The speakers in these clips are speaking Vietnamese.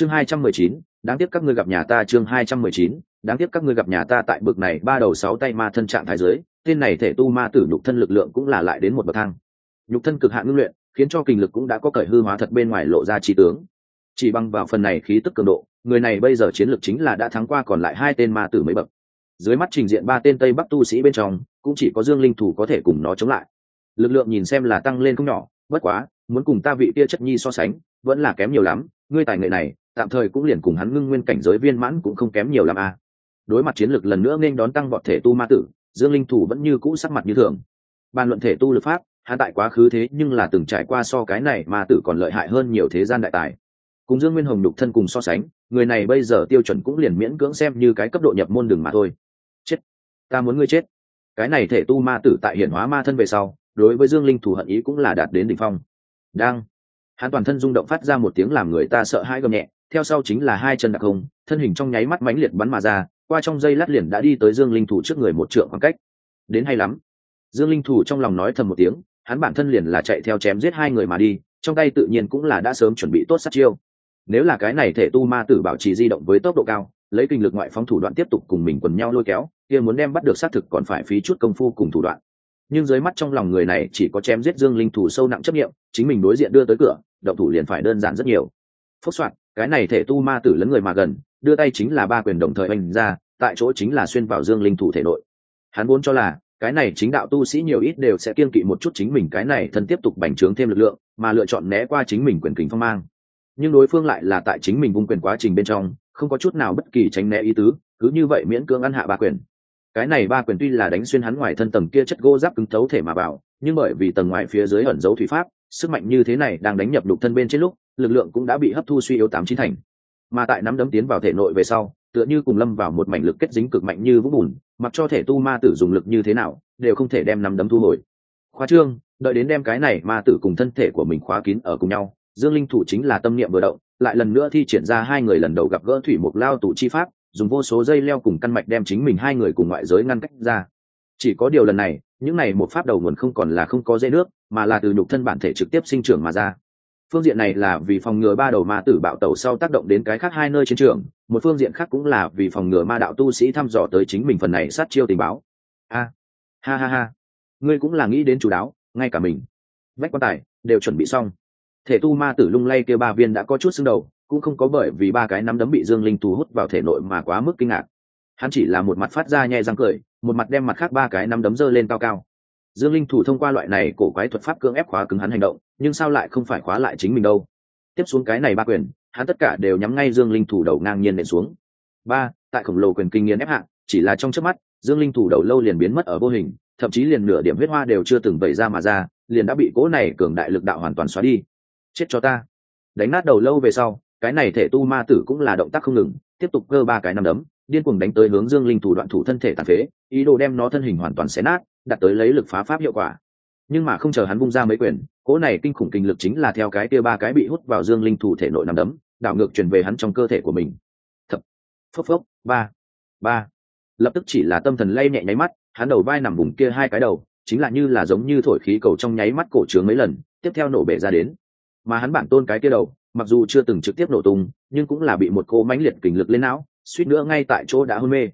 chương hai trăm mười chín, đáng tiếc các ngươi gặp nhà ta chương hai trăm mười chín, đáng tiếc các ngươi gặp nhà ta tại bực này ba đầu sáu tay ma thân trạng thái giới, tên này thể tu ma tử nhục thân lực lượng cũng là lại đến một bậc thang. Nhục thân cực hạn ngưng luyện, khiến cho kinh lực cũng đã có cởi hư hóa thật bên ngoài lộ ra trí tướng. Chỉ bằng vào phần này khí tức cường độ, người này bây giờ chiến lược chính là đã thắng qua còn lại hai tên ma tử mấy bậc. Dưới mắt trình diện ba tên tây bắc tu sĩ bên trong, cũng chỉ có dương linh thủ có thể cùng nó chống lại. Lực lượng nhìn xem là tăng lên không nhỏ, bất quá, muốn cùng ta vị tia chất nhi so sánh, vẫn là kém nhiều lắm, ngươi tài nghệ này tạm thời cũng liền cùng hắn ngưng nguyên cảnh giới viên mãn cũng không kém nhiều lắm à. đối mặt chiến lược lần nữa nên đón tăng vọt thể tu ma tử, dương linh thủ vẫn như cũ sắc mặt như thường. Bàn luận thể tu lực pháp, hắn tại quá khứ thế nhưng là từng trải qua so cái này ma tử còn lợi hại hơn nhiều thế gian đại tài. Cùng dương nguyên hồng đục thân cùng so sánh, người này bây giờ tiêu chuẩn cũng liền miễn cưỡng xem như cái cấp độ nhập môn đường mà thôi. Chết! Ta muốn ngươi chết! Cái này thể tu ma tử tại hiển hóa ma thân về sau, đối với dương linh thủ hận ý cũng là đạt đến đỉnh phong. Đang! Hắn toàn thân rung động phát ra một tiếng làm người ta sợ hãi gầm nhẹ theo sau chính là hai chân đặc không thân hình trong nháy mắt mãnh liệt bắn mà ra, qua trong dây lát liền đã đi tới dương linh thủ trước người một trượng khoảng cách. Đến hay lắm. Dương linh thủ trong lòng nói thầm một tiếng, hắn bản thân liền là chạy theo chém giết hai người mà đi, trong tay tự nhiên cũng là đã sớm chuẩn bị tốt sát chiêu. Nếu là cái này thể tu ma tử bảo trì di động với tốc độ cao, lấy kinh lực ngoại phóng thủ đoạn tiếp tục cùng mình quần nhau lôi kéo, kia muốn đem bắt được xác thực còn phải phí chút công phu cùng thủ đoạn. Nhưng dưới mắt trong lòng người này chỉ có chém giết dương linh thủ sâu nặng chấp nghiệm, chính mình đối diện đưa tới cửa, động thủ liền phải đơn giản rất nhiều. Phúc soạn cái này thể tu ma tử lấn người mà gần, đưa tay chính là ba quyền đồng thời oanh ra, tại chỗ chính là xuyên vào dương linh thủ thể nội. Hắn vốn cho là, cái này chính đạo tu sĩ nhiều ít đều sẽ kiên kỵ một chút chính mình cái này thân tiếp tục bành trướng thêm lực lượng, mà lựa chọn né qua chính mình quyền kính phong mang. Nhưng đối phương lại là tại chính mình vung quyền quá trình bên trong, không có chút nào bất kỳ tránh né ý tứ, cứ như vậy miễn cưỡng ăn hạ ba quyền. Cái này ba quyền tuy là đánh xuyên hắn ngoài thân tầng kia chất gỗ giáp cứng thấu thể mà vào, nhưng bởi vì tầng ngoài phía dưới ẩn dấu thủy pháp, sức mạnh như thế này đang đánh nhập lục thân bên trên lúc lực lượng cũng đã bị hấp thu suy yếu tám chín thành. Mà tại nắm đấm tiến vào thể nội về sau, tựa như cùng lâm vào một mảnh lực kết dính cực mạnh như vũng bùn, mặc cho thể tu ma tử dùng lực như thế nào, đều không thể đem nắm đấm thu hồi. Khoa trương, đợi đến đem cái này ma tử cùng thân thể của mình khóa kín ở cùng nhau, dương linh thủ chính là tâm niệm vừa động, lại lần nữa thi triển ra hai người lần đầu gặp gỡ thủy mục lao tụ chi pháp, dùng vô số dây leo cùng căn mạch đem chính mình hai người cùng ngoại giới ngăn cách ra. Chỉ có điều lần này, những này một pháp đầu nguồn không còn là không có dây nước, mà là từ nhục thân bản thể trực tiếp sinh trưởng mà ra phương diện này là vì phòng ngừa ba đầu ma tử bạo tẩu sau tác động đến cái khác hai nơi chiến trường, một phương diện khác cũng là vì phòng ngừa ma đạo tu sĩ thăm dò tới chính mình phần này sát chiêu tình báo. A, ha ha ha. Ngươi cũng là nghĩ đến chủ đáo, ngay cả mình. Vách quan tài, đều chuẩn bị xong. Thể tu ma tử lung lay kêu ba viên đã có chút xương đầu, cũng không có bởi vì ba cái nắm đấm bị dương linh thu hút vào thể nội mà quá mức kinh ngạc. Hắn chỉ là một mặt phát ra nhẹ răng cười, một mặt đem mặt khác ba cái nắm đấm dơ lên cao cao dương linh thủ thông qua loại này cổ quái thuật pháp cưỡng ép khóa cứng hắn hành động, nhưng sao lại không phải khóa lại chính mình đâu? Tiếp xuống cái này ba quyền, hắn tất cả đều nhắm ngay dương linh thủ đầu ngang nhiên nện xuống. Ba, tại khổng lồ quyền kinh nghiên ép hạng chỉ là trong chớp mắt, dương linh thủ đầu lâu liền biến mất ở vô hình, thậm chí liền nửa điểm huyết hoa đều chưa từng vẩy ra mà ra, liền đã bị cỗ này cường đại lực đạo hoàn toàn xóa đi. Chết cho ta. Đánh nát đầu lâu về sau, cái này thể tu ma tử cũng là động tác không ngừng, tiếp tục cơ ba cái nằm đấm, điên cuồng đánh tới hướng dương linh thủ đoạn thủ thân thể tàn phế, ý đồ đem nó thân hình hoàn toàn xé nát đặt tới lấy lực phá pháp hiệu quả. Nhưng mà không chờ hắn bung ra mấy quyền, cỗ này kinh khủng kinh lực chính là theo cái kia ba cái bị hút vào dương linh thủ thể nội nằm đấm, đảo ngược truyền về hắn trong cơ thể của mình. Thập, phốc phốc, ba ba. Lập tức chỉ là tâm thần lay nhẹ nháy mắt, hắn đầu vai nằm vùng kia hai cái đầu, chính là như là giống như thổi khí cầu trong nháy mắt cổ trướng mấy lần, tiếp theo nổ bể ra đến. Mà hắn bản tôn cái kia đầu, mặc dù chưa từng trực tiếp nổ tung, nhưng cũng là bị một cô mãnh liệt kình lực lên não, suýt nữa ngay tại chỗ đã hôn mê.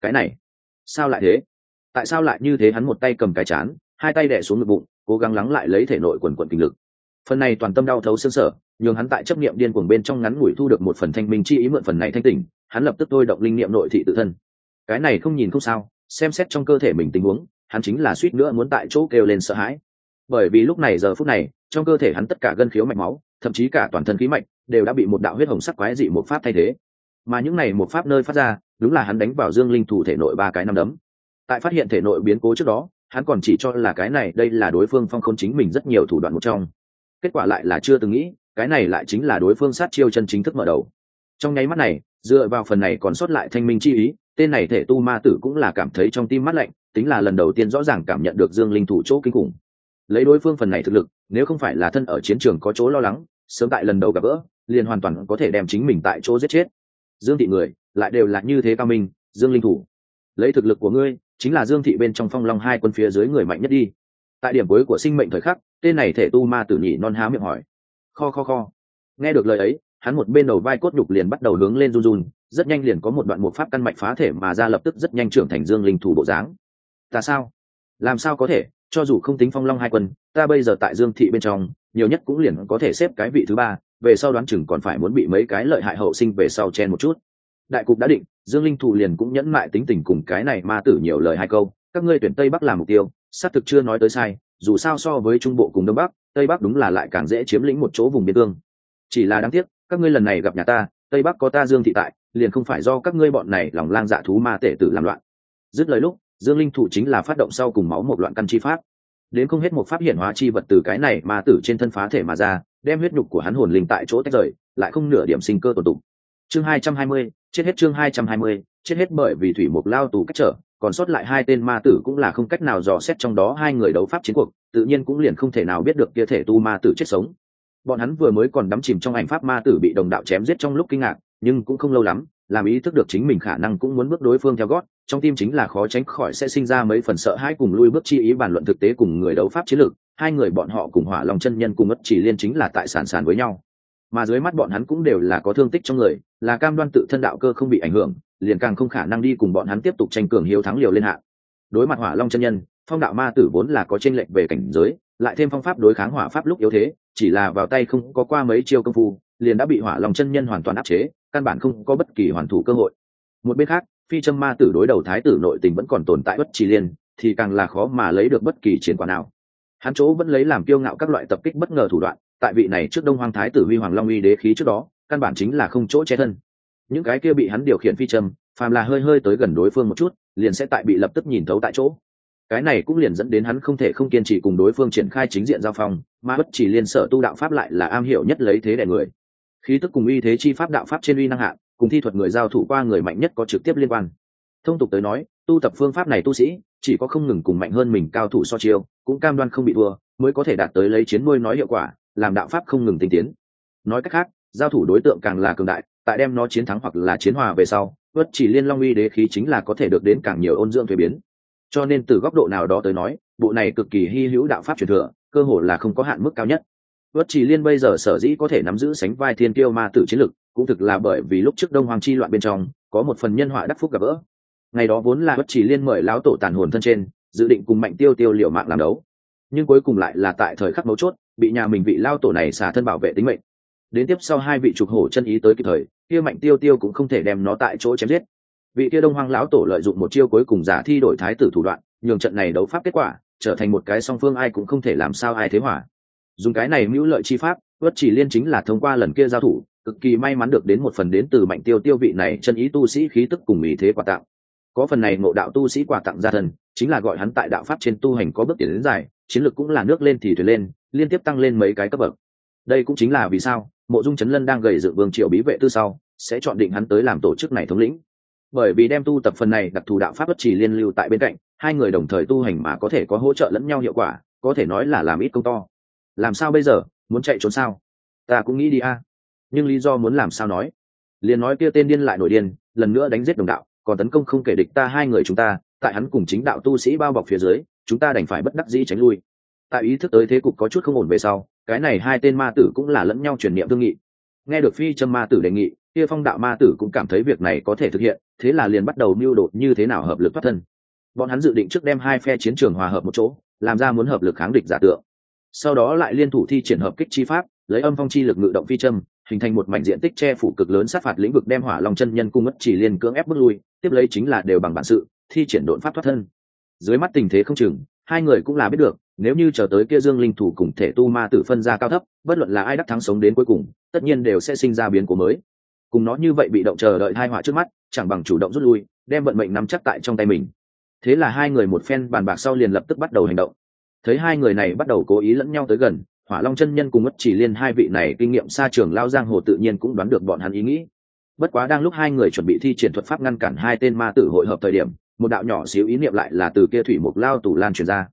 Cái này, sao lại thế? Tại sao lại như thế hắn một tay cầm cái chán, hai tay đẻ xuống ngực bụng, cố gắng lắng lại lấy thể nội quần quận kinh lực. Phần này toàn tâm đau thấu xương sở, nhường hắn tại chấp niệm điên cuồng bên trong ngắn ngủi thu được một phần thanh minh chi ý mượn phần này thanh tỉnh, hắn lập tức thôi động linh niệm nội thị tự thân. Cái này không nhìn không sao, xem xét trong cơ thể mình tình huống, hắn chính là suýt nữa muốn tại chỗ kêu lên sợ hãi. Bởi vì lúc này giờ phút này, trong cơ thể hắn tất cả gân khiếu mạch máu, thậm chí cả toàn thân khí mạch, đều đã bị một đạo huyết hồng sắc quái dị một pháp thay thế. Mà những này một pháp nơi phát ra, đúng là hắn đánh vào dương linh thủ thể nội ba cái năm đấm tại phát hiện thể nội biến cố trước đó, hắn còn chỉ cho là cái này, đây là đối phương phong khôn chính mình rất nhiều thủ đoạn một trong. Kết quả lại là chưa từng nghĩ, cái này lại chính là đối phương sát chiêu chân chính thức mở đầu. Trong nháy mắt này, dựa vào phần này còn sót lại thanh minh chi ý, tên này thể tu ma tử cũng là cảm thấy trong tim mắt lạnh, tính là lần đầu tiên rõ ràng cảm nhận được dương linh thủ chỗ kinh khủng. Lấy đối phương phần này thực lực, nếu không phải là thân ở chiến trường có chỗ lo lắng, sớm tại lần đầu gặp gỡ, liền hoàn toàn có thể đem chính mình tại chỗ giết chết. Dương thị người, lại đều là như thế cao minh, dương linh thủ. Lấy thực lực của ngươi chính là dương thị bên trong phong long hai quân phía dưới người mạnh nhất đi. Tại điểm cuối của sinh mệnh thời khắc, tên này thể tu ma tử nhị non há miệng hỏi. Kho kho kho. Nghe được lời ấy, hắn một bên đầu vai cốt nhục liền bắt đầu hướng lên run run, rất nhanh liền có một đoạn một pháp căn mạch phá thể mà ra lập tức rất nhanh trưởng thành dương linh thủ bộ dáng. Ta sao? Làm sao có thể? Cho dù không tính phong long hai quân, ta bây giờ tại dương thị bên trong, nhiều nhất cũng liền có thể xếp cái vị thứ ba, về sau đoán chừng còn phải muốn bị mấy cái lợi hại hậu sinh về sau chen một chút. Đại cục đã định dương linh thủ liền cũng nhẫn mại tính tình cùng cái này ma tử nhiều lời hai câu, các ngươi tuyển tây bắc làm mục tiêu, xác thực chưa nói tới sai, dù sao so với trung bộ cùng đông bắc, tây bắc đúng là lại càng dễ chiếm lĩnh một chỗ vùng biên cương. Chỉ là đáng tiếc, các ngươi lần này gặp nhà ta, tây bắc có ta dương thị tại, liền không phải do các ngươi bọn này lòng lang dạ thú ma tể tử làm loạn. Dứt lời lúc, dương linh thủ chính là phát động sau cùng máu một loạn căn chi pháp. Đến không hết một pháp hiện hóa chi vật từ cái này ma tử trên thân phá thể mà ra, đem huyết nhục của hắn hồn linh tại chỗ tách rời, lại không nửa điểm sinh cơ tồn tụng chương hai trăm hai mươi, chết hết chương hai trăm hai mươi, chết hết bởi vì thủy mục lao tù cách trở, còn sót lại hai tên ma tử cũng là không cách nào dò xét trong đó hai người đấu pháp chiến cuộc, tự nhiên cũng liền không thể nào biết được kia thể tu ma tử chết sống. Bọn hắn vừa mới còn đắm chìm trong ảnh pháp ma tử bị đồng đạo chém giết trong lúc kinh ngạc, nhưng cũng không lâu lắm, làm ý thức được chính mình khả năng cũng muốn bước đối phương theo gót, trong tim chính là khó tránh khỏi sẽ sinh ra mấy phần sợ hãi cùng lui bước chi ý bàn luận thực tế cùng người đấu pháp chiến lược, hai người bọn họ cùng hỏa lòng chân nhân cùng ất chỉ liên chính là tại sản sản với nhau mà dưới mắt bọn hắn cũng đều là có thương tích trong người, là cam đoan tự thân đạo cơ không bị ảnh hưởng, liền càng không khả năng đi cùng bọn hắn tiếp tục tranh cường hiếu thắng liều lên hạ. Đối mặt hỏa long chân nhân, phong đạo ma tử vốn là có tranh lệch về cảnh giới, lại thêm phong pháp đối kháng hỏa pháp lúc yếu thế, chỉ là vào tay không có qua mấy chiêu công phu, liền đã bị hỏa long chân nhân hoàn toàn áp chế, căn bản không có bất kỳ hoàn thủ cơ hội. Một bên khác, phi châm ma tử đối đầu thái tử nội tình vẫn còn tồn tại bất trì liên, thì càng là khó mà lấy được bất kỳ chiến quả nào. Hắn chỗ vẫn lấy làm kiêu ngạo các loại tập kích bất ngờ thủ đoạn tại vị này trước đông hoàng thái tử huy hoàng long uy đế khí trước đó, căn bản chính là không chỗ che thân. Những cái kia bị hắn điều khiển phi châm phàm là hơi hơi tới gần đối phương một chút, liền sẽ tại bị lập tức nhìn thấu tại chỗ. Cái này cũng liền dẫn đến hắn không thể không kiên trì cùng đối phương triển khai chính diện giao phong, mà bất chỉ liên sở tu đạo pháp lại là am hiểu nhất lấy thế đẻ người. Khí tức cùng uy thế chi pháp đạo pháp trên uy năng hạn cùng thi thuật người giao thủ qua người mạnh nhất có trực tiếp liên quan. Thông tục tới nói, tu tập phương pháp này tu sĩ, chỉ có không ngừng cùng mạnh hơn mình cao thủ so chiêu, cũng cam đoan không bị thua, mới có thể đạt tới lấy chiến nuôi nói hiệu quả làm đạo pháp không ngừng tinh tiến. Nói cách khác, giao thủ đối tượng càng là cường đại, tại đem nó chiến thắng hoặc là chiến hòa về sau bất chỉ liên long uy đế khí chính là có thể được đến càng nhiều ôn dưỡng thuế biến. Cho nên từ góc độ nào đó tới nói, bộ này cực kỳ hy hữu đạo pháp truyền thừa, cơ hội là không có hạn mức cao nhất. Bất chỉ liên bây giờ sở dĩ có thể nắm giữ sánh vai thiên kiêu ma tử chiến lực, cũng thực là bởi vì lúc trước đông hoàng chi loạn bên trong, có một phần nhân họa đắc phúc gặp gỡ. Ngày đó vốn là bất chỉ liên mời lão tổ tàn hồn thân trên, dự định cùng mạnh tiêu tiêu liều mạng làm đấu. Nhưng cuối cùng lại là tại thời khắc mấu chốt bị nhà mình vị lao tổ này xả thân bảo vệ tính mệnh. Đến tiếp sau hai vị trục hổ chân ý tới kịp thời, kia mạnh tiêu tiêu cũng không thể đem nó tại chỗ chém giết. Vị kia đông hoang lão tổ lợi dụng một chiêu cuối cùng giả thi đổi thái tử thủ đoạn, nhường trận này đấu pháp kết quả trở thành một cái song phương ai cũng không thể làm sao ai thế hỏa dùng cái này mưu lợi chi pháp ước chỉ liên chính là thông qua lần kia giao thủ, cực kỳ may mắn được đến một phần đến từ mạnh tiêu tiêu vị này chân ý tu sĩ khí tức cùng ý thế quả tặng có phần này ngộ đạo tu sĩ quà tặng gia thần, chính là gọi hắn tại đạo pháp trên tu hành có bước tiến đến dài, chiến lược cũng là nước lên thì thuyền lên, liên tiếp tăng lên mấy cái cấp bậc. Đây cũng chính là vì sao, mộ dung chấn lân đang gầy dự vương triệu bí vệ tư sau, sẽ chọn định hắn tới làm tổ chức này thống lĩnh. Bởi vì đem tu tập phần này đặc thù đạo pháp bất chỉ liên lưu tại bên cạnh, hai người đồng thời tu hành mà có thể có hỗ trợ lẫn nhau hiệu quả, có thể nói là làm ít công to. Làm sao bây giờ, muốn chạy trốn sao? Ta cũng nghĩ đi a. Nhưng lý do muốn làm sao nói? Liền nói kia tên điên lại nổi điên, lần nữa đánh giết đồng đạo còn tấn công không kể địch ta hai người chúng ta, tại hắn cùng chính đạo tu sĩ bao bọc phía dưới, chúng ta đành phải bất đắc dĩ tránh lui. Tại ý thức tới thế cục có chút không ổn về sau, cái này hai tên ma tử cũng là lẫn nhau truyền niệm thương nghị. Nghe được phi châm ma tử đề nghị, kia phong đạo ma tử cũng cảm thấy việc này có thể thực hiện, thế là liền bắt đầu mưu đột như thế nào hợp lực thoát thân. Bọn hắn dự định trước đem hai phe chiến trường hòa hợp một chỗ, làm ra muốn hợp lực kháng địch giả tượng. Sau đó lại liên thủ thi triển hợp kích chi pháp, lấy âm phong chi lực ngự động phi châm hình thành một mảnh diện tích che phủ cực lớn sát phạt lĩnh vực đem hỏa long chân nhân cung ất chỉ liên cưỡng ép bước lui, tiếp lấy chính là đều bằng bản sự, thi triển đột pháp thoát thân. Dưới mắt tình thế không chừng, hai người cũng là biết được, nếu như chờ tới kia dương linh thủ cùng thể tu ma tử phân ra cao thấp, bất luận là ai đắc thắng sống đến cuối cùng, tất nhiên đều sẽ sinh ra biến cố mới. Cùng nó như vậy bị động chờ đợi hai họa trước mắt, chẳng bằng chủ động rút lui, đem vận mệnh nắm chắc tại trong tay mình. Thế là hai người một phen bàn bạc sau liền lập tức bắt đầu hành động. Thấy hai người này bắt đầu cố ý lẫn nhau tới gần hỏa long chân nhân cùng ất chỉ liên hai vị này kinh nghiệm xa trường lao giang hồ tự nhiên cũng đoán được bọn hắn ý nghĩ. Bất quá đang lúc hai người chuẩn bị thi triển thuật pháp ngăn cản hai tên ma tử hội hợp thời điểm, một đạo nhỏ xíu ý niệm lại là từ kia thủy mục lao tủ lan truyền ra.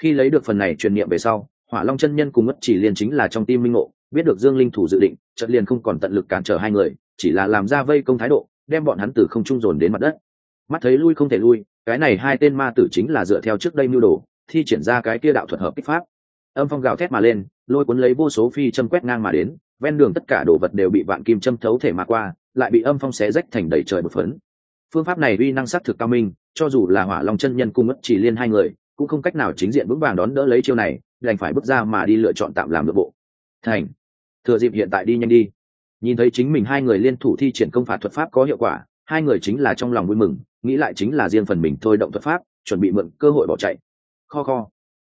Khi lấy được phần này truyền niệm về sau, hỏa long chân nhân cùng ất chỉ liên chính là trong tim minh ngộ, biết được dương linh thủ dự định, chợt liền không còn tận lực cản trở hai người, chỉ là làm ra vây công thái độ, đem bọn hắn từ không trung dồn đến mặt đất. Mắt thấy lui không thể lui, cái này hai tên ma tử chính là dựa theo trước đây mưu đồ, thi triển ra cái kia đạo thuật hợp kích pháp âm phong gào thét mà lên, lôi cuốn lấy vô số phi châm quét ngang mà đến, ven đường tất cả đồ vật đều bị vạn kim châm thấu thể mà qua, lại bị âm phong xé rách thành đầy trời một phấn. Phương pháp này uy năng sắc thực cao minh, cho dù là hỏa long chân nhân cung ất chỉ liên hai người, cũng không cách nào chính diện vững vàng đón đỡ lấy chiêu này, đành phải bước ra mà đi lựa chọn tạm làm nội bộ. Thành. Thừa dịp hiện tại đi nhanh đi. Nhìn thấy chính mình hai người liên thủ thi triển công phạt thuật pháp có hiệu quả, hai người chính là trong lòng vui mừng, nghĩ lại chính là riêng phần mình thôi động thuật pháp, chuẩn bị mượn cơ hội bỏ chạy. Kho kho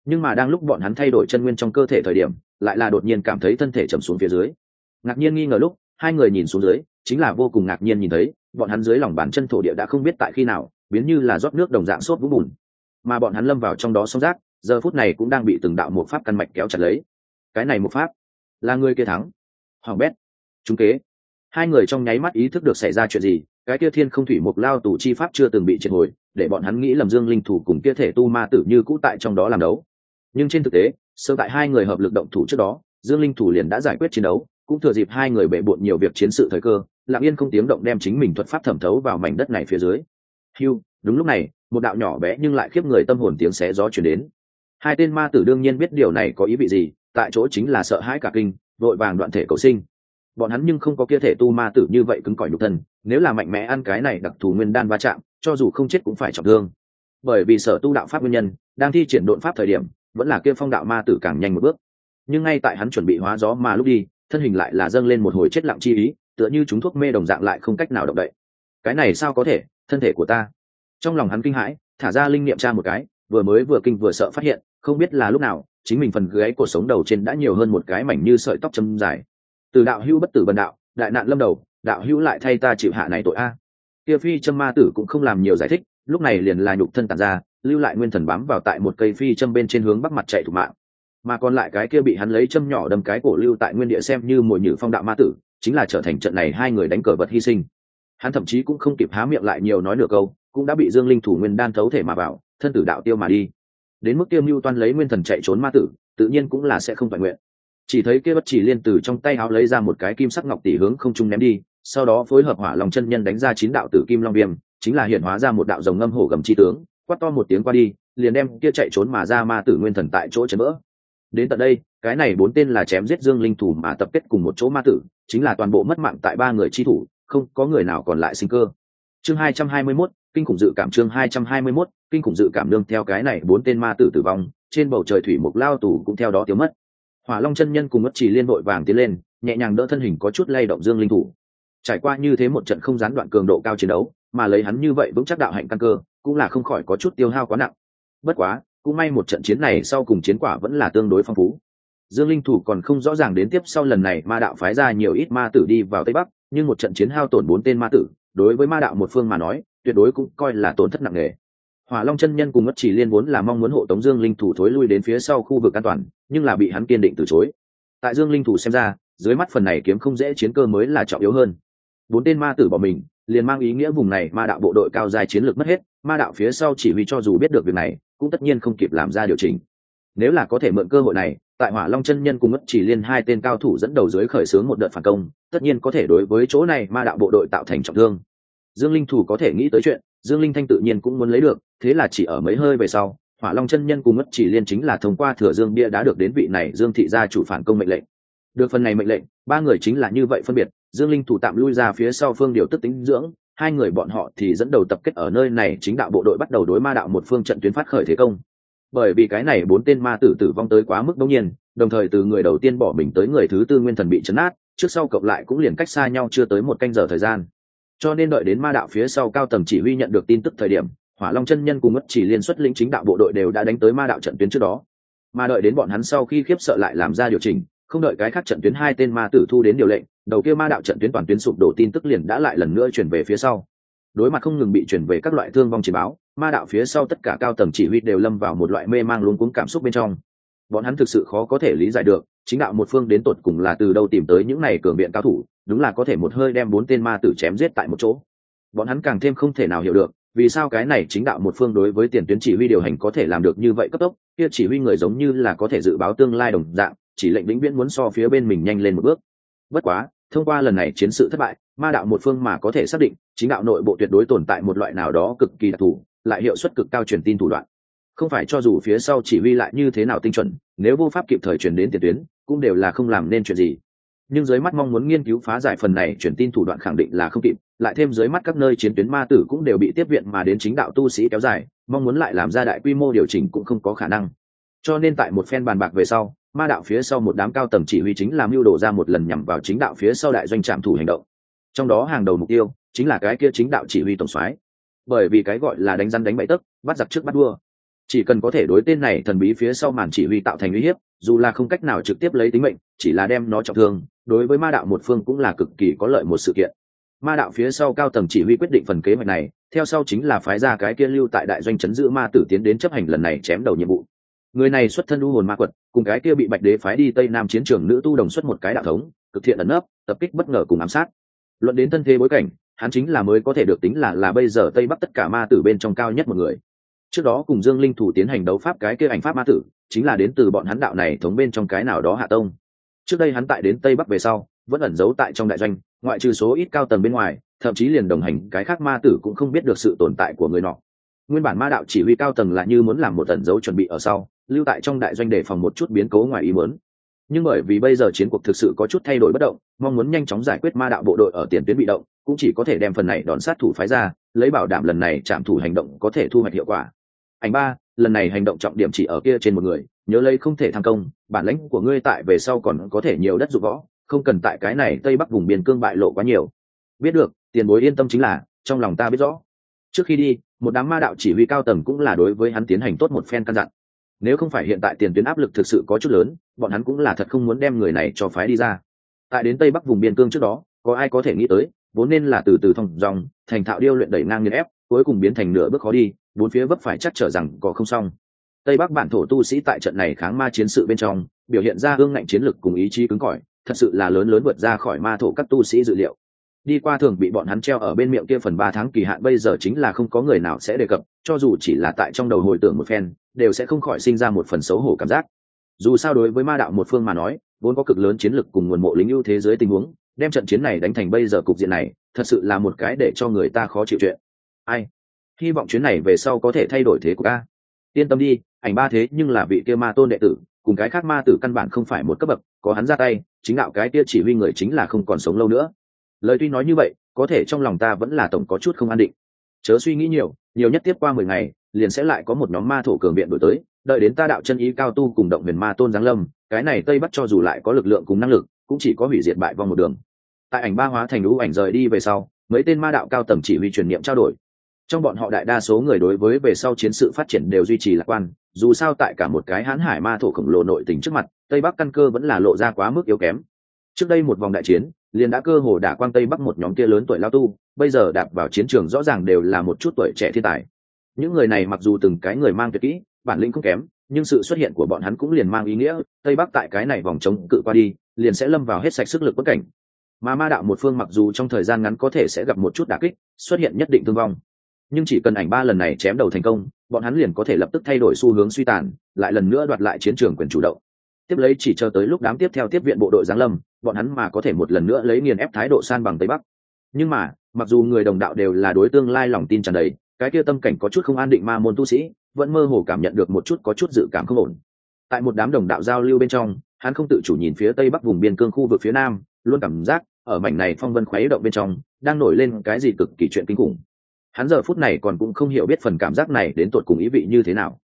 nhưng mà đang lúc bọn hắn thay đổi chân nguyên trong cơ thể thời điểm, lại là đột nhiên cảm thấy thân thể chầm xuống phía dưới. Ngạc nhiên nghi ngờ lúc, hai người nhìn xuống dưới, chính là vô cùng ngạc nhiên nhìn thấy, bọn hắn dưới lòng bàn chân thổ địa đã không biết tại khi nào, biến như là rót nước đồng dạng sốt vũng bùn. Mà bọn hắn lâm vào trong đó sông rác giờ phút này cũng đang bị từng đạo một pháp căn mạch kéo chặt lấy. Cái này một pháp, là người kia thắng. Hoàng bét chúng kế. Hai người trong nháy mắt ý thức được xảy ra chuyện gì, cái kia thiên không thủy một lao tù chi pháp chưa từng bị triệt hồi, để bọn hắn nghĩ lầm dương linh thủ cùng kia thể tu ma tử như cũ tại trong đó làm đấu nhưng trên thực tế, sơ tại hai người hợp lực động thủ trước đó, dương linh thủ liền đã giải quyết chiến đấu, cũng thừa dịp hai người bệ bộn nhiều việc chiến sự thời cơ, lặng yên không tiếng động đem chính mình thuật pháp thẩm thấu vào mảnh đất này phía dưới. Hiu đúng lúc này, một đạo nhỏ bé nhưng lại khiếp người tâm hồn tiếng xé gió chuyển đến. Hai tên ma tử đương nhiên biết điều này có ý vị gì, tại chỗ chính là sợ hãi cả kinh, vội vàng đoạn thể cầu sinh. Bọn hắn nhưng không có kia thể tu ma tử như vậy cứng cỏi nhục thân, nếu là mạnh mẽ ăn cái này đặc thù nguyên đan va chạm, cho dù không chết cũng phải trọng thương. Bởi vì sở tu đạo pháp nguyên nhân, đang thi triển đột pháp thời điểm vẫn là kia phong đạo ma tử càng nhanh một bước. Nhưng ngay tại hắn chuẩn bị hóa gió mà lúc đi, thân hình lại là dâng lên một hồi chết lặng chi ý, tựa như chúng thuốc mê đồng dạng lại không cách nào động đậy. Cái này sao có thể, thân thể của ta. Trong lòng hắn kinh hãi, thả ra linh niệm tra một cái, vừa mới vừa kinh vừa sợ phát hiện, không biết là lúc nào, chính mình phần gáy cuộc sống đầu trên đã nhiều hơn một cái mảnh như sợi tóc châm dài. Từ đạo hữu bất tử bần đạo, đại nạn lâm đầu, đạo hữu lại thay ta chịu hạ này tội a. Kia phi châm ma tử cũng không làm nhiều giải thích, lúc này liền là nhục thân tàn ra lưu lại nguyên thần bám vào tại một cây phi châm bên trên hướng bắc mặt chạy thủ mạng. Mà còn lại cái kia bị hắn lấy châm nhỏ đâm cái cổ lưu tại nguyên địa xem như mồi nhử phong đạo ma tử, chính là trở thành trận này hai người đánh cờ vật hy sinh. Hắn thậm chí cũng không kịp há miệng lại nhiều nói nửa câu, cũng đã bị dương linh thủ nguyên đan thấu thể mà vào, thân tử đạo tiêu mà đi. Đến mức tiêu mưu toan lấy nguyên thần chạy trốn ma tử, tự nhiên cũng là sẽ không toàn nguyện. Chỉ thấy kia bất chỉ liên từ trong tay áo lấy ra một cái kim sắc ngọc tỷ hướng không trung ném đi, sau đó phối hợp hỏa lòng chân nhân đánh ra chín đạo tử kim long viêm, chính là hiện hóa ra một đạo rồng ngâm hổ gầm chi tướng quát to một tiếng qua đi, liền đem kia chạy trốn mà ra ma tử nguyên thần tại chỗ chấn vỡ. Đến tận đây, cái này bốn tên là chém giết dương linh thủ mà tập kết cùng một chỗ ma tử, chính là toàn bộ mất mạng tại ba người chi thủ, không có người nào còn lại sinh cơ. Chương hai trăm hai mươi mốt, kinh khủng dự cảm chương hai trăm hai mươi mốt, kinh khủng dự cảm nương theo cái này bốn tên ma tử tử vong, trên bầu trời thủy mục lao tù cũng theo đó tiêu mất. Hỏa long chân nhân cùng mất chỉ liên vội vàng tiến lên, nhẹ nhàng đỡ thân hình có chút lay động dương linh thủ. Trải qua như thế một trận không gián đoạn cường độ cao chiến đấu, mà lấy hắn như vậy vững chắc đạo hạnh căn cơ cũng là không khỏi có chút tiêu hao quá nặng. Bất quá, cũng may một trận chiến này sau cùng chiến quả vẫn là tương đối phong phú. Dương linh thủ còn không rõ ràng đến tiếp sau lần này ma đạo phái ra nhiều ít ma tử đi vào tây bắc, nhưng một trận chiến hao tổn bốn tên ma tử, đối với ma đạo một phương mà nói, tuyệt đối cũng coi là tổn thất nặng nề. Hỏa long chân nhân cùng ngất chỉ liên vốn là mong muốn hộ tống dương linh thủ thối lui đến phía sau khu vực an toàn, nhưng là bị hắn kiên định từ chối. Tại dương linh thủ xem ra, dưới mắt phần này kiếm không dễ chiến cơ mới là trọng yếu hơn. Bốn tên ma tử bỏ mình, liền mang ý nghĩa vùng này ma đạo bộ đội cao dài chiến lược mất hết ma đạo phía sau chỉ huy cho dù biết được việc này, cũng tất nhiên không kịp làm ra điều chỉnh. Nếu là có thể mượn cơ hội này, tại hỏa long chân nhân cùng mất chỉ liên hai tên cao thủ dẫn đầu dưới khởi xướng một đợt phản công, tất nhiên có thể đối với chỗ này ma đạo bộ đội tạo thành trọng thương. Dương linh thủ có thể nghĩ tới chuyện, dương linh thanh tự nhiên cũng muốn lấy được, thế là chỉ ở mấy hơi về sau, hỏa long chân nhân cùng mất chỉ liên chính là thông qua thừa dương bia đã được đến vị này dương thị gia chủ phản công mệnh lệnh. Được phần này mệnh lệnh, ba người chính là như vậy phân biệt, dương linh thủ tạm lui ra phía sau phương điều tức tính dưỡng hai người bọn họ thì dẫn đầu tập kết ở nơi này chính đạo bộ đội bắt đầu đối ma đạo một phương trận tuyến phát khởi thế công. Bởi vì cái này bốn tên ma tử tử vong tới quá mức đông nhiên, đồng thời từ người đầu tiên bỏ mình tới người thứ tư nguyên thần bị chấn át trước sau cộng lại cũng liền cách xa nhau chưa tới một canh giờ thời gian. Cho nên đợi đến ma đạo phía sau cao tầng chỉ huy nhận được tin tức thời điểm, hỏa long chân nhân cùng mất chỉ liên xuất lĩnh chính đạo bộ đội đều đã đánh tới ma đạo trận tuyến trước đó. Mà đợi đến bọn hắn sau khi khiếp sợ lại làm ra điều chỉnh không đợi cái khác trận tuyến hai tên ma tử thu đến điều lệnh, đầu kia ma đạo trận tuyến toàn tuyến sụp đổ tin tức liền đã lại lần nữa chuyển về phía sau. Đối mặt không ngừng bị chuyển về các loại thương vong chỉ báo, ma đạo phía sau tất cả cao tầng chỉ huy đều lâm vào một loại mê mang luống cuống cảm xúc bên trong. Bọn hắn thực sự khó có thể lý giải được, chính đạo một phương đến tột cùng là từ đâu tìm tới những này cường biện cao thủ, đúng là có thể một hơi đem bốn tên ma tử chém giết tại một chỗ. Bọn hắn càng thêm không thể nào hiểu được, vì sao cái này chính đạo một phương đối với tiền tuyến chỉ huy điều hành có thể làm được như vậy cấp tốc, kia chỉ huy người giống như là có thể dự báo tương lai đồng dạng chỉ lệnh vĩnh viễn muốn so phía bên mình nhanh lên một bước. Bất quá, thông qua lần này chiến sự thất bại, ma đạo một phương mà có thể xác định, chính đạo nội bộ tuyệt đối tồn tại một loại nào đó cực kỳ đặc thù, lại hiệu suất cực cao truyền tin thủ đoạn. Không phải cho dù phía sau chỉ huy lại như thế nào tinh chuẩn, nếu vô pháp kịp thời truyền đến tiền tuyến, cũng đều là không làm nên chuyện gì. Nhưng dưới mắt mong muốn nghiên cứu phá giải phần này truyền tin thủ đoạn khẳng định là không kịp, lại thêm dưới mắt các nơi chiến tuyến ma tử cũng đều bị tiếp viện mà đến chính đạo tu sĩ kéo dài, mong muốn lại làm ra đại quy mô điều chỉnh cũng không có khả năng. Cho nên tại một phen bàn bạc về sau ma đạo phía sau một đám cao tầng chỉ huy chính làm mưu đồ ra một lần nhằm vào chính đạo phía sau đại doanh trạm thủ hành động. Trong đó hàng đầu mục tiêu chính là cái kia chính đạo chỉ huy tổng soái. Bởi vì cái gọi là đánh răn đánh bẫy tấc, bắt giặc trước bắt đua chỉ cần có thể đối tên này thần bí phía sau màn chỉ huy tạo thành uy hiếp, dù là không cách nào trực tiếp lấy tính mệnh, chỉ là đem nó trọng thương, đối với ma đạo một phương cũng là cực kỳ có lợi một sự kiện. Ma đạo phía sau cao tầng chỉ huy quyết định phần kế hoạch này, theo sau chính là phái ra cái kia lưu tại đại doanh chấn giữ ma tử tiến đến chấp hành lần này chém đầu nhiệm vụ người này xuất thân u hồn ma quật, cùng cái kia bị bạch đế phái đi tây nam chiến trường nữ tu đồng xuất một cái đạo thống, cực thiện ẩn ấp tập kích bất ngờ cùng ám sát. Luận đến thân thế bối cảnh, hắn chính là mới có thể được tính là là bây giờ tây bắc tất cả ma tử bên trong cao nhất một người. Trước đó cùng dương linh thủ tiến hành đấu pháp cái kia ảnh pháp ma tử, chính là đến từ bọn hắn đạo này thống bên trong cái nào đó hạ tông. Trước đây hắn tại đến tây bắc về sau, vẫn ẩn giấu tại trong đại doanh, ngoại trừ số ít cao tầng bên ngoài, thậm chí liền đồng hành, cái khác ma tử cũng không biết được sự tồn tại của người nọ. Nguyên bản ma đạo chỉ huy cao tầng là như muốn làm một ẩn dấu chuẩn bị ở sau lưu tại trong đại doanh để phòng một chút biến cố ngoài ý muốn. Nhưng bởi vì bây giờ chiến cuộc thực sự có chút thay đổi bất động, mong muốn nhanh chóng giải quyết ma đạo bộ đội ở tiền tuyến bị động, cũng chỉ có thể đem phần này đón sát thủ phái ra, lấy bảo đảm lần này trạm thủ hành động có thể thu hoạch hiệu quả. Ảnh ba, lần này hành động trọng điểm chỉ ở kia trên một người, nhớ lấy không thể tham công, bản lãnh của ngươi tại về sau còn có thể nhiều đất dụng võ, không cần tại cái này tây bắc vùng biên cương bại lộ quá nhiều. Biết được, tiền bối yên tâm chính là, trong lòng ta biết rõ. Trước khi đi, một đám ma đạo chỉ huy cao tầng cũng là đối với hắn tiến hành tốt một phen căn dặn nếu không phải hiện tại tiền tuyến áp lực thực sự có chút lớn, bọn hắn cũng là thật không muốn đem người này cho phái đi ra. Tại đến tây bắc vùng biên cương trước đó, có ai có thể nghĩ tới, vốn nên là từ từ thòng dòng, thành thạo điêu luyện đẩy ngang nghiên ép, cuối cùng biến thành nửa bước khó đi, bốn phía vấp phải chắc trở rằng có không xong. Tây bắc bản thổ tu sĩ tại trận này kháng ma chiến sự bên trong, biểu hiện ra hương ngạnh chiến lực cùng ý chí cứng cỏi, thật sự là lớn lớn vượt ra khỏi ma thổ các tu sĩ dự liệu đi qua thường bị bọn hắn treo ở bên miệng kia phần ba tháng kỳ hạn, bây giờ chính là không có người nào sẽ đề cập, cho dù chỉ là tại trong đầu hồi tưởng một phen, đều sẽ không khỏi sinh ra một phần xấu hổ cảm giác. Dù sao đối với ma đạo một phương mà nói, vốn có cực lớn chiến lực cùng nguồn mộ lính ưu thế giới tình huống, đem trận chiến này đánh thành bây giờ cục diện này, thật sự là một cái để cho người ta khó chịu chuyện. Ai? Hy vọng chuyến này về sau có thể thay đổi thế của ta yên tâm đi, ảnh ba thế nhưng là vị kia ma tôn đệ tử, cùng cái khác ma tử căn bản không phải một cấp bậc, có hắn ra tay, chính đạo cái kia chỉ huy người chính là không còn sống lâu nữa lời tuy nói như vậy, có thể trong lòng ta vẫn là tổng có chút không an định. Chớ suy nghĩ nhiều nhiều nhất tiếp qua mười ngày, liền sẽ lại có một nhóm ma thổ cường viện đổi tới, đợi đến ta đạo chân ý cao tu cùng động huyền ma tôn giáng lâm, cái này tây bắc cho dù lại có lực lượng cùng năng lực, cũng chỉ có hủy diệt bại vong một đường. Tại ảnh ba hóa thành lũ ảnh rời đi về sau, mấy tên ma đạo cao tầng chỉ huy truyền niệm trao đổi. Trong bọn họ đại đa số người đối với về sau chiến sự phát triển đều duy trì lạc quan, dù sao tại cả một cái hãn hải ma thổ khổng lồ nội tình trước mặt, tây bắc căn cơ vẫn là lộ ra quá mức yếu kém. Trước đây một vòng đại chiến liền đã cơ hồ đả quang tây bắc một nhóm kia lớn tuổi lao tu, bây giờ đạp vào chiến trường rõ ràng đều là một chút tuổi trẻ thiên tài. Những người này mặc dù từng cái người mang tuyệt kỹ, bản lĩnh không kém, nhưng sự xuất hiện của bọn hắn cũng liền mang ý nghĩa, tây bắc tại cái này vòng chống cự qua đi, liền sẽ lâm vào hết sạch sức lực bất cảnh. Mà ma đạo một phương mặc dù trong thời gian ngắn có thể sẽ gặp một chút đả kích, xuất hiện nhất định thương vong. Nhưng chỉ cần ảnh ba lần này chém đầu thành công, bọn hắn liền có thể lập tức thay đổi xu hướng suy tàn, lại lần nữa đoạt lại chiến trường quyền chủ động tiếp lấy chỉ chờ tới lúc đám tiếp theo tiếp viện bộ đội giáng lâm, bọn hắn mà có thể một lần nữa lấy nghiền ép thái độ san bằng tây bắc. Nhưng mà, mặc dù người đồng đạo đều là đối tương lai lòng tin tràn đầy, cái kia tâm cảnh có chút không an định ma môn tu sĩ, vẫn mơ hồ cảm nhận được một chút có chút dự cảm không ổn. Tại một đám đồng đạo giao lưu bên trong, hắn không tự chủ nhìn phía tây bắc vùng biên cương khu vực phía nam, luôn cảm giác, ở mảnh này phong vân khuấy động bên trong, đang nổi lên cái gì cực kỳ chuyện kinh khủng. Hắn giờ phút này còn cũng không hiểu biết phần cảm giác này đến tột cùng ý vị như thế nào.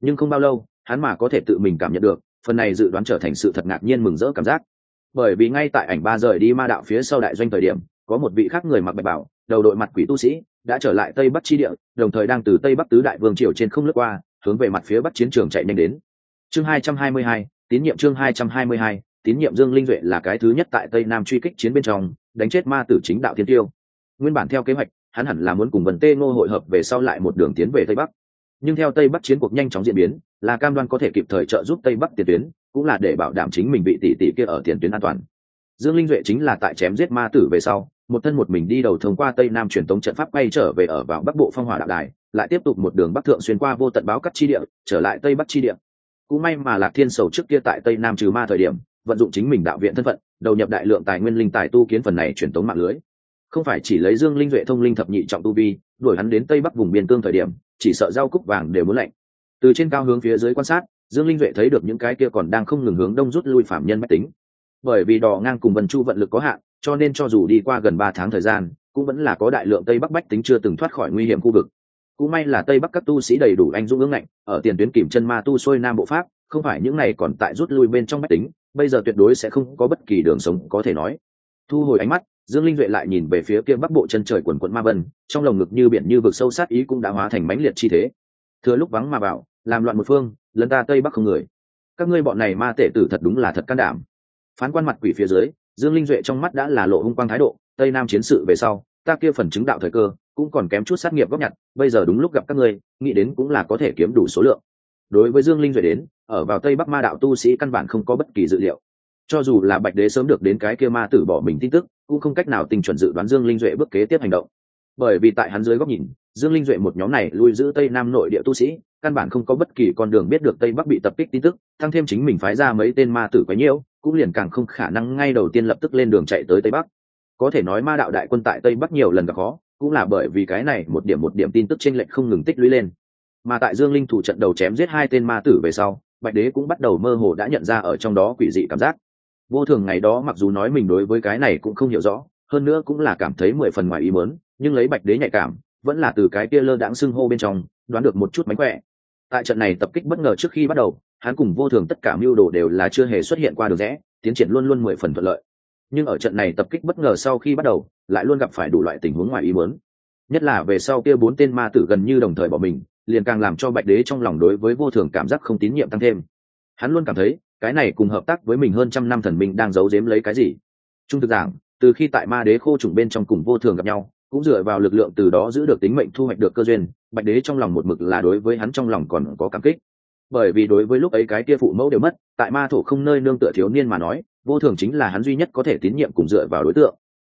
Nhưng không bao lâu, hắn mà có thể tự mình cảm nhận được phần này dự đoán trở thành sự thật ngạc nhiên mừng rỡ cảm giác. Bởi vì ngay tại ảnh ba rời đi ma đạo phía sau đại doanh thời điểm, có một vị khác người mặc bạch bảo, đầu đội mặt quỷ tu sĩ, đã trở lại tây bắc chi địa, đồng thời đang từ tây bắc tứ đại vương triều trên không lướt qua, hướng về mặt phía bắc chiến trường chạy nhanh đến. Chương hai trăm hai mươi hai, tín nhiệm chương hai trăm hai mươi hai, tín nhiệm dương linh duệ là cái thứ nhất tại tây nam truy kích chiến bên trong, đánh chết ma tử chính đạo thiên tiêu. Nguyên bản theo kế hoạch, hắn hẳn là muốn cùng vần tê ngô hội hợp về sau lại một đường tiến về tây bắc nhưng theo tây bắc chiến cuộc nhanh chóng diễn biến, là cam đoan có thể kịp thời trợ giúp tây bắc tiền tuyến, cũng là để bảo đảm chính mình bị tỷ tỷ kia ở tiền tuyến an toàn. Dương linh duệ chính là tại chém giết ma tử về sau, một thân một mình đi đầu thông qua tây nam truyền tống trận pháp quay trở về ở vào bắc bộ phong hỏa đạo đài, lại tiếp tục một đường bắc thượng xuyên qua vô tận báo cắt chi địa, trở lại tây bắc chi địa. Cũng may mà lạc thiên sầu trước kia tại tây nam trừ ma thời điểm, vận dụng chính mình đạo viện thân phận, đầu nhập đại lượng tài nguyên linh tài tu kiến phần này truyền tống mạng lưới. Không phải chỉ lấy dương linh duệ thông linh thập nhị trọng tu vi, đuổi hắn đến tây bắc vùng biên cương thời điểm chỉ sợ rau cúc vàng đều muốn lạnh. Từ trên cao hướng phía dưới quan sát, dương linh duệ thấy được những cái kia còn đang không ngừng hướng đông rút lui phạm nhân mách tính. Bởi vì đò ngang cùng vân chu vận lực có hạn, cho nên cho dù đi qua gần ba tháng thời gian, cũng vẫn là có đại lượng tây bắc bách tính chưa từng thoát khỏi nguy hiểm khu vực. Cũng may là tây bắc các tu sĩ đầy đủ anh dũng ngưỡng ngạnh ở tiền tuyến kiểm chân ma tu xuôi nam bộ pháp, không phải những này còn tại rút lui bên trong bách tính, bây giờ tuyệt đối sẽ không có bất kỳ đường sống có thể nói. Thu hồi ánh mắt dương linh duệ lại nhìn về phía kia bắc bộ chân trời quần quận ma vân, trong lồng ngực như biển như vực sâu sát ý cũng đã hóa thành mãnh liệt chi thế. Thừa lúc vắng mà bảo, làm loạn một phương, lấn ta tây bắc không người. Các ngươi bọn này ma tể tử thật đúng là thật can đảm. Phán quan mặt quỷ phía dưới, dương linh duệ trong mắt đã là lộ hung quang thái độ, tây nam chiến sự về sau, ta kia phần chứng đạo thời cơ, cũng còn kém chút sát nghiệp góp nhặt, bây giờ đúng lúc gặp các ngươi, nghĩ đến cũng là có thể kiếm đủ số lượng. Đối với dương linh duệ đến, ở vào tây bắc ma đạo tu sĩ căn bản không có bất kỳ dự liệu. Cho dù là bạch đế sớm được đến cái kia ma tử bỏ mình tin tức cũng không cách nào tình chuẩn dự đoán dương linh duệ bước kế tiếp hành động. Bởi vì tại hắn dưới góc nhìn, dương linh duệ một nhóm này lui giữ tây nam nội địa tu sĩ, căn bản không có bất kỳ con đường biết được tây bắc bị tập kích tin tức tăng thêm chính mình phái ra mấy tên ma tử quấy nhiễu, cũng liền càng không khả năng ngay đầu tiên lập tức lên đường chạy tới tây bắc. Có thể nói ma đạo đại quân tại tây bắc nhiều lần gặp khó, cũng là bởi vì cái này một điểm một điểm tin tức chênh lệch không ngừng tích lũy lên. Mà tại dương linh thủ trận đầu chém giết hai tên ma tử về sau, bạch đế cũng bắt đầu mơ hồ đã nhận ra ở trong đó quỷ dị cảm giác vô thường ngày đó mặc dù nói mình đối với cái này cũng không hiểu rõ, hơn nữa cũng là cảm thấy mười phần ngoài ý mớn nhưng lấy bạch đế nhạy cảm, vẫn là từ cái kia lơ đãng xưng hô bên trong, đoán được một chút mánh khỏe. Tại trận này tập kích bất ngờ trước khi bắt đầu, hắn cùng vô thường tất cả mưu đồ đều là chưa hề xuất hiện qua được rẽ, tiến triển luôn luôn mười phần thuận lợi. Nhưng ở trận này tập kích bất ngờ sau khi bắt đầu, lại luôn gặp phải đủ loại tình huống ngoài ý muốn. Nhất là về sau kia bốn tên ma tử gần như đồng thời bỏ mình, liền càng làm cho bạch đế trong lòng đối với vô thường cảm giác không tín nhiệm tăng thêm. Hắn luôn cảm thấy cái này cùng hợp tác với mình hơn trăm năm thần minh đang giấu giếm lấy cái gì? Trung thực giảng, từ khi tại ma đế khô trùng bên trong cùng vô thường gặp nhau, cũng dựa vào lực lượng từ đó giữ được tính mệnh thu hoạch được cơ duyên, bạch đế trong lòng một mực là đối với hắn trong lòng còn có cảm kích. Bởi vì đối với lúc ấy cái kia phụ mẫu đều mất, tại ma thổ không nơi nương tựa thiếu niên mà nói, vô thường chính là hắn duy nhất có thể tín nhiệm cùng dựa vào đối tượng.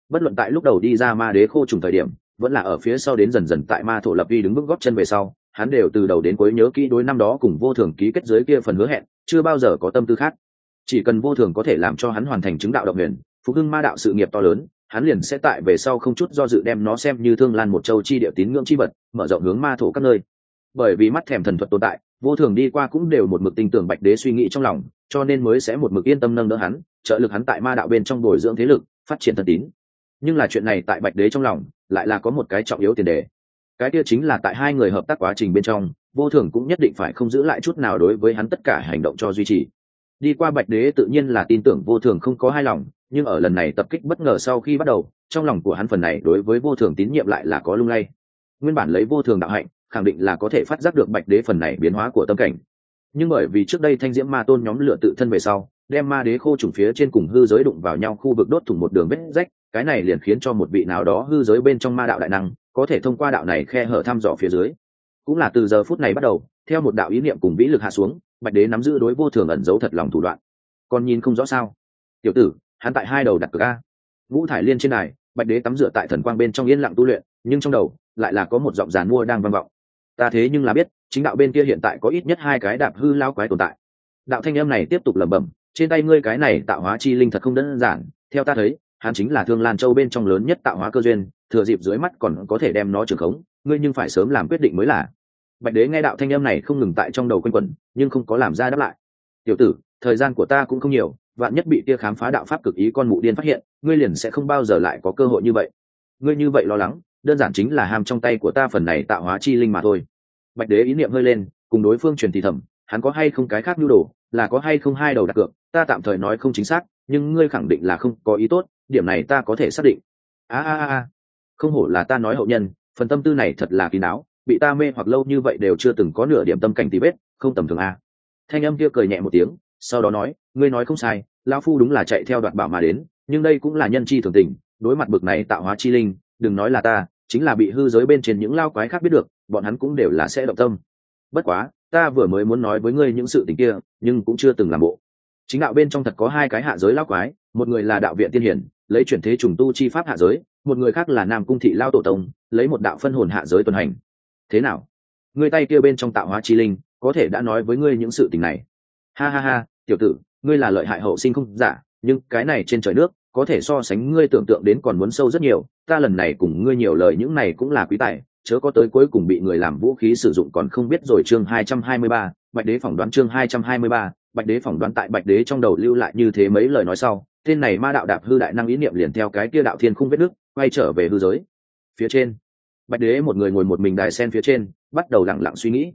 Bất luận tại lúc đầu đi ra ma đế khô trùng thời điểm, vẫn là ở phía sau đến dần dần tại ma thổ lập vi đứng bước góp chân về sau, hắn đều từ đầu đến cuối nhớ kỹ đối năm đó cùng vô thường ký kết giới kia phần hứa hẹn chưa bao giờ có tâm tư khác. Chỉ cần vô thường có thể làm cho hắn hoàn thành chứng đạo động huyền phục hưng ma đạo sự nghiệp to lớn, hắn liền sẽ tại về sau không chút do dự đem nó xem như thương lan một châu chi địa tín ngưỡng chi vật, mở rộng hướng ma thổ các nơi. Bởi vì mắt thèm thần thuật tồn tại, vô thường đi qua cũng đều một mực tin tưởng bạch đế suy nghĩ trong lòng, cho nên mới sẽ một mực yên tâm nâng đỡ hắn, trợ lực hắn tại ma đạo bên trong bồi dưỡng thế lực, phát triển thần tín. Nhưng là chuyện này tại bạch đế trong lòng, lại là có một cái trọng yếu tiền đề. Cái kia chính là tại hai người hợp tác quá trình bên trong vô thường cũng nhất định phải không giữ lại chút nào đối với hắn tất cả hành động cho duy trì. Đi qua bạch đế tự nhiên là tin tưởng vô thường không có hai lòng, nhưng ở lần này tập kích bất ngờ sau khi bắt đầu, trong lòng của hắn phần này đối với vô thường tín nhiệm lại là có lung lay. Nguyên bản lấy vô thường đạo hạnh, khẳng định là có thể phát giác được bạch đế phần này biến hóa của tâm cảnh. Nhưng bởi vì trước đây thanh diễm ma tôn nhóm lựa tự thân về sau, đem ma đế khô trùng phía trên cùng hư giới đụng vào nhau khu vực đốt thủng một đường vết rách, cái này liền khiến cho một vị nào đó hư giới bên trong ma đạo đại năng có thể thông qua đạo này khe hở thăm dò phía dưới cũng là từ giờ phút này bắt đầu, theo một đạo ý niệm cùng vĩ lực hạ xuống, bạch đế nắm giữ đối vô thường ẩn giấu thật lòng thủ đoạn. Còn nhìn không rõ sao? Tiểu tử, hắn tại hai đầu đặt cược a. Vũ thải liên trên này bạch đế tắm rửa tại thần quang bên trong yên lặng tu luyện, nhưng trong đầu lại là có một giọng giàn mua đang vang vọng. Ta thế nhưng là biết, chính đạo bên kia hiện tại có ít nhất hai cái đạp hư lao quái tồn tại. Đạo thanh em này tiếp tục lẩm bẩm, trên tay ngươi cái này tạo hóa chi linh thật không đơn giản, theo ta thấy, hắn chính là thương lan châu bên trong lớn nhất tạo hóa cơ duyên, thừa dịp dưới mắt còn có thể đem nó trường khống ngươi nhưng phải sớm làm quyết định mới là. Bạch đế nghe đạo thanh âm này không ngừng tại trong đầu quanh quẩn, nhưng không có làm ra đáp lại. Tiểu tử, thời gian của ta cũng không nhiều, vạn nhất bị tia khám phá đạo pháp cực ý con mụ điên phát hiện, ngươi liền sẽ không bao giờ lại có cơ hội như vậy. Ngươi như vậy lo lắng, đơn giản chính là ham trong tay của ta phần này tạo hóa chi linh mà thôi. Bạch đế ý niệm hơi lên, cùng đối phương truyền thì thầm, hắn có hay không cái khác nhu đồ, là có hay không hai đầu đặt cược, ta tạm thời nói không chính xác, nhưng ngươi khẳng định là không có ý tốt, điểm này ta có thể xác định. A a a, không hổ là ta nói hậu nhân phần tâm tư này thật là kín đáo, bị ta mê hoặc lâu như vậy đều chưa từng có nửa điểm tâm cảnh tí vết, không tầm thường a thanh âm kia cười nhẹ một tiếng, sau đó nói, ngươi nói không sai, lão phu đúng là chạy theo đoạn bảo mà đến, nhưng đây cũng là nhân chi thường tình, đối mặt bực này tạo hóa chi linh, đừng nói là ta, chính là bị hư giới bên trên những lao quái khác biết được, bọn hắn cũng đều là sẽ động tâm. Bất quá, ta vừa mới muốn nói với ngươi những sự tình kia, nhưng cũng chưa từng làm bộ. Chính đạo bên trong thật có hai cái hạ giới lao quái, một người là đạo viện tiên hiển, lấy chuyển thế trùng tu chi pháp hạ giới một người khác là nam cung thị lao tổ tông lấy một đạo phân hồn hạ giới tuần hành. Thế nào? Người tay kia bên trong tạo hóa chi linh có thể đã nói với ngươi những sự tình này. Ha ha ha tiểu tử ngươi là lợi hại hậu sinh không giả nhưng cái này trên trời nước có thể so sánh ngươi tưởng tượng đến còn muốn sâu rất nhiều ta lần này cùng ngươi nhiều lời những này cũng là quý tài chớ có tới cuối cùng bị người làm vũ khí sử dụng còn không biết rồi chương 223, Bạch Đế phỏng đoán chương 223, bạch đế phỏng đoán tại bạch đế trong đầu lưu lại như thế mấy lời nói sau tên này ma đạo đạp hư đại năng ý niệm liền theo cái kia đạo thiên khung vết đức, quay trở về hư giới. Phía trên bạch đế một người ngồi một mình đài sen phía trên bắt đầu lẳng lặng suy nghĩ.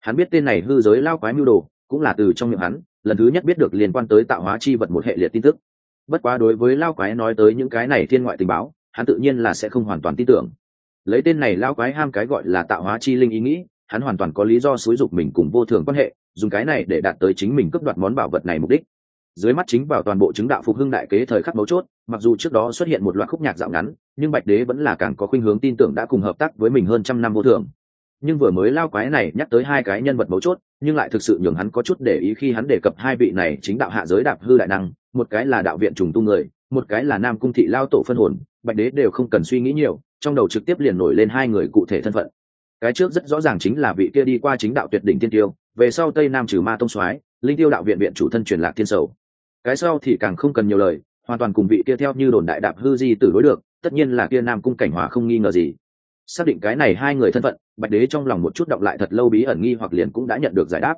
Hắn biết tên này hư giới lao quái mưu đồ cũng là từ trong miệng hắn lần thứ nhất biết được liên quan tới tạo hóa chi vật một hệ liệt tin tức. Bất quá đối với lao quái nói tới những cái này thiên ngoại tình báo hắn tự nhiên là sẽ không hoàn toàn tin tưởng. Lấy tên này lao quái ham cái gọi là tạo hóa chi linh ý nghĩ hắn hoàn toàn có lý do xúi dục mình cùng vô thường quan hệ dùng cái này để đạt tới chính mình cướp đoạt món bảo vật này mục đích. Dưới mắt chính vào toàn bộ chứng đạo phục hưng đại kế thời khắc mấu chốt, mặc dù trước đó xuất hiện một loạt khúc nhạc dạo ngắn, nhưng bạch đế vẫn là càng có khuynh hướng tin tưởng đã cùng hợp tác với mình hơn trăm năm vô thường. Nhưng vừa mới lao quái này nhắc tới hai cái nhân vật mấu chốt, nhưng lại thực sự nhường hắn có chút để ý khi hắn đề cập hai vị này chính đạo hạ giới đạp hư đại năng, một cái là đạo viện trùng tu người, một cái là nam cung thị lao tổ phân hồn, bạch đế đều không cần suy nghĩ nhiều, trong đầu trực tiếp liền nổi lên hai người cụ thể thân phận cái trước rất rõ ràng chính là vị kia đi qua chính đạo tuyệt đỉnh tiên tiêu, về sau tây nam trừ ma tông soái, linh tiêu đạo viện viện chủ thân truyền lạc thiên sầu. Cái sau thì càng không cần nhiều lời, hoàn toàn cùng vị kia theo như đồn đại đạp hư di tử đối được, tất nhiên là kia nam cung cảnh hòa không nghi ngờ gì. Xác định cái này hai người thân phận, bạch đế trong lòng một chút động lại thật lâu bí ẩn nghi hoặc liền cũng đã nhận được giải đáp.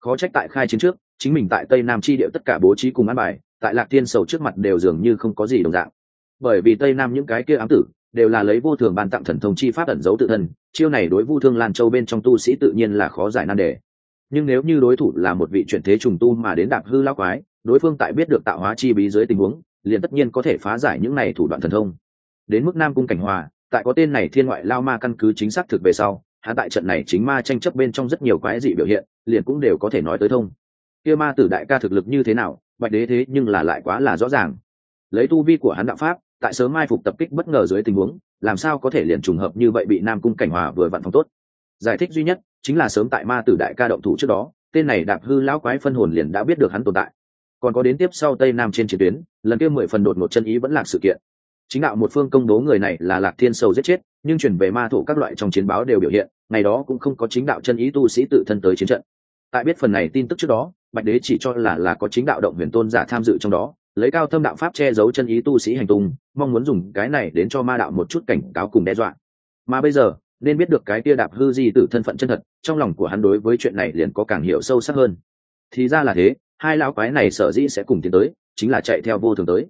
Khó trách tại khai chiến trước, chính mình tại tây nam chi địa tất cả bố trí cùng ăn bài, tại lạc thiên sầu trước mặt đều dường như không có gì đồng dạng. Bởi vì tây nam những cái kia ám tử đều là lấy vô thường ban tặng thần thông chi pháp ẩn giấu tự thân, chiêu này đối vu thương lan châu bên trong tu sĩ tự nhiên là khó giải nan đề. Nhưng nếu như đối thủ là một vị chuyển thế trùng tu mà đến đạp hư lao quái, đối phương tại biết được tạo hóa chi bí dưới tình huống, liền tất nhiên có thể phá giải những này thủ đoạn thần thông. Đến mức nam cung cảnh hòa, tại có tên này thiên ngoại lao ma căn cứ chính xác thực về sau hạ tại trận này chính ma tranh chấp bên trong rất nhiều quái dị biểu hiện, liền cũng đều có thể nói tới thông. Kia ma tử đại ca thực lực như thế nào, bạch đế thế nhưng là lại quá là rõ ràng. Lấy tu vi của hắn đạo pháp tại sớm mai phục tập kích bất ngờ dưới tình huống, làm sao có thể liền trùng hợp như vậy bị nam cung cảnh hòa vừa vặn phòng tốt? Giải thích duy nhất chính là sớm tại ma tử đại ca động thủ trước đó, tên này đạp hư lão quái phân hồn liền đã biết được hắn tồn tại. Còn có đến tiếp sau tây nam trên chiến tuyến, lần kia mười phần đột một chân ý vẫn là sự kiện. Chính đạo một phương công bố người này là lạc thiên sầu giết chết, nhưng chuyển về ma thủ các loại trong chiến báo đều biểu hiện, ngày đó cũng không có chính đạo chân ý tu sĩ tự thân tới chiến trận. Tại biết phần này tin tức trước đó, bạch đế chỉ cho là là có chính đạo động huyền tôn giả tham dự trong đó lấy cao thâm đạo pháp che giấu chân ý tu sĩ hành tung, mong muốn dùng cái này đến cho ma đạo một chút cảnh cáo cùng đe dọa. Mà bây giờ, nên biết được cái tia đạp hư di tử thân phận chân thật, trong lòng của hắn đối với chuyện này liền có càng hiểu sâu sắc hơn. Thì ra là thế, hai lão quái này sở dĩ sẽ cùng tiến tới, chính là chạy theo vô thường tới.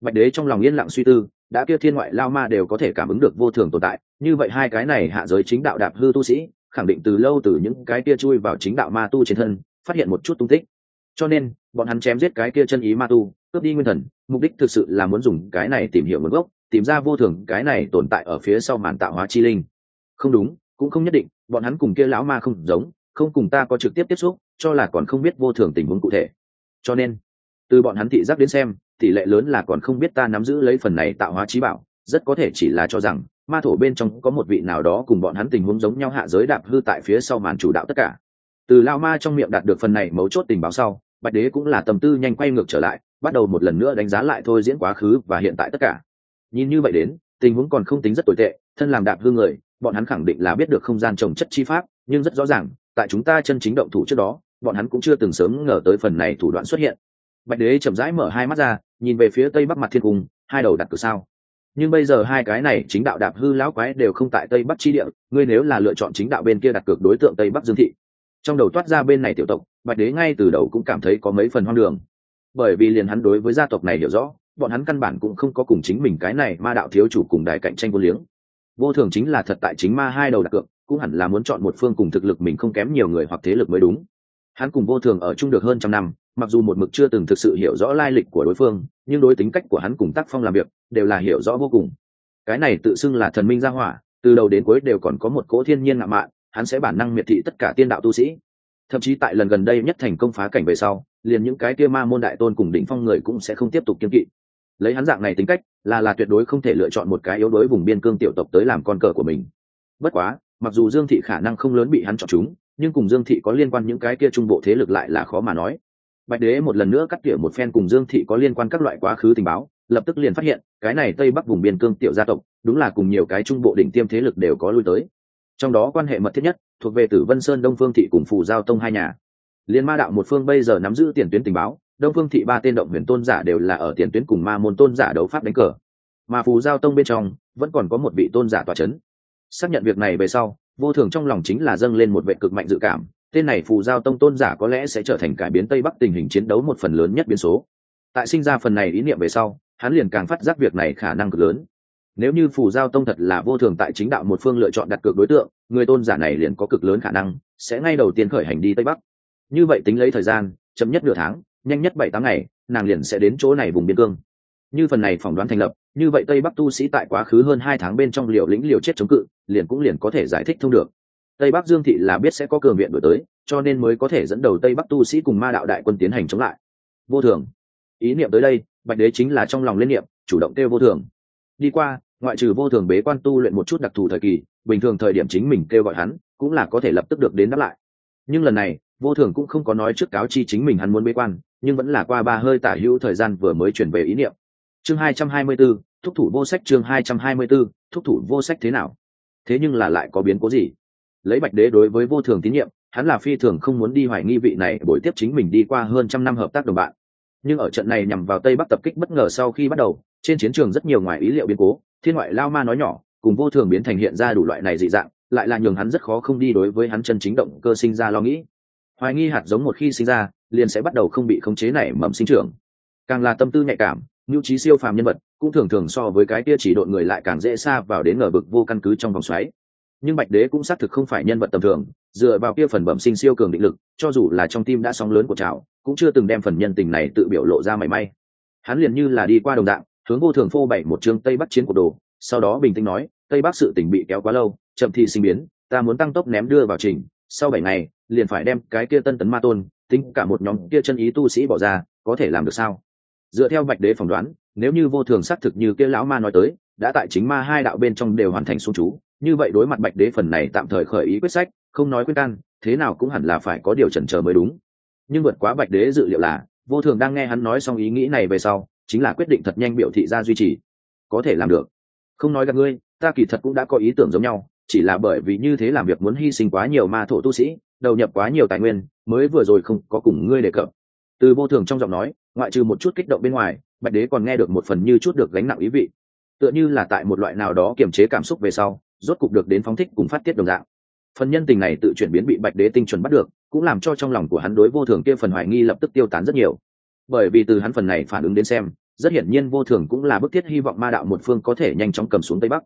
Bạch đế trong lòng yên lặng suy tư, đã kia thiên ngoại lao ma đều có thể cảm ứng được vô thường tồn tại, như vậy hai cái này hạ giới chính đạo đạp hư tu sĩ, khẳng định từ lâu từ những cái kia chui vào chính đạo ma tu trên thân, phát hiện một chút tung tích cho nên, bọn hắn chém giết cái kia chân ý ma tu, cướp đi nguyên thần, mục đích thực sự là muốn dùng cái này tìm hiểu nguồn gốc, tìm ra vô thường, cái này tồn tại ở phía sau màn tạo hóa chi linh. Không đúng, cũng không nhất định, bọn hắn cùng kia lão ma không giống, không cùng ta có trực tiếp tiếp xúc, cho là còn không biết vô thường tình huống cụ thể. Cho nên, từ bọn hắn thị giác đến xem, tỷ lệ lớn là còn không biết ta nắm giữ lấy phần này tạo hóa trí bảo, rất có thể chỉ là cho rằng, ma thổ bên trong có một vị nào đó cùng bọn hắn tình huống giống nhau hạ giới đạp hư tại phía sau màn chủ đạo tất cả. Từ lao ma trong miệng đạt được phần này mấu chốt tình báo sau bạch đế cũng là tâm tư nhanh quay ngược trở lại, bắt đầu một lần nữa đánh giá lại thôi diễn quá khứ và hiện tại tất cả. Nhìn như vậy đến, tình huống còn không tính rất tồi tệ, thân làm đạp hư người, bọn hắn khẳng định là biết được không gian trồng chất chi pháp, nhưng rất rõ ràng, tại chúng ta chân chính động thủ trước đó, bọn hắn cũng chưa từng sớm ngờ tới phần này thủ đoạn xuất hiện. Bạch đế chậm rãi mở hai mắt ra, nhìn về phía tây bắc mặt thiên cung, hai đầu đặt cửa sao. Nhưng bây giờ hai cái này chính đạo đạp hư lão quái đều không tại tây bắc chi địa, ngươi nếu là lựa chọn chính đạo bên kia đặt cược đối tượng tây bắc dương thị. Trong đầu toát ra bên này tiểu tộc bạch đế ngay từ đầu cũng cảm thấy có mấy phần hoang đường. Bởi vì liền hắn đối với gia tộc này hiểu rõ, bọn hắn căn bản cũng không có cùng chính mình cái này ma đạo thiếu chủ cùng đài cạnh tranh vô liếng. Vô thường chính là thật tại chính ma hai đầu đặt cược, cũng hẳn là muốn chọn một phương cùng thực lực mình không kém nhiều người hoặc thế lực mới đúng. Hắn cùng vô thường ở chung được hơn trăm năm, mặc dù một mực chưa từng thực sự hiểu rõ lai lịch của đối phương, nhưng đối tính cách của hắn cùng tác phong làm việc, đều là hiểu rõ vô cùng. Cái này tự xưng là thần minh gia hỏa, từ đầu đến cuối đều còn có một cỗ thiên nhiên ngạo mạn, hắn sẽ bản năng miệt thị tất cả tiên đạo tu sĩ thậm chí tại lần gần đây nhất thành công phá cảnh về sau, liền những cái kia ma môn đại tôn cùng đỉnh phong người cũng sẽ không tiếp tục kiên kỵ. Lấy hắn dạng này tính cách, là là tuyệt đối không thể lựa chọn một cái yếu đối vùng biên cương tiểu tộc tới làm con cờ của mình. Bất quá, mặc dù dương thị khả năng không lớn bị hắn chọn chúng, nhưng cùng dương thị có liên quan những cái kia trung bộ thế lực lại là khó mà nói. Bạch đế một lần nữa cắt tỉa một phen cùng dương thị có liên quan các loại quá khứ tình báo, lập tức liền phát hiện, cái này tây bắc vùng biên cương tiểu gia tộc, đúng là cùng nhiều cái trung bộ đỉnh tiêm thế lực đều có lui tới. Trong đó quan hệ mật thiết nhất thuộc về tử vân sơn đông phương thị cùng phù giao tông hai nhà. Liên ma đạo một phương bây giờ nắm giữ tiền tuyến tình báo, đông phương thị ba tên động huyền tôn giả đều là ở tiền tuyến cùng ma môn tôn giả đấu pháp đánh cờ. Mà phù giao tông bên trong, vẫn còn có một vị tôn giả tòa c h ấ n xác nhận việc này về sau, vô thường trong lòng chính là dâng lên một vệ cực mạnh dự cảm, tên này phù giao tông tôn giả có lẽ sẽ trở thành cải biến tây bắc tình hình chiến đấu một phần lớn nhất biến số. Tại sinh ra phần này ý niệm về sau, hắn liền càng phát giác việc này khả năng cực lớn. Nếu như phù giao tông thật là vô thường tại chính đạo một phương lựa chọn đặt cược đối tượng người tôn giả này liền có cực lớn khả năng sẽ ngay đầu tiên khởi hành đi tây bắc. Như vậy tính lấy thời gian, chậm nhất nửa tháng, nhanh nhất bảy tám ngày, nàng liền sẽ đến chỗ này vùng biên cương. Như phần này phỏng đoán thành lập, như vậy tây bắc tu sĩ tại quá khứ hơn hai tháng bên trong liều lĩnh liều chết chống cự, liền cũng liền có thể giải thích thông được. Tây bắc dương thị là biết sẽ có cường viện đổi tới, cho nên mới có thể dẫn đầu tây bắc tu sĩ cùng ma đạo đại quân tiến hành chống lại. Vô thường. Ý niệm tới đây, bạch đế chính là trong lòng liên niệm, chủ động kêu vô thường. Đi qua, ngoại trừ vô thường bế quan tu luyện một chút đặc thù thời kỳ bình thường thời điểm chính mình kêu gọi hắn cũng là có thể lập tức được đến đáp lại. Nhưng lần này vô thường cũng không có nói trước cáo chi chính mình hắn muốn bế quan nhưng vẫn là qua ba hơi tả hữu thời gian vừa mới chuyển về ý niệm. Chương hai trăm hai mươi 224, thúc thủ vô sách chương hai trăm hai mươi 224, thúc thủ vô sách thế nào? Thế nhưng là lại có biến cố gì? Lấy bạch đế đối với vô thường tín nhiệm hắn là phi thường không muốn đi hoài nghi vị này buổi tiếp chính mình đi qua hơn trăm năm hợp tác đồng bạn. Nhưng ở trận này nhằm vào tây bắc tập kích bất ngờ sau khi bắt đầu trên chiến trường rất nhiều ngoài ý liệu biến cố thiên ngoại lao ma nói nhỏ cùng vô thường biến thành hiện ra đủ loại này dị dạng, lại là nhường hắn rất khó không đi đối với hắn chân chính động cơ sinh ra lo nghĩ. Hoài nghi hạt giống một khi sinh ra, liền sẽ bắt đầu không bị khống chế này mầm sinh trưởng. Càng là tâm tư nhạy cảm, nhu trí siêu phàm nhân vật, cũng thường thường so với cái kia chỉ đội người lại càng dễ xa vào đến ngờ vực vô căn cứ trong vòng xoáy. Nhưng bạch đế cũng xác thực không phải nhân vật tầm thường, dựa vào kia phần bẩm sinh siêu cường định lực, cho dù là trong tim đã sóng lớn của trào cũng chưa từng đem phần nhân tình này tự biểu lộ ra mảy may. Hắn liền như là đi qua đồng dạng, hướng vô thường phô bảy một chương tây bắc chiến của đồ sau đó bình tĩnh nói, tây bắc sự tình bị kéo quá lâu, chậm thì sinh biến, ta muốn tăng tốc ném đưa vào trình, sau bảy ngày, liền phải đem cái kia tân tấn ma tôn, tính cả một nhóm kia chân ý tu sĩ bỏ ra, có thể làm được sao? Dựa theo bạch đế phỏng đoán, nếu như vô thường xác thực như kia lão ma nói tới, đã tại chính ma hai đạo bên trong đều hoàn thành xuống chú, như vậy đối mặt bạch đế phần này tạm thời khởi ý quyết sách, không nói quyết can thế nào cũng hẳn là phải có điều chần chờ mới đúng. Nhưng vượt quá bạch đế dự liệu là, vô thường đang nghe hắn nói xong ý nghĩ này về sau, chính là quyết định thật nhanh biểu thị ra duy trì. Có thể làm được không nói gặp ngươi, ta kỳ thật cũng đã có ý tưởng giống nhau, chỉ là bởi vì như thế làm việc muốn hy sinh quá nhiều ma thổ tu sĩ, đầu nhập quá nhiều tài nguyên, mới vừa rồi không có cùng ngươi đề cập. Từ vô thường trong giọng nói, ngoại trừ một chút kích động bên ngoài, bạch đế còn nghe được một phần như chút được gánh nặng ý vị. Tựa như là tại một loại nào đó kiềm chế cảm xúc về sau, rốt cục được đến phóng thích cùng phát tiết đồng dạng. Phần nhân tình này tự chuyển biến bị bạch đế tinh chuẩn bắt được, cũng làm cho trong lòng của hắn đối vô thường kia phần hoài nghi lập tức tiêu tán rất nhiều. Bởi vì từ hắn phần này phản ứng đến xem rất hiển nhiên vô thường cũng là bức thiết hy vọng ma đạo một phương có thể nhanh chóng cầm xuống tây bắc.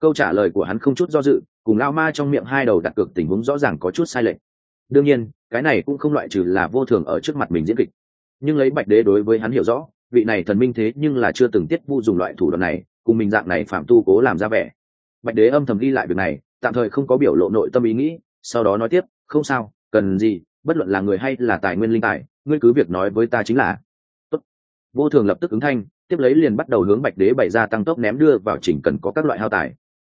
Câu trả lời của hắn không chút do dự, cùng lao ma trong miệng hai đầu đặt cược tình huống rõ ràng có chút sai lệch. Đương nhiên, cái này cũng không loại trừ là vô thường ở trước mặt mình diễn kịch. Nhưng lấy bạch đế đối với hắn hiểu rõ, vị này thần minh thế nhưng là chưa từng tiết vu dùng loại thủ đoạn này, cùng mình dạng này phạm tu cố làm ra vẻ. Bạch đế âm thầm ghi lại việc này, tạm thời không có biểu lộ nội tâm ý nghĩ, sau đó nói tiếp, không sao, cần gì, bất luận là người hay là tài nguyên linh tài, ngươi cứ việc nói với ta chính là vô thường lập tức ứng thanh, tiếp lấy liền bắt đầu hướng bạch đế bày ra tăng tốc ném đưa vào chỉnh cần có các loại hao tài.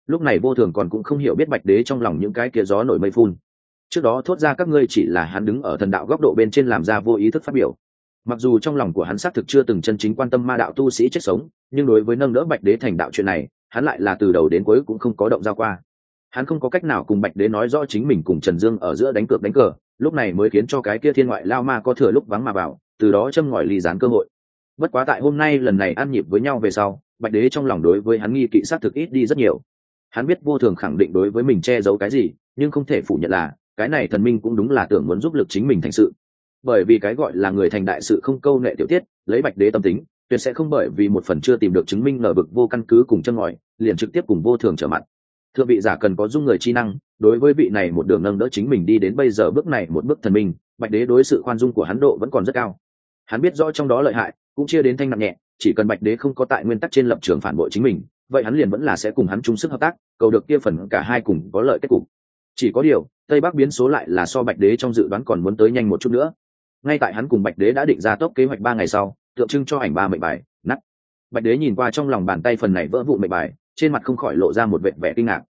Lúc này vô thường còn cũng không hiểu biết bạch đế trong lòng những cái kia gió nổi mây phun. Trước đó thốt ra các ngươi chỉ là hắn đứng ở thần đạo góc độ bên trên làm ra vô ý thức phát biểu. Mặc dù trong lòng của hắn xác thực chưa từng chân chính quan tâm ma đạo tu sĩ chết sống, nhưng đối với nâng đỡ bạch đế thành đạo chuyện này, hắn lại là từ đầu đến cuối cũng không có động ra qua. Hắn không có cách nào cùng bạch đế nói rõ chính mình cùng trần dương ở giữa đánh cược đánh cờ, lúc này mới khiến cho cái kia thiên ngoại lao ma có thừa lúc vắng mà vào, từ đó châm ngòi ly dán cơ hội bất quá tại hôm nay lần này ăn nhịp với nhau về sau, bạch đế trong lòng đối với hắn nghi kỵ s á t thực ít đi rất nhiều. Hắn biết vô thường khẳng định đối với mình che giấu cái gì, nhưng không thể phủ nhận là, cái này thần minh cũng đúng là tưởng muốn giúp lực chính mình thành sự. Bởi vì cái gọi là người thành đại sự không câu nệ tiểu tiết, lấy bạch đế tâm tính, tuyệt sẽ không bởi vì một phần chưa tìm được chứng minh ngờ vực vô căn cứ cùng chân ngòi, liền trực tiếp cùng vô thường trở mặt. Thượng vị giả cần có dung người chi năng, đối với vị này một đường nâng đỡ chính mình đi đến bây giờ bước này một bước thần minh, bạch đế đối sự khoan dung của hắn độ vẫn còn rất cao. Hắn biết rõ trong đó lợi hại cũng chia đến thanh nặng nhẹ, chỉ cần bạch đế không có tại nguyên tắc trên lập trường phản bội chính mình, vậy hắn liền vẫn là sẽ cùng hắn chung sức hợp tác, cầu được kia phần cả hai cùng có lợi kết cục. Chỉ có điều, tây bắc biến số lại là so bạch đế trong dự đoán còn muốn tới nhanh một chút nữa. Ngay tại hắn cùng bạch đế đã định ra tốc kế hoạch ba ngày sau, tượng trưng cho ảnh ba mệnh bài nắt bạch đế nhìn qua trong lòng bàn tay phần này vỡ vụ mệnh bài, trên mặt không khỏi lộ ra một vẻ vẻ kinh ngạc.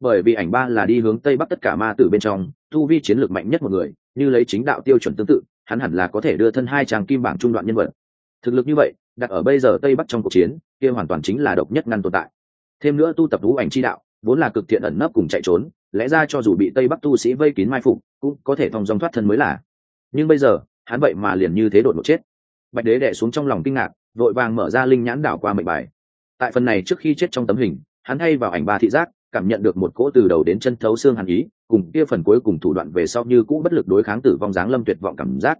Bởi vì ảnh ba là đi hướng tây bắc tất cả ma tử bên trong thu vi chiến lược mạnh nhất một người, như lấy chính đạo tiêu chuẩn tương tự, hắn hẳn là có thể đưa thân hai tràng kim bảng trung đoạn nhân vật thực lực như vậy, đặt ở bây giờ tây bắc trong cuộc chiến, kia hoàn toàn chính là độc nhất ngăn tồn tại. Thêm nữa tu tập vũ ảnh chi đạo, vốn là cực thiện ẩn nấp cùng chạy trốn, lẽ ra cho dù bị tây bắc tu sĩ vây kín mai phục, cũng có thể thong dong thoát thân mới là. Nhưng bây giờ, hắn vậy mà liền như thế đột một chết. Bạch đế đẻ xuống trong lòng kinh ngạc, vội vàng mở ra linh nhãn đảo qua mệnh bài. Tại phần này trước khi chết trong tấm hình, hắn hay vào ảnh ba thị giác, cảm nhận được một cỗ từ đầu đến chân thấu xương hàn ý, cùng kia phần cuối cùng thủ đoạn về sau như cũ bất lực đối kháng tử vong dáng lâm tuyệt vọng cảm giác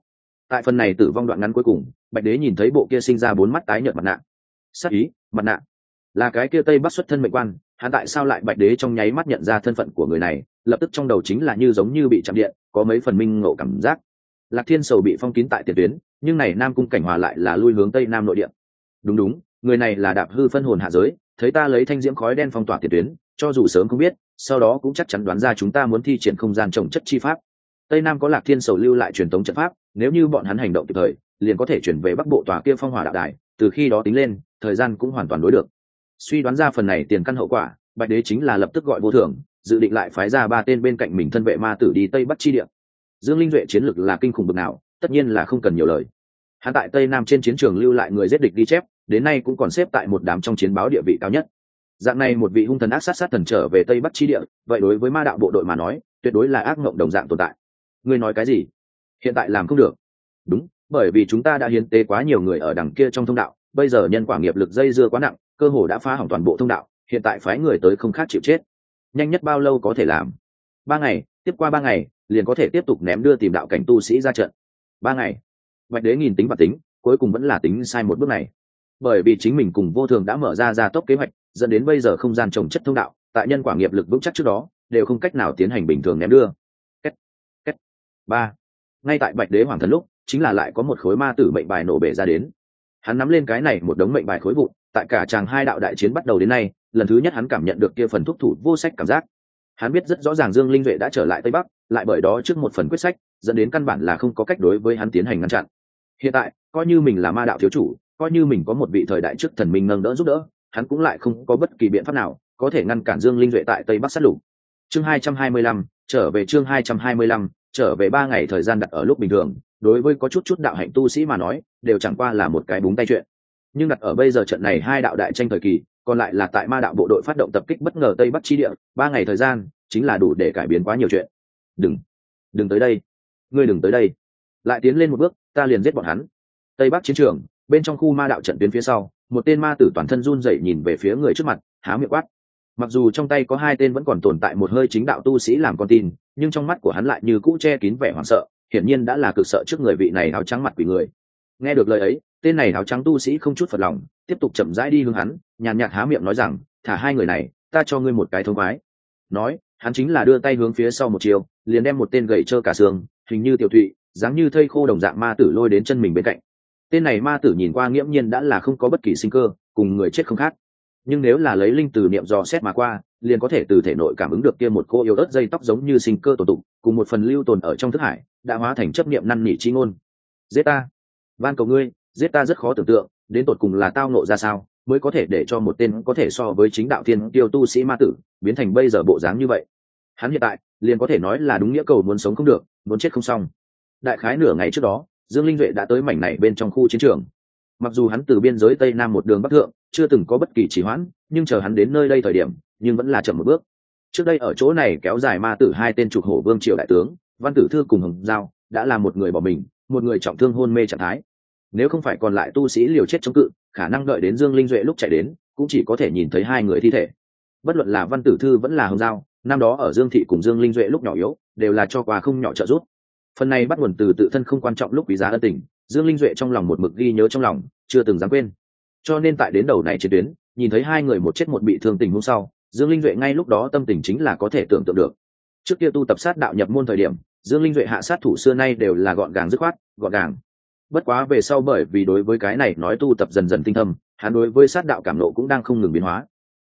tại phần này tử vong đoạn ngắn cuối cùng, bạch đế nhìn thấy bộ kia sinh ra bốn mắt tái nhợt mặt nạ. Sắc ý, mặt nạ. Là cái kia tây bắc xuất thân mệnh quan, hắn tại sao lại bạch đế trong nháy mắt nhận ra thân phận của người này, lập tức trong đầu chính là như giống như bị chạm điện, có mấy phần minh ngộ cảm giác. Lạc thiên sầu bị phong kín tại tiền tuyến, nhưng này nam cung cảnh hòa lại là lui hướng tây nam nội địa. Đúng đúng, người này là đạp hư phân hồn hạ giới, thấy ta lấy thanh diễm khói đen phong tỏa tiền tuyến, cho dù sớm không biết, sau đó cũng chắc chắn đoán ra chúng ta muốn thi triển không gian trồng chất chi pháp. Tây nam có lạc thiên sầu lưu lại truyền thống trận pháp nếu như bọn hắn hành động kịp thời, liền có thể chuyển về bắc bộ tòa kia phong hỏa đạo đài, từ khi đó tính lên, thời gian cũng hoàn toàn đối được. Suy đoán ra phần này tiền căn hậu quả, bạch đế chính là lập tức gọi vô thưởng dự định lại phái ra ba tên bên cạnh mình thân vệ ma tử đi tây bắc chi địa. Dương linh duệ chiến lực là kinh khủng bực nào, tất nhiên là không cần nhiều lời. Hắn tại tây nam trên chiến trường lưu lại người giết địch ghi chép, đến nay cũng còn xếp tại một đám trong chiến báo địa vị cao nhất. Dạng này một vị hung thần ác sát sát thần trở về tây bắc chi địa, vậy đối với ma đạo bộ đội mà nói, tuyệt đối là ác mộng đồng dạng tồn tại. Ngươi nói cái gì? Hiện tại làm không được. Đúng, bởi vì chúng ta đã hiến tế quá nhiều người ở đằng kia trong thông đạo, bây giờ nhân quả nghiệp lực dây dưa quá nặng, cơ hồ đã phá hỏng toàn bộ thông đạo, hiện tại phái người tới không khác chịu chết. Nhanh nhất bao lâu có thể làm? Ba ngày, tiếp qua ba ngày, liền có thể tiếp tục ném đưa tìm đạo cảnh tu sĩ ra trận. Ba ngày. Bạch đế nghìn tính và tính, cuối cùng vẫn là tính sai một bước này. Bởi vì chính mình cùng vô thường đã mở ra ra tốc kế hoạch, dẫn đến bây giờ không gian trồng chất thông đạo, tại nhân quả nghiệp lực vững chắc trước đó, đều không cách nào tiến hành bình thường ném đưa. Kết. Kết. ba ngay tại bạch đế hoàng thần lúc, chính là lại có một khối ma tử mệnh bài nổ bể ra đến. Hắn nắm lên cái này một đống mệnh bài khối vụn, tại cả chàng hai đạo đại chiến bắt đầu đến nay, lần thứ nhất hắn cảm nhận được kia phần thúc thủ vô sách cảm giác. Hắn biết rất rõ ràng dương linh duệ đã trở lại tây bắc, lại bởi đó trước một phần quyết sách, dẫn đến căn bản là không có cách đối với hắn tiến hành ngăn chặn. Hiện tại, coi như mình là ma đạo thiếu chủ, coi như mình có một vị thời đại trước thần minh nâng đỡ giúp đỡ, hắn cũng lại không có bất kỳ biện pháp nào có thể ngăn cản dương linh duệ tại tây bắc sát lục. Chương hai trăm hai mươi lăm, trở về chương hai trăm hai mươi lăm trở về ba ngày thời gian đặt ở lúc bình thường, đối với có chút chút đạo hạnh tu sĩ mà nói, đều chẳng qua là một cái búng tay chuyện. Nhưng đặt ở bây giờ trận này hai đạo đại tranh thời kỳ, còn lại là tại ma đạo bộ đội phát động tập kích bất ngờ tây bắc chi địa, ba ngày thời gian, chính là đủ để cải biến quá nhiều chuyện. Đừng đừng tới đây. Ngươi đừng tới đây. Lại tiến lên một bước, ta liền giết bọn hắn. Tây bắc chiến trường, bên trong khu ma đạo trận tuyến phía sau, một tên ma tử toàn thân run rẩy nhìn về phía người trước mặt, há miệng quát mặc dù trong tay có hai tên vẫn còn tồn tại một hơi chính đạo tu sĩ làm con tin, nhưng trong mắt của hắn lại như cũ che kín vẻ hoảng sợ, hiển nhiên đã là cực sợ trước người vị này áo trắng mặt quỷ người. Nghe được lời ấy, tên này áo trắng tu sĩ không chút phật lòng, tiếp tục chậm rãi đi hướng hắn, nhàn nhạt há miệng nói rằng, thả hai người này, ta cho ngươi một cái thông khoái. Nói, hắn chính là đưa tay hướng phía sau một chiều, liền đem một tên gậy trơ cả xương, hình như tiểu thụy, dáng như thây khô đồng dạng ma tử lôi đến chân mình bên cạnh. Tên này ma tử nhìn qua nghiễm nhiên đã là không có bất kỳ sinh cơ, cùng người chết không khác nhưng nếu là lấy linh từ niệm dò xét mà qua, liền có thể từ thể nội cảm ứng được kia một cô yêu ớt dây tóc giống như sinh cơ tổ tụng cùng một phần lưu tồn ở trong thức hải, đã hóa thành chấp niệm năn nỉ chi ngôn. Giết ta van cầu ngươi giết ta rất khó tưởng tượng, đến tột cùng là tao nộ ra sao, mới có thể để cho một tên có thể so với chính đạo thiên tiêu tu sĩ ma tử, biến thành bây giờ bộ dáng như vậy. Hắn hiện tại, liền có thể nói là đúng nghĩa cầu muốn sống không được, muốn chết không xong. Đại khái nửa ngày trước đó, dương linh duệ đã tới mảnh này bên trong khu chiến trường. Mặc dù hắn từ biên giới tây nam một đường bắc thượng chưa từng có bất kỳ trì hoãn, nhưng chờ hắn đến nơi đây thời điểm, nhưng vẫn là chậm một bước. Trước đây ở chỗ này kéo dài ma tử hai tên trục hổ vương triều đại tướng, văn tử thư cùng hồng giao đã là một người bỏ mình, một người trọng thương hôn mê trạng thái. Nếu không phải còn lại tu sĩ liều chết chống cự, khả năng đợi đến dương linh duệ lúc chạy đến, cũng chỉ có thể nhìn thấy hai người thi thể. Bất luận là văn tử thư vẫn là hồng giao, năm đó ở dương thị cùng dương linh duệ lúc nhỏ yếu, đều là cho quà không nhỏ trợ giúp. Phần này bắt nguồn từ tự thân không quan trọng lúc quý giá ân tình, dương linh duệ trong lòng một mực ghi nhớ trong lòng, chưa từng dám quên cho nên tại đến đầu này chiến tuyến, nhìn thấy hai người một chết một bị thương tình hôm sau, dương linh duệ ngay lúc đó tâm tình chính là có thể tưởng tượng được. Trước kia tu tập sát đạo nhập môn thời điểm, dương linh duệ hạ sát thủ xưa nay đều là gọn gàng dứt khoát, gọn gàng. Bất quá về sau bởi vì đối với cái này nói tu tập dần dần tinh thâm, hắn đối với sát đạo cảm nộ cũng đang không ngừng biến hóa.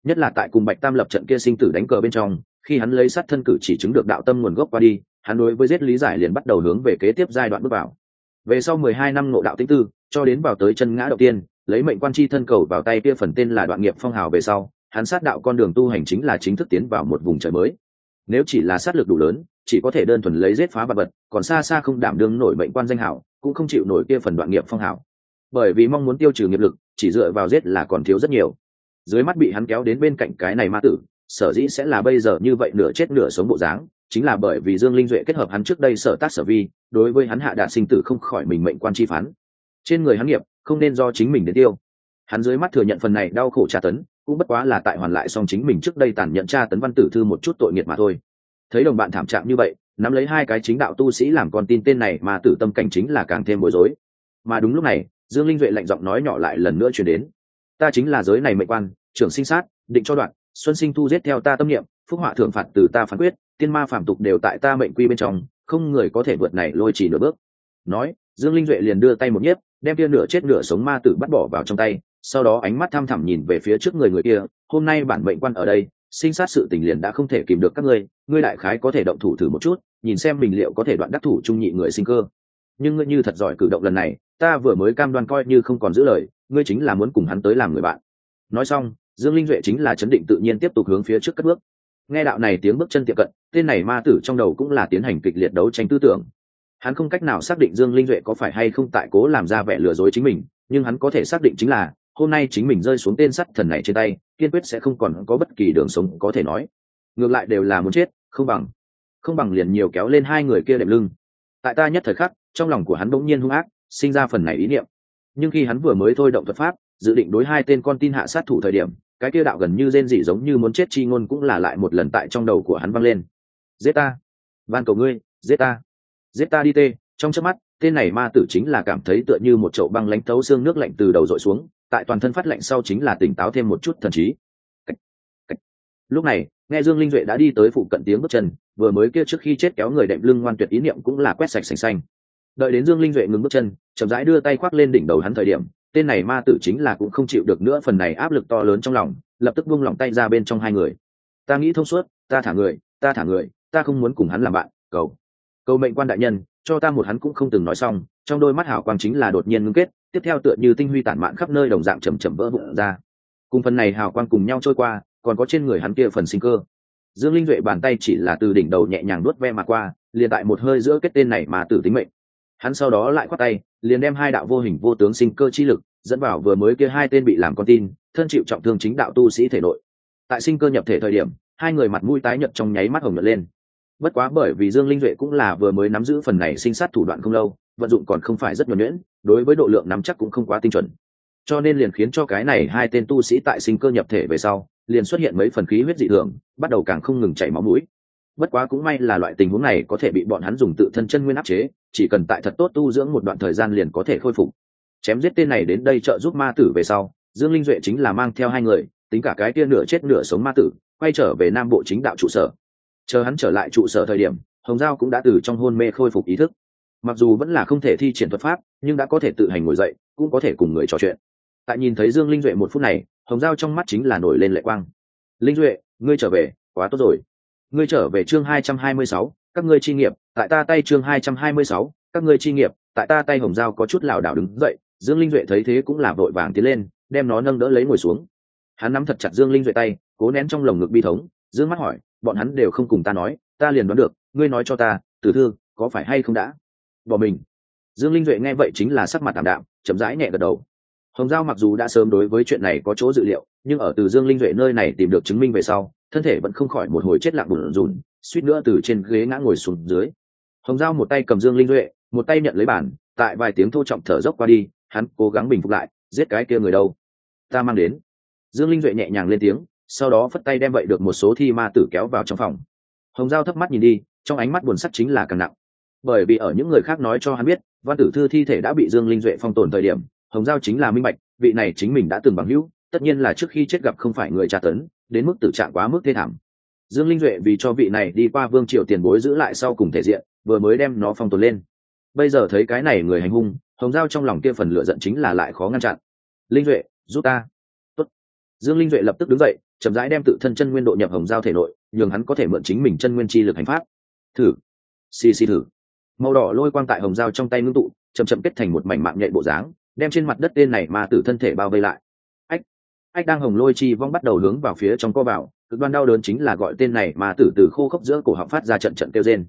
Nhất là tại cùng bạch tam lập trận kia sinh tử đánh cờ bên trong, khi hắn lấy sát thân cử chỉ chứng được đạo tâm nguồn gốc qua đi, hắn đối với giết lý giải liền bắt đầu hướng về kế tiếp giai đoạn bước vào. Về sau mười hai năm ngộ đạo tĩnh tư, cho đến vào tới chân ngã đầu tiên lấy mệnh quan chi thân cầu vào tay kia phần tên là đoạn nghiệp phong hào về sau, hắn sát đạo con đường tu hành chính là chính thức tiến vào một vùng trời mới. Nếu chỉ là sát lực đủ lớn, chỉ có thể đơn thuần lấy giết phá vật vật, còn xa xa không đảm đương nổi mệnh quan danh hảo cũng không chịu nổi kia phần đoạn nghiệp phong hảo bởi vì mong muốn tiêu trừ nghiệp lực, chỉ dựa vào giết là còn thiếu rất nhiều. Dưới mắt bị hắn kéo đến bên cạnh cái này ma tử, sở dĩ sẽ là bây giờ như vậy nửa chết nửa sống bộ dáng, chính là bởi vì dương linh duệ kết hợp hắn trước đây sở tác sở vi, đối với hắn hạ đạn sinh tử không khỏi mình mệnh quan chi phán. Trên người hắn nghiệp không nên do chính mình đến tiêu. Hắn dưới mắt thừa nhận phần này đau khổ tra tấn, cũng bất quá là tại hoàn lại xong chính mình trước đây tàn nhận tra tấn văn tử thư một chút tội nghiệt mà thôi. Thấy đồng bạn thảm trạng như vậy, nắm lấy hai cái chính đạo tu sĩ làm con tin tên này mà tử tâm cảnh chính là càng thêm bối rối. Mà đúng lúc này, dương linh duệ lạnh giọng nói nhỏ lại lần nữa chuyển đến. Ta chính là giới này mệnh quan, trưởng sinh sát, định cho đoạn, xuân sinh thu giết theo ta tâm niệm, phúc họa thưởng phạt từ ta phán quyết, tiên ma phạm tục đều tại ta mệnh quy bên trong, không người có thể vượt này lôi chỉ nửa bước. Nói, dương linh duệ liền đưa tay một nhiếp đem kia nửa chết nửa sống ma tử bắt bỏ vào trong tay, sau đó ánh mắt thăm thẳm nhìn về phía trước người người kia, hôm nay bản mệnh quan ở đây, sinh sát sự tình liền đã không thể kìm được các ngươi ngươi đại khái có thể động thủ thử một chút, nhìn xem mình liệu có thể đoạn đắc thủ trung nhị người sinh cơ. Nhưng ngươi như thật giỏi cử động lần này, ta vừa mới cam đoan coi như không còn giữ lời, ngươi chính là muốn cùng hắn tới làm người bạn. Nói xong, dương linh duệ chính là chấn định tự nhiên tiếp tục hướng phía trước cất bước. Nghe đạo này tiếng bước chân tiệm cận, tên này ma tử trong đầu cũng là tiến hành kịch liệt đấu tranh tư tưởng hắn không cách nào xác định dương linh duệ có phải hay không tại cố làm ra vẻ lừa dối chính mình, nhưng hắn có thể xác định chính là, hôm nay chính mình rơi xuống tên sắt thần này trên tay, kiên quyết sẽ không còn có bất kỳ đường sống có thể nói. Ngược lại đều là muốn chết, không bằng không bằng liền nhiều kéo lên hai người kia đệm lưng. Tại ta nhất thời khắc, trong lòng của hắn bỗng nhiên hung ác, sinh ra phần này ý niệm. Nhưng khi hắn vừa mới thôi động thuật pháp, dự định đối hai tên con tin hạ sát thủ thời điểm, cái kia đạo gần như rên rỉ giống như muốn chết chi ngôn cũng là lại một lần tại trong đầu của hắn vang lên. Giết ta! Van cầu ngươi, giết ta! Giết ta đi tê. Trong chớp mắt, tên này ma tử chính là cảm thấy tựa như một chậu băng lánh tấu xương nước lạnh từ đầu dội xuống, tại toàn thân phát lạnh sau chính là tỉnh táo thêm một chút thần trí. Lúc này, nghe dương linh duệ đã đi tới phụ cận tiếng bước chân, vừa mới kia trước khi chết kéo người đệm lưng ngoan tuyệt ý niệm cũng là quét sạch sành xanh. Đợi đến dương linh duệ ngừng bước chân, chậm rãi đưa tay khoác lên đỉnh đầu hắn thời điểm, tên này ma tử chính là cũng không chịu được nữa phần này áp lực to lớn trong lòng, lập tức buông lỏng tay ra bên trong hai người. Ta nghĩ thông suốt, ta thả người, ta thả người, ta không muốn cùng hắn làm bạn, cầu cầu mệnh quan đại nhân, cho ta một hắn cũng không từng nói xong, trong đôi mắt hảo quang chính là đột nhiên ngưng kết, tiếp theo tựa như tinh huy tản mạn khắp nơi đồng dạng chầm chầm vỡ vụn ra. Cùng phần này hào quang cùng nhau trôi qua, còn có trên người hắn kia phần sinh cơ. Dương linh duệ bàn tay chỉ là từ đỉnh đầu nhẹ nhàng nuốt ve mà qua, liền tại một hơi giữa kết tên này mà tử tính mệnh. Hắn sau đó lại khoát tay, liền đem hai đạo vô hình vô tướng sinh cơ chi lực, dẫn vào vừa mới kia hai tên bị làm con tin, thân chịu trọng thương chính đạo tu sĩ thể nội. Tại sinh cơ nhập thể thời điểm, hai người mặt mũi tái nhợt trong nháy mắt hồng nhợt lên bất quá bởi vì dương linh duệ cũng là vừa mới nắm giữ phần này sinh sát thủ đoạn không lâu, vận dụng còn không phải rất nhuẩn nhuyễn, đối với độ lượng nắm chắc cũng không quá tinh chuẩn. Cho nên liền khiến cho cái này hai tên tu sĩ tại sinh cơ nhập thể về sau, liền xuất hiện mấy phần khí huyết dị thường, bắt đầu càng không ngừng chảy máu mũi. Bất quá cũng may là loại tình huống này có thể bị bọn hắn dùng tự thân chân nguyên áp chế, chỉ cần tại thật tốt tu dưỡng một đoạn thời gian liền có thể khôi phục. Chém giết tên này đến đây trợ giúp ma tử về sau, dương linh duệ chính là mang theo hai người, tính cả cái kia nửa chết nửa sống ma tử, quay trở về nam bộ chính đạo trụ sở chờ hắn trở lại trụ sở thời điểm, hồng giao cũng đã từ trong hôn mê khôi phục ý thức. Mặc dù vẫn là không thể thi triển thuật pháp, nhưng đã có thể tự hành ngồi dậy, cũng có thể cùng người trò chuyện. Tại nhìn thấy dương linh duệ một phút này, hồng giao trong mắt chính là nổi lên lệ quang. Linh duệ, ngươi trở về, quá tốt rồi. Ngươi trở về chương hai trăm hai mươi sáu, các ngươi chi nghiệp, tại ta tay chương hai trăm hai mươi sáu, các ngươi chi nghiệp, tại ta tay hồng giao có chút lảo đảo đứng dậy. Dương linh duệ thấy thế cũng là vội vàng tiến lên, đem nó nâng đỡ lấy ngồi xuống. Hắn nắm thật chặt dương linh duệ tay, cố nén trong lồng ngực bi thống, dương mắt hỏi bọn hắn đều không cùng ta nói, ta liền đoán được, ngươi nói cho ta, tử thương có phải hay không đã? Bỏ mình. Dương linh duệ nghe vậy chính là sắc mặt tạm đạm, chậm rãi nhẹ gật đầu. Hồng giao mặc dù đã sớm đối với chuyện này có chỗ dự liệu, nhưng ở từ dương linh duệ nơi này tìm được chứng minh về sau, thân thể vẫn không khỏi một hồi chết lặng bùn rùn suýt nữa từ trên ghế ngã ngồi xuống dưới. Hồng giao một tay cầm dương linh duệ, một tay nhận lấy bản, tại vài tiếng thô trọng thở dốc qua đi, hắn cố gắng bình phục lại, giết cái kia người đâu? Ta mang đến. Dương linh duệ nhẹ nhàng lên tiếng sau đó phất tay đem vậy được một số thi ma tử kéo vào trong phòng. Hồng giao thấp mắt nhìn đi, trong ánh mắt buồn sắc chính là càng nặng. Bởi vì ở những người khác nói cho hắn biết, văn tử thư thi thể đã bị dương linh duệ phong tồn thời điểm, hồng giao chính là minh bạch, vị này chính mình đã từng bằng hữu, tất nhiên là trước khi chết gặp không phải người tra tấn, đến mức tử trạng quá mức thê thảm. Dương linh duệ vì cho vị này đi qua vương triều tiền bối giữ lại sau cùng thể diện, vừa mới đem nó phong tồn lên. Bây giờ thấy cái này người hành hung, hồng giao trong lòng kia phần lựa giận chính là lại khó ngăn chặn. Linh duệ, giúp ta. Tốt. dương linh duệ lập tức đứng dậy chậm rãi đem tự thân chân nguyên độ nhập hồng giao thể nội, nhường hắn có thể mượn chính mình chân nguyên chi lực hành pháp. Thử. Xì xì thử. Màu đỏ lôi quang tại hồng giao trong tay ngưng tụ, chậm chậm kết thành một mảnh mạng nhạy bộ dáng, đem trên mặt đất tên này mà tử thân thể bao vây lại. Ách. Ách đang hồng lôi chi vong bắt đầu hướng vào phía trong co vào, cực đoan đau đớn chính là gọi tên này mà tử từ khô khốc giữa cổ họng phát ra trận trận kêu trên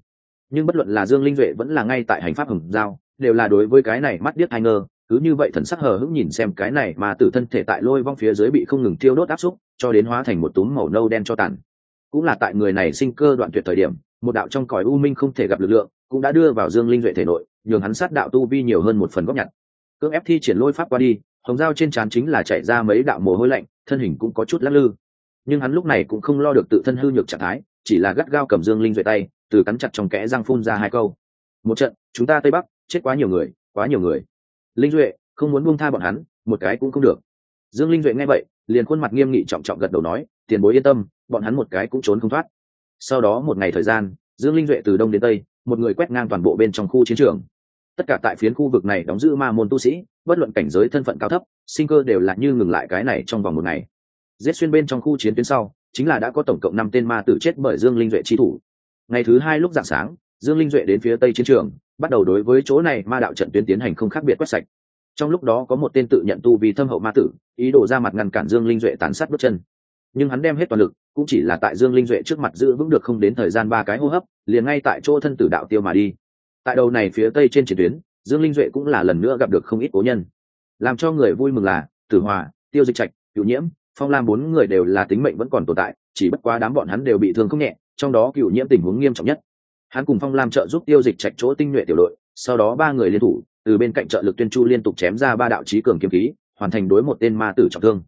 nhưng bất luận là dương linh duệ vẫn là ngay tại hành pháp hồng giao, đều là đối với cái này mắt điếc hai ngơ cứ như vậy thần sắc hờ hững nhìn xem cái này mà tử thân thể tại lôi vong phía dưới bị không ngừng tiêu đốt áp xúc, cho đến hóa thành một túm màu nâu đen cho tàn. Cũng là tại người này sinh cơ đoạn tuyệt thời điểm, một đạo trong cõi u minh không thể gặp lực lượng, cũng đã đưa vào dương linh duệ thể nội, nhường hắn sát đạo tu vi nhiều hơn một phần góp nhặt. Cưỡng ép thi triển lôi pháp qua đi, hồng dao trên trán chính là chạy ra mấy đạo mồ hôi lạnh, thân hình cũng có chút lắc lư. Nhưng hắn lúc này cũng không lo được tự thân hư nhược trạng thái, chỉ là gắt gao cầm dương linh duệ tay, từ cắn chặt trong kẽ răng phun ra hai câu. Một trận, chúng ta tây bắc, chết quá nhiều người, quá nhiều người linh duệ, không muốn buông tha bọn hắn, một cái cũng không được. Dương linh duệ nghe vậy, liền khuôn mặt nghiêm nghị trọng trọng gật đầu nói, tiền bối yên tâm, bọn hắn một cái cũng trốn không thoát. Sau đó một ngày thời gian, dương linh duệ từ đông đến tây, một người quét ngang toàn bộ bên trong khu chiến trường. Tất cả tại phiến khu vực này đóng giữ ma môn tu sĩ, bất luận cảnh giới thân phận cao thấp, sinh cơ đều là như ngừng lại cái này trong vòng một ngày. Giết xuyên bên trong khu chiến tuyến sau, chính là đã có tổng cộng năm tên ma tử chết bởi dương linh duệ trí thủ. Ngày thứ hai lúc dạng sáng, dương linh duệ đến phía tây chiến trường bắt đầu đối với chỗ này ma đạo trận tuyến tiến hành không khác biệt quét sạch. Trong lúc đó có một tên tự nhận tu vì thâm hậu ma tử, ý đồ ra mặt ngăn cản dương linh duệ tàn sát bước chân. Nhưng hắn đem hết toàn lực, cũng chỉ là tại dương linh duệ trước mặt giữ vững được không đến thời gian ba cái hô hấp, liền ngay tại chỗ thân tử đạo tiêu mà đi. Tại đầu này phía tây trên chiến tuyến, dương linh duệ cũng là lần nữa gặp được không ít cố nhân. Làm cho người vui mừng là, tử hòa, tiêu dịch trạch cựu nhiễm, phong lam bốn người đều là tính mệnh vẫn còn tồn tại, chỉ bất quá đám bọn hắn đều bị thương không nhẹ, trong đó cựu nhiễm tình huống nghiêm trọng nhất hắn cùng phong lam trợ giúp tiêu dịch trạch chỗ tinh nhuệ tiểu đội, sau đó ba người liên thủ, từ bên cạnh trợ lực tuyên chu liên tục chém ra ba đạo trí cường kiếm khí, hoàn thành đối một tên ma tử trọng thương.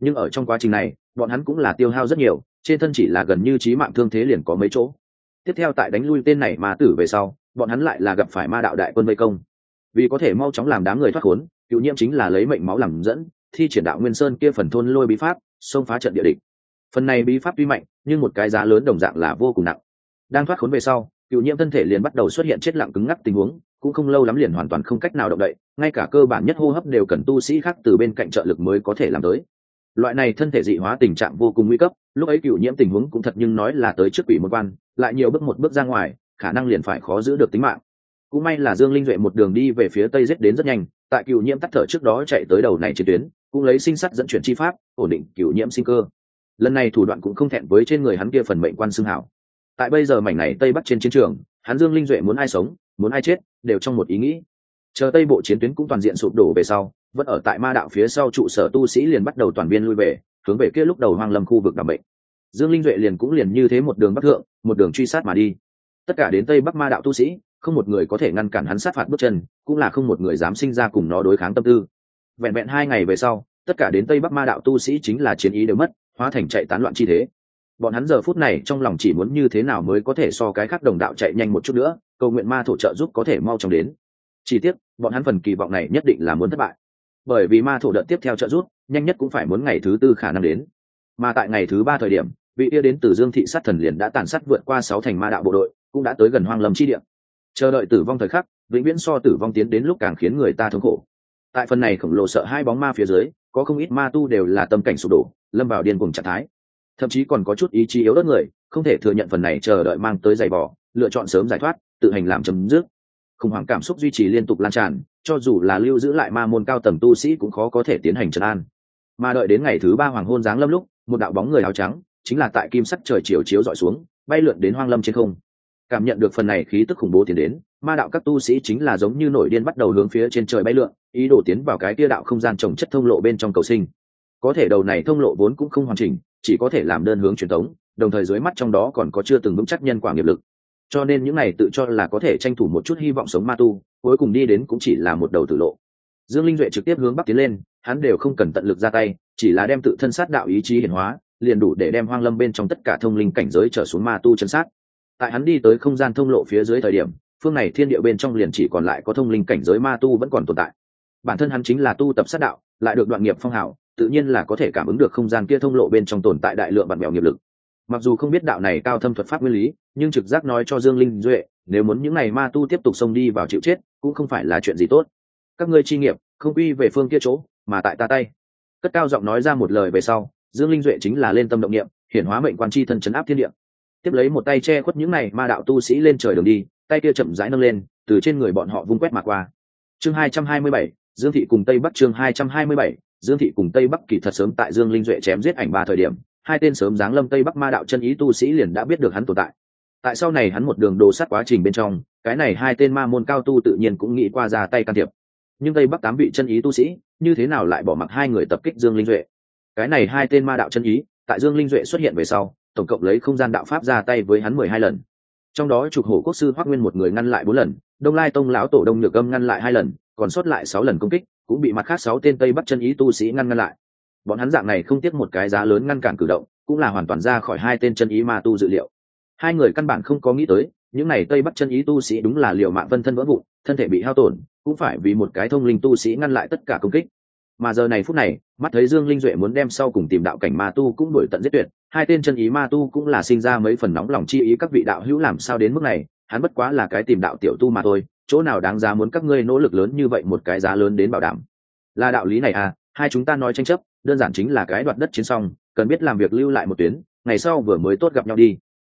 Nhưng ở trong quá trình này, bọn hắn cũng là tiêu hao rất nhiều, trên thân chỉ là gần như trí mạng thương thế liền có mấy chỗ. Tiếp theo tại đánh lui tên này ma tử về sau, bọn hắn lại là gặp phải ma đạo đại quân vây công. Vì có thể mau chóng làm đám người thoát khốn, cựu nhiễm chính là lấy mệnh máu làm dẫn, thi triển đạo nguyên sơn kia phần thôn lôi bí pháp, xông phá trận địa địch. Phần này bí pháp tuy mạnh, nhưng một cái giá lớn đồng dạng là vô cùng nặng. Đang thoát khốn về sau cựu nhiễm thân thể liền bắt đầu xuất hiện chết lặng cứng ngắc tình huống, cũng không lâu lắm liền hoàn toàn không cách nào động đậy, ngay cả cơ bản nhất hô hấp đều cần tu sĩ khác từ bên cạnh trợ lực mới có thể làm tới. Loại này thân thể dị hóa tình trạng vô cùng nguy cấp, lúc ấy cựu nhiễm tình huống cũng thật nhưng nói là tới trước quỷ một quan, lại nhiều bước một bước ra ngoài, khả năng liền phải khó giữ được tính mạng. Cũng may là dương linh duệ một đường đi về phía tây giết đến rất nhanh, tại cựu nhiễm tắt thở trước đó chạy tới đầu này trên tuyến, cũng lấy sinh sắt dẫn chuyển chi pháp, ổn định cựu nhiễm sinh cơ. Lần này thủ đoạn cũng không thẹn với trên người hắn kia phần mệnh quan xương hảo tại bây giờ mảnh này tây bắc trên chiến trường, hắn dương linh duệ muốn ai sống, muốn ai chết, đều trong một ý nghĩ. Chờ tây bộ chiến tuyến cũng toàn diện sụp đổ về sau, vẫn ở tại ma đạo phía sau trụ sở tu sĩ liền bắt đầu toàn viên lui về, hướng về kia lúc đầu hoang lâm khu vực đặc bệnh. Dương linh duệ liền cũng liền như thế một đường bắc thượng, một đường truy sát mà đi. Tất cả đến tây bắc ma đạo tu sĩ, không một người có thể ngăn cản hắn sát phạt bước chân, cũng là không một người dám sinh ra cùng nó đối kháng tâm tư. Vẹn vẹn hai ngày về sau, tất cả đến tây bắc ma đạo tu sĩ chính là chiến ý đều mất, hóa thành chạy tán loạn chi thế bọn hắn giờ phút này trong lòng chỉ muốn như thế nào mới có thể so cái khác đồng đạo chạy nhanh một chút nữa, cầu nguyện ma thổ trợ giúp có thể mau chóng đến. Chỉ tiếc, bọn hắn phần kỳ vọng này nhất định là muốn thất bại. Bởi vì ma thổ đợt tiếp theo trợ giúp, nhanh nhất cũng phải muốn ngày thứ tư khả năng đến. Mà tại ngày thứ ba thời điểm, vị yêu đến từ dương thị sát thần liền đã tàn sát vượt qua sáu thành ma đạo bộ đội, cũng đã tới gần hoang lâm chi địa. Chờ đợi tử vong thời khắc, vĩnh viễn so tử vong tiến đến lúc càng khiến người ta thống khổ. Tại phần này khổng lồ sợ hai bóng ma phía dưới, có không ít ma tu đều là tâm cảnh sụp đổ, lâm vào điên cùng trạng thái thậm chí còn có chút ý chí yếu đất người, không thể thừa nhận phần này chờ đợi mang tới giày vỏ lựa chọn sớm giải thoát, tự hành làm chấm dứt. Khủng hoảng cảm xúc duy trì liên tục lan tràn, cho dù là lưu giữ lại ma môn cao tầng tu sĩ cũng khó có thể tiến hành trấn an. Mà đợi đến ngày thứ ba hoàng hôn giáng lâm lúc, một đạo bóng người áo trắng, chính là tại kim sắc trời chiều chiếu dọi xuống, bay lượn đến hoang lâm trên không. Cảm nhận được phần này khí tức khủng bố tiến đến, ma đạo các tu sĩ chính là giống như nổi điên bắt đầu hướng phía trên trời bay lượn, ý đồ tiến vào cái tia đạo không gian trồng chất thông lộ bên trong cầu sinh. Có thể đầu này thông lộ vốn cũng không hoàn chỉnh chỉ có thể làm đơn hướng truyền thống, đồng thời dưới mắt trong đó còn có chưa từng vững chắc nhân quả nghiệp lực. Cho nên những này tự cho là có thể tranh thủ một chút hy vọng sống ma tu, cuối cùng đi đến cũng chỉ là một đầu tử lộ. Dương linh duệ trực tiếp hướng bắc tiến lên, hắn đều không cần tận lực ra tay, chỉ là đem tự thân sát đạo ý chí hiển hóa, liền đủ để đem hoang lâm bên trong tất cả thông linh cảnh giới trở xuống ma tu chân sát. Tại hắn đi tới không gian thông lộ phía dưới thời điểm, phương này thiên địa bên trong liền chỉ còn lại có thông linh cảnh giới ma tu vẫn còn tồn tại. Bản thân hắn chính là tu tập sát đạo, lại được đoạn nghiệp phong hảo tự nhiên là có thể cảm ứng được không gian kia thông lộ bên trong tồn tại đại lượng bản mèo nghiệp lực. Mặc dù không biết đạo này cao thâm thuật pháp nguyên lý, nhưng trực giác nói cho dương linh duệ, nếu muốn những ngày ma tu tiếp tục xông đi vào chịu chết, cũng không phải là chuyện gì tốt. Các ngươi chi nghiệp, không quy về phương kia chỗ, mà tại ta tay. Cất cao giọng nói ra một lời về sau, dương linh duệ chính là lên tâm động niệm, hiển hóa mệnh quan chi thân chấn áp thiên địa. Tiếp lấy một tay che khuất những này ma đạo tu sĩ lên trời đường đi, tay kia chậm rãi nâng lên, từ trên người bọn họ vung quét mà qua. Chương hai trăm hai mươi bảy, dương thị cùng tây bắc chương hai trăm hai mươi bảy dương thị cùng tây bắc kỳ thật sớm tại dương linh duệ chém giết ảnh ba thời điểm, hai tên sớm giáng lâm tây bắc ma đạo chân ý tu sĩ liền đã biết được hắn tồn tại. Tại sau này hắn một đường đồ sát quá trình bên trong, cái này hai tên ma môn cao tu tự nhiên cũng nghĩ qua ra tay can thiệp. Nhưng tây bắc tám vị chân ý tu sĩ, như thế nào lại bỏ mặc hai người tập kích dương linh duệ? Cái này hai tên ma đạo chân ý, tại dương linh duệ xuất hiện về sau, tổng cộng lấy không gian đạo pháp ra tay với hắn mười hai lần. Trong đó trục hổ quốc sư hoác nguyên một người ngăn lại bốn lần, đông lai tông lão tổ đông nhược âm ngăn lại hai lần, còn sót lại sáu lần công kích cũng bị mặt khác sáu tên tây bắc chân ý tu sĩ ngăn ngăn lại. Bọn hắn dạng này không tiếc một cái giá lớn ngăn cản cử động, cũng là hoàn toàn ra khỏi hai tên chân ý ma tu dự liệu. Hai người căn bản không có nghĩ tới, những này tây bắc chân ý tu sĩ đúng là liều mạng vân thân vỡ vụn, thân thể bị hao tổn, cũng phải vì một cái thông linh tu sĩ ngăn lại tất cả công kích. Mà giờ này phút này, mắt thấy dương linh duệ muốn đem sau cùng tìm đạo cảnh ma tu cũng đổi tận giết tuyệt, hai tên chân ý ma tu cũng là sinh ra mấy phần nóng lòng chi ý các vị đạo hữu làm sao đến mức này, hắn bất quá là cái tìm đạo tiểu tu mà thôi chỗ nào đáng giá muốn các ngươi nỗ lực lớn như vậy một cái giá lớn đến bảo đảm? Là đạo lý này à hai chúng ta nói tranh chấp, đơn giản chính là cái đoạt đất chiến xong, cần biết làm việc lưu lại một tuyến, ngày sau vừa mới tốt gặp nhau đi.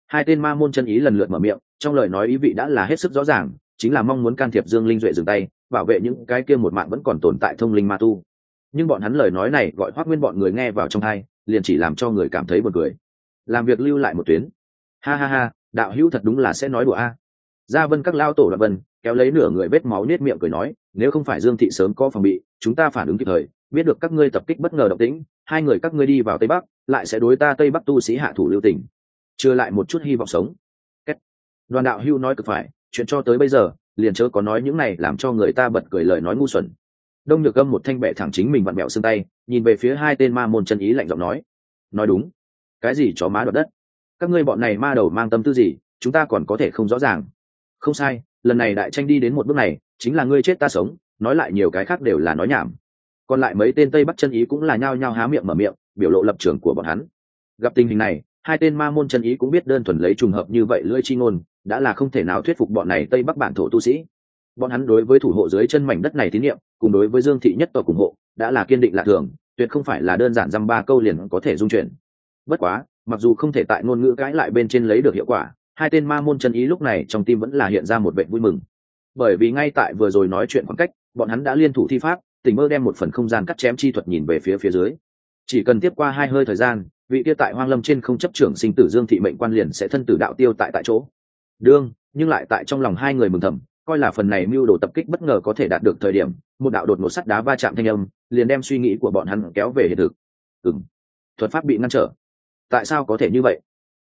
Hai tên ma môn chân ý lần lượt mở miệng, trong lời nói ý vị đã là hết sức rõ ràng, chính là mong muốn can thiệp dương linh duệ dừng tay, bảo vệ những cái kia một mạng vẫn còn tồn tại thông linh ma tu. Nhưng bọn hắn lời nói này gọi hoác nguyên bọn người nghe vào trong hai liền chỉ làm cho người cảm thấy buồn cười. Làm việc lưu lại một tuyến. Ha ha ha, đạo hữu thật đúng là sẽ nói đùa a. Gia vân các lao tổ đoạn vân kéo lấy nửa người vết máu nết miệng cười nói, nếu không phải dương thị sớm có phòng bị, chúng ta phản ứng kịp thời, biết được các ngươi tập kích bất ngờ động tĩnh, hai người các ngươi đi vào tây bắc, lại sẽ đối ta tây bắc tu sĩ hạ thủ lưu tình. Chưa lại một chút hy vọng sống. Đoàn đạo hưu nói cực phải, chuyện cho tới bây giờ, liền chớ có nói những này làm cho người ta bật cười lời nói ngu xuẩn. Đông nhược âm một thanh bệ thẳng chính mình vặn bẹo xương tay, nhìn về phía hai tên ma môn chân ý lạnh giọng nói nói đúng. Cái gì chó má đoạt đất? Các ngươi bọn này ma đầu mang tâm tư gì, chúng ta còn có thể không rõ ràng. Không sai lần này đại tranh đi đến một bước này, chính là ngươi chết ta sống, nói lại nhiều cái khác đều là nói nhảm. Còn lại mấy tên tây bắc chân ý cũng là nhao nhao há miệng mở miệng, biểu lộ lập trường của bọn hắn. Gặp tình hình này, hai tên ma môn chân ý cũng biết đơn thuần lấy trùng hợp như vậy lưỡi chi ngôn, đã là không thể nào thuyết phục bọn này tây bắc bản thổ tu sĩ. Bọn hắn đối với thủ hộ dưới chân mảnh đất này tín nhiệm, cùng đối với dương thị nhất tộc ủng hộ, đã là kiên định lạ thường, tuyệt không phải là đơn giản dăm ba câu liền có thể dung chuyển. Bất quá, mặc dù không thể tại ngôn ngữ cãi lại bên trên lấy được hiệu quả hai tên ma môn chân ý lúc này trong tim vẫn là hiện ra một vệ vui mừng. Bởi vì ngay tại vừa rồi nói chuyện khoảng cách, bọn hắn đã liên thủ thi pháp tình mơ đem một phần không gian cắt chém chi thuật nhìn về phía phía dưới. Chỉ cần tiếp qua hai hơi thời gian, vị kia tại hoang lâm trên không chấp trưởng sinh tử dương thị mệnh quan liền sẽ thân tử đạo tiêu tại tại chỗ. Đương, nhưng lại tại trong lòng hai người mừng thầm, coi là phần này mưu đồ tập kích bất ngờ có thể đạt được thời điểm, một đạo đột một sắt đá va chạm thanh âm, liền đem suy nghĩ của bọn hắn kéo về hiện thực. Ừ thuật pháp bị ngăn trở. Tại sao có thể như vậy?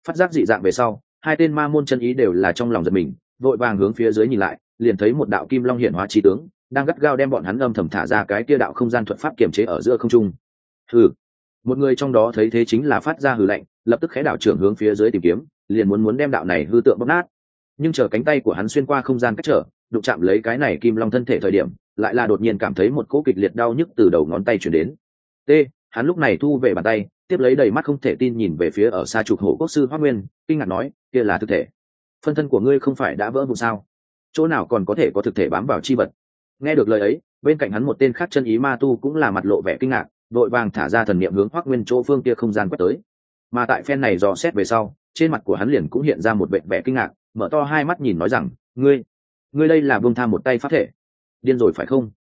Phát giác dị dạng về sau hai tên ma môn chân ý đều là trong lòng giật mình, vội vàng hướng phía dưới nhìn lại, liền thấy một đạo kim long hiển hóa trí tướng, đang gắt gao đem bọn hắn âm thầm thả ra cái kia đạo không gian thuật pháp kiềm chế ở giữa không trung. Hừ. Một người trong đó thấy thế chính là phát ra hừ lạnh, lập tức khẽ đạo trưởng hướng phía dưới tìm kiếm, liền muốn muốn đem đạo này hư tượng bóc nát. Nhưng chờ cánh tay của hắn xuyên qua không gian cách trở, đụng chạm lấy cái này kim long thân thể thời điểm, lại là đột nhiên cảm thấy một cỗ kịch liệt đau nhức từ đầu ngón tay chuyển đến. T, hắn lúc này thu về bàn tay, tiếp lấy đầy mắt không thể tin nhìn về phía ở xa trục hổ quốc sư hoa nguyên, kinh ngạc nói kia là thực thể. Phân thân của ngươi không phải đã vỡ vụ sao? Chỗ nào còn có thể có thực thể bám vào chi vật? Nghe được lời ấy, bên cạnh hắn một tên khác chân ý ma tu cũng là mặt lộ vẻ kinh ngạc, vội vàng thả ra thần niệm hướng hoác nguyên chỗ phương kia không gian quét tới. Mà tại phen này dò xét về sau, trên mặt của hắn liền cũng hiện ra một vệ vẻ kinh ngạc, mở to hai mắt nhìn nói rằng, ngươi ngươi đây là vương tham một tay phát thể. Điên rồi phải không?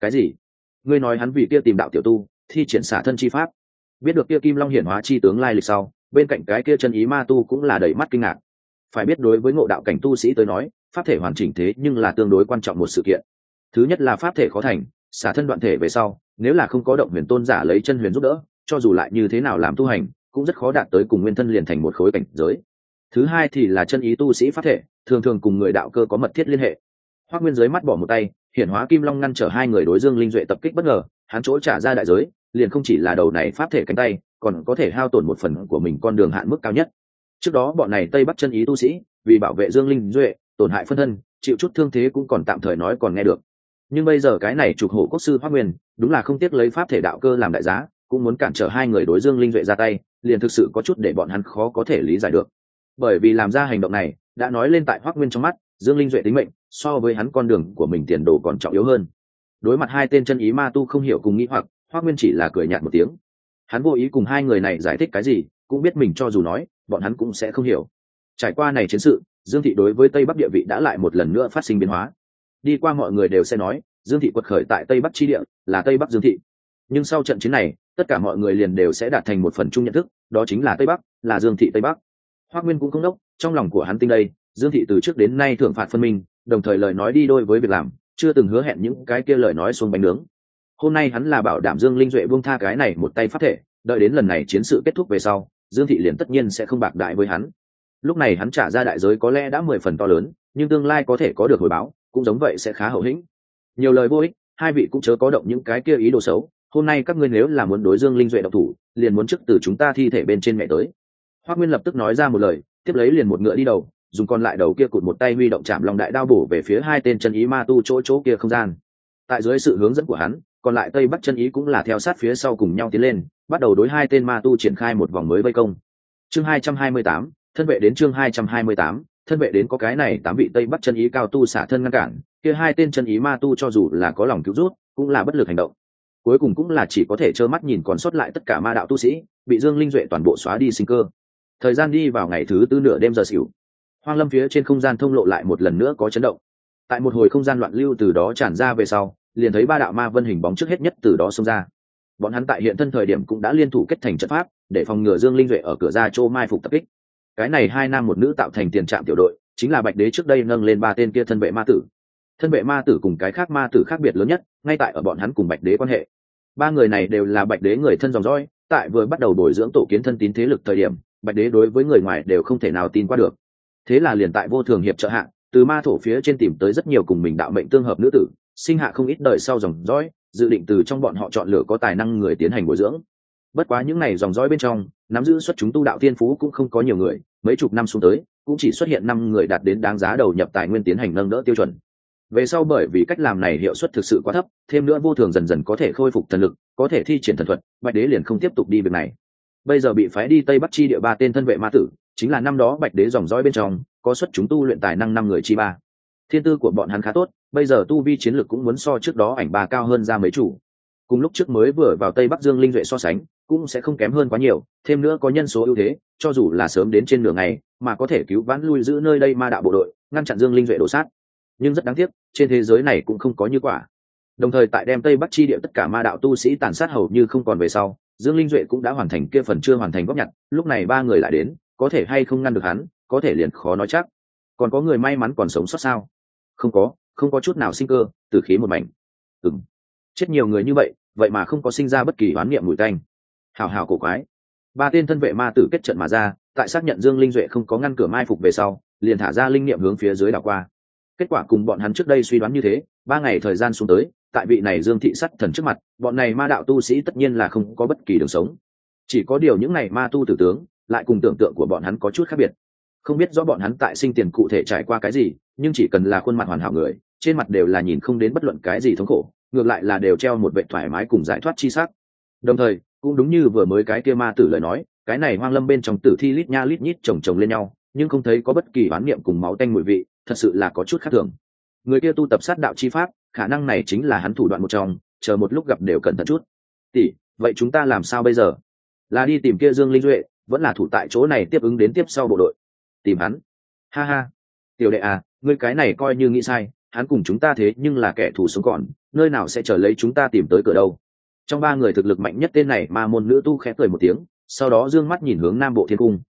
Cái gì? Ngươi nói hắn vì kia tìm đạo tiểu tu, thi triển xả thân chi pháp. Biết được kia kim long hiển hóa chi tướng lai lịch sau bên cạnh cái kia chân ý ma tu cũng là đầy mắt kinh ngạc. Phải biết đối với ngộ đạo cảnh tu sĩ tới nói, pháp thể hoàn chỉnh thế nhưng là tương đối quan trọng một sự kiện. Thứ nhất là pháp thể khó thành, xả thân đoạn thể về sau, nếu là không có động huyền tôn giả lấy chân huyền giúp đỡ, cho dù lại như thế nào làm tu hành, cũng rất khó đạt tới cùng nguyên thân liền thành một khối cảnh giới. Thứ hai thì là chân ý tu sĩ pháp thể, thường thường cùng người đạo cơ có mật thiết liên hệ. Hoác nguyên giới mắt bỏ một tay, hiển hóa kim long ngăn trở hai người đối dương linh duệ tập kích bất ngờ, hắn chỗ trả ra đại giới, liền không chỉ là đầu này pháp thể cánh tay còn có thể hao tổn một phần của mình con đường hạn mức cao nhất. Trước đó bọn này tây bắc chân ý tu sĩ, vì bảo vệ dương linh duệ, tổn hại phân thân, chịu chút thương thế cũng còn tạm thời nói còn nghe được. Nhưng bây giờ cái này trục hổ quốc sư hoác nguyên, đúng là không tiếc lấy pháp thể đạo cơ làm đại giá, cũng muốn cản trở hai người đối dương linh duệ ra tay, liền thực sự có chút để bọn hắn khó có thể lý giải được. Bởi vì làm ra hành động này, đã nói lên tại hoác nguyên trong mắt, dương linh duệ tính mệnh, so với hắn con đường của mình tiền đồ còn trọng yếu hơn. Đối mặt hai tên chân ý ma tu không hiểu cùng nghĩ hoặc, hoác nguyên chỉ là cười nhạt một tiếng hắn vô ý cùng hai người này giải thích cái gì, cũng biết mình cho dù nói, bọn hắn cũng sẽ không hiểu. Trải qua này chiến sự, dương thị đối với tây bắc địa vị đã lại một lần nữa phát sinh biến hóa. Đi qua mọi người đều sẽ nói, dương thị quật khởi tại tây bắc chi địa, là tây bắc dương thị. Nhưng sau trận chiến này, tất cả mọi người liền đều sẽ đạt thành một phần chung nhận thức, đó chính là tây bắc, là dương thị tây bắc. Hoác nguyên cũng không đốc, trong lòng của hắn tinh đây, dương thị từ trước đến nay thưởng phạt phân minh, đồng thời lời nói đi đôi với việc làm, chưa từng hứa hẹn những cái kia lời nói xuống bánh nướng hôm nay hắn là bảo đảm dương linh duệ buông tha cái này một tay phát thể, đợi đến lần này chiến sự kết thúc về sau, dương thị liền tất nhiên sẽ không bạc đại với hắn. Lúc này hắn trả ra đại giới có lẽ đã mười phần to lớn, nhưng tương lai có thể có được hồi báo, cũng giống vậy sẽ khá hậu hĩnh. Nhiều lời vô ích, hai vị cũng chớ có động những cái kia ý đồ xấu, hôm nay các ngươi nếu là muốn đối dương linh duệ độc thủ, liền muốn trước từ chúng ta thi thể bên trên mẹ tới. Hoa nguyên lập tức nói ra một lời, tiếp lấy liền một ngựa đi đầu, dùng còn lại đầu kia cụt một tay huy động chạm lòng đại đao bổ về phía hai tên chân ý ma tu chỗ chỗ kia không gian. Tại dưới sự hướng dẫn của hắn còn lại tây bắc chân ý cũng là theo sát phía sau cùng nhau tiến lên, bắt đầu đối hai tên ma tu triển khai một vòng mới vây công. Chương hai trăm hai mươi tám, thân vệ đến chương hai trăm hai mươi tám, thân vệ đến có cái này tám vị tây bắc chân ý cao tu xả thân ngăn cản, kia hai tên chân ý ma tu cho dù là có lòng cứu rút, cũng là bất lực hành động. Cuối cùng cũng là chỉ có thể trơ mắt nhìn còn sót lại tất cả ma đạo tu sĩ, bị dương linh duệ toàn bộ xóa đi sinh cơ. Thời gian đi vào ngày thứ tư nửa đêm giờ xỉu, hoang lâm phía trên không gian thông lộ lại một lần nữa có chấn động. Tại một hồi không gian loạn lưu từ đó tràn ra về sau liền thấy ba đạo ma vân hình bóng trước hết nhất từ đó xông ra. Bọn hắn tại hiện thân thời điểm cũng đã liên thủ kết thành trận pháp, để phòng ngừa dương linh duệ ở cửa ra châu mai phục tập kích. Cái này hai nam một nữ tạo thành tiền trạm tiểu đội, chính là bạch đế trước đây nâng lên ba tên kia thân vệ ma tử. Thân vệ ma tử cùng cái khác ma tử khác biệt lớn nhất, ngay tại ở bọn hắn cùng bạch đế quan hệ. Ba người này đều là bạch đế người thân dòng dõi, tại vừa bắt đầu bồi dưỡng tổ kiến thân tín thế lực thời điểm, bạch đế đối với người ngoài đều không thể nào tin qua được. Thế là liền tại vô thường hiệp trợ hạng từ ma thổ phía trên tìm tới rất nhiều cùng mình đạo mệnh tương hợp nữ tử sinh hạ không ít đời sau dòng dõi, dự định từ trong bọn họ chọn lựa có tài năng người tiến hành bồi dưỡng. Bất quá những n à y dòng dõi bên trong, nắm giữ xuất chúng tu đạo tiên phú cũng không có nhiều người, mấy chục năm xuống tới, cũng chỉ xuất hiện năm người đạt đến đáng giá đầu nhập tài nguyên tiến hành nâng đỡ tiêu chuẩn. Về sau bởi vì cách làm này hiệu suất thực sự quá thấp, thêm nữa vô thường dần dần có thể khôi phục thần lực, có thể thi triển thần thuật, bạch đế liền không tiếp tục đi việc này. Bây giờ bị phái đi tây bắc chi địa ba tên thân vệ ma tử, chính là năm đó bạch đế dòng dõi bên trong, có xuất chúng tu luyện tài năng năm người chi ba. Thiên tư của bọn hắn khá tốt bây giờ tu vi chiến lược cũng muốn so trước đó ảnh bà cao hơn ra mấy chủ. Cùng lúc trước mới vừa vào tây bắc dương linh duệ so sánh, cũng sẽ không kém hơn quá nhiều, thêm nữa có nhân số ưu thế, cho dù là sớm đến trên nửa ngày, mà có thể cứu vãn lui giữ nơi đây ma đạo bộ đội, ngăn chặn dương linh duệ đổ sát. Nhưng rất đáng tiếc, trên thế giới này cũng không có như quả. Đồng thời tại đem tây bắc chi địa tất cả ma đạo tu sĩ tàn sát hầu như không còn về sau, dương linh duệ cũng đã hoàn thành kia phần chưa hoàn thành góp nhặt, lúc này ba người lại đến, có thể hay không ngăn được hắn, có thể liền khó nói chắc. Còn có người may mắn còn sống sót sao? Không có không có chút nào sinh cơ, tử khí một mảnh. Ừ m chết nhiều người như vậy vậy mà không có sinh ra bất kỳ oán niệm mùi tanh. Hào hào cổ quái. Ba tên thân vệ ma tử kết trận mà ra, tại xác nhận dương linh duệ không có ngăn cửa mai phục về sau, liền thả ra linh niệm hướng phía dưới đảo qua. Kết quả cùng bọn hắn trước đây suy đoán như thế, ba ngày thời gian xuống tới, tại vị này dương thị sắt thần trước mặt, bọn này ma đạo tu sĩ tất nhiên là không có bất kỳ đường sống. Chỉ có điều những này ma tu tử tướng, lại cùng tưởng tượng của bọn hắn có chút khác biệt. Không biết rõ bọn hắn tại sinh tiền cụ thể trải qua cái gì, nhưng chỉ cần là khuôn mặt hoàn hảo người trên mặt đều là nhìn không đến bất luận cái gì thống khổ, ngược lại là đều treo một vệ thoải mái cùng giải thoát chi sắc. Đồng thời, cũng đúng như vừa mới cái kia ma tử lời nói, cái này hoang lâm bên trong tử thi lít nha lít nhít chồng chồng lên nhau, nhưng không thấy có bất kỳ bán niệm cùng máu tanh mùi vị, thật sự là có chút khác thường. Người kia tu tập sát đạo chi pháp, khả năng này chính là hắn thủ đoạn một trong, chờ một lúc gặp đều cẩn thận chút. Tỷ, vậy chúng ta làm sao bây giờ? Là đi tìm kia dương linh duệ, vẫn là thủ tại chỗ này tiếp ứng đến tiếp sau bộ đội. Tìm hắn. Ha ha. Tiểu đệ à ngươi cái này coi như nghĩ sai hắn cùng chúng ta thế nhưng là kẻ thù sống còn, nơi nào sẽ chờ lấy chúng ta tìm tới cửa đâu? Trong ba người thực lực mạnh nhất tên này mà môn nữ tu khẽ cười một tiếng, sau đó d ư ơ n g mắt nhìn hướng nam bộ thiên cung.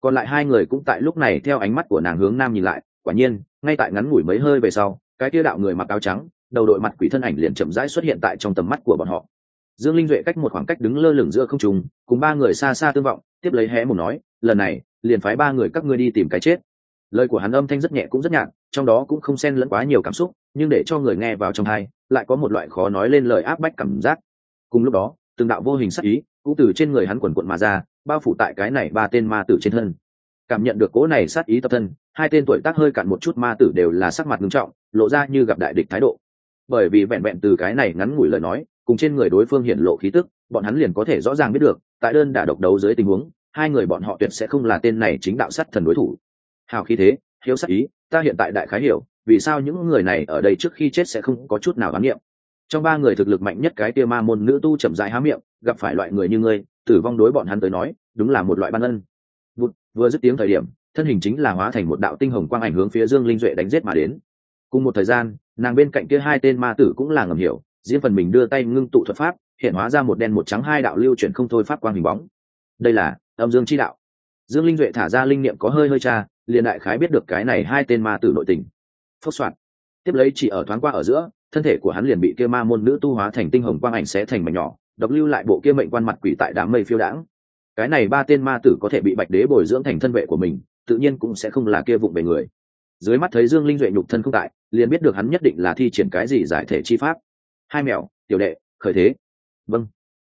Còn lại hai người cũng tại lúc này theo ánh mắt của nàng hướng nam nhìn lại, quả nhiên, ngay tại ngắn ngủi mấy hơi về sau, cái tia đạo người mặc áo trắng, đầu đội mặt quỷ thân ảnh liền chậm rãi xuất hiện tại trong tầm mắt của bọn họ. Dương linh duệ cách một khoảng cách đứng lơ lửng giữa không trùng cùng ba người xa xa tương vọng, tiếp lấy hé một nói, lần này, liền phái ba người các ngươi đi tìm cái chết lời của hắn âm thanh rất nhẹ cũng rất nhạt, trong đó cũng không xen lẫn quá nhiều cảm xúc, nhưng để cho người nghe vào trong hai lại có một loại khó nói lên lời áp bách cảm giác. Cùng lúc đó, từng đạo vô hình sắc ý cũng từ trên người hắn quần quận mà ra, bao phủ tại cái này ba tên ma tử trên thân. Cảm nhận được cố này sát ý tập thân, hai tên tuổi tác hơi cạn một chút ma tử đều là sắc mặt nghiêm trọng, lộ ra như gặp đại địch thái độ. Bởi vì vẹn vẹn từ cái này ngắn ngủi lời nói, cùng trên người đối phương hiện lộ khí tức, bọn hắn liền có thể rõ ràng biết được, tại đơn đả độc đấu dưới tình huống, hai người bọn họ tuyệt sẽ không là tên này chính đạo sát thần đối thủ hào khí thế hiếu sắc ý ta hiện tại đại khái hiểu vì sao những người này ở đây trước khi chết sẽ không có chút nào khám nghiệm. Trong ba người thực lực mạnh nhất cái tia ma môn nữ tu chậm dại há miệng gặp phải loại người như ngươi tử vong đối bọn hắn tới nói đúng là một loại ban ân. Vụt, vừa dứt tiếng thời điểm thân hình chính là hóa thành một đạo tinh hồng quang ảnh hướng phía dương linh duệ đánh giết mà đến. Cùng một thời gian nàng bên cạnh kia hai tên ma tử cũng là ngầm hiểu riêng phần mình đưa tay ngưng tụ thuật pháp hiện hóa ra một đen một trắng hai đạo lưu chuyển không thôi pháp quang hình bóng. Đây là âm dương chi đạo. Dương linh duệ thả ra linh niệm có hơi hơi cha liền đại khái biết được cái này hai tên ma tử nội tình. Phốc soạn tiếp lấy chỉ ở thoáng qua ở giữa, thân thể của hắn liền bị kia ma môn nữ tu hóa thành tinh hồng quang ảnh xé thành mảnh nhỏ, độc lưu lại bộ kia mệnh quan mặt quỷ tại đám mây phiêu đãng. Cái này ba tên ma tử có thể bị bạch đế bồi dưỡng thành thân vệ của mình, tự nhiên cũng sẽ không là kia vụng về người. Dưới mắt thấy dương linh duệ nhục thân không tại, liền biết được hắn nhất định là thi triển cái gì giải thể chi pháp. Hai mèo tiểu đệ, khởi thế. Vâng.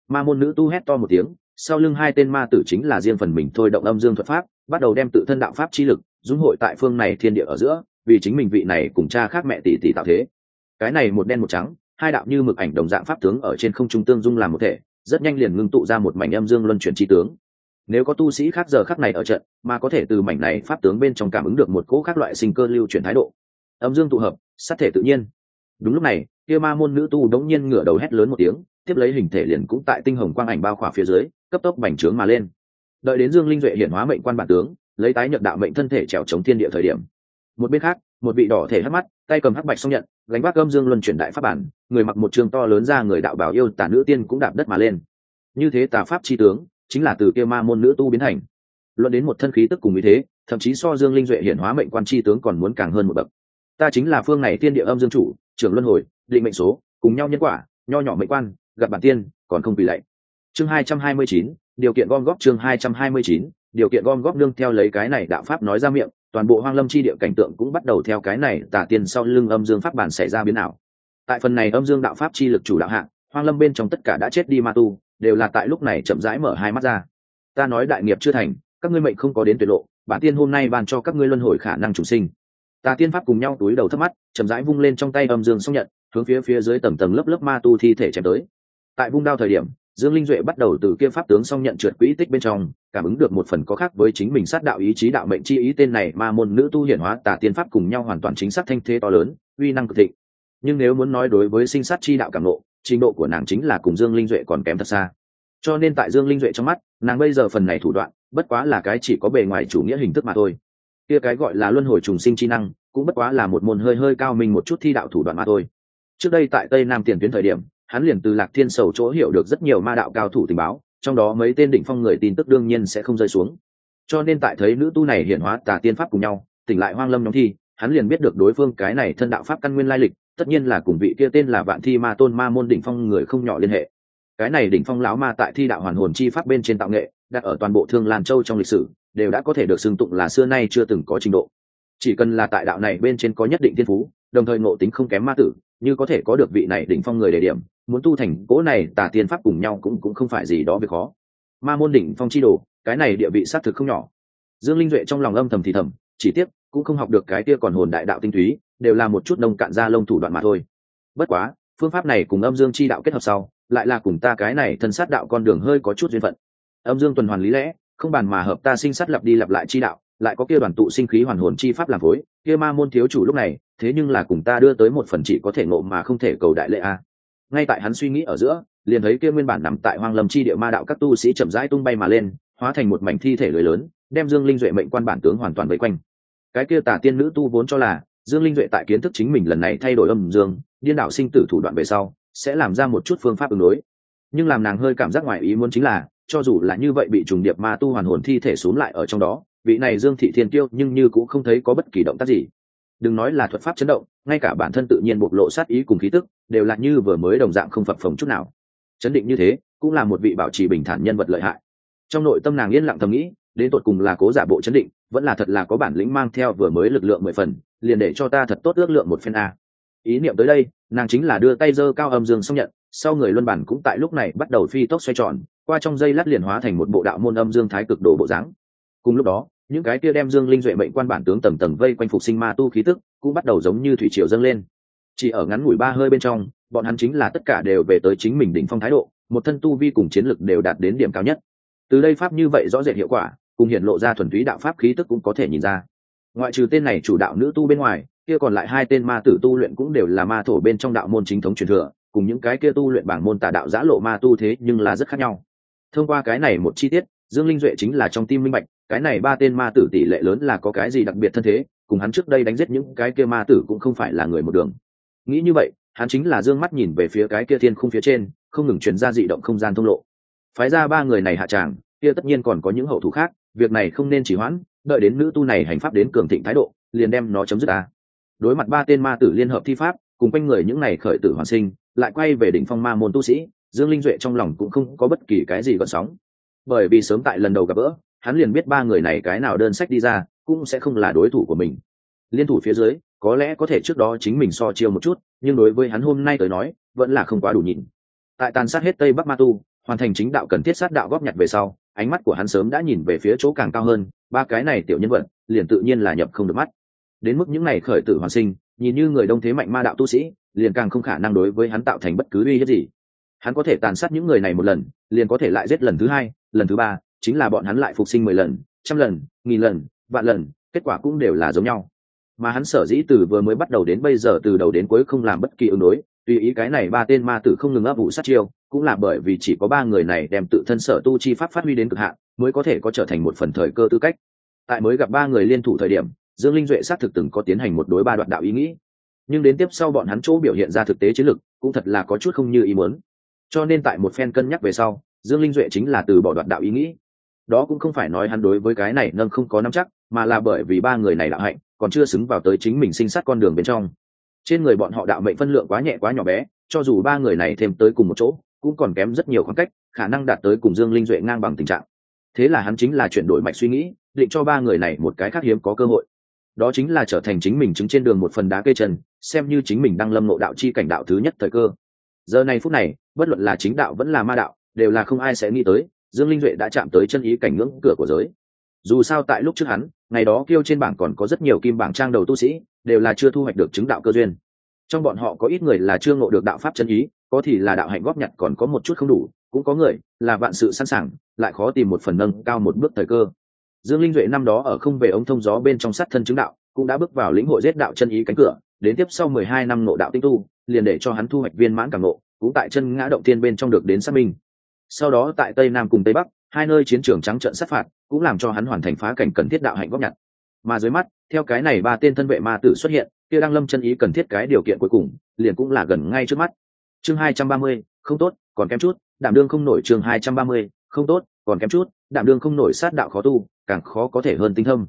Ma môn nữ tu hét to một tiếng, sau lưng hai tên ma tử chính là riêng phần mình thôi động âm dương thuật pháp bắt đầu đem tự thân đạo pháp chi lực dung hội tại phương này thiên địa ở giữa, vì chính mình vị này cùng cha khác mẹ tỷ tỷ tạo thế. Cái này một đen một trắng, hai đạo như mực ảnh đồng dạng pháp tướng ở trên không trung tương dung làm một thể, rất nhanh liền ngưng tụ ra một mảnh âm dương luân chuyển chi tướng. Nếu có tu sĩ khác giờ khác này ở trận, mà có thể từ mảnh này pháp tướng bên trong cảm ứng được một cỗ khác loại sinh cơ lưu chuyển thái độ. Âm dương tụ hợp, sát thể tự nhiên. Đúng lúc này, kia ma môn nữ tu đống nhiên ngửa đầu hét lớn một tiếng, tiếp lấy hình thể liền cũng tại tinh hồng quang ảnh bao khỏa phía dưới, cấp tốc bành trướng mà lên đợi đến dương linh duệ hiển hóa mệnh quan bản tướng, lấy tái nhật đạo mệnh thân thể trèo chống thiên địa thời điểm. Một bên khác, một vị đỏ thể hắc mắt, tay cầm hắc bạch song nhận, gánh vác âm dương luân chuyển đại pháp bản, người mặc một trường to lớn ra người đạo bảo yêu tả nữ tiên cũng đạp đất mà lên. Như thế tà pháp chi tướng, chính là từ kia ma môn nữ tu biến thành. Luận đến một thân khí tức cùng ý thế, thậm chí so dương linh duệ hiển hóa mệnh quan chi tướng còn muốn càng hơn một bậc. Ta chính là phương này tiên địa âm dương chủ, trưởng luân hồi, định mệnh số, cùng nhau nhân quả, nho nhỏ mệnh quan, gặp bản tiên, còn không vì lạy. Chương hai trăm hai mươi chín điều kiện gom góp chương hai trăm hai mươi chín, điều kiện gom góp nương theo lấy cái này đạo pháp nói ra miệng, toàn bộ hoang lâm chi địa cảnh tượng cũng bắt đầu theo cái này tả tiên sau lưng âm dương pháp bản xảy ra biến ảo. Tại phần này âm dương đạo pháp chi lực chủ đạo hạng, hoang lâm bên trong tất cả đã chết đi ma tu, đều là tại lúc này chậm rãi mở hai mắt ra. Ta nói đại nghiệp chưa thành, các ngươi mệnh không có đến tuyệt lộ, bản tiên hôm nay bàn cho các ngươi luân hồi khả năng chủ sinh. Tà tiên pháp cùng nhau túi đầu thấp mắt, chậm rãi vung lên trong tay âm dương xong nhận, hướng phía phía dưới tầng tầng lớp lớp ma tu thi thể chém tới. Tại vung đao thời điểm dương linh duệ bắt đầu từ kia pháp tướng xong nhận trượt quỹ tích bên trong, cảm ứng được một phần có khác với chính mình sát đạo ý chí đạo mệnh chi ý tên này mà môn nữ tu hiển hóa tà tiên pháp cùng nhau hoàn toàn chính xác thanh thế to lớn, uy năng cực thịnh. Nhưng nếu muốn nói đối với sinh sát chi đạo cảm nộ trình độ của nàng chính là cùng dương linh duệ còn kém thật xa. Cho nên tại dương linh duệ trong mắt, nàng bây giờ phần này thủ đoạn, bất quá là cái chỉ có bề ngoài chủ nghĩa hình thức mà thôi. Kia cái gọi là luân hồi trùng sinh chi năng, cũng bất quá là một môn hơi hơi cao mình một chút thi đạo thủ đoạn mà thôi. Trước đây tại tây nam tiền tuyến thời điểm hắn liền từ lạc thiên sầu chỗ hiểu được rất nhiều ma đạo cao thủ tình báo, trong đó mấy tên đỉnh phong người tin tức đương nhiên sẽ không rơi xuống. Cho nên tại thấy nữ tu này hiển hóa tà tiên pháp cùng nhau, tỉnh lại hoang lâm nhóm thi, hắn liền biết được đối phương cái này thân đạo pháp căn nguyên lai lịch, tất nhiên là cùng vị kia tên là vạn thi ma tôn ma môn đỉnh phong người không nhỏ liên hệ. Cái này đỉnh phong lão ma tại thi đạo hoàn hồn chi pháp bên trên tạo nghệ, đặt ở toàn bộ thương lan châu trong lịch sử, đều đã có thể được xưng tụng là xưa nay chưa từng có trình độ. Chỉ cần là tại đạo này bên trên có nhất định thiên phú, đồng thời ngộ tính không kém ma tử, như có thể có được vị này đỉnh phong người đề điểm muốn tu thành cỗ này tà tiên pháp cùng nhau cũng cũng không phải gì đó việc khó. Ma môn đỉnh phong chi đồ, cái này địa vị xác thực không nhỏ. Dương linh duệ trong lòng âm thầm thì thầm, chỉ tiếc, cũng không học được cái kia còn hồn đại đạo tinh túy, đều là một chút nông cạn ra lông thủ đoạn mà thôi. Bất quá, phương pháp này cùng âm dương chi đạo kết hợp sau, lại là cùng ta cái này thân sát đạo con đường hơi có chút duyên phận. Âm dương tuần hoàn lý lẽ, không bàn mà hợp ta sinh sát lập đi lặp lại chi đạo, lại có kia đoàn tụ sinh khí hoàn hồn chi pháp làm phối, kia ma môn thiếu chủ lúc này, thế nhưng là cùng ta đưa tới một phần chỉ có thể ngộ mà không thể cầu đại lệ a ngay tại hắn suy nghĩ ở giữa, liền thấy kia nguyên bản nằm tại hoang lâm chi địa ma đạo các tu sĩ chậm rãi tung bay mà lên, hóa thành một mảnh thi thể lưới lớn, đem dương linh duệ mệnh quan bản tướng hoàn toàn vây quanh. Cái kia tả tiên nữ tu vốn cho là, dương linh duệ tại kiến thức chính mình lần này thay đổi âm dương, điên đạo sinh tử thủ đoạn về sau, sẽ làm ra một chút phương pháp ứng đối. Nhưng làm nàng hơi cảm giác ngoài ý muốn chính là, cho dù là như vậy bị trùng điệp ma tu hoàn hồn thi thể xuống lại ở trong đó, vị này dương thị thiên tiêu nhưng như cũng không thấy có bất kỳ động tác gì. Đừng nói là thuật pháp chấn động ngay cả bản thân tự nhiên bộc lộ sát ý cùng khí tức, đều là như vừa mới đồng dạng không phập phồng chút nào. Chấn định như thế, cũng là một vị bảo trì bình thản nhân vật lợi hại. Trong nội tâm nàng yên lặng thầm nghĩ, đến tột cùng là cố giả bộ chấn định, vẫn là thật là có bản lĩnh mang theo vừa mới lực lượng mười phần, liền để cho ta thật tốt ước lượng một phen a. Ý niệm tới đây, nàng chính là đưa tay giơ cao âm dương xong nhận, sau người luân bản cũng tại lúc này bắt đầu phi tốc xoay tròn, qua trong dây lát liền hóa thành một bộ đạo môn âm dương thái cực đồ bộ dáng. Cùng lúc đó những cái kia đem dương linh duệ mệnh quan bản tướng tầng tầng vây quanh phục sinh ma tu khí tức, cũng bắt đầu giống như thủy triều dâng lên. Chỉ ở ngắn ngủi ba hơi bên trong, bọn hắn chính là tất cả đều về tới chính mình đỉnh phong thái độ, một thân tu vi cùng chiến lực đều đạt đến điểm cao nhất. Từ đây pháp như vậy rõ rệt hiệu quả, cùng hiện lộ ra thuần túy đạo pháp khí tức cũng có thể nhìn ra. Ngoại trừ tên này chủ đạo nữ tu bên ngoài, kia còn lại hai tên ma tử tu luyện cũng đều là ma thổ bên trong đạo môn chính thống truyền thừa, cùng những cái kia tu luyện bảng môn tà đạo giã lộ ma tu thế nhưng là rất khác nhau. Thông qua cái này một chi tiết, dương linh duệ chính là trong tim minh bạch cái này ba tên ma tử tỷ lệ lớn là có cái gì đặc biệt thân thế, cùng hắn trước đây đánh giết những cái kia ma tử cũng không phải là người một đường. Nghĩ như vậy, hắn chính là d ư ơ n g mắt nhìn về phía cái kia thiên khung phía trên, không ngừng chuyển ra dị động không gian thông lộ. Phái ra ba người này hạ tràng, kia tất nhiên còn có những hậu thủ khác, việc này không nên chỉ hoãn, đợi đến nữ tu này hành pháp đến cường thịnh thái độ, liền đem nó chấm dứt ta. Đối mặt ba tên ma tử liên hợp thi pháp, cùng quanh người những này khởi tử hoàn sinh, lại quay về đỉnh phong ma môn tu sĩ, dương linh duệ trong lòng cũng không có bất kỳ cái gì gợn sóng. Bởi vì sớm tại lần đầu gặp gỡ hắn liền biết ba người này cái nào đơn sách đi ra, cũng sẽ không là đối thủ của mình. Liên thủ phía dưới, có lẽ có thể trước đó chính mình so chiêu một chút, nhưng đối với hắn hôm nay tới nói, vẫn là không quá đủ nhìn. Tại tàn sát hết tây bắc ma tu, hoàn thành chính đạo cần thiết sát đạo góp nhặt về sau, ánh mắt của hắn sớm đã nhìn về phía chỗ càng cao hơn, ba cái này tiểu nhân vật, liền tự nhiên là nhập không được mắt. Đến mức những này khởi tử hoàn sinh, nhìn như người đông thế mạnh ma đạo tu sĩ, liền càng không khả năng đối với hắn tạo thành bất cứ uy hiếp gì. Hắn có thể tàn sát những người này một lần, liền có thể lại giết lần thứ hai, lần thứ ba chính là bọn hắn lại phục sinh mười lần, trăm lần, nghìn lần, vạn lần, kết quả cũng đều là giống nhau. Mà hắn sở dĩ từ vừa mới bắt đầu đến bây giờ từ đầu đến cuối không làm bất kỳ ứng đối, tùy ý cái này ba tên ma tử không ngừng ấp ủ sát chiêu, cũng là bởi vì chỉ có ba người này đem tự thân sở tu chi pháp phát huy đến cực hạn, mới có thể có trở thành một phần thời cơ tư cách. Tại mới gặp ba người liên thủ thời điểm, dương linh duệ xác thực từng có tiến hành một đối ba đoạn đạo ý nghĩ. Nhưng đến tiếp sau bọn hắn chỗ biểu hiện ra thực tế chiến lực, cũng thật là có chút không như ý muốn. Cho nên tại một phen cân nhắc về sau, dương linh duệ chính là từ bỏ đoạn đạo ý nghĩ đó cũng không phải nói hắn đối với cái này nâng không có nắm chắc, mà là bởi vì ba người này đạo hạnh, còn chưa xứng vào tới chính mình sinh sát con đường bên trong. Trên người bọn họ đạo mệnh phân lượng quá nhẹ quá nhỏ bé, cho dù ba người này thêm tới cùng một chỗ, cũng còn kém rất nhiều khoảng cách, khả năng đạt tới cùng dương linh duệ ngang bằng tình trạng. Thế là hắn chính là chuyển đổi mạch suy nghĩ, định cho ba người này một cái khác hiếm có cơ hội. Đó chính là trở thành chính mình chứng trên đường một phần đá cây chân xem như chính mình đang lâm ngộ đạo chi cảnh đạo thứ nhất thời cơ. Giờ này phút này, bất luận là chính đạo vẫn là ma đạo, đều là không ai sẽ nghĩ tới dương linh duệ đã chạm tới chân ý cảnh ngưỡng cửa của giới. Dù sao tại lúc trước hắn ngày đó kêu trên bảng còn có rất nhiều kim bảng trang đầu tu sĩ đều là chưa thu hoạch được chứng đạo cơ duyên. Trong bọn họ có ít người là chưa ngộ được đạo pháp chân ý có thì là đạo hạnh góp nhặt còn có một chút không đủ cũng có người là vạn sự sẵn sàng lại khó tìm một phần nâng cao một bước thời cơ. Dương linh duệ năm đó ở không về ống thông gió bên trong sát thân chứng đạo cũng đã bước vào lĩnh hội giết đạo chân ý cánh cửa đến tiếp sau mười hai năm ngộ đạo tinh tu liền để cho hắn thu hoạch viên mãn càng ngộ, cũng tại chân ngã động tiên bên trong được đến xác minh sau đó tại tây nam cùng tây bắc, hai nơi chiến trường trắng trận sát phạt, cũng làm cho hắn hoàn thành phá cảnh cần thiết đạo hạnh góp nhặt. Mà dưới mắt, theo cái này ba tên thân vệ ma tử xuất hiện, kia đang lâm chân ý cần thiết cái điều kiện cuối cùng, liền cũng là gần ngay trước mắt. Chương hai trăm ba mươi, không tốt, còn kém chút, đảm đương không nổi chương hai trăm ba mươi, không tốt, còn kém chút, đảm đương không nổi sát đạo khó tu, càng khó có thể hơn tinh thâm.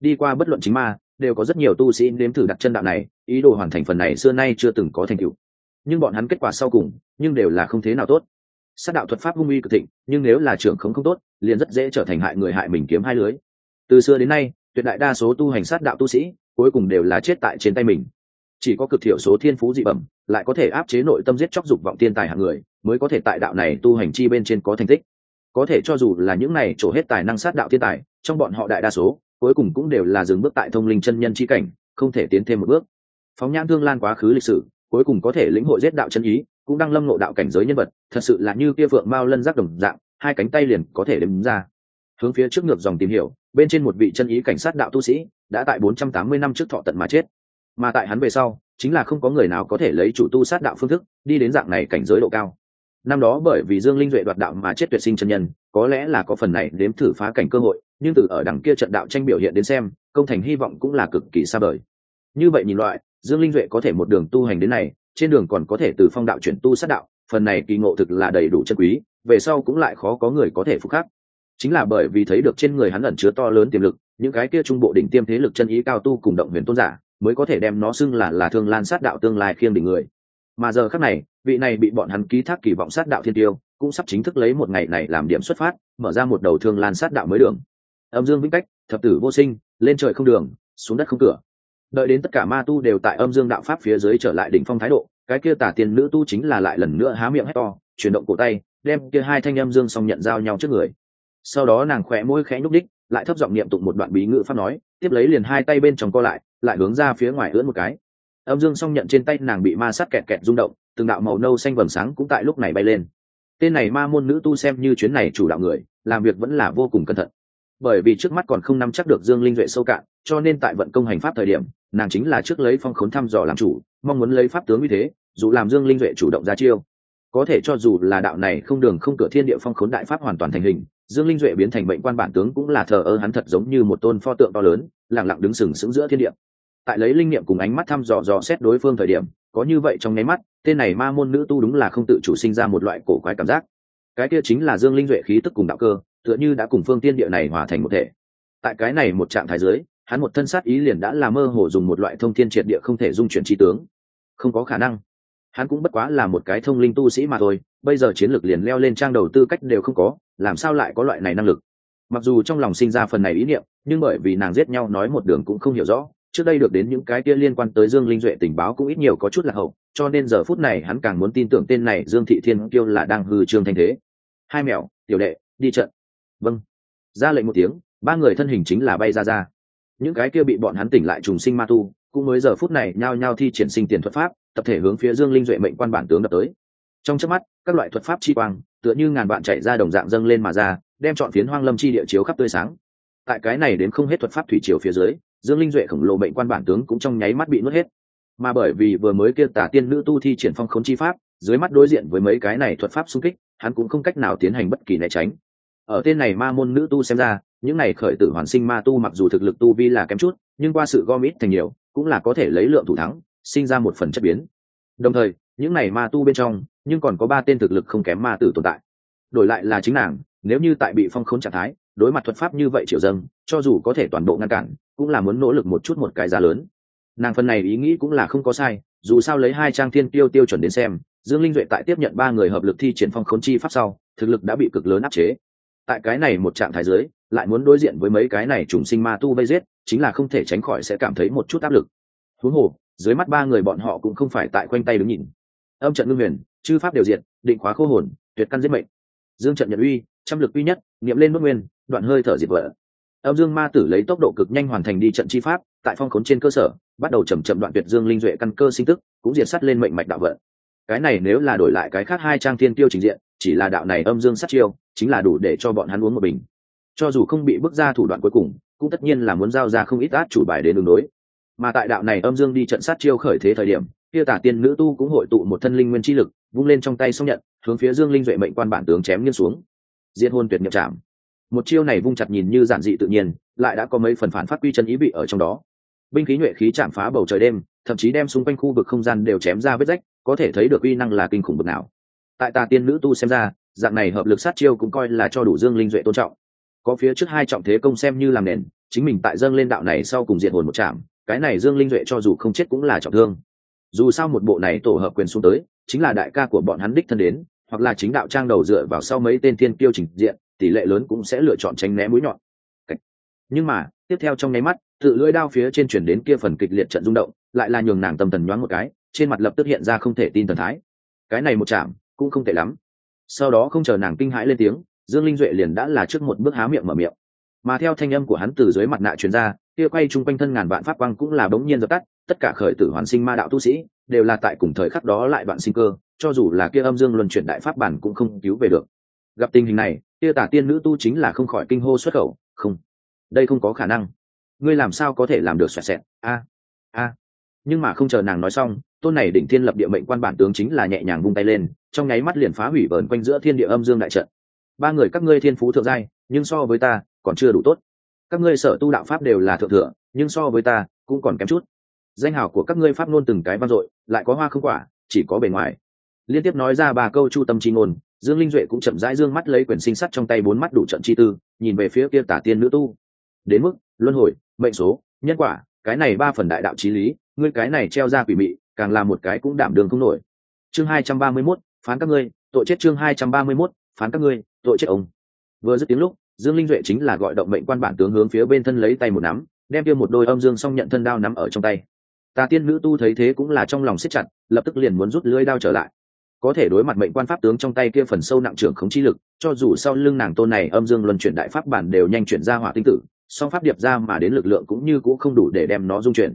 Đi qua bất luận chính ma, đều có rất nhiều tu sĩ nếm thử đặt chân đạo này, ý đồ hoàn thành phần này xưa nay chưa từng có thành tựu. Nhưng bọn hắn kết quả sau cùng, nhưng đều là không thế nào tốt sát đạo thuật pháp hung uy cực thịnh, nhưng nếu là trưởng không không tốt, liền rất dễ trở thành hại người hại mình kiếm hai lưới. Từ xưa đến nay, tuyệt đại đa số tu hành sát đạo tu sĩ, cuối cùng đều là chết tại trên tay mình. Chỉ có cực thiểu số thiên phú dị bẩm, lại có thể áp chế nội tâm giết chóc dục vọng tiên tài hạng người, mới có thể tại đạo này tu hành chi bên trên có thành tích. Có thể cho dù là những này trổ hết tài năng sát đạo thiên tài, trong bọn họ đại đa số, cuối cùng cũng đều là dừng bước tại thông linh chân nhân chi cảnh, không thể tiến thêm một bước. Phóng nhãn thương lan quá khứ lịch sử, cuối cùng có thể lĩnh hội giết đạo chân ý cũng đang lâm ngộ đạo cảnh giới nhân vật, thật sự là như kia phượng mao lân giác đồng dạng, hai cánh tay liền có thể đếm ra. Hướng phía trước ngược dòng tìm hiểu, bên trên một vị chân ý cảnh sát đạo tu sĩ, đã tại 480 năm trước thọ tận mà chết. Mà tại hắn về sau, chính là không có người nào có thể lấy chủ tu sát đạo phương thức, đi đến dạng này cảnh giới độ cao. Năm đó bởi vì dương linh duệ đoạt đạo mà chết tuyệt sinh chân nhân, có lẽ là có phần này đếm thử phá cảnh cơ hội, nhưng từ ở đằng kia trận đạo tranh biểu hiện đến xem, công thành hy vọng cũng là cực kỳ xa vời. Như vậy nhìn loại, dương linh duệ có thể một đường tu hành đến này trên đường còn có thể từ phong đạo chuyển tu sát đạo, phần này kỳ ngộ thực là đầy đủ chân quý, về sau cũng lại khó có người có thể phục khắc. Chính là bởi vì thấy được trên người hắn ẩn chứa to lớn tiềm lực, những cái kia trung bộ đỉnh tiêm thế lực chân ý cao tu cùng động huyền tôn giả, mới có thể đem nó xưng là là thương lan sát đạo tương lai khiêng đỉnh người. Mà giờ khác này, vị này bị bọn hắn ký thác kỳ vọng sát đạo thiên tiêu, cũng sắp chính thức lấy một ngày này làm điểm xuất phát, mở ra một đầu thương lan sát đạo mới đường. Âm dương vĩnh cách, thập tử vô sinh, lên trời không đường, xuống đất không cửa. Đợi đến tất cả ma tu đều tại âm dương đạo pháp phía dưới trở lại đỉnh phong thái độ cái kia tả tiền nữ tu chính là lại lần nữa há miệng hét to, chuyển động cổ tay, đem kia hai thanh âm dương xong nhận giao nhau trước người. Sau đó nàng khỏe môi khẽ nhúc đích lại thấp giọng niệm tụng một đoạn bí ngữ pháp nói, tiếp lấy liền hai tay bên trong co lại lại hướng ra phía ngoài ưỡn một cái. Âm dương song nhận trên tay nàng bị ma sát kẹt kẹt rung động, từng đạo màu nâu xanh vầng sáng cũng tại lúc này bay lên. Tên này ma môn nữ tu xem như chuyến này chủ đạo người, làm việc vẫn là vô cùng cẩn thận. Bởi vì trước mắt còn không nắm chắc được dương linh duệ sâu cạn, cho nên tại vận công hành pháp thời điểm nàng chính là trước lấy phong khốn thăm dò làm chủ, mong muốn lấy pháp tướng như thế, dù làm dương linh duệ chủ động ra chiêu. Có thể cho dù là đạo này không đường không cửa thiên địa phong khốn đại pháp hoàn toàn thành hình, dương linh duệ biến thành bệnh quan bản tướng cũng là thờ ơ hắn thật giống như một tôn pho tượng to lớn lẳng lặng đứng sừng sững giữa thiên địa. Tại lấy linh nghiệm cùng ánh mắt thăm dò dò xét đối phương thời điểm, có như vậy trong nháy mắt, tên này ma môn nữ tu đúng là không tự chủ sinh ra một loại cổ quái cảm giác. Cái kia chính là dương linh duệ khí tức cùng đạo cơ, tựa như đã cùng phương tiên địa này hòa thành một thể. Tại cái này một trạng thái dưới hắn một thân sát ý liền đã là mơ hồ dùng một loại thông thiên triệt địa không thể dung chuyển trí tướng. Không có khả năng. Hắn cũng bất quá là một cái thông linh tu sĩ mà thôi, bây giờ chiến lược liền leo lên trang đầu tư cách đều không có, làm sao lại có loại này năng lực? Mặc dù trong lòng sinh ra phần này ý niệm, nhưng bởi vì nàng giết nhau nói một đường cũng không hiểu rõ, trước đây được đến những cái kia liên quan tới dương linh duệ tình báo cũng ít nhiều có chút là hậu, cho nên giờ phút này hắn càng muốn tin tưởng tên này dương thị thiên kiêu là đang hư trương thanh thế. Hai mẹo, tiểu đệ, đi trận. Vâng. Ra lệnh một tiếng, ba người thân hình chính là bay ra ra những cái kia bị bọn hắn tỉnh lại trùng sinh ma tu, cũng mới giờ phút này nhao nhao thi triển sinh tiền thuật pháp, tập thể hướng phía dương linh duệ mệnh quan bản tướng đập tới. Trong chớp mắt, các loại thuật pháp chi quang, tựa như ngàn vạn chạy ra đồng dạng dâng lên mà ra, đem chọn phiến hoang lâm chi địa chiếu khắp tươi sáng. Tại cái này đến không hết thuật pháp thủy triều phía dưới, dương linh duệ khổng lồ mệnh quan bản tướng cũng trong nháy mắt bị nuốt hết. Mà bởi vì vừa mới kia tả tiên nữ tu thi triển phong khốn chi pháp, dưới mắt đối diện với mấy cái này thuật pháp xung kích, hắn cũng không cách nào tiến hành bất kỳ né tránh. Ở tên này ma môn nữ tu xem ra những này khởi tử hoàn sinh ma tu mặc dù thực lực tu vi là kém chút, nhưng qua sự gom ít thành nhiều, cũng là có thể lấy lượng thủ thắng, sinh ra một phần chất biến. Đồng thời, những này ma tu bên trong, nhưng còn có ba tên thực lực không kém ma tử tồn tại. Đổi lại là chính nàng, nếu như tại bị phong khốn trạng thái, đối mặt thuật pháp như vậy triệu dâng, cho dù có thể toàn bộ ngăn cản, cũng là muốn nỗ lực một chút một cái giá lớn. Nàng phần này ý nghĩ cũng là không có sai, dù sao lấy hai trang thiên tiêu tiêu chuẩn đến xem, dương linh duệ tại tiếp nhận ba người hợp lực thi triển phong khốn chi pháp sau, thực lực đã bị cực lớn áp chế tại cái này một trạng thái giới lại muốn đối diện với mấy cái này trùng sinh ma tu vây giết, chính là không thể tránh khỏi sẽ cảm thấy một chút áp lực. Huống hồ, dưới mắt ba người bọn họ cũng không phải tại quanh tay đứng nhìn. Âm trận ngưng huyền, chư pháp đều diện định khóa khô hồn, tuyệt căn giết mệnh. Dương trận nhật uy, trăm lực uy nhất, niệm lên bất nguyên, đoạn hơi thở diệt vợ âm dương ma tử lấy tốc độ cực nhanh hoàn thành đi trận chi pháp, tại phong khốn trên cơ sở, bắt đầu chầm chậm đoạn tuyệt dương linh duệ căn cơ sinh tức, cũng diệt sắt lên mệnh mạch đạo vợ cái này nếu là đổi lại cái khác hai trang thiên tiêu trình diện, chỉ là đạo này âm dương sát chiêu chính là đủ để cho bọn hắn uống một bình. Cho dù không bị bước ra thủ đoạn cuối cùng, cũng tất nhiên là muốn giao ra không ít át chủ bài đến đường đối. Mà tại đạo này âm dương đi trận sát chiêu khởi thế thời điểm, kia tả tiên nữ tu cũng hội tụ một thân linh nguyên chi lực, vung lên trong tay xong nhận, hướng phía dương linh duệ mệnh quan bản tướng chém nghiêng xuống. Diệt hôn tuyệt nhập trảm một chiêu này vung chặt nhìn như giản dị tự nhiên, lại đã có mấy phần phản phát quy chân ý vị ở trong đó. Binh khí nhuệ khí chạm phá bầu trời đêm, thậm chí đem xung quanh khu vực không gian đều chém ra vết rách, có thể thấy được uy năng là kinh khủng bực nào. Tại tà tiên nữ tu xem ra dạng này hợp lực sát chiêu cũng coi là cho đủ dương linh duệ tôn trọng. Có phía trước hai trọng thế công xem như làm nền, chính mình tại dâng lên đạo này sau cùng diện hồn một chạm cái này dương linh duệ cho dù không chết cũng là trọng thương. Dù sao một bộ này tổ hợp quyền xuống tới, chính là đại ca của bọn hắn đích thân đến, hoặc là chính đạo trang đầu dựa vào sau mấy tên thiên tiêu trình diện, tỷ lệ lớn cũng sẽ lựa chọn tránh né mũi nhọn. Nhưng mà, tiếp theo trong nháy mắt, tự lưỡi đao phía trên chuyển đến kia phần kịch liệt trận rung động, lại là nhường nàng tâm thần nhoáng một cái, trên mặt lập tức hiện ra không thể tin thần thái. Cái này một chạm cũng không tệ lắm sau đó không chờ nàng kinh hãi lên tiếng, dương linh duệ liền đã là trước một bước há miệng mở miệng. Mà theo thanh âm của hắn từ dưới mặt nạ truyền ra, kia quay chung quanh thân ngàn vạn pháp quang cũng là bỗng nhiên dập tắt, tất cả khởi tử hoàn sinh ma đạo tu sĩ đều là tại cùng thời khắc đó lại bạn sinh cơ, cho dù là kia âm dương luân chuyển đại pháp bản cũng không cứu về được. Gặp tình hình này, kia tả tiên nữ tu chính là không khỏi kinh hô xuất khẩu, không, đây không có khả năng. Ngươi làm sao có thể làm được xoẹt xẹt? A a nhưng mà không chờ nàng nói xong, tôn này đỉnh thiên lập địa mệnh quan bản tướng chính là nhẹ nhàng vung tay lên, trong nháy mắt liền phá hủy vờn quanh giữa thiên địa âm dương đại trận. Ba người các ngươi thiên phú thượng giai, nhưng so với ta, còn chưa đủ tốt. Các ngươi sở tu đạo pháp đều là thượng thừa, nhưng so với ta, cũng còn kém chút. Danh hào của các ngươi pháp ngôn từng cái vang dội, lại có hoa không quả, chỉ có bề ngoài. Liên tiếp nói ra ba câu chu tâm chi ngôn, dương linh duệ cũng chậm rãi dương mắt lấy quyển sinh sắt trong tay bốn mắt đủ trận chi tư, nhìn về phía kia tả tiên nữ tu. Đến mức, luân hồi, mệnh số, nhân quả cái này ba phần đại đạo trí lý ngươi cái này treo ra quỷ mị càng là một cái cũng đảm đường không nổi. Chương hai trăm ba mươi 231, phán các ngươi tội chết chương hai trăm ba mươi 231, phán các ngươi tội chết ông. Vừa dứt tiếng lúc dương linh duệ chính là gọi động mệnh quan bản tướng hướng phía bên thân lấy tay một nắm đem kia một đôi âm dương song nhận thân đao nắm ở trong tay. Tà tiên nữ tu thấy thế cũng là trong lòng siết chặt lập tức liền muốn rút lưỡi đao trở lại. Có thể đối mặt mệnh quan pháp tướng trong tay kia phần sâu nặng trưởng khống chi lực cho dù sau lưng nàng tôn này âm dương luân chuyển đại pháp bản đều nhanh chuyển ra hỏa tinh tử song pháp điệp ra mà đến lực lượng cũng như cũng không đủ để đem nó dung chuyển.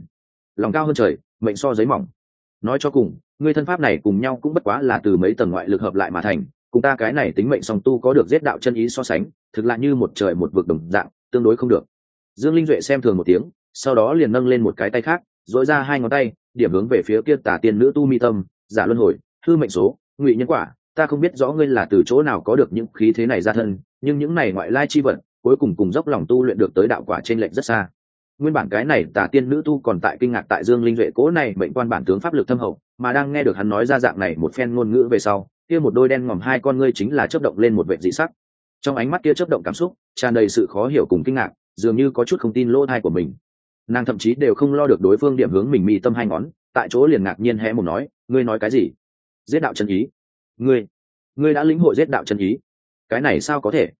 Lòng cao hơn trời, mệnh so giấy mỏng. Nói cho cùng người thân pháp này cùng nhau cũng bất quá là từ mấy tầng ngoại lực hợp lại mà thành, cùng ta cái này tính mệnh song tu có được giết đạo chân ý so sánh, thực là như một trời một vực đồng dạng, tương đối không được. Dương linh duệ xem thường một tiếng, sau đó liền nâng lên một cái tay khác dỗi ra hai ngón tay, điểm hướng về phía kia tả tiên nữ tu mi tâm, giả luân hồi, hư mệnh số, ngụy nhân quả, ta không biết rõ ngươi là từ chỗ nào có được những khí thế này ra thân, nhưng những này ngoại lai chi vật cuối cùng cùng dốc lòng tu luyện được tới đạo quả trên lệnh rất xa. Nguyên bản cái này tà tiên nữ tu còn tại kinh ngạc tại dương linh duệ cố này mệnh quan bản tướng pháp lực thâm hậu, mà đang nghe được hắn nói ra dạng này một phen ngôn ngữ về sau, kia một đôi đen ngòm hai con ngươi chính là chớp động lên một vệ dị sắc. Trong ánh mắt kia chớp động cảm xúc, tràn đầy sự khó hiểu cùng kinh ngạc, dường như có chút không tin lỗ thai của mình. Nàng thậm chí đều không lo được đối phương điểm hướng mình mi tâm hai ngón, tại chỗ liền ngạc nhiên hé một nói, ngươi nói cái gì? Giết đạo chân ý. Ngươi ngươi đã lĩnh hội giết đạo chân ý. Cái này sao có thể?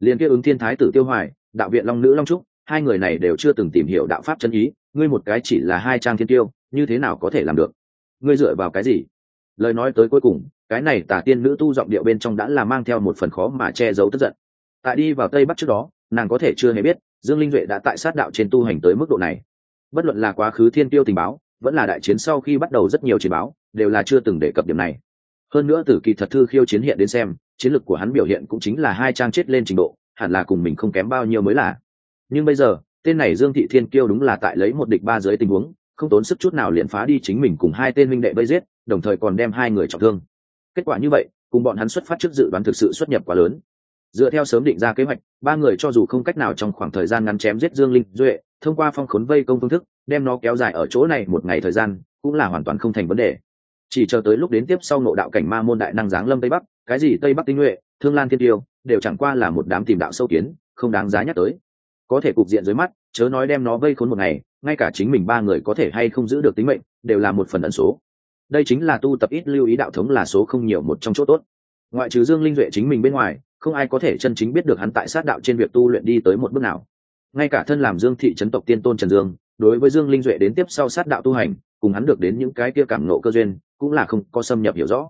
Liền kia ứng thiên thái tử tiêu hoài, đạo viện long nữ long trúc, hai người này đều chưa từng tìm hiểu đạo pháp chân ý, ngươi một cái chỉ là hai trang thiên tiêu như thế nào có thể làm được? Ngươi dựa vào cái gì? Lời nói tới cuối cùng, cái này tả tiên nữ tu giọng điệu bên trong đã là mang theo một phần khó mà che giấu tức giận. Tại đi vào tây bắc trước đó, nàng có thể chưa hề biết, dương linh duệ đã tại sát đạo trên tu hành tới mức độ này. Bất luận là quá khứ thiên tiêu tình báo, vẫn là đại chiến sau khi bắt đầu rất nhiều chiến báo, đều là chưa từng đề cập điểm này. Hơn nữa từ kỳ thật thư khiêu chiến hiện đến xem chiến lược của hắn biểu hiện cũng chính là hai trang chết lên trình độ, hẳn là cùng mình không kém bao nhiêu mới là. Nhưng bây giờ, tên này dương thị thiên kiêu đúng là tại lấy một địch ba dưới tình huống, không tốn sức chút nào liền phá đi chính mình cùng hai tên minh đệ bây giết, đồng thời còn đem hai người trọng thương. Kết quả như vậy, cùng bọn hắn xuất phát trước dự đoán thực sự xuất nhập quá lớn. Dựa theo sớm định ra kế hoạch, ba người cho dù không cách nào trong khoảng thời gian ngắn chém giết dương linh duệ, thông qua phong khốn vây công phương thức, đem nó kéo dài ở chỗ này một ngày thời gian, cũng là hoàn toàn không thành vấn đề. Chỉ chờ tới lúc đến tiếp sau nộ đạo cảnh ma môn đại năng giáng lâm tây bắc cái gì tây bắc tinh nhuệ, thương lan thiên tiêu, đều chẳng qua là một đám tìm đạo sâu kiến, không đáng giá nhắc tới. Có thể cục diện dưới mắt, chớ nói đem nó vây khốn một ngày, ngay cả chính mình ba người có thể hay không giữ được tính mệnh, đều là một phần ẩn số. Đây chính là tu tập ít lưu ý đạo thống là số không nhiều một trong chỗ tốt. Ngoại trừ dương linh duệ chính mình bên ngoài, không ai có thể chân chính biết được hắn tại sát đạo trên việc tu luyện đi tới một bước nào. Ngay cả thân làm dương thị trấn tộc tiên tôn trần dương, đối với dương linh duệ đến tiếp sau sát đạo tu hành, cùng hắn được đến những cái kia cảm nộ cơ duyên, cũng là không có xâm nhập hiểu rõ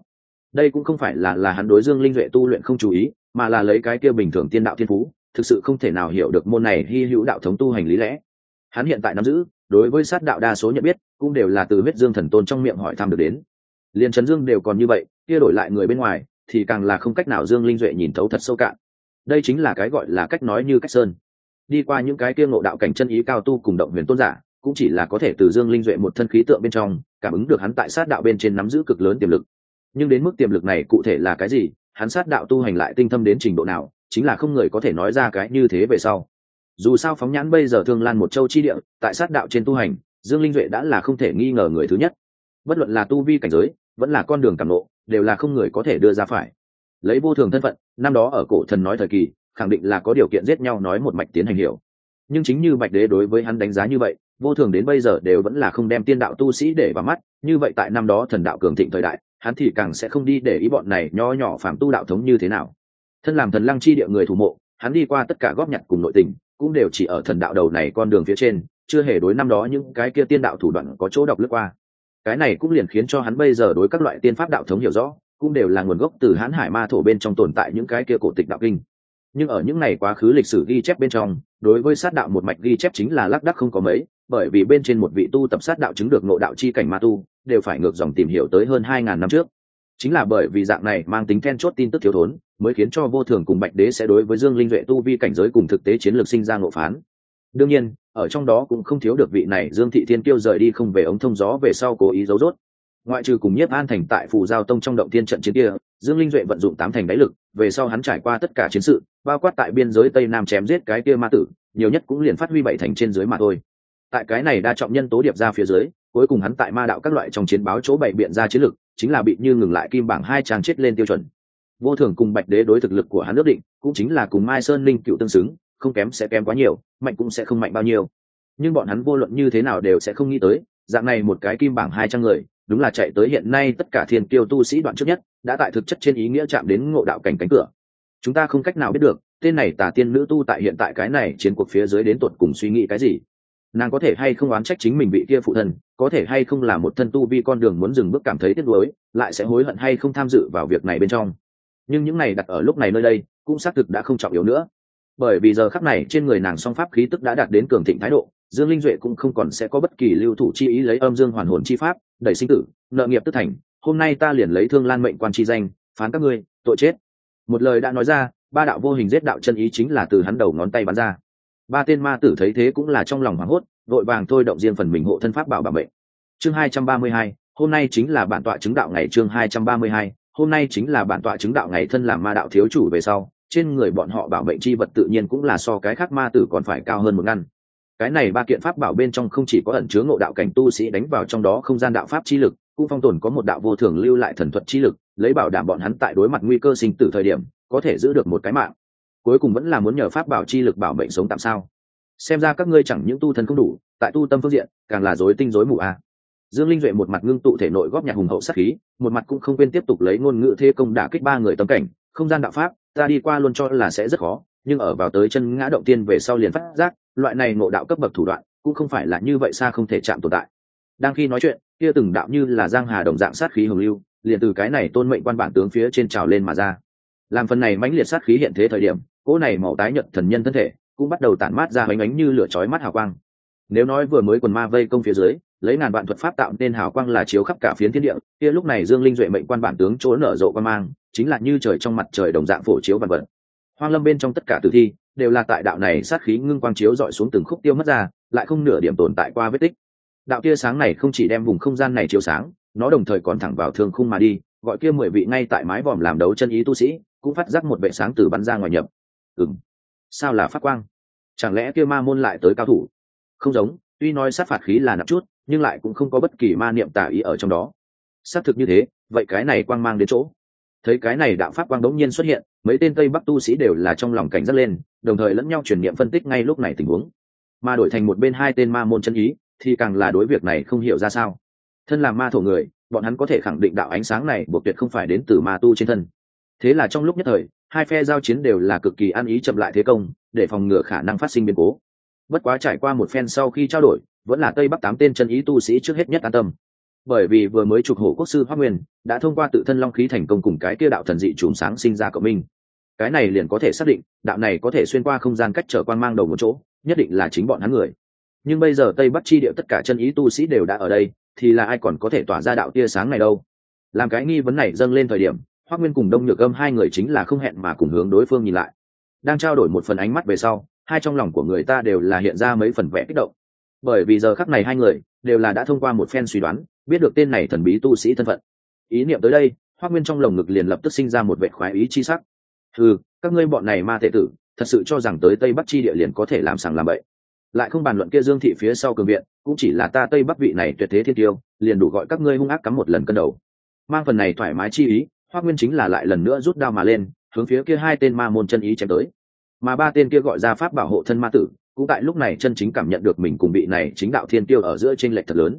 đây cũng không phải là là hắn đối dương linh duệ tu luyện không chú ý, mà là lấy cái kia bình thường tiên đạo thiên phú, thực sự không thể nào hiểu được môn này hy hữu đạo thống tu hành lý lẽ. Hắn hiện tại nắm giữ, đối với sát đạo đa số nhận biết, cũng đều là từ huyết dương thần tôn trong miệng hỏi thăm được đến. Liền trấn dương đều còn như vậy, kia đổi lại người bên ngoài, thì càng là không cách nào dương linh duệ nhìn thấu thật sâu cạn. Đây chính là cái gọi là cách nói như cách sơn. Đi qua những cái kia ngộ đạo cảnh chân ý cao tu cùng động huyền tôn giả, cũng chỉ là có thể từ dương linh duệ một thân khí tượng bên trong, cảm ứng được hắn tại sát đạo bên trên nắm giữ cực lớn tiềm lực nhưng đến mức tiềm lực này cụ thể là cái gì, hắn sát đạo tu hành lại tinh thâm đến trình độ nào, chính là không người có thể nói ra cái như thế về sau. Dù sao phóng nhãn bây giờ thương lan một châu chi địa, tại sát đạo trên tu hành, dương linh duệ đã là không thể nghi ngờ người thứ nhất. Bất luận là tu vi cảnh giới, vẫn là con đường cảm lộ đều là không người có thể đưa ra phải. Lấy vô thường thân phận, năm đó ở cổ thần nói thời kỳ, khẳng định là có điều kiện giết nhau nói một mạch tiến hành hiểu. Nhưng chính như bạch đế đối với hắn đánh giá như vậy, vô thường đến bây giờ đều vẫn là không đem tiên đạo tu sĩ để vào mắt, như vậy tại năm đó thần đạo cường thịnh thời đại hắn thì càng sẽ không đi để ý bọn này nho nhỏ phạm tu đạo thống như thế nào. Thân làm thần lăng chi địa người thủ mộ, hắn đi qua tất cả góp nhặt cùng nội tình, cũng đều chỉ ở thần đạo đầu này con đường phía trên, chưa hề đối năm đó những cái kia tiên đạo thủ đoạn có chỗ đọc lướt qua. Cái này cũng liền khiến cho hắn bây giờ đối các loại tiên pháp đạo thống hiểu rõ, cũng đều là nguồn gốc từ hãn hải ma thổ bên trong tồn tại những cái kia cổ tịch đạo kinh. Nhưng ở những ngày quá khứ lịch sử ghi chép bên trong, đối với sát đạo một mạch ghi chép chính là lác đắc không có mấy bởi vì bên trên một vị tu tập sát đạo chứng được nội đạo chi cảnh ma tu, đều phải ngược dòng tìm hiểu tới hơn hai ngàn năm trước. Chính là bởi vì dạng này mang tính then chốt tin tức thiếu thốn, mới khiến cho vô thường cùng bạch đế sẽ đối với dương linh duệ tu vi cảnh giới cùng thực tế chiến lược sinh ra ngộ phán. Đương nhiên, ở trong đó cũng không thiếu được vị này dương thị thiên kiêu rời đi không về ống thông gió về sau cố ý giấu rốt. Ngoại trừ cùng nhiếp an thành tại phù giao tông trong động thiên trận chiến kia, dương linh duệ vận dụng tám thành đáy lực, về sau hắn trải qua tất cả chiến sự, bao quát tại biên giới tây nam chém giết cái kia ma tử, nhiều nhất cũng liền phát huy bảy thành trên dưới mà thôi tại cái này đa trọng nhân tố điệp ra phía dưới, cuối cùng hắn tại ma đạo các loại trong chiến báo chỗ bảy biện ra chiến lực, chính là bị như ngừng lại kim bảng hai trang chết lên tiêu chuẩn. Vô thường cùng bạch đế đối thực lực của hắn ước định, cũng chính là cùng mai sơn linh cựu tương xứng, không kém sẽ kém quá nhiều, mạnh cũng sẽ không mạnh bao nhiêu. Nhưng bọn hắn vô luận như thế nào đều sẽ không nghĩ tới, dạng này một cái kim bảng hai trăm người, đúng là chạy tới hiện nay tất cả thiên kiêu tu sĩ đoạn trước nhất, đã tại thực chất trên ý nghĩa chạm đến ngộ đạo cảnh cánh cửa. Chúng ta không cách nào biết được, tên này tà tiên nữ tu tại hiện tại cái này chiến cuộc phía dưới đến tuột cùng suy nghĩ cái gì nàng có thể hay không oán trách chính mình bị kia phụ thân có thể hay không là một thân tu vi con đường muốn dừng bước cảm thấy tiếc nuối, lại sẽ hối hận hay không tham dự vào việc này bên trong. Nhưng những này đặt ở lúc này nơi đây, cũng xác thực đã không trọng yếu nữa. Bởi vì giờ khắc này trên người nàng song pháp khí tức đã đạt đến cường thịnh thái độ, dương linh duệ cũng không còn sẽ có bất kỳ lưu thủ chi ý lấy âm dương hoàn hồn chi pháp, đẩy sinh tử, nợ nghiệp tức thành, hôm nay ta liền lấy thương lan mệnh quan chi danh, phán các ngươi, tội chết. Một lời đã nói ra, ba đạo vô hình giết đạo chân ý chính là từ hắn đầu ngón tay bắn ra ba tên ma tử thấy thế cũng là trong lòng hoảng hốt, vội vàng thôi động riêng phần mình hộ thân pháp bảo bảo mệnh. Chương hai trăm ba mươi hai, hôm nay chính là bản tọa chứng đạo ngày chương hai trăm ba mươi hai, hôm nay chính là bản tọa chứng đạo ngày thân làm ma đạo thiếu chủ về sau, trên người bọn họ bảo mệnh chi vật tự nhiên cũng là so cái khác ma tử còn phải cao hơn một ngăn. Cái này ba kiện pháp bảo bên trong không chỉ có ẩn chứa ngộ đạo cảnh tu sĩ đánh vào trong đó không gian đạo pháp chi lực, cũng phong tồn có một đạo vô thường lưu lại thần thuật chi lực, lấy bảo đảm bọn hắn tại đối mặt nguy cơ sinh tử thời điểm, có thể giữ được một cái mạng cuối cùng vẫn là muốn nhờ pháp bảo chi lực bảo mệnh sống tạm sao? Xem ra các ngươi chẳng những tu thân không đủ, tại tu tâm phương diện, càng là dối tinh dối mù a. Dương linh duệ một mặt ngưng tụ thể nội góp nhạc hùng hậu sát khí, một mặt cũng không quên tiếp tục lấy ngôn ngữ thê công đả kích ba người tâm cảnh. Không gian đạo pháp, ta đi qua luôn cho là sẽ rất khó, nhưng ở vào tới chân ngã động tiên về sau liền phát giác, loại này ngộ đạo cấp bậc thủ đoạn cũng không phải là như vậy xa không thể chạm tồn tại. Đang khi nói chuyện, kia từng đạo như là giang hà đồng dạng sát khí hồng lưu, liền từ cái này tôn mệnh quan bản tướng phía trên trào lên mà ra. Làm phần này mãnh liệt sát khí hiện thế thời điểm cỗ này màu tái nhợt thần nhân thân thể cũng bắt đầu tản mát ra bánh ánh như lửa chói mắt hào quang. Nếu nói vừa mới quần ma vây công phía dưới, lấy ngàn vạn thuật pháp tạo nên hào quang là chiếu khắp cả phiến thiên địa, kia lúc này dương linh duệ mệnh quan bản tướng chỗ nở rộ quan mang, chính là như trời trong mặt trời đồng dạng phổ chiếu vạn vật. Hoang lâm bên trong tất cả tử thi đều là tại đạo này sát khí ngưng quang chiếu dọi xuống từng khúc tiêu mất ra, lại không nửa điểm tồn tại qua vết tích. Đạo tia sáng này không chỉ đem vùng không gian này chiếu sáng, nó đồng thời còn thẳng vào thương khung mà đi, gọi kia mười vị ngay tại mái vòm làm đấu chân ý tu sĩ, cũng phát giác một vệ sáng từ bắn ra ngoài nhập ừng sao là phát quang? Chẳng lẽ kia ma môn lại tới cao thủ? Không giống, tuy nói sát phạt khí là nặng chút, nhưng lại cũng không có bất kỳ ma niệm tả ý ở trong đó. Xác thực như thế, vậy cái này quang mang đến chỗ. Thấy cái này đạo pháp quang đống nhiên xuất hiện, mấy tên tây bắc tu sĩ đều là trong lòng cảnh giác lên, đồng thời lẫn nhau chuyển niệm phân tích ngay lúc này tình huống. Mà đổi thành một bên hai tên ma môn chân ý, thì càng là đối việc này không hiểu ra sao. Thân làm ma thổ người, bọn hắn có thể khẳng định đạo ánh sáng này buộc tuyệt không phải đến từ ma tu trên thân. Thế là trong lúc nhất thời hai phe giao chiến đều là cực kỳ ăn ý chậm lại thế công, để phòng ngừa khả năng phát sinh biến cố. Bất quá trải qua một phen sau khi trao đổi, vẫn là tây bắc tám tên chân ý tu sĩ trước hết nhất an tâm. Bởi vì vừa mới trục hổ quốc sư hoác nguyên, đã thông qua tự thân long khí thành công cùng cái kia đạo thần dị chùm sáng sinh ra cộng minh. Cái này liền có thể xác định, đạo này có thể xuyên qua không gian cách trở quan mang đầu một chỗ, nhất định là chính bọn hắn người. Nhưng bây giờ tây bắc chi điệu tất cả chân ý tu sĩ đều đã ở đây, thì là ai còn có thể tỏa ra đạo tia sáng này đâu? Làm cái nghi vấn này dâng lên thời điểm hoác nguyên cùng đông nhược âm hai người chính là không hẹn mà cùng hướng đối phương nhìn lại. Đang trao đổi một phần ánh mắt về sau, hai trong lòng của người ta đều là hiện ra mấy phần vẽ kích động. Bởi vì giờ khắc này hai người đều là đã thông qua một phen suy đoán, biết được tên này thần bí tu sĩ thân phận. Ý niệm tới đây hoác nguyên trong lồng ngực liền lập tức sinh ra một vệ khoái ý chi sắc. Ừ các ngươi bọn này ma tệ tử, thật sự cho rằng tới tây bắc chi địa liền có thể làm sàng làm bậy. Lại không bàn luận kia dương thị phía sau cường viện, cũng chỉ là ta tây bắc vị này tuyệt thế thiên tiêu, liền đủ gọi các ngươi hung ác cắm một lần cân đầu. Mang phần này thoải mái chi ý hoác nguyên chính là lại lần nữa rút đao mà lên, hướng phía kia hai tên ma môn chân ý chém tới. Mà ba tên kia gọi ra pháp bảo hộ thân ma tử, cũng tại lúc này chân chính cảm nhận được mình cùng vị này chính đạo thiên tiêu ở giữa t r ê n lệch thật lớn.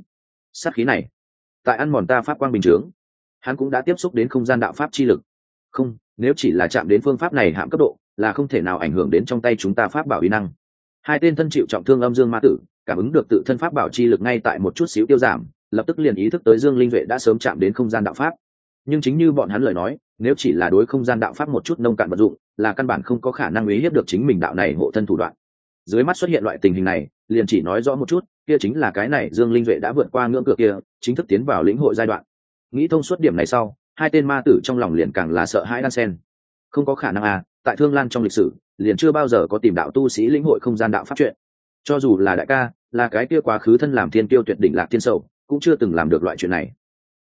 Sát khí này, tại ăn mòn ta pháp quang bình chướng, hắn cũng đã tiếp xúc đến không gian đạo pháp chi lực. Không, nếu chỉ là chạm đến phương pháp này hạm cấp độ, là không thể nào ảnh hưởng đến trong tay chúng ta pháp bảo uy năng. Hai tên thân chịu trọng thương âm dương ma tử, cảm ứng được tự thân pháp bảo chi lực ngay tại một chút xíu tiêu giảm, lập tức liền ý thức tới dương linh vệ đã sớm chạm đến không gian đạo pháp nhưng chính như bọn hắn lời nói, nếu chỉ là đối không gian đạo pháp một chút nông cạn vật dụng, là căn bản không có khả năng uy hiếp được chính mình đạo này hộ thân thủ đoạn. Dưới mắt xuất hiện loại tình hình này, liền chỉ nói rõ một chút, kia chính là cái này dương linh duệ đã vượt qua ngưỡng cửa kia, chính thức tiến vào lĩnh hội giai đoạn. Nghĩ thông suốt điểm này sau, hai tên ma tử trong lòng liền càng là sợ hãi đan sen không có khả năng à tại thương lan trong lịch sử, liền chưa bao giờ có tìm đạo tu sĩ lĩnh hội không gian đạo pháp chuyện. Cho dù là đại ca, là cái kia quá khứ thân làm thiên tiêu tuyệt đỉnh lạc thiên sầu, cũng chưa từng làm được loại chuyện này.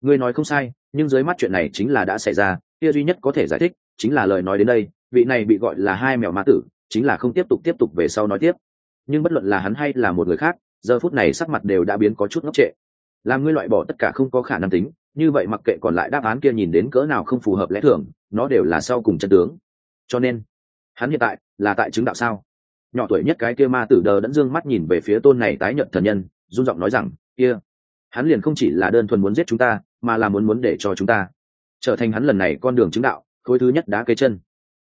Ngươi nói không sai nhưng dưới mắt chuyện này chính là đã xảy ra, kia duy nhất có thể giải thích chính là lời nói đến đây, vị này bị gọi là hai mèo ma tử, chính là không tiếp tục tiếp tục về sau nói tiếp. Nhưng bất luận là hắn hay là một người khác, giờ phút này sắc mặt đều đã biến có chút ngốc trệ. Làm ngươi loại bỏ tất cả không có khả năng tính, như vậy mặc kệ còn lại đáp án kia nhìn đến cỡ nào không phù hợp lẽ thường, nó đều là sau cùng chân tướng. Cho nên, hắn hiện tại là tại chứng đạo sao? Nhỏ tuổi nhất cái kia ma tử đờ đẫn dương mắt nhìn về phía tôn này tái nhận thần nhân, run giọng nói rằng, kia, hắn liền không chỉ là đơn thuần muốn giết chúng ta mà là muốn muốn để cho chúng ta. Trở thành hắn lần này con đường chứng đạo, khối thứ nhất đã cây chân.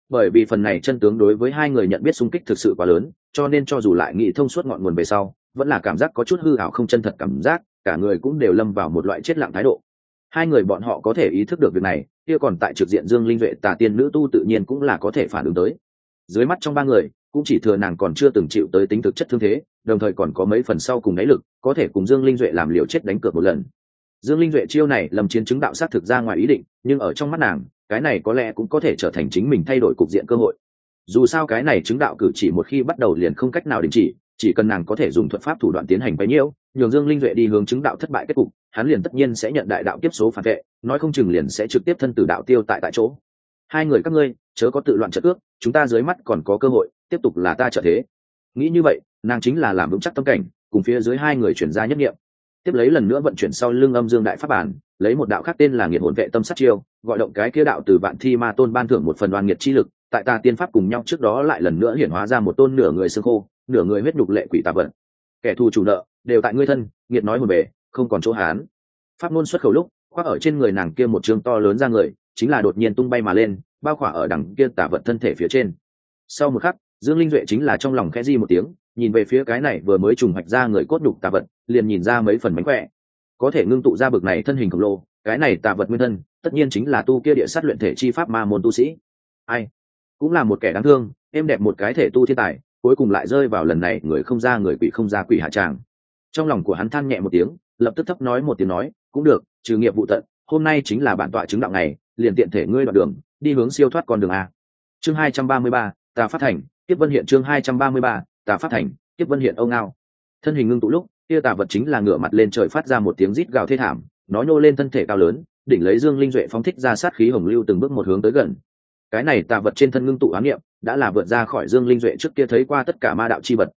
Bởi vì phần này chân tướng đối với hai người nhận biết xung kích thực sự quá lớn, cho nên cho dù lại nghĩ thông suốt ngọn nguồn về sau, vẫn là cảm giác có chút hư hảo không chân thật cảm giác, cả người cũng đều lâm vào một loại chết lặng thái độ. Hai người bọn họ có thể ý thức được việc này, kia còn tại trực diện dương linh vệ tà tiên nữ tu tự nhiên cũng là có thể phản ứng tới. Dưới mắt trong ba người, cũng chỉ thừa nàng còn chưa từng chịu tới tính thực chất thương thế, đồng thời còn có mấy phần sau cùng đáy lực, có thể cùng dương linh duệ làm liều chết đánh cược một lần dương linh duệ chiêu này lầm chiến chứng đạo sát thực ra ngoài ý định, nhưng ở trong mắt nàng, cái này có lẽ cũng có thể trở thành chính mình thay đổi cục diện cơ hội. Dù sao cái này chứng đạo cử chỉ một khi bắt đầu liền không cách nào đình chỉ chỉ cần nàng có thể dùng thuật pháp thủ đoạn tiến hành bấy nhiêu, nhường dương linh duệ đi hướng chứng đạo thất bại kết cục, hắn liền tất nhiên sẽ nhận đại đạo kiếp số phản vệ, nói không chừng liền sẽ trực tiếp thân từ đạo tiêu tại tại chỗ. Hai người các ngươi, chớ có tự loạn trợ ước, chúng ta dưới mắt còn có cơ hội, tiếp tục là ta trợ thế. Nghĩ như vậy, nàng chính là làm vững chắc tâm cảnh, cùng phía dưới hai người chuyển ra nhất nghiệm tiếp lấy lần nữa vận chuyển sau lưng âm dương đại pháp bản, lấy một đạo khác tên là nghiệt hồn vệ tâm sát chiêu, gọi động cái kia đạo từ vạn thi ma tôn ban thưởng một phần đoàn nghiệt chi lực, tại ta tiên pháp cùng nhau trước đó lại lần nữa hiển hóa ra một tôn nửa người xương khô, nửa người huyết nhục lệ quỷ tà vận kẻ thù chủ nợ, đều tại ngươi thân, nghiệt nói hồn bề, không còn chỗ hán. Pháp ngôn xuất khẩu lúc, khoác ở trên người nàng kia một chương to lớn ra người, chính là đột nhiên tung bay mà lên, bao khỏa ở đằng kia tả vật thân thể phía trên. Sau một khắc dương linh duệ chính là trong lòng khẽ di một tiếng, nhìn về phía cái này vừa mới trùng hoạch ra người cốt đục tà vật, liền nhìn ra mấy phần mánh khỏe. Có thể ngưng tụ ra bực này thân hình khổng lồ, cái này tà vật nguyên thân, tất nhiên chính là tu kia địa sát luyện thể chi pháp ma môn tu sĩ. Ai? Cũng là một kẻ đáng thương em đẹp một cái thể tu thiên tài, cuối cùng lại rơi vào lần này người không ra người quỷ không ra quỷ hạ tràng. Trong lòng của hắn than nhẹ một tiếng, lập tức thấp nói một tiếng nói, cũng được, trừ nghiệp vụ tận, hôm nay chính là bản tọa chứng đạo này liền tiện thể ngươi đoạn đường, đi hướng siêu thoát con đường a. Chương hai trăm ba mươi ba ta phát thành tiếp vân hiện chương hai trăm ba mươi ba, tà phát thành tiếp vân hiện âu ngao. Thân hình ngưng tụ lúc kia tà vật chính là ngửa mặt lên trời phát ra một tiếng rít gào thê thảm, nó nhô lên thân thể cao lớn, đỉnh lấy dương linh duệ phóng thích ra sát khí hồng lưu từng bước một hướng tới gần. Cái này tà vật trên thân ngưng tụ ám niệm, đã là vượt ra khỏi dương linh duệ trước kia thấy qua tất cả ma đạo chi vật.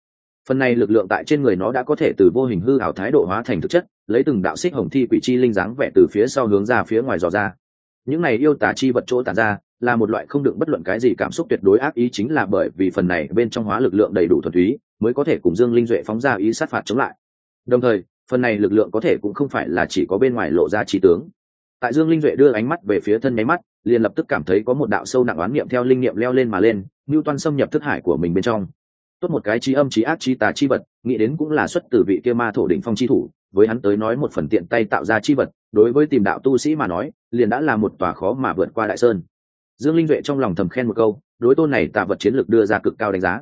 Phần này lực lượng tại trên người nó đã có thể từ vô hình hư ảo thái độ hóa thành thực chất, lấy từng đạo xích hồng thi quỷ chi linh dáng vẻ từ phía sau hướng ra phía ngoài dò ra những này yêu tả chi vật chỗ tản ra, là một loại không đựng bất luận cái gì cảm xúc tuyệt đối ác ý chính là bởi vì phần này bên trong hóa lực lượng đầy đủ thuần túy, mới có thể cùng dương linh duệ phóng ra ý sát phạt chống lại. Đồng thời, phần này lực lượng có thể cũng không phải là chỉ có bên ngoài lộ ra trí tướng. Tại dương linh duệ đưa ánh mắt về phía thân nháy mắt, liền lập tức cảm thấy có một đạo sâu nặng oán niệm theo linh niệm leo lên mà lên ngưu toan xâm nhập thức hải của mình bên trong. Tốt một cái trí âm, trí ác, trí tà chi vật, nghĩ đến cũng là xuất từ vị kia ma thổ đỉnh phong chi thủ với hắn tới nói một phần tiện tay tạo ra chi vật, đối với tìm đạo tu sĩ mà nói, liền đã là một tòa khó mà vượt qua đại sơn. Dương linh duệ trong lòng thầm khen một câu, đối tôn này tà vật chiến lược đưa ra cực cao đánh giá.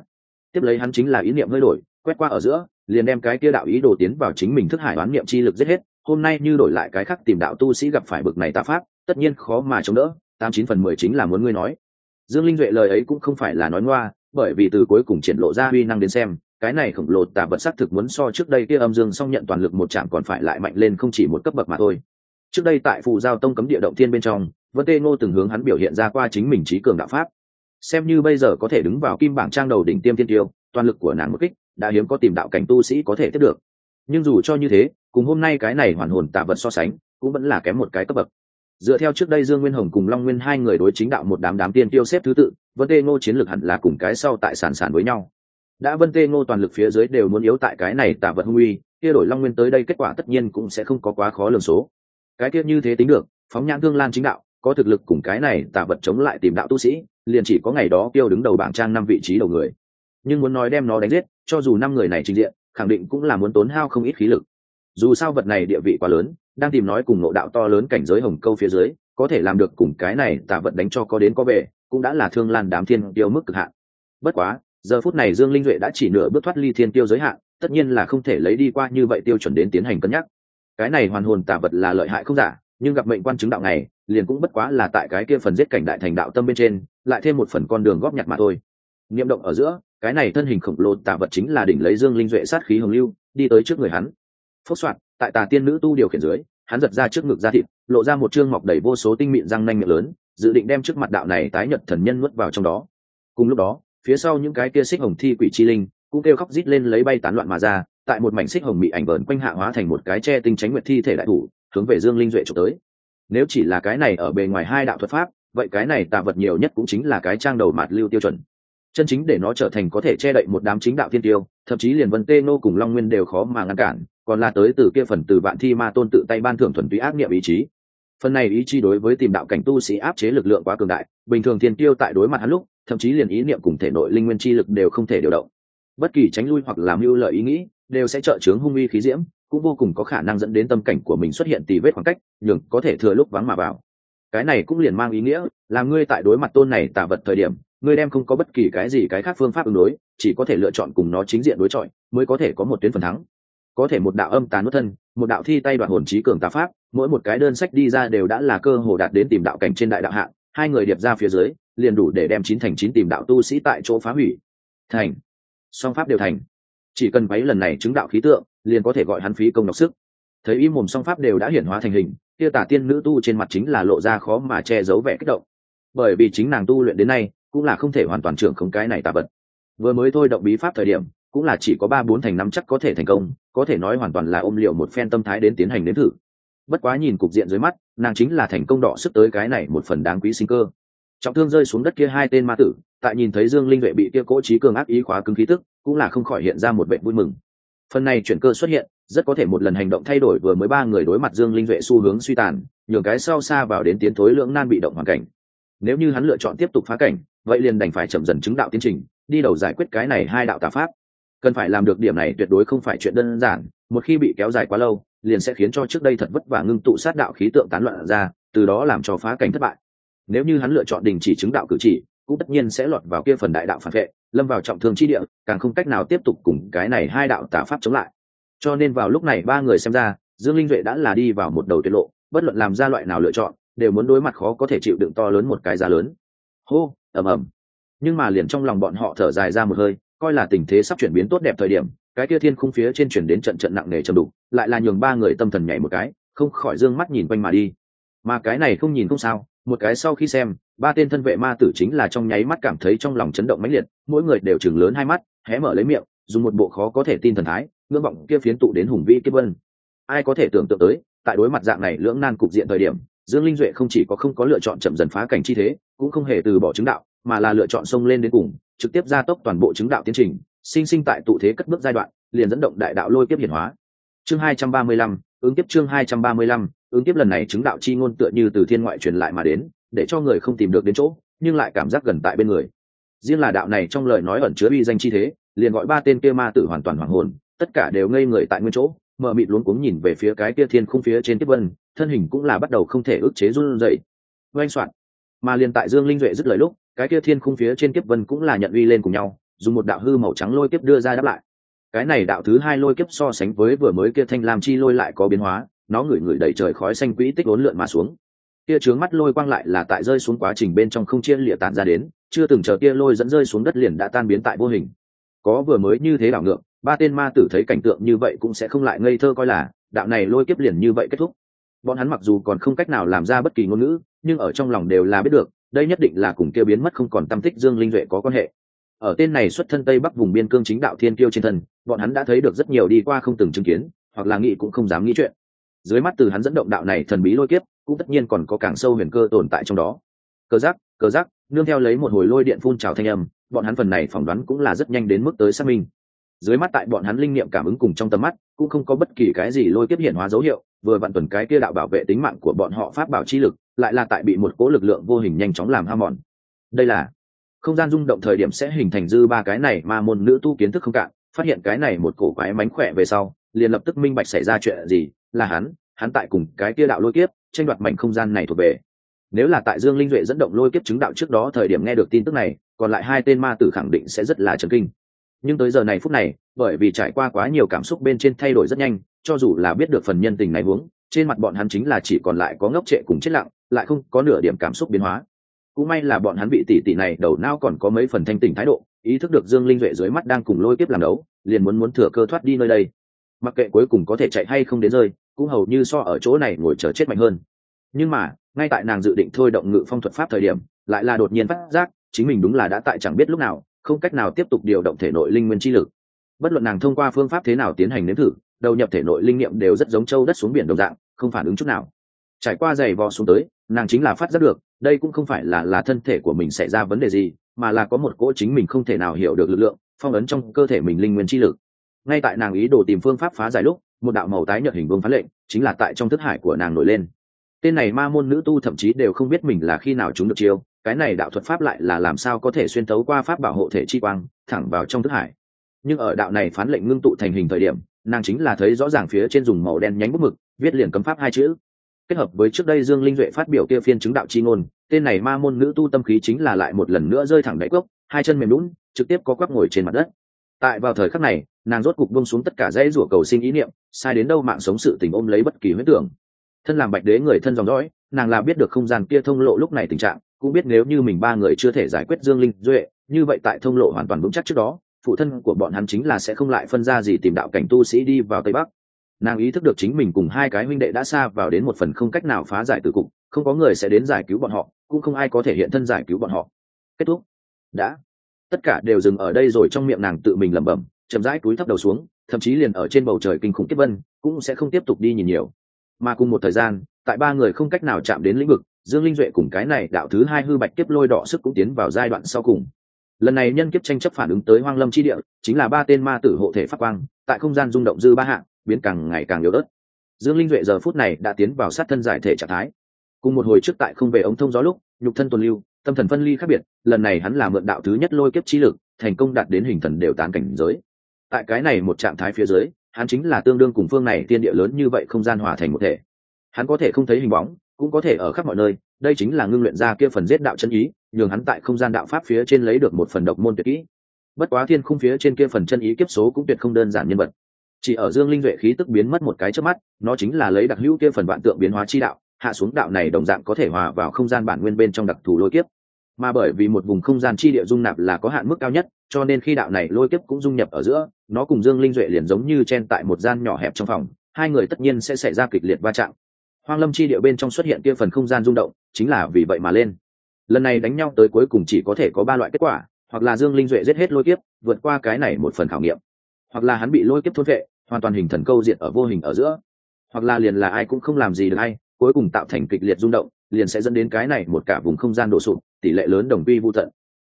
Tiếp lấy hắn chính là ý niệm hơi đổi, quét qua ở giữa, liền đem cái kia đạo ý đồ tiến vào chính mình thức hải oán niệm chi lực giết hết, hôm nay như đổi lại cái khác tìm đạo tu sĩ gặp phải bực này tà pháp, tất nhiên khó mà chống đỡ, tám chín phần mười chính là muốn ngươi nói. Dương linh duệ lời ấy cũng không phải là nói ngoa, bởi vì từ cuối cùng triển lộ ra uy năng đến xem cái này khổng lồ tà vật xác thực muốn so trước đây kia âm dương song nhận toàn lực một chạm còn phải lại mạnh lên không chỉ một cấp bậc mà thôi. Trước đây tại phù giao tông cấm địa động thiên bên trong, vân tê ngô từng hướng hắn biểu hiện ra qua chính mình trí cường đạo pháp. Xem như bây giờ có thể đứng vào kim bảng trang đầu đỉnh tiêm tiên tiêu, toàn lực của nàng một kích, đã hiếm có tìm đạo cảnh tu sĩ có thể tiếp được. Nhưng dù cho như thế, cùng hôm nay cái này hoàn hồn tà vật so sánh, cũng vẫn là kém một cái cấp bậc. Dựa theo trước đây dương nguyên hồng cùng long nguyên hai người đối chính đạo một đám đám tiên tiêu xếp thứ tự, vân tê ngô chiến lược hẳn là cùng cái sau tại sản sản với nhau đã vân tê ngô toàn lực phía dưới đều muốn yếu tại cái này tả vật hung uy, kia đổi long nguyên tới đây kết quả tất nhiên cũng sẽ không có quá khó lường số. Cái kia như thế tính được, phóng nhãn thương lan chính đạo, có thực lực cùng cái này tả vật chống lại tìm đạo tu sĩ, liền chỉ có ngày đó tiêu đứng đầu bảng trang năm vị trí đầu người. Nhưng muốn nói đem nó đánh giết, cho dù năm người này trình diện, khẳng định cũng là muốn tốn hao không ít khí lực. Dù sao vật này địa vị quá lớn, đang tìm nói cùng nội đạo to lớn cảnh giới hồng câu phía dưới, có thể làm được cùng cái này tả vật đánh cho có đến có về, cũng đã là thương lan đám thiên tiêu mức cực hạn. Bất quá giờ phút này dương linh duệ đã chỉ nửa bước thoát ly thiên tiêu giới hạn, tất nhiên là không thể lấy đi qua như vậy tiêu chuẩn đến tiến hành cân nhắc. Cái này hoàn hồn tả vật là lợi hại không giả, nhưng gặp mệnh quan chứng đạo này, liền cũng bất quá là tại cái kia phần giết cảnh đại thành đạo tâm bên trên, lại thêm một phần con đường góp nhặt mà thôi. Niệm động ở giữa, cái này thân hình khổng lồ tả vật chính là đỉnh lấy dương linh duệ sát khí hồng lưu, đi tới trước người hắn. Phốc soạn, tại tà tiên nữ tu điều khiển dưới, hắn giật ra trước ngực da thịt, lộ ra một chương mọc đầy vô số tinh mịn răng nanh miệng lớn, dự định đem trước mặt đạo này tái nhật thần nhân nuốt vào trong đó. Cùng lúc đó phía sau những cái kia xích hồng thi quỷ chi linh cũng kêu khóc rít lên lấy bay tán loạn mà ra, tại một mảnh xích hồng bị ảnh vờn quanh hạ hóa thành một cái tre tinh tránh nguyệt thi thể đại thủ, hướng về dương linh duệ trộm tới. Nếu chỉ là cái này ở bề ngoài hai đạo thuật pháp, vậy cái này tạ vật nhiều nhất cũng chính là cái trang đầu mạt lưu tiêu chuẩn. Chân chính để nó trở thành có thể che đậy một đám chính đạo thiên tiêu, thậm chí liền vân tê nô cùng long nguyên đều khó mà ngăn cản, còn là tới từ kia phần từ vạn thi ma tôn tự tay ban thưởng thuần túy ác nghiệm ý chí phần này ý chí đối với tìm đạo cảnh tu sĩ áp chế lực lượng quá cường đại, bình thường thiên tiêu tại đối mặt hắn lúc, thậm chí liền ý niệm cùng thể nội linh nguyên chi lực đều không thể điều động. Bất kỳ tránh lui hoặc làm mưu lợi ý nghĩ, đều sẽ trợ chướng hung uy khí diễm, cũng vô cùng có khả năng dẫn đến tâm cảnh của mình xuất hiện tì vết khoảng cách, nhường có thể thừa lúc vắng mà vào. Cái này cũng liền mang ý nghĩa là ngươi tại đối mặt tôn này tạ vật thời điểm, ngươi đem không có bất kỳ cái gì cái khác phương pháp ứng đối, chỉ có thể lựa chọn cùng nó chính diện đối chọi, mới có thể có một tuyến phần thắng có thể một đạo âm tàn nuốt thân, một đạo thi tay đoạn hồn trí cường tà pháp, mỗi một cái đơn sách đi ra đều đã là cơ hồ đạt đến tìm đạo cảnh trên đại đạo hạng hai người điệp ra phía dưới, liền đủ để đem chín thành chín tìm đạo tu sĩ tại chỗ phá hủy. Thành. Song pháp đều thành. Chỉ cần mấy lần này chứng đạo khí tượng, liền có thể gọi hắn phí công đọc sức. Thấy im mồm song pháp đều đã hiển hóa thành hình, kia tả tiên nữ tu trên mặt chính là lộ ra khó mà che giấu vẻ kích động. Bởi vì chính nàng tu luyện đến nay, cũng là không thể hoàn toàn trưởng không cái này tà vật. Vừa mới thôi động bí pháp thời điểm cũng là chỉ có ba bốn thành năm chắc có thể thành công, có thể nói hoàn toàn là ôm liệu một phen tâm thái đến tiến hành đến thử. Bất quá nhìn cục diện dưới mắt, nàng chính là thành công đọ sức tới cái này một phần đáng quý sinh cơ. Trọng thương rơi xuống đất kia hai tên ma tử, tại nhìn thấy dương linh vệ bị kia cỗ trí cường ác ý khóa cứng khí tức, cũng là không khỏi hiện ra một bệnh vui mừng. Phần này chuyển cơ xuất hiện, rất có thể một lần hành động thay đổi vừa mới ba người đối mặt dương linh vệ xu hướng suy tàn, nhường cái sau xa vào đến tiến thối lưỡng nan bị động hoàn cảnh. Nếu như hắn lựa chọn tiếp tục phá cảnh, vậy liền đành phải chậm dần chứng đạo tiến trình, đi đầu giải quyết cái này hai đạo tà pháp cần phải làm được điểm này tuyệt đối không phải chuyện đơn giản, một khi bị kéo dài quá lâu, liền sẽ khiến cho trước đây thật vất vả ngưng tụ sát đạo khí tượng tán loạn ra, từ đó làm cho phá cảnh thất bại. Nếu như hắn lựa chọn đình chỉ chứng đạo cử chỉ, cũng tất nhiên sẽ lọt vào kia phần đại đạo phản vệ, lâm vào trọng thương chi địa, càng không cách nào tiếp tục cùng cái này hai đạo tả pháp chống lại. Cho nên vào lúc này ba người xem ra, dương linh duệ đã là đi vào một đầu tiết lộ, bất luận làm ra loại nào lựa chọn, đều muốn đối mặt khó có thể chịu đựng to lớn một cái giá lớn. Hô, ầm ầm. Nhưng mà liền trong lòng bọn họ thở dài ra một hơi coi là tình thế sắp chuyển biến tốt đẹp thời điểm, cái kia thiên khung phía trên chuyển đến trận trận nặng nề trầm đục, lại là nhường ba người tâm thần nhảy một cái, không khỏi d ư ơ n g mắt nhìn quanh mà đi. Mà cái này không nhìn không sao, một cái sau khi xem, ba tên thân vệ ma tử chính là trong nháy mắt cảm thấy trong lòng chấn động mãnh liệt, mỗi người đều chừng lớn hai mắt, hé mở lấy miệng, dùng một bộ khó có thể tin thần thái, ngưỡng vọng kia phiến tụ đến hùng vĩ kiếp vân. Ai có thể tưởng tượng tới, tại đối mặt dạng này lưỡng nan cục diện thời điểm, dương linh duệ không chỉ có không có lựa chọn chậm dần phá cảnh chi thế, cũng không hề từ bỏ chứng đạo mà là lựa chọn xông lên đến cùng, trực tiếp gia tốc toàn bộ chứng đạo tiến trình, sinh sinh tại tụ thế cất bước giai đoạn, liền dẫn động đại đạo lôi kiếp hiển hóa. Chương hai trăm ba mươi lăm, ứng tiếp chương hai trăm ba mươi lăm, ứng tiếp lần này chứng đạo chi ngôn tựa như từ thiên ngoại truyền lại mà đến, để cho người không tìm được đến chỗ, nhưng lại cảm giác gần tại bên người. Riêng là đạo này trong lời nói ẩn chứa uy danh chi thế, liền gọi ba tên kia ma tử hoàn toàn hoàng hồn, tất cả đều ngây người tại nguyên chỗ, mở mịt luống cuống nhìn về phía cái kia thiên khung phía trên tiếp vân, thân hình cũng là bắt đầu không thể ức chế run rẩy. Oanh soạn. Mà liền tại dương linh duệ dứt lời lúc cái kia thiên khung phía trên kiếp vân cũng là nhận uy lên cùng nhau, dùng một đạo hư màu trắng lôi kiếp đưa ra đáp lại. Cái này đạo thứ hai lôi kiếp so sánh với vừa mới kia thanh lam chi lôi lại có biến hóa, nó ngửi ngửi đẩy trời khói xanh quỹ tích ốn lượn mà xuống. Kia trướng mắt lôi quang lại là tại rơi xuống quá trình bên trong không chia lịa tàn ra đến, chưa từng chờ kia lôi dẫn rơi xuống đất liền đã tan biến tại vô hình. Có vừa mới như thế đảo ngược, ba tên ma tử thấy cảnh tượng như vậy cũng sẽ không lại ngây thơ coi là, đạo này lôi kiếp liền như vậy kết thúc. Bọn hắn mặc dù còn không cách nào làm ra bất kỳ ngôn ngữ nhưng ở trong lòng đều là biết được, đây nhất định là cùng kia biến mất không còn tâm tích dương linh duệ có quan hệ. Ở tên này xuất thân tây bắc vùng biên cương chính đạo thiên kiêu trên thân, bọn hắn đã thấy được rất nhiều đi qua không từng chứng kiến, hoặc là nghĩ cũng không dám nghĩ chuyện. Dưới mắt từ hắn dẫn động đạo này thần bí lôi kiếp, cũng tất nhiên còn có càng sâu huyền cơ tồn tại trong đó. Cờ giác cờ giác nương theo lấy một hồi lôi điện phun trào thanh âm, bọn hắn phần này phỏng đoán cũng là rất nhanh đến mức tới xác minh. Dưới mắt tại bọn hắn linh niệm cảm ứng cùng trong tầm mắt, cũng không có bất kỳ cái gì lôi kiếp hiện hóa dấu hiệu, vừa vặn tuần cái kia đạo bảo vệ tính mạng của bọn họ pháp bảo chi lực lại là tại bị một cỗ lực lượng vô hình nhanh chóng làm ham mòn. Đây là không gian rung động thời điểm sẽ hình thành dư ba cái này mà môn nữ tu kiến thức không cạn, phát hiện cái này một cổ quái mánh khỏe về sau, liền lập tức minh bạch xảy ra chuyện gì, là hắn hắn tại cùng cái kia đạo lôi kiếp, tranh đoạt mảnh không gian này thuộc về. Nếu là tại dương linh duệ dẫn động lôi kiếp chứng đạo trước đó thời điểm nghe được tin tức này, còn lại hai tên ma tử khẳng định sẽ rất là chấn kinh. Nhưng tới giờ này phút này, bởi vì trải qua quá nhiều cảm xúc bên trên thay đổi rất nhanh, cho dù là biết được phần nhân tình này huống trên mặt bọn hắn chính là chỉ còn lại có ngốc trệ cùng chết lặng, lại không có nửa điểm cảm xúc biến hóa. Cũng may là bọn hắn bị tỷ tỷ này đầu não còn có mấy phần thanh tỉnh thái độ, ý thức được dương linh duệ dưới mắt đang cùng lôi kiếp làm đấu, liền muốn muốn thừa cơ thoát đi nơi đây. Mặc kệ cuối cùng có thể chạy hay không đến rơi, cũng hầu như so ở chỗ này ngồi chờ chết mạnh hơn. Nhưng mà, ngay tại nàng dự định thôi động ngự phong thuật pháp thời điểm, lại là đột nhiên phát giác, chính mình đúng là đã tại chẳng biết lúc nào, không cách nào tiếp tục điều động thể nội linh nguyên chi lực. Bất luận nàng thông qua phương pháp thế nào tiến hành nếm thử đầu nhập thể nội linh nghiệm đều rất giống châu đất xuống biển đồng dạng, không phản ứng chút nào. Trải qua giày vò xuống tới, nàng chính là phát giác được, đây cũng không phải là là thân thể của mình xảy ra vấn đề gì, mà là có một cỗ chính mình không thể nào hiểu được lực lượng, phong ấn trong cơ thể mình linh nguyên chi lực. Ngay tại nàng ý đồ tìm phương pháp phá giải lúc, một đạo màu tái nhợt hình vương phán lệnh, chính là tại trong thức hải của nàng nổi lên. Tên này ma môn nữ tu thậm chí đều không biết mình là khi nào chúng được chiêu, cái này đạo thuật pháp lại là làm sao có thể xuyên tấu qua pháp bảo hộ thể chi quang, thẳng vào trong thức hải. Nhưng ở đạo này phán lệnh ngưng tụ thành hình thời điểm nàng chính là thấy rõ ràng phía trên dùng màu đen nhánh bút mực, viết liền cấm pháp hai chữ. Kết hợp với trước đây dương linh duệ phát biểu kia phiên chứng đạo chi ngôn, tên này ma môn nữ tu tâm khí chính là lại một lần nữa rơi thẳng đáy cốc, hai chân mềm lún trực tiếp có quắp ngồi trên mặt đất. Tại vào thời khắc này, nàng rốt cục bông xuống tất cả dãy rủa cầu sinh ý niệm, sai đến đâu mạng sống sự tình ôm lấy bất kỳ huyết tưởng. Thân làm bạch đế người thân dòng dõi, nàng là biết được không gian kia thông lộ lúc này tình trạng, cũng biết nếu như mình ba người chưa thể giải quyết dương linh duệ, như vậy tại thông lộ hoàn toàn vững chắc trước đó phụ thân của bọn hắn chính là sẽ không lại phân ra gì tìm đạo cảnh tu sĩ đi vào tây bắc. Nàng ý thức được chính mình cùng hai cái huynh đệ đã xa vào đến một phần không cách nào phá giải từ cục, không có người sẽ đến giải cứu bọn họ, cũng không ai có thể hiện thân giải cứu bọn họ. Kết thúc. Đã. Tất cả đều dừng ở đây rồi trong miệng nàng tự mình lẩm bẩm, chậm rãi túi thấp đầu xuống, thậm chí liền ở trên bầu trời kinh khủng kiếp vân, cũng sẽ không tiếp tục đi nhìn nhiều. Mà cùng một thời gian, tại ba người không cách nào chạm đến lĩnh vực, dương linh duệ cùng cái này đạo thứ hai hư bạch kiếp lôi đỏ sức cũng tiến vào giai đoạn sau cùng lần này nhân kiếp tranh chấp phản ứng tới hoang lâm chi địa, chính là ba tên ma tử hộ thể phát quang, tại không gian rung động dư ba hạng biến càng ngày càng yếu ớt. Dương linh duệ giờ phút này đã tiến vào sát thân giải thể trạng thái. Cùng một hồi trước tại không về ống thông gió lúc, nhục thân tuần lưu, tâm thần phân ly khác biệt, lần này hắn là mượn đạo thứ nhất lôi kiếp chi lực, thành công đạt đến hình thần đều tán cảnh giới. Tại cái này một trạng thái phía dưới, hắn chính là tương đương cùng phương này tiên địa lớn như vậy không gian hòa thành một thể. Hắn có thể không thấy hình bóng, cũng có thể ở khắp mọi nơi, đây chính là ngưng luyện ra kia phần giết đạo chân ý nhường hắn tại không gian đạo pháp phía trên lấy được một phần độc môn tuyệt kỹ. Bất quá thiên khung phía trên kia phần chân ý kiếp số cũng tuyệt không đơn giản nhân vật. Chỉ ở dương linh duệ khí tức biến mất một cái trước mắt, nó chính là lấy đặc hữu kia phần vạn tượng biến hóa chi đạo, hạ xuống đạo này đồng dạng có thể hòa vào không gian bản nguyên bên trong đặc thù lôi kiếp. Mà bởi vì một vùng không gian chi địa dung nạp là có hạn mức cao nhất, cho nên khi đạo này lôi kiếp cũng dung nhập ở giữa, nó cùng dương linh duệ liền giống như chen tại một gian nhỏ hẹp trong phòng, hai người tất nhiên sẽ xảy ra kịch liệt va chạm. Hoang lâm chi địa bên trong xuất hiện kia phần không gian rung động, chính là vì vậy mà lên lần này đánh nhau tới cuối cùng chỉ có thể có ba loại kết quả, hoặc là dương linh duệ giết hết lôi kiếp, vượt qua cái này một phần khảo nghiệm. Hoặc là hắn bị lôi kiếp thôn vệ, hoàn toàn hình thần câu diện ở vô hình ở giữa. Hoặc là liền là ai cũng không làm gì được hay cuối cùng tạo thành kịch liệt rung động, liền sẽ dẫn đến cái này một cả vùng không gian đổ sụp, tỷ lệ lớn đồng quy vô tận.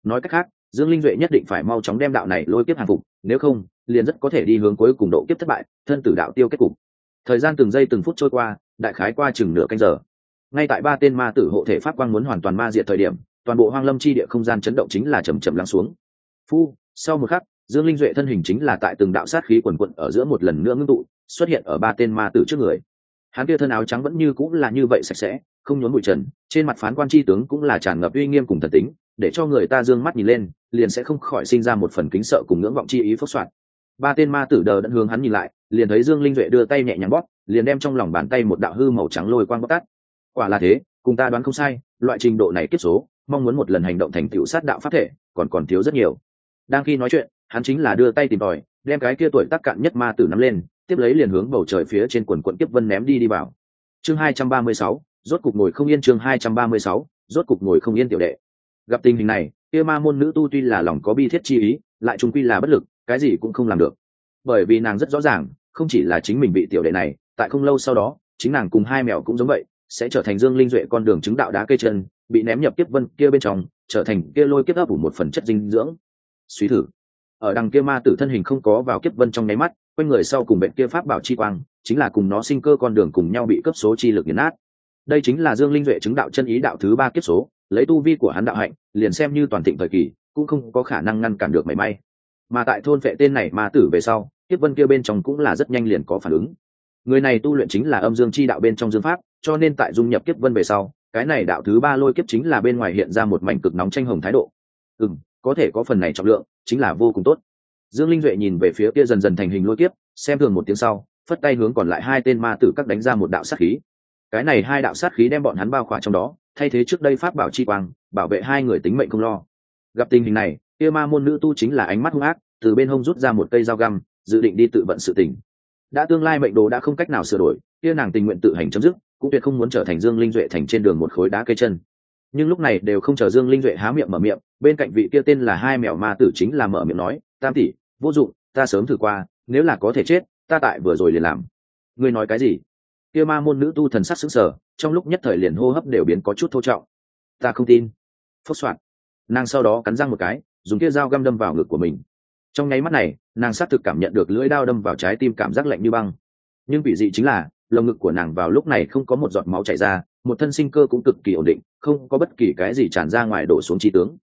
Nói cách khác, dương linh duệ nhất định phải mau chóng đem đạo này lôi kiếp hàng phục, nếu không, liền rất có thể đi hướng cuối cùng độ kiếp thất bại, thân tử đạo tiêu kết cục. Thời gian từng giây từng phút trôi qua, đại khái qua chừng nửa canh giờ ngay tại ba tên ma tử hộ thể pháp quang muốn hoàn toàn ma diệt thời điểm, toàn bộ hoang lâm chi địa không gian chấn động chính là chầm chậm lắng xuống. Phu, sau một khắc, dương linh duệ thân hình chính là tại từng đạo sát khí quần quận ở giữa một lần nữa ngưng tụ, xuất hiện ở ba tên ma tử trước người. Hắn kia thân áo trắng vẫn như cũng là như vậy sạch sẽ, không nhốn bụi trần, trên mặt phán quan tri tướng cũng là tràn ngập uy nghiêm cùng thần tính, để cho người ta d ư ơ n g mắt nhìn lên, liền sẽ không khỏi sinh ra một phần kính sợ cùng ngưỡng vọng chi ý phốc soạn. Ba tên ma tử đờ đẫn hướng hắn nhìn lại, liền thấy dương linh duệ đưa tay nhẹ nhàng bóp, liền đem trong lòng bàn tay một đạo hư màu trắng lôi quang bóc tát quả là thế, cùng ta đoán không sai, loại trình độ này kiếp số, mong muốn một lần hành động thành tựu sát đạo pháp thể, còn còn thiếu rất nhiều. Đang khi nói chuyện, hắn chính là đưa tay tìm tòi, đem cái kia tuổi tắc cạn nhất ma tử nắm lên, tiếp lấy liền hướng bầu trời phía trên quần quận kiếp vân ném đi đi vào. Chương hai trăm ba mươi sáu, rốt cục ngồi không yên chương hai trăm ba mươi sáu, rốt cục ngồi không yên tiểu đệ. Gặp tình hình này, kia ma môn nữ tu tuy là lòng có bi thiết chi ý, lại trung quy là bất lực, cái gì cũng không làm được. Bởi vì nàng rất rõ ràng, không chỉ là chính mình bị tiểu đệ này, tại không lâu sau đó, chính nàng cùng hai mèo cũng giống vậy sẽ trở thành dương linh duệ con đường chứng đạo đá cây chân, bị ném nhập kiếp vân kia bên trong, trở thành kia lôi kiếp ấp ủ một phần chất dinh dưỡng. Suy thử. Ở đằng kia ma tử thân hình không có vào kiếp vân trong nháy mắt, quanh người sau cùng bệnh kia pháp bảo chi quang, chính là cùng nó sinh cơ con đường cùng nhau bị cấp số chi lực nghiền nát. Đây chính là dương linh duệ chứng đạo chân ý đạo thứ ba kiếp số, lấy tu vi của hắn đạo hạnh, liền xem như toàn thịnh thời kỳ, cũng không có khả năng ngăn cản được mảy may. Mà tại thôn vệ tên này ma tử về sau, kiếp vân kia bên trong cũng là rất nhanh liền có phản ứng. Người này tu luyện chính là âm dương chi đạo bên trong dương pháp cho nên tại dung nhập kiếp vân về sau, cái này đạo thứ ba lôi kiếp chính là bên ngoài hiện ra một mảnh cực nóng tranh hồng thái độ. Ừ có thể có phần này trọng lượng, chính là vô cùng tốt. Dương linh duệ nhìn về phía kia dần dần thành hình lôi kiếp, xem thường một tiếng sau, phất tay hướng còn lại hai tên ma tử các đánh ra một đạo sát khí. Cái này hai đạo sát khí đem bọn hắn bao khỏa trong đó, thay thế trước đây pháp bảo chi quang, bảo vệ hai người tính mệnh không lo. Gặp tình hình này, kia ma môn nữ tu chính là ánh mắt hung ác, từ bên hông rút ra một cây dao găm, dự định đi tự vận sự tình. Đã tương lai mệnh đồ đã không cách nào sửa đổi, kia nàng tình nguyện tự hành chấm dứt cũng tuyệt không muốn trở thành dương linh duệ thành trên đường một khối đá cây chân. Nhưng lúc này đều không chờ dương linh duệ há miệng mở miệng, bên cạnh vị kia tên là hai mèo ma tử chính là mở miệng nói, tam tỷ, vô dụng, ta sớm thử qua, nếu là có thể chết, ta tại vừa rồi liền làm. Ngươi nói cái gì? Kia ma môn nữ tu thần sắc sững sờ, trong lúc nhất thời liền hô hấp đều biến có chút thô trọng. Ta không tin. Phốc soạn nàng sau đó cắn răng một cái, dùng kia dao găm đâm vào ngực của mình. Trong nháy mắt này, nàng xác thực cảm nhận được lưỡi đao đâm vào trái tim cảm giác lạnh như băng. Nhưng vị dị chính là lồng ngực của nàng vào lúc này không có một giọt máu chảy ra, một thân sinh cơ cũng cực kỳ ổn định, không có bất kỳ cái gì tràn ra ngoài đổ xuống trí tướng.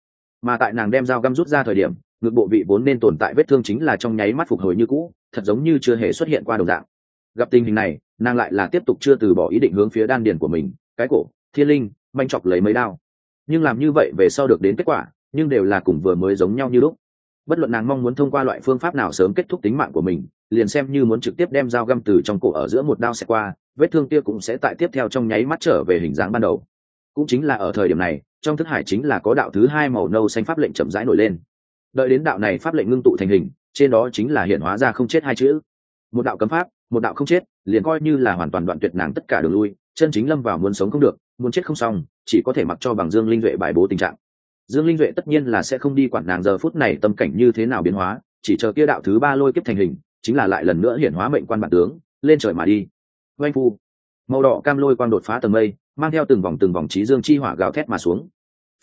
Mà tại nàng đem dao găm rút ra thời điểm, ngực bộ vị vốn nên tồn tại vết thương chính là trong nháy mắt phục hồi như cũ, thật giống như chưa hề xuất hiện qua đồng dạng. Gặp tình hình này, nàng lại là tiếp tục chưa từ bỏ ý định hướng phía đan điền của mình, cái cổ, thiên linh, manh chọc lấy mấy đao. Nhưng làm như vậy về sau được đến kết quả, nhưng đều là cùng vừa mới giống nhau như lúc. Bất luận nàng mong muốn thông qua loại phương pháp nào sớm kết thúc tính mạng của mình liền xem như muốn trực tiếp đem dao găm từ trong cổ ở giữa một đao xẹt qua, vết thương kia cũng sẽ tại tiếp theo trong nháy mắt trở về hình dáng ban đầu. Cũng chính là ở thời điểm này, trong thức hải chính là có đạo thứ hai màu nâu xanh pháp lệnh chậm rãi nổi lên. Đợi đến đạo này pháp lệnh ngưng tụ thành hình, trên đó chính là hiện hóa ra không chết hai chữ. Một đạo cấm pháp, một đạo không chết, liền coi như là hoàn toàn đoạn tuyệt nàng tất cả đường lui, chân chính lâm vào muốn sống không được, muốn chết không xong, chỉ có thể mặc cho bằng dương linh duệ bài bố tình trạng. Dương linh duệ tất nhiên là sẽ không đi quản nàng giờ phút này tâm cảnh như thế nào biến hóa, chỉ chờ kia đạo thứ ba lôi kiếp thành hình chính là lại lần nữa hiển hóa mệnh quan bản tướng, lên trời mà đi. Oanh phu, màu đỏ cam lôi quang đột phá tầng mây, mang theo từng vòng từng vòng trí dương chi hỏa gào thét mà xuống.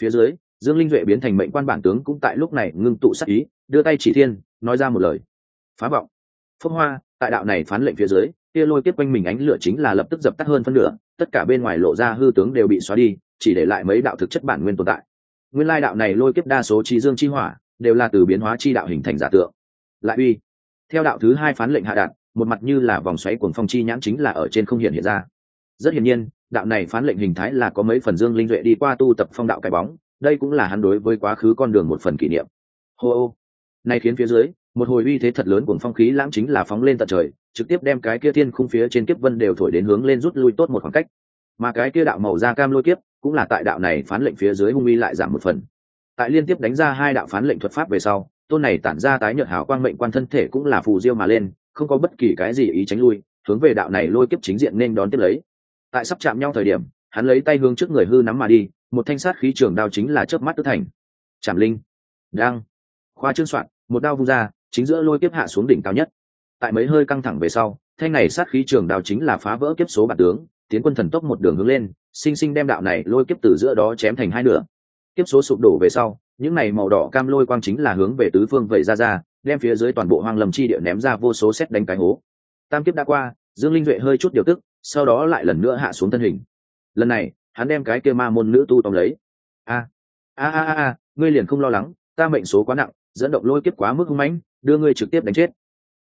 Phía dưới, dương linh duệ biến thành mệnh quan bản tướng cũng tại lúc này ngưng tụ sắc ý, đưa tay chỉ thiên, nói ra một lời. Phá vọng. Phước hoa, tại đạo này phán lệnh phía dưới, kia lôi tiếp quanh mình ánh lửa chính là lập tức dập tắt hơn phân nửa, tất cả bên ngoài lộ ra hư tướng đều bị xóa đi, chỉ để lại mấy đạo thực chất bản nguyên tồn tại. Nguyên lai đạo này lôi kiếp đa số trí dương chi hỏa, đều là từ biến hóa chi đạo hình thành giả tượng. Lại uy theo đạo thứ hai phán lệnh hạ đạn, một mặt như là vòng xoáy cuồng phong chi nhãn chính là ở trên không hiện hiện ra. Rất hiển nhiên, đạo này phán lệnh hình thái là có mấy phần dương linh duệ đi qua tu tập phong đạo cái bóng, đây cũng là hắn đối với quá khứ con đường một phần kỷ niệm. Hô ô. Nay khiến phía dưới, một hồi uy thế thật lớn cuồng phong khí lãng chính là phóng lên tận trời, trực tiếp đem cái kia thiên khung phía trên kiếp vân đều thổi đến hướng lên rút lui tốt một khoảng cách. Mà cái kia đạo màu da cam lôi kiếp, cũng là tại đạo này phán lệnh phía dưới hung uy lại giảm một phần. Tại liên tiếp đánh ra hai đạo phán lệnh thuật pháp về sau tôn này tản ra tái nhợt hào quang mệnh quan thân thể cũng là phù diêu mà lên, không có bất kỳ cái gì ý tránh lui, hướng về đạo này lôi kiếp chính diện nên đón tiếp lấy. Tại sắp chạm nhau thời điểm, hắn lấy tay hướng trước người hư nắm mà đi, một thanh sát khí trường đao chính là chớp mắt tức thành. Trảm linh. Đang. Khoa trương soạn, một đao vung ra, chính giữa lôi kiếp hạ xuống đỉnh cao nhất. Tại mấy hơi căng thẳng về sau, thanh này sát khí trường đao chính là phá vỡ kiếp số bản tướng, tiến quân thần tốc một đường hướng lên, sinh sinh đem đạo này lôi kiếp từ giữa đó chém thành hai nửa tiếp số sụp đổ về sau, những này màu đỏ cam lôi quang chính là hướng về tứ phương vậy ra ra, đem phía dưới toàn bộ hoang lầm chi địa ném ra vô số xét đánh cái hố. Tam kiếp đã qua, dương linh duệ hơi chút điều tức, sau đó lại lần nữa hạ xuống thân hình. Lần này, hắn đem cái kia ma môn nữ tu tóm lấy. A a a a, ngươi liền không lo lắng, ta mệnh số quá nặng, dẫn động lôi kiếp quá mức hung mãnh, đưa ngươi trực tiếp đánh chết.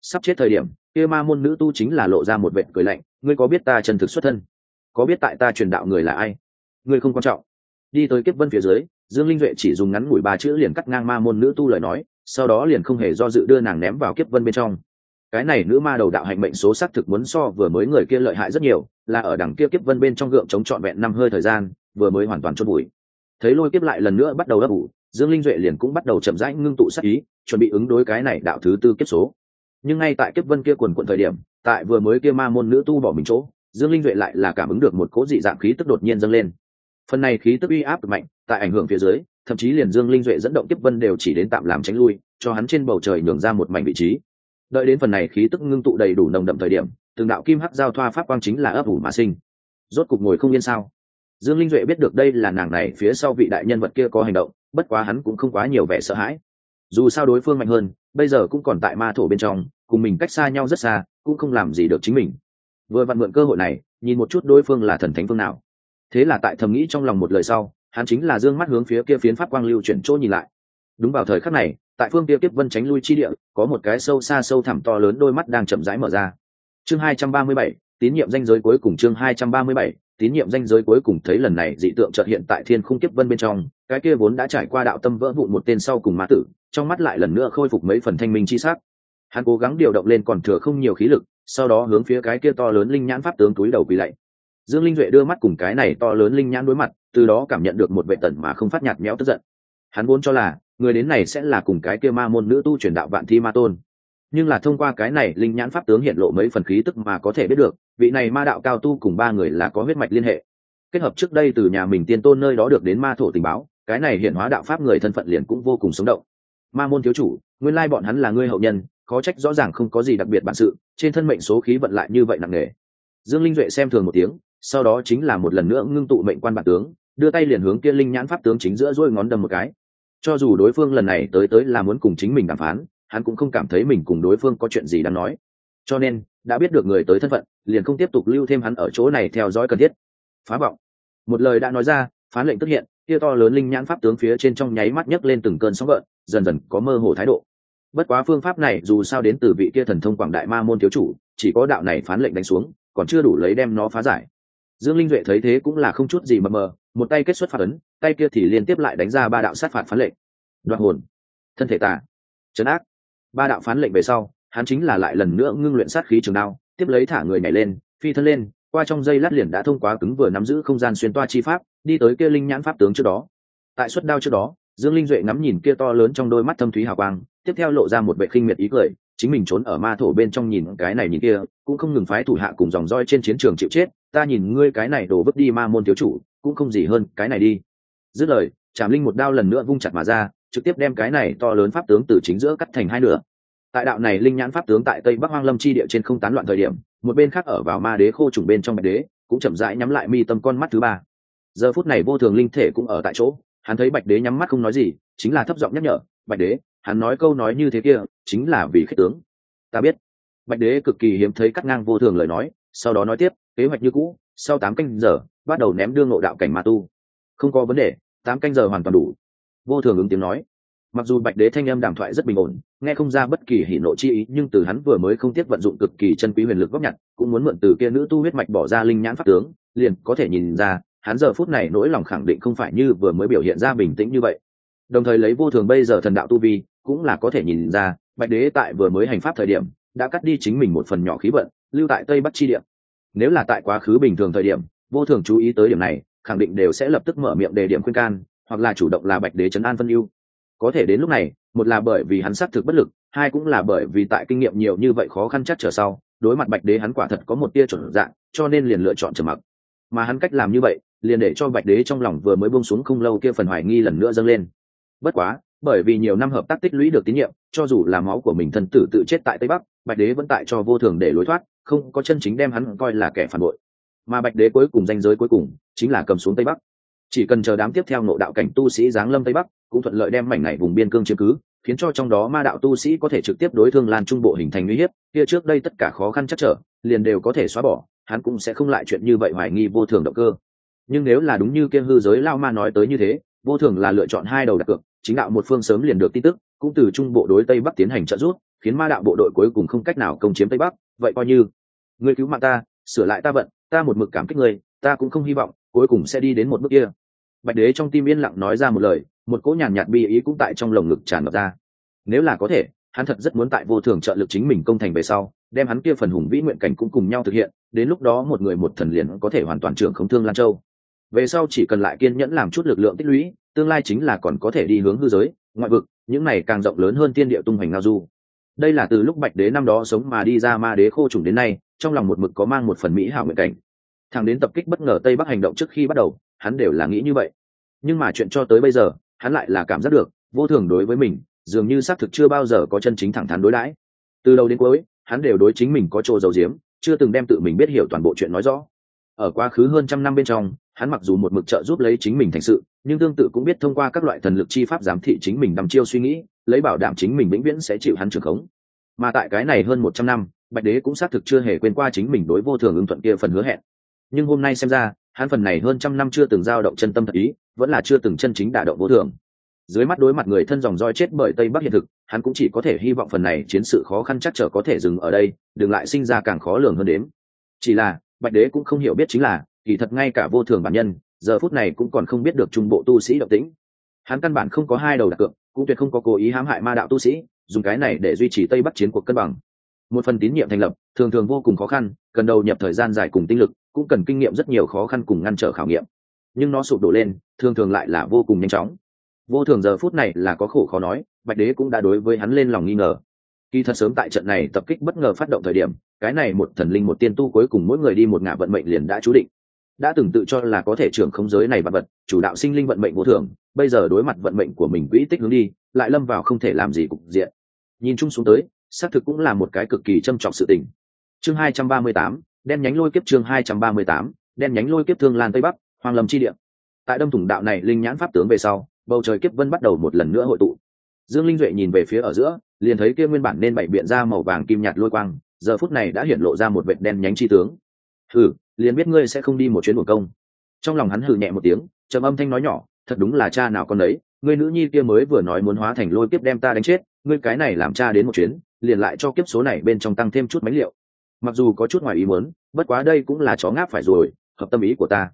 Sắp chết thời điểm, kia ma môn nữ tu chính là lộ ra một vệt cười lạnh, ngươi có biết ta chân thực xuất thân? Có biết tại ta truyền đạo người là ai? Ngươi không quan trọng. Đi tới kiếp vân phía dưới dương linh duệ chỉ dùng ngắn ngủi ba chữ liền cắt ngang ma môn nữ tu lời nói, sau đó liền không hề do dự đưa nàng ném vào kiếp vân bên trong. Cái này nữ ma đầu đạo hạnh mệnh số xác thực muốn so vừa mới người kia lợi hại rất nhiều, là ở đằng kia kiếp vân bên trong gượng chống trọn vẹn năm hơi thời gian, vừa mới hoàn toàn chôn bụi thấy lôi kiếp lại lần nữa bắt đầu ấp ủ, dương linh duệ liền cũng bắt đầu chậm rãi ngưng tụ sát ý, chuẩn bị ứng đối cái này đạo thứ tư kiếp số. Nhưng ngay tại kiếp vân kia quần quận thời điểm, tại vừa mới kia ma môn nữ tu bỏ mình chỗ, dương linh duệ lại là cảm ứng được một cố dị dạng khí tức đột nhiên dâng lên phần này khí tức uy áp cực mạnh, tại ảnh hưởng phía dưới, thậm chí liền dương linh duệ dẫn động tiếp vân đều chỉ đến tạm làm tránh lui, cho hắn trên bầu trời nhường ra một mảnh vị trí. Đợi đến phần này khí tức ngưng tụ đầy đủ nồng đậm thời điểm, từng đạo kim hắc giao thoa pháp quang chính là ấp ủ mà sinh. Rốt cục ngồi không yên sao? Dương linh duệ biết được đây là nàng này phía sau vị đại nhân vật kia có hành động, bất quá hắn cũng không quá nhiều vẻ sợ hãi. Dù sao đối phương mạnh hơn, bây giờ cũng còn tại ma thổ bên trong, cùng mình cách xa nhau rất xa, cũng không làm gì được chính mình. Vừa vặn mượn cơ hội này, nhìn một chút đối phương là thần thánh phương nào thế là tại thầm nghĩ trong lòng một lời sau, hắn chính là d ư ơ n g mắt hướng phía kia phiến pháp quang lưu chuyển chỗ nhìn lại. Đúng vào thời khắc này, tại phương kia kiếp vân tránh lui chi địa, có một cái sâu xa sâu thẳm to lớn đôi mắt đang chậm rãi mở ra. Chương hai trăm ba mươi bảy, tín nhiệm danh giới cuối cùng chương hai trăm ba mươi bảy, tín nhiệm danh giới cuối cùng thấy lần này dị tượng trợt hiện tại thiên khung kiếp vân bên trong, cái kia vốn đã trải qua đạo tâm vỡ vụn một tên sau cùng mã tử, trong mắt lại lần nữa khôi phục mấy phần thanh minh chi sắc. Hắn cố gắng điều động lên còn thừa không nhiều khí lực, sau đó hướng phía cái kia to lớn linh nhãn pháp tướng túi đầu quỳ lạy dương linh duệ đưa mắt cùng cái này to lớn linh nhãn đối mặt, từ đó cảm nhận được một vệ tần mà không phát nhạt méo tức giận. Hắn vốn cho là, người đến này sẽ là cùng cái kia ma môn nữ tu truyền đạo vạn thi ma tôn. Nhưng là thông qua cái này linh nhãn pháp tướng hiện lộ mấy phần khí tức mà có thể biết được, vị này ma đạo cao tu cùng ba người là có huyết mạch liên hệ. Kết hợp trước đây từ nhà mình tiên tôn nơi đó được đến ma thổ tình báo, cái này hiện hóa đạo pháp người thân phận liền cũng vô cùng sống động. Ma môn thiếu chủ, nguyên lai bọn hắn là ngươi hậu nhân có trách rõ ràng không có gì đặc biệt bản sự, trên thân mệnh số khí vận lại như vậy nặng nề. Dương linh duệ xem thường một tiếng sau đó chính là một lần nữa ngưng tụ mệnh quan bản tướng, đưa tay liền hướng kia linh nhãn pháp tướng chính giữa dôi ngón đâm một cái. Cho dù đối phương lần này tới tới là muốn cùng chính mình đàm phán, hắn cũng không cảm thấy mình cùng đối phương có chuyện gì đáng nói. Cho nên, đã biết được người tới thân phận, liền không tiếp tục lưu thêm hắn ở chỗ này theo dõi cần thiết. Phá vọng. Một lời đã nói ra, phán lệnh tức hiện, kia to lớn linh nhãn pháp tướng phía trên trong nháy mắt nhấc lên từng cơn sóng gợn, dần dần có mơ hồ thái độ. Bất quá phương pháp này dù sao đến từ vị kia thần thông quảng đại ma môn thiếu chủ, chỉ có đạo này phán lệnh đánh xuống, còn chưa đủ lấy đem nó phá giải dương linh duệ thấy thế cũng là không chút gì mờ mờ, một tay kết xuất phạt ấn, tay kia thì liên tiếp lại đánh ra ba đạo sát phạt phán lệnh. Đoạt hồn, thân thể tả trấn ác. Ba đạo phán lệnh về sau, hắn chính là lại lần nữa ngưng luyện sát khí trường đao, tiếp lấy thả người nhảy lên, phi thân lên, qua trong dây lát liền đã thông qua cứng vừa nắm giữ không gian xuyên toa chi pháp, đi tới kia linh nhãn pháp tướng trước đó. Tại suất đao trước đó, dương linh duệ ngắm nhìn kia to lớn trong đôi mắt thâm thúy hào quang, tiếp theo lộ ra một vệ khinh miệt ý cười, chính mình trốn ở ma thổ bên trong nhìn cái này nhìn kia, cũng không ngừng phái thủ hạ cùng dòng roi trên chiến trường chịu chết ta nhìn ngươi cái này đổ vứt đi ma môn thiếu chủ, cũng không gì hơn cái này đi. Dứt lời, trảm linh một đao lần nữa vung chặt mà ra, trực tiếp đem cái này to lớn pháp tướng từ chính giữa cắt thành hai nửa. Tại đạo này linh nhãn pháp tướng tại tây bắc hoang lâm chi địa trên không tán loạn thời điểm, một bên khác ở vào ma đế khô trùng bên trong bạch đế, cũng chậm rãi nhắm lại mi tâm con mắt thứ ba. Giờ phút này vô thường linh thể cũng ở tại chỗ, hắn thấy bạch đế nhắm mắt không nói gì, chính là thấp giọng nhắc nhở, bạch đế, hắn nói câu nói như thế kia, chính là vì khích tướng. Ta biết. Bạch đế cực kỳ hiếm thấy cắt ngang vô thường lời nói, sau đó nói tiếp kế hoạch như cũ, sau tám canh giờ, bắt đầu ném đương ngộ đạo cảnh ma tu. Không có vấn đề, tám canh giờ hoàn toàn đủ. Vô thường ứng tiếng nói. Mặc dù bạch đế thanh âm đàm thoại rất bình ổn, nghe không ra bất kỳ hỉ nộ chi ý, nhưng từ hắn vừa mới không tiếc vận dụng cực kỳ chân quý huyền lực góp nhặt, cũng muốn mượn từ kia nữ tu huyết mạch bỏ ra linh nhãn pháp tướng, liền có thể nhìn ra, hắn giờ phút này nỗi lòng khẳng định không phải như vừa mới biểu hiện ra bình tĩnh như vậy. Đồng thời lấy vô thường bây giờ thần đạo tu vi, cũng là có thể nhìn ra, bạch đế tại vừa mới hành pháp thời điểm, đã cắt đi chính mình một phần nhỏ khí vận, lưu tại tây bắc chi điểm nếu là tại quá khứ bình thường thời điểm, vô thường chú ý tới điểm này, khẳng định đều sẽ lập tức mở miệng đề điểm khuyên can, hoặc là chủ động là bạch đế chấn an phân ưu. Có thể đến lúc này, một là bởi vì hắn xác thực bất lực, hai cũng là bởi vì tại kinh nghiệm nhiều như vậy khó khăn chắc trở sau, đối mặt bạch đế hắn quả thật có một tia chuẩn dạng, cho nên liền lựa chọn trầm mặc. Mà hắn cách làm như vậy, liền để cho bạch đế trong lòng vừa mới bông xuống không lâu kia phần hoài nghi lần nữa dâng lên. Bất quá, bởi vì nhiều năm hợp tác tích lũy được tín nhiệm, cho dù là máu của mình thân tử tự chết tại tây bắc, bạch đế vẫn tại cho vô thường để lối thoát không có chân chính đem hắn coi là kẻ phản bội. Mà bạch đế cuối cùng danh giới cuối cùng chính là cầm xuống tây bắc. Chỉ cần chờ đám tiếp theo nộ đạo cảnh tu sĩ giáng lâm tây bắc, cũng thuận lợi đem mảnh này vùng biên cương chiếm cứ, khiến cho trong đó ma đạo tu sĩ có thể trực tiếp đối thương lan trung bộ hình thành uy hiếp, kia trước đây tất cả khó khăn chắc trở, liền đều có thể xóa bỏ, hắn cũng sẽ không lại chuyện như vậy hoài nghi vô thường động cơ. Nhưng nếu là đúng như kia hư giới lao ma nói tới như thế, vô thường là lựa chọn hai đầu đặt cược, chính đạo một phương sớm liền được tin tức, cũng từ trung bộ đối tây bắc tiến hành trợ giúp, khiến ma đạo bộ đội cuối cùng không cách nào công chiếm tây bắc, vậy coi như ngươi cứu mạng ta, sửa lại ta vận, ta một mực cảm kích ngươi, ta cũng không hy vọng cuối cùng sẽ đi đến một bước kia. Bạch đế trong tim yên lặng nói ra một lời, một cỗ nhàn nhạt bi ý cũng tại trong lồng ngực tràn ngập ra. Nếu là có thể, hắn thật rất muốn tại vô thường trợ lực chính mình công thành về sau, đem hắn kia phần hùng vĩ nguyện cảnh cũng cùng nhau thực hiện, đến lúc đó một người một thần liền có thể hoàn toàn trưởng không thương lan châu. Về sau chỉ cần lại kiên nhẫn làm chút lực lượng tích lũy, tương lai chính là còn có thể đi hướng hư giới, ngoại vực, những này càng rộng lớn hơn tiên địa tung hoành ngao du đây là từ lúc bạch đế năm đó sống mà đi ra ma đế khô trùng đến nay, trong lòng một mực có mang một phần mỹ hảo nguyện cảnh. Thằng đến tập kích bất ngờ tây bắc hành động trước khi bắt đầu, hắn đều là nghĩ như vậy. Nhưng mà chuyện cho tới bây giờ, hắn lại là cảm giác được, vô thường đối với mình, dường như xác thực chưa bao giờ có chân chính thẳng thắn đối đãi. Từ đầu đến cuối, hắn đều đối chính mình có chỗ dầu diếm chưa từng đem tự mình biết hiểu toàn bộ chuyện nói rõ ở quá khứ hơn trăm năm bên trong, hắn mặc dù một mực trợ giúp lấy chính mình thành sự, nhưng tương tự cũng biết thông qua các loại thần lực chi pháp giám thị chính mình đắm chiêu suy nghĩ, lấy bảo đảm chính mình vĩnh viễn sẽ chịu hắn trường khống. Mà tại cái này hơn một trăm năm, bạch đế cũng xác thực chưa hề quên qua chính mình đối vô thường ứng thuận kia phần hứa hẹn. Nhưng hôm nay xem ra, hắn phần này hơn trăm năm chưa từng giao động chân tâm thật ý, vẫn là chưa từng chân chính đả động vô thường. Dưới mắt đối mặt người thân dòng roi chết bởi tây bắc hiện thực, hắn cũng chỉ có thể hy vọng phần này chiến sự khó khăn chắc trở có thể dừng ở đây, đừng lại sinh ra càng khó lường hơn đến chỉ là bạch đế cũng không hiểu biết chính là, kỳ thật ngay cả vô thường bản nhân, giờ phút này cũng còn không biết được trung bộ tu sĩ động tĩnh. Hắn căn bản không có hai đầu đặc cược, cũng tuyệt không có cố ý hãm hại ma đạo tu sĩ, dùng cái này để duy trì tây bắc chiến cuộc cân bằng. Một phần tín nhiệm thành lập, thường thường vô cùng khó khăn, cần đầu nhập thời gian dài cùng tinh lực, cũng cần kinh nghiệm rất nhiều khó khăn cùng ngăn trở khảo nghiệm. Nhưng nó sụp đổ lên, thường thường lại là vô cùng nhanh chóng. Vô thường giờ phút này là có khổ khó nói, bạch đế cũng đã đối với hắn lên lòng nghi ngờ kỳ thật sớm tại trận này tập kích bất ngờ phát động thời điểm, cái này một thần linh một tiên tu cuối cùng mỗi người đi một ngã vận mệnh liền đã chú định. Đã từng tự cho là có thể trưởng không giới này vật vật, chủ đạo sinh linh vận mệnh vô thường, bây giờ đối mặt vận mệnh của mình quỹ tích hướng đi, lại lâm vào không thể làm gì cục diện. Nhìn chung xuống tới, xác thực cũng là một cái cực kỳ trâm trọng sự tình. Chương hai trăm ba mươi tám, đen nhánh lôi kiếp chương hai trăm ba mươi tám, đen nhánh lôi kiếp thương lan tây bắc hoàng lâm chi địa. Tại đâm thủng đạo này linh nhãn pháp tướng về sau, bầu trời kiếp vân bắt đầu một lần nữa hội tụ. Dương linh duệ nhìn về phía ở giữa liền thấy kia nguyên bản nên bảy biện ra màu vàng kim nhạt lôi quang, giờ phút này đã hiện lộ ra một vệt đen nhánh chi tướng. Hừ, liền biết ngươi sẽ không đi một chuyến một công. Trong lòng hắn hừ nhẹ một tiếng, trầm âm thanh nói nhỏ, thật đúng là cha nào con đấy ngươi nữ nhi kia mới vừa nói muốn hóa thành lôi kiếp đem ta đánh chết, ngươi cái này làm cha đến một chuyến, liền lại cho kiếp số này bên trong tăng thêm chút mấy liệu. Mặc dù có chút ngoài ý muốn, bất quá đây cũng là chó ngáp phải rồi, hợp tâm ý của ta.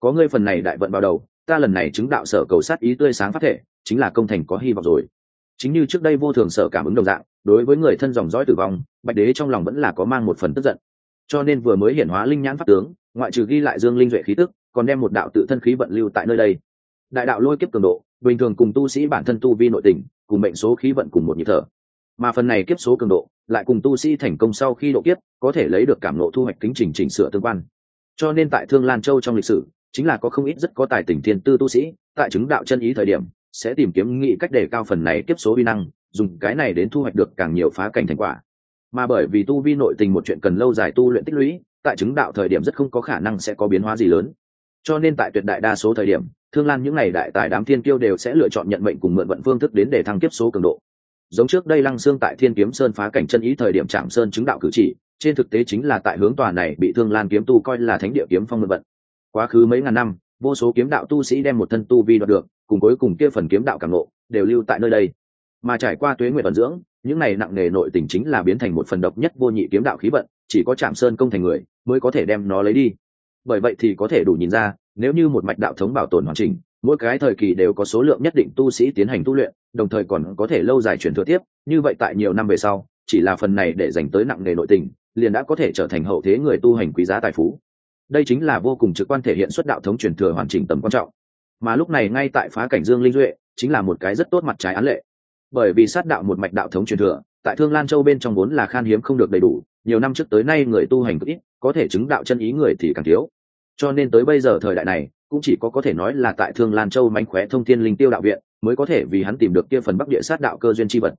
Có ngươi phần này đại vận vào đầu, ta lần này chứng đạo sở cầu sát ý tươi sáng phát thể, chính là công thành có hy vọng rồi chính như trước đây vô thường sở cảm ứng đồng dạng, đối với người thân dòng dõi tử vong, bạch đế trong lòng vẫn là có mang một phần tức giận. Cho nên vừa mới hiển hóa linh nhãn pháp tướng, ngoại trừ ghi lại dương linh duệ khí tức, còn đem một đạo tự thân khí vận lưu tại nơi đây. Đại đạo lôi kiếp cường độ, bình thường cùng tu sĩ bản thân tu vi nội tình, cùng mệnh số khí vận cùng một nhịp thở. Mà phần này kiếp số cường độ, lại cùng tu sĩ thành công sau khi độ kiếp, có thể lấy được cảm nộ thu hoạch kính trình chỉnh sửa tương quan. Cho nên tại thương lan châu trong lịch sử, chính là có không ít rất có tài tình thiên tư tu sĩ, tại chứng đạo chân ý thời điểm sẽ tìm kiếm nghĩ cách để cao phần này tiếp số vi năng, dùng cái này đến thu hoạch được càng nhiều phá cảnh thành quả. Mà bởi vì tu vi nội tình một chuyện cần lâu dài tu luyện tích lũy, tại chứng đạo thời điểm rất không có khả năng sẽ có biến hóa gì lớn. Cho nên tại tuyệt đại đa số thời điểm, thương lan những ngày đại tài đám thiên kiêu đều sẽ lựa chọn nhận mệnh cùng mượn vận phương thức đến để thăng kiếp số cường độ. Giống trước đây lăng xương tại thiên kiếm sơn phá cảnh chân ý thời điểm trạm sơn chứng đạo cử chỉ, trên thực tế chính là tại hướng tòa này bị thương lan kiếm tu coi là thánh địa kiếm phong mượn vận. Quá khứ mấy ngàn năm, vô số kiếm đạo tu sĩ đem một thân tu vi đoạt được cùng cuối cùng kia phần kiếm đạo cảm nộ đều lưu tại nơi đây. Mà trải qua tuế nguyện vận dưỡng, những này nặng nề nội tình chính là biến thành một phần độc nhất vô nhị kiếm đạo khí vận, chỉ có chạm sơn công thành người mới có thể đem nó lấy đi. Bởi vậy thì có thể đủ nhìn ra, nếu như một mạch đạo thống bảo tồn hoàn chỉnh, mỗi cái thời kỳ đều có số lượng nhất định tu sĩ tiến hành tu luyện, đồng thời còn có thể lâu dài truyền thừa tiếp, như vậy tại nhiều năm về sau, chỉ là phần này để dành tới nặng nề nội tình, liền đã có thể trở thành hậu thế người tu hành quý giá tài phú. Đây chính là vô cùng trực quan thể hiện xuất đạo thống truyền thừa hoàn chỉnh tầm quan trọng mà lúc này ngay tại phá cảnh dương linh duệ, chính là một cái rất tốt mặt trái án lệ. Bởi vì sát đạo một mạch đạo thống truyền thừa, tại thương lan châu bên trong vốn là khan hiếm không được đầy đủ, nhiều năm trước tới nay người tu hành cực ít, có thể chứng đạo chân ý người thì càng thiếu. Cho nên tới bây giờ thời đại này, cũng chỉ có có thể nói là tại thương lan châu mánh khóe thông thiên linh tiêu đạo viện, mới có thể vì hắn tìm được kia phần bắc địa sát đạo cơ duyên chi vật.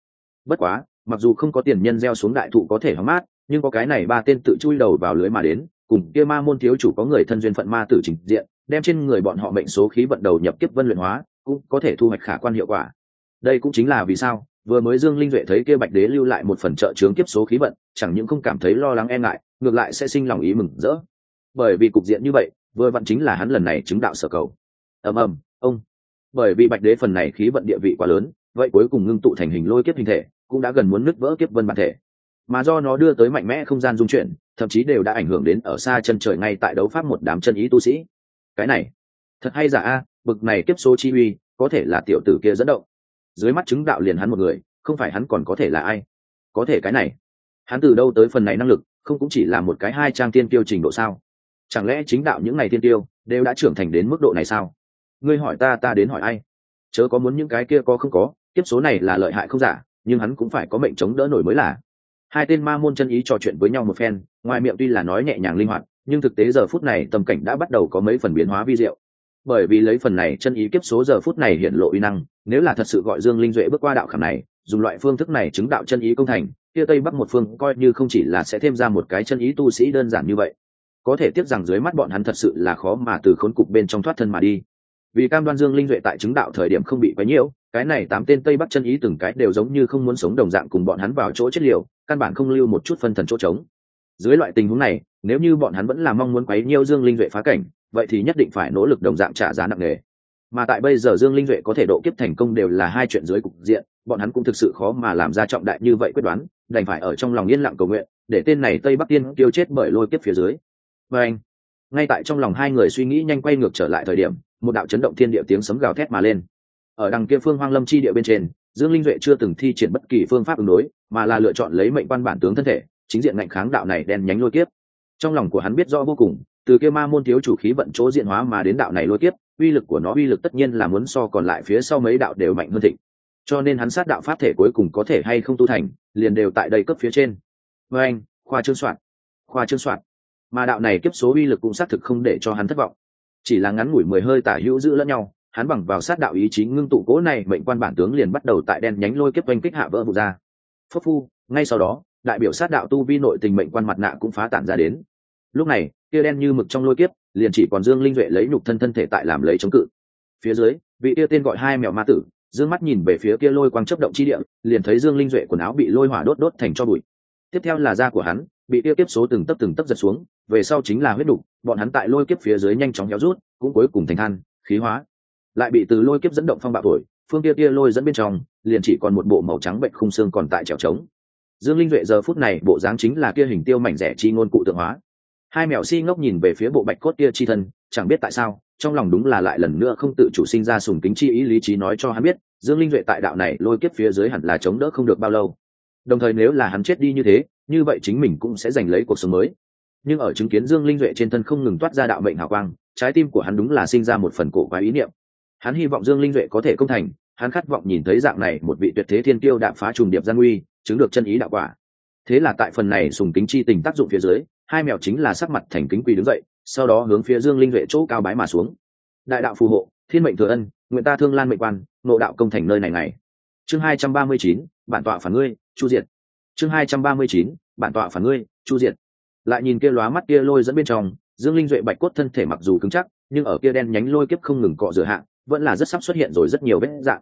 Bất quá, mặc dù không có tiền nhân gieo xuống đại thụ có thể hóng mát, nhưng có cái này ba tên tự chui đầu vào lưới mà đến, cùng kia ma môn thiếu chủ có người thân duyên phận ma tử trình diện đem trên người bọn họ mệnh số khí vận đầu nhập kiếp vân luyện hóa, cũng có thể thu hoạch khả quan hiệu quả. Đây cũng chính là vì sao, vừa mới dương linh duệ thấy kia bạch đế lưu lại một phần trợ chướng kiếp số khí vận, chẳng những không cảm thấy lo lắng e ngại, ngược lại sẽ sinh lòng ý mừng rỡ. Bởi vì cục diện như vậy, vừa vặn chính là hắn lần này chứng đạo sở cầu. Ầm ầm, ông. Bởi vì bạch đế phần này khí vận địa vị quá lớn, vậy cuối cùng ngưng tụ thành hình lôi kiếp hình thể, cũng đã gần muốn nứt vỡ kiếp vân bản thể. Mà do nó đưa tới mạnh mẽ không gian dung chuyển, thậm chí đều đã ảnh hưởng đến ở xa chân trời ngay tại đấu pháp một đám chân ý tu sĩ cái này. Thật hay giả a, bực này kiếp số chi uy, có thể là tiểu tử kia dẫn động. Dưới mắt chứng đạo liền hắn một người, không phải hắn còn có thể là ai? Có thể cái này. Hắn từ đâu tới phần này năng lực, không cũng chỉ là một cái hai trang tiên tiêu trình độ sao? Chẳng lẽ chính đạo những ngày tiên tiêu, đều đã trưởng thành đến mức độ này sao? Ngươi hỏi ta ta đến hỏi ai? Chớ có muốn những cái kia có không có tiếp số này là lợi hại không giả, nhưng hắn cũng phải có mệnh chống đỡ nổi mới là. Hai tên ma môn chân ý trò chuyện với nhau một phen, ngoài miệng tuy là nói nhẹ nhàng linh hoạt nhưng thực tế giờ phút này tâm cảnh đã bắt đầu có mấy phần biến hóa vi diệu. Bởi vì lấy phần này chân ý kiếp số giờ phút này hiện lộ uy năng, nếu là thật sự gọi dương linh duệ bước qua đạo khảm này, dùng loại phương thức này chứng đạo chân ý công thành, kia tây bắc một phương coi như không chỉ là sẽ thêm ra một cái chân ý tu sĩ đơn giản như vậy. Có thể tiếc rằng dưới mắt bọn hắn thật sự là khó mà từ khốn cục bên trong thoát thân mà đi. Vì cam đoan dương linh duệ tại chứng đạo thời điểm không bị quấy nhiễu, cái này tám tên tây bắc chân ý từng cái đều giống như không muốn sống đồng dạng cùng bọn hắn vào chỗ chết liều, căn bản không lưu một chút phân thần chỗ trống. Dưới loại tình huống này nếu như bọn hắn vẫn là mong muốn quấy nhiễu dương linh duệ phá cảnh, vậy thì nhất định phải nỗ lực đồng dạng trả giá nặng nề. Mà tại bây giờ dương linh duệ có thể độ kiếp thành công đều là hai chuyện dưới cục diện, bọn hắn cũng thực sự khó mà làm ra trọng đại như vậy quyết đoán, đành phải ở trong lòng yên lặng cầu nguyện, để tên này tây bắc tiên tiêu chết bởi lôi kiếp phía dưới. Và anh, ngay tại trong lòng hai người suy nghĩ nhanh quay ngược trở lại thời điểm, một đạo chấn động thiên địa tiếng sấm gào thét mà lên. Ở đằng kia phương hoang lâm chi địa bên trên, dương linh duệ chưa từng thi triển bất kỳ phương pháp ứng đối, mà là lựa chọn lấy mệnh quan bản tướng thân thể, chính diện ngạnh kháng đạo này đen nhánh lôi kiếp trong lòng của hắn biết rõ vô cùng, từ kia ma môn thiếu chủ khí vận chỗ diện hóa mà đến đạo này lôi tiếp uy lực của nó uy lực tất nhiên là muốn so còn lại phía sau mấy đạo đều mạnh hơn thịnh. Cho nên hắn sát đạo pháp thể cuối cùng có thể hay không tu thành, liền đều tại đây cấp phía trên. Với anh, khoa trương soạn, khoa trương soạn. Mà đạo này kiếp số uy lực cũng xác thực không để cho hắn thất vọng. Chỉ là ngắn ngủi mười hơi tả hữu giữ lẫn nhau, hắn bằng vào sát đạo ý chí ngưng tụ cố này, mệnh quan bản tướng liền bắt đầu tại đen nhánh lôi kiếp oanh kích hạ vỡ vụ ra. Phất phu, ngay sau đó đại biểu sát đạo tu vi nội tình mệnh quan mặt nạ cũng phá tản ra đến. Lúc này kia đen như mực trong lôi kiếp, liền chỉ còn dương linh duệ lấy nhục thân thân thể tại làm lấy chống cự. Phía dưới, vị kia tên gọi hai mèo ma tử, dương mắt nhìn về phía kia lôi quang chấp động chi địa, liền thấy dương linh duệ quần áo bị lôi hỏa đốt đốt thành cho bụi. Tiếp theo là da của hắn, bị kia kiếp số từng tấp từng tấp giật xuống, về sau chính là huyết đục, bọn hắn tại lôi kiếp phía dưới nhanh chóng héo rút, cũng cuối cùng thành than, khí hóa. Lại bị từ lôi kiếp dẫn động phong bạo thổi, phương kia kia lôi dẫn bên trong, liền chỉ còn một bộ màu trắng bệnh khung xương còn tại trèo trống dương linh duệ giờ phút này bộ dáng chính là kia hình tiêu mảnh rẻ chi ngôn cụ tượng hóa. Hai mèo si ngốc nhìn về phía bộ bạch cốt kia chi thân, chẳng biết tại sao, trong lòng đúng là lại lần nữa không tự chủ sinh ra sùng kính chi ý lý trí nói cho hắn biết, dương linh duệ tại đạo này lôi kiếp phía dưới hẳn là chống đỡ không được bao lâu. Đồng thời nếu là hắn chết đi như thế, như vậy chính mình cũng sẽ giành lấy cuộc sống mới. Nhưng ở chứng kiến dương linh duệ trên thân không ngừng toát ra đạo mệnh hào quang, trái tim của hắn đúng là sinh ra một phần cổ và ý niệm. Hắn hy vọng dương linh duệ có thể công thành, hắn khát vọng nhìn thấy dạng này một vị tuyệt thế thiên tiêu đạm phá trùng điệp gian nguy chứng được chân ý đạo quả. Thế là tại phần này sùng kính chi tình tác dụng phía dưới, hai mèo chính là sắc mặt thành kính quỳ đứng dậy, sau đó hướng phía dương linh vệ chỗ cao bái mà xuống. Đại đạo phù hộ, thiên mệnh thừa ân, nguyện ta thương lan mệnh quan nộ đạo công thành nơi này này. Chương hai trăm ba mươi chín, bản tọa phản ngươi, chu diệt. Chương hai trăm ba mươi chín, bản tọa phản ngươi, chu diệt. Lại nhìn kia lóa mắt kia lôi dẫn bên trong, dương linh duệ bạch cốt thân thể mặc dù cứng chắc, nhưng ở kia đen nhánh lôi kiếp không ngừng cọ rửa hạ, vẫn là rất sắp xuất hiện rồi rất nhiều vết dạng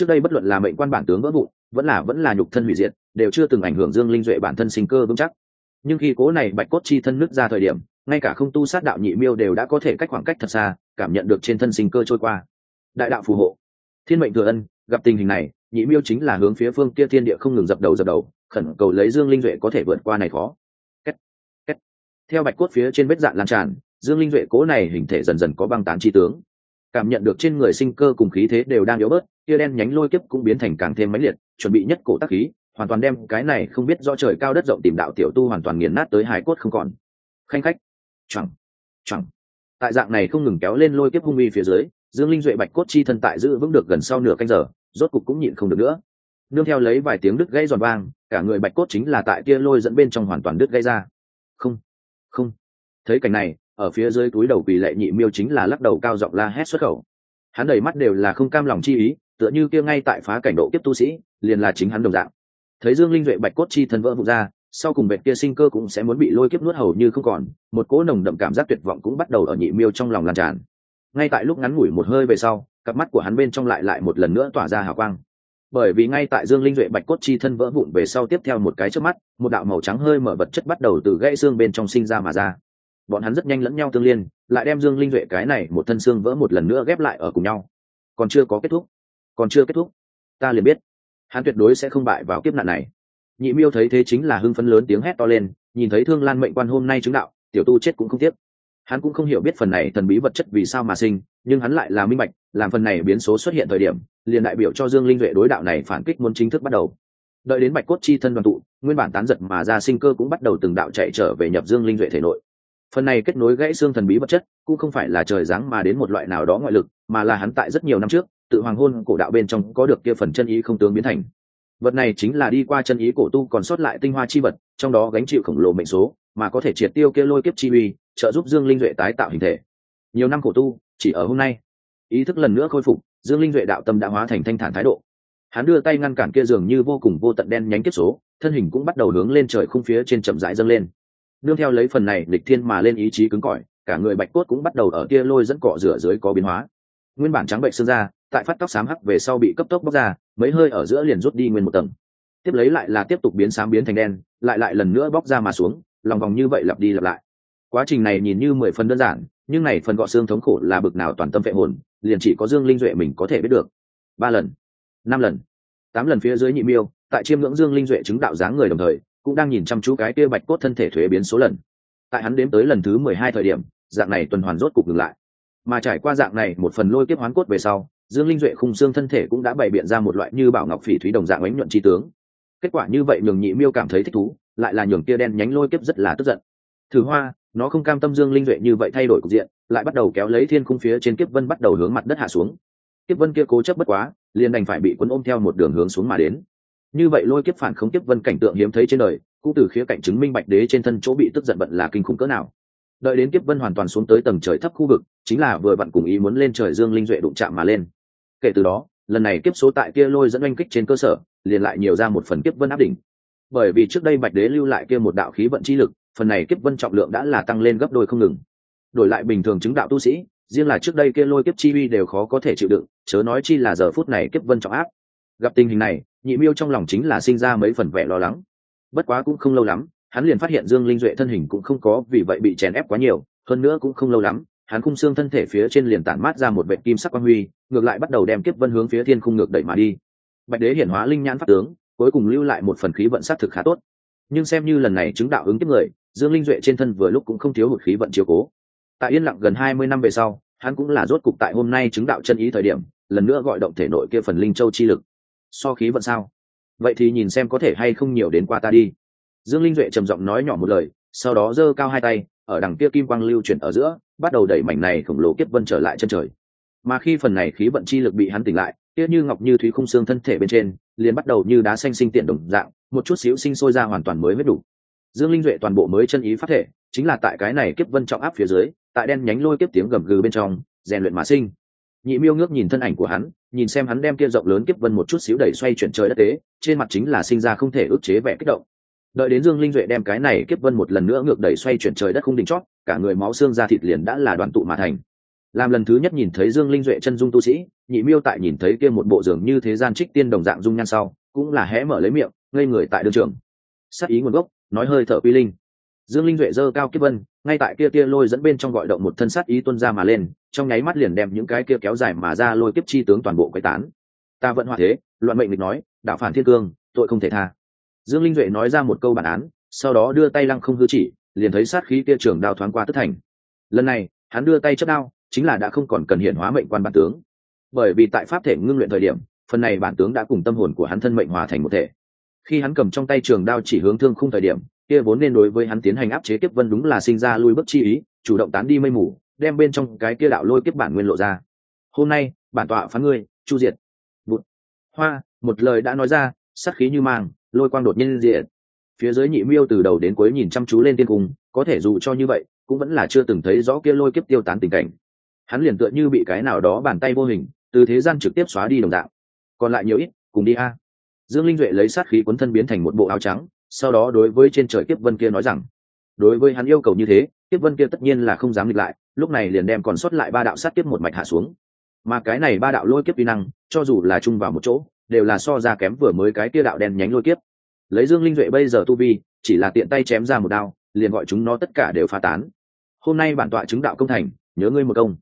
trước đây bất luận là mệnh quan bản tướng vỡ vụn, vẫn là vẫn là nhục thân hủy diệt, đều chưa từng ảnh hưởng dương linh duệ bản thân sinh cơ vững chắc nhưng khi cố này bạch cốt chi thân nứt ra thời điểm, ngay cả không tu sát đạo nhị miêu đều đã có thể cách khoảng cách thật xa, cảm nhận được trên thân sinh cơ trôi qua đại đạo phù hộ thiên mệnh thừa ân, gặp tình hình này, nhị miêu chính là hướng phía phương kia thiên địa không ngừng dập đầu dập đầu, khẩn cầu lấy dương linh duệ có thể vượt qua này khó Kết. Kết. theo bạch cốt phía trên vết dạn lan tràn, dương linh duệ cố này hình thể dần dần có băng tán chi tướng cảm nhận được trên người sinh cơ cùng khí thế đều đang yếu bớt kia đen nhánh lôi kiếp cũng biến thành càng thêm mãnh liệt, chuẩn bị nhất cổ tác khí, hoàn toàn đem cái này không biết do trời cao đất rộng tìm đạo tiểu tu hoàn toàn nghiền nát tới hải cốt không còn. Khanh khách. Chẳng chẳng tại dạng này không ngừng kéo lên lôi kiếp hung uy phía dưới, dương linh duệ bạch cốt chi thân tại giữ vững được gần sau nửa canh giờ, rốt cục cũng nhịn không được nữa. Nương theo lấy vài tiếng đứt gãy giòn vang, cả người bạch cốt chính là tại kia lôi dẫn bên trong hoàn toàn đứt gãy ra. Không. Không. Thấy cảnh này, ở phía dưới túi đầu quỳ lệ nhị miêu chính là lắc đầu cao giọng la hét xuất khẩu. Hắn đầy mắt đều là không cam lòng chi ý tựa như kia ngay tại phá cảnh độ kiếp tu sĩ, liền là chính hắn đồng dạng. Thấy dương linh duệ bạch cốt chi thân vỡ vụt ra, sau cùng bạch kia sinh cơ cũng sẽ muốn bị lôi kiếp nuốt hầu như không còn, một cỗ nồng đậm cảm giác tuyệt vọng cũng bắt đầu ở nhị miêu trong lòng lan tràn. Ngay tại lúc ngắn ngủi một hơi về sau, cặp mắt của hắn bên trong lại lại một lần nữa tỏa ra hào quang. Bởi vì ngay tại dương linh duệ bạch cốt chi thân vỡ vụn về sau tiếp theo một cái trước mắt, một đạo màu trắng hơi mở vật chất bắt đầu từ gãy xương bên trong sinh ra mà ra. Bọn hắn rất nhanh lẫn nhau tương liên, lại đem dương linh duệ cái này một thân xương vỡ một lần nữa ghép lại ở cùng nhau. Còn chưa có kết thúc còn chưa kết thúc. Ta liền biết. Hắn tuyệt đối sẽ không bại vào kiếp nạn này. Nhị miêu thấy thế chính là hưng phấn lớn tiếng hét to lên, nhìn thấy thương lan mệnh quan hôm nay chứng đạo, tiểu tu chết cũng không tiếc. Hắn cũng không hiểu biết phần này thần bí vật chất vì sao mà sinh, nhưng hắn lại là minh bạch, làm phần này biến số xuất hiện thời điểm, liền đại biểu cho dương linh duệ đối đạo này phản kích muốn chính thức bắt đầu. Đợi đến bạch cốt chi thân đoàn tụ, nguyên bản tán giật mà ra sinh cơ cũng bắt đầu từng đạo chạy trở về nhập dương linh duệ thể nội. Phần này kết nối gãy xương thần bí vật chất, cũng không phải là trời giáng mà đến một loại nào đó ngoại lực, mà là hắn tại rất nhiều năm trước tự hoàng hôn cổ đạo bên trong có được kia phần chân ý không tướng biến thành. Vật này chính là đi qua chân ý cổ tu còn sót lại tinh hoa chi vật, trong đó gánh chịu khổng lồ mệnh số, mà có thể triệt tiêu kia lôi kiếp chi uy, trợ giúp dương linh duệ tái tạo hình thể. Nhiều năm cổ tu, chỉ ở hôm nay, ý thức lần nữa khôi phục, dương linh duệ đạo tâm đã hóa thành thanh thản thái độ. Hắn đưa tay ngăn cản kia dường như vô cùng vô tận đen nhánh kiếp số, thân hình cũng bắt đầu hướng lên trời khung phía trên chậm rãi dâng lên. Nương theo lấy phần này lịch thiên mà lên ý chí cứng cỏi, cả người bạch cốt cũng bắt đầu ở kia lôi dẫn cọ rửa dưới có biến hóa. Nguyên bản trắng bệnh xương ra tại phát tóc xám hắc về sau bị cấp tốc bóc ra, mấy hơi ở giữa liền rút đi nguyên một tầng. Tiếp lấy lại là tiếp tục biến xám biến thành đen, lại lại lần nữa bóc ra mà xuống, lòng vòng như vậy lặp đi lặp lại. Quá trình này nhìn như mười phần đơn giản, nhưng này phần gọ xương thống khổ là bực nào toàn tâm vệ hồn, liền chỉ có dương linh duệ mình có thể biết được. Ba lần, năm lần, tám lần phía dưới nhị miêu, tại chiêm ngưỡng dương linh duệ chứng đạo dáng người đồng thời, cũng đang nhìn chăm chú cái kia bạch cốt thân thể thuế biến số lần. Tại hắn đếm tới lần thứ mười hai thời điểm, dạng này tuần hoàn rốt cục ngừng lại. Mà trải qua dạng này một phần lôi kiếp hoán cốt về sau dương linh duệ khung xương thân thể cũng đã bày biện ra một loại như bảo ngọc phỉ thúy đồng dạng ánh nhuận tri tướng. Kết quả như vậy nhường nhị miêu cảm thấy thích thú, lại là nhường kia đen nhánh lôi kiếp rất là tức giận. Thử hoa, nó không cam tâm dương linh duệ như vậy thay đổi cục diện, lại bắt đầu kéo lấy thiên khung phía trên kiếp vân bắt đầu hướng mặt đất hạ xuống. Kiếp vân kia cố chấp bất quá, liền đành phải bị cuốn ôm theo một đường hướng xuống mà đến. Như vậy lôi kiếp phản không kiếp vân cảnh tượng hiếm thấy trên đời, cũng từ khía cạnh chứng minh bạch đế trên thân chỗ bị tức giận bận là kinh khủng cỡ nào. Đợi đến kiếp vân hoàn toàn xuống tới tầng trời thấp khu vực, chính là vừa vặn cùng ý muốn lên trời dương linh duệ đụng chạm mà lên kể từ đó, lần này kiếp số tại kia lôi dẫn oanh kích trên cơ sở, liền lại nhiều ra một phần kiếp vân áp đỉnh. Bởi vì trước đây bạch đế lưu lại kia một đạo khí vận chi lực, phần này kiếp vân trọng lượng đã là tăng lên gấp đôi không ngừng. Đổi lại bình thường chứng đạo tu sĩ, riêng là trước đây kia lôi kiếp chi uy đều khó có thể chịu đựng, chớ nói chi là giờ phút này kiếp vân trọng áp. Gặp tình hình này, nhị miêu trong lòng chính là sinh ra mấy phần vẻ lo lắng. Bất quá cũng không lâu lắm, hắn liền phát hiện dương linh duệ thân hình cũng không có vì vậy bị chèn ép quá nhiều, hơn nữa cũng không lâu lắm hắn khung xương thân thể phía trên liền tản mát ra một vệ kim sắc quang huy, ngược lại bắt đầu đem kiếp vân hướng phía thiên khung ngược đẩy mà đi. Bạch đế hiển hóa linh nhãn pháp tướng, cuối cùng lưu lại một phần khí vận sát thực khá tốt. Nhưng xem như lần này chứng đạo ứng kiếp người, dương linh duệ trên thân vừa lúc cũng không thiếu hụt khí vận chiều cố. Tại yên lặng gần hai mươi năm về sau, hắn cũng là rốt cục tại hôm nay chứng đạo chân ý thời điểm, lần nữa gọi động thể nội kia phần linh châu chi lực. So khí vận sao? Vậy thì nhìn xem có thể hay không nhiều đến qua ta đi. Dương linh duệ trầm giọng nói nhỏ một lời, sau đó giơ cao hai tay, ở đằng kia kim quang lưu chuyển ở giữa bắt đầu đẩy mảnh này khổng lồ kiếp vân trở lại chân trời. Mà khi phần này khí vận chi lực bị hắn tỉnh lại, kia như ngọc như thúy khung xương thân thể bên trên, liền bắt đầu như đá xanh sinh tiện đồng dạng, một chút xíu sinh sôi ra hoàn toàn mới mới đủ. Dương linh duệ toàn bộ mới chân ý phát thể, chính là tại cái này kiếp vân trọng áp phía dưới, tại đen nhánh lôi kiếp tiếng gầm gừ bên trong, rèn luyện mà sinh. Nhị miêu ngước nhìn thân ảnh của hắn, nhìn xem hắn đem kia rộng lớn kiếp vân một chút xíu đẩy xoay chuyển trời đất tế, trên mặt chính là sinh ra không thể ức chế vẻ kích động. Đợi đến dương linh duệ đem cái này kiếp vân một lần nữa ngược đẩy xoay chuyển trời đất không đỉnh chót cả người máu xương ra thịt liền đã là đoàn tụ mà thành. Làm lần thứ nhất nhìn thấy dương linh duệ chân dung tu sĩ, nhị miêu tại nhìn thấy kia một bộ giường như thế gian trích tiên đồng dạng dung nhan sau, cũng là hé mở lấy miệng, ngây người tại đường trường. Sát ý nguồn gốc, nói hơi thở quy linh. Dương linh duệ dơ cao kiếp vân, ngay tại kia kia lôi dẫn bên trong gọi động một thân sát ý tuân ra mà lên, trong nháy mắt liền đem những cái kia kéo dài mà ra lôi kiếp chi tướng toàn bộ quay tán. Ta vận hòa thế, loạn mệnh lịch nói, đạo phản thiên cương, tội không thể tha. Dương linh duệ nói ra một câu bản án, sau đó đưa tay lăng không hư chỉ liền thấy sát khí kia trường đao thoáng qua tất thành. Lần này, hắn đưa tay chất đao, chính là đã không còn cần hiển hóa mệnh quan bản tướng. Bởi vì tại pháp thể ngưng luyện thời điểm, phần này bản tướng đã cùng tâm hồn của hắn thân mệnh hòa thành một thể. Khi hắn cầm trong tay trường đao chỉ hướng thương khung thời điểm, kia vốn nên đối với hắn tiến hành áp chế kiếp vân đúng là sinh ra lui bước chi ý, chủ động tán đi mây mù, đem bên trong cái kia đạo lôi kiếp bản nguyên lộ ra. Hôm nay, bản tọa phán ngươi, chu diệt. Bụt. Hoa, một lời đã nói ra, sát khí như mang, lôi quang đột nhiên diện phía dưới nhị miêu từ đầu đến cuối nhìn chăm chú lên tiên cung, có thể dù cho như vậy, cũng vẫn là chưa từng thấy rõ kia lôi kiếp tiêu tán tình cảnh. Hắn liền tựa như bị cái nào đó bàn tay vô hình, từ thế gian trực tiếp xóa đi đồng đạo còn lại nhiều ít, cùng đi a. Dương linh duệ lấy sát khí cuốn thân biến thành một bộ áo trắng, sau đó đối với trên trời kiếp vân kia nói rằng, đối với hắn yêu cầu như thế, kiếp vân kia tất nhiên là không dám nghịch lại, lúc này liền đem còn sót lại ba đạo sát kiếp một mạch hạ xuống. Mà cái này ba đạo lôi kiếp vi năng, cho dù là chung vào một chỗ, đều là so ra kém vừa mới cái kia đạo đen nhánh lôi kiếp lấy dương linh duệ bây giờ tu vi, chỉ là tiện tay chém ra một đao, liền gọi chúng nó tất cả đều phá tán. Hôm nay bản tọa chứng đạo công thành, nhớ ngươi một công.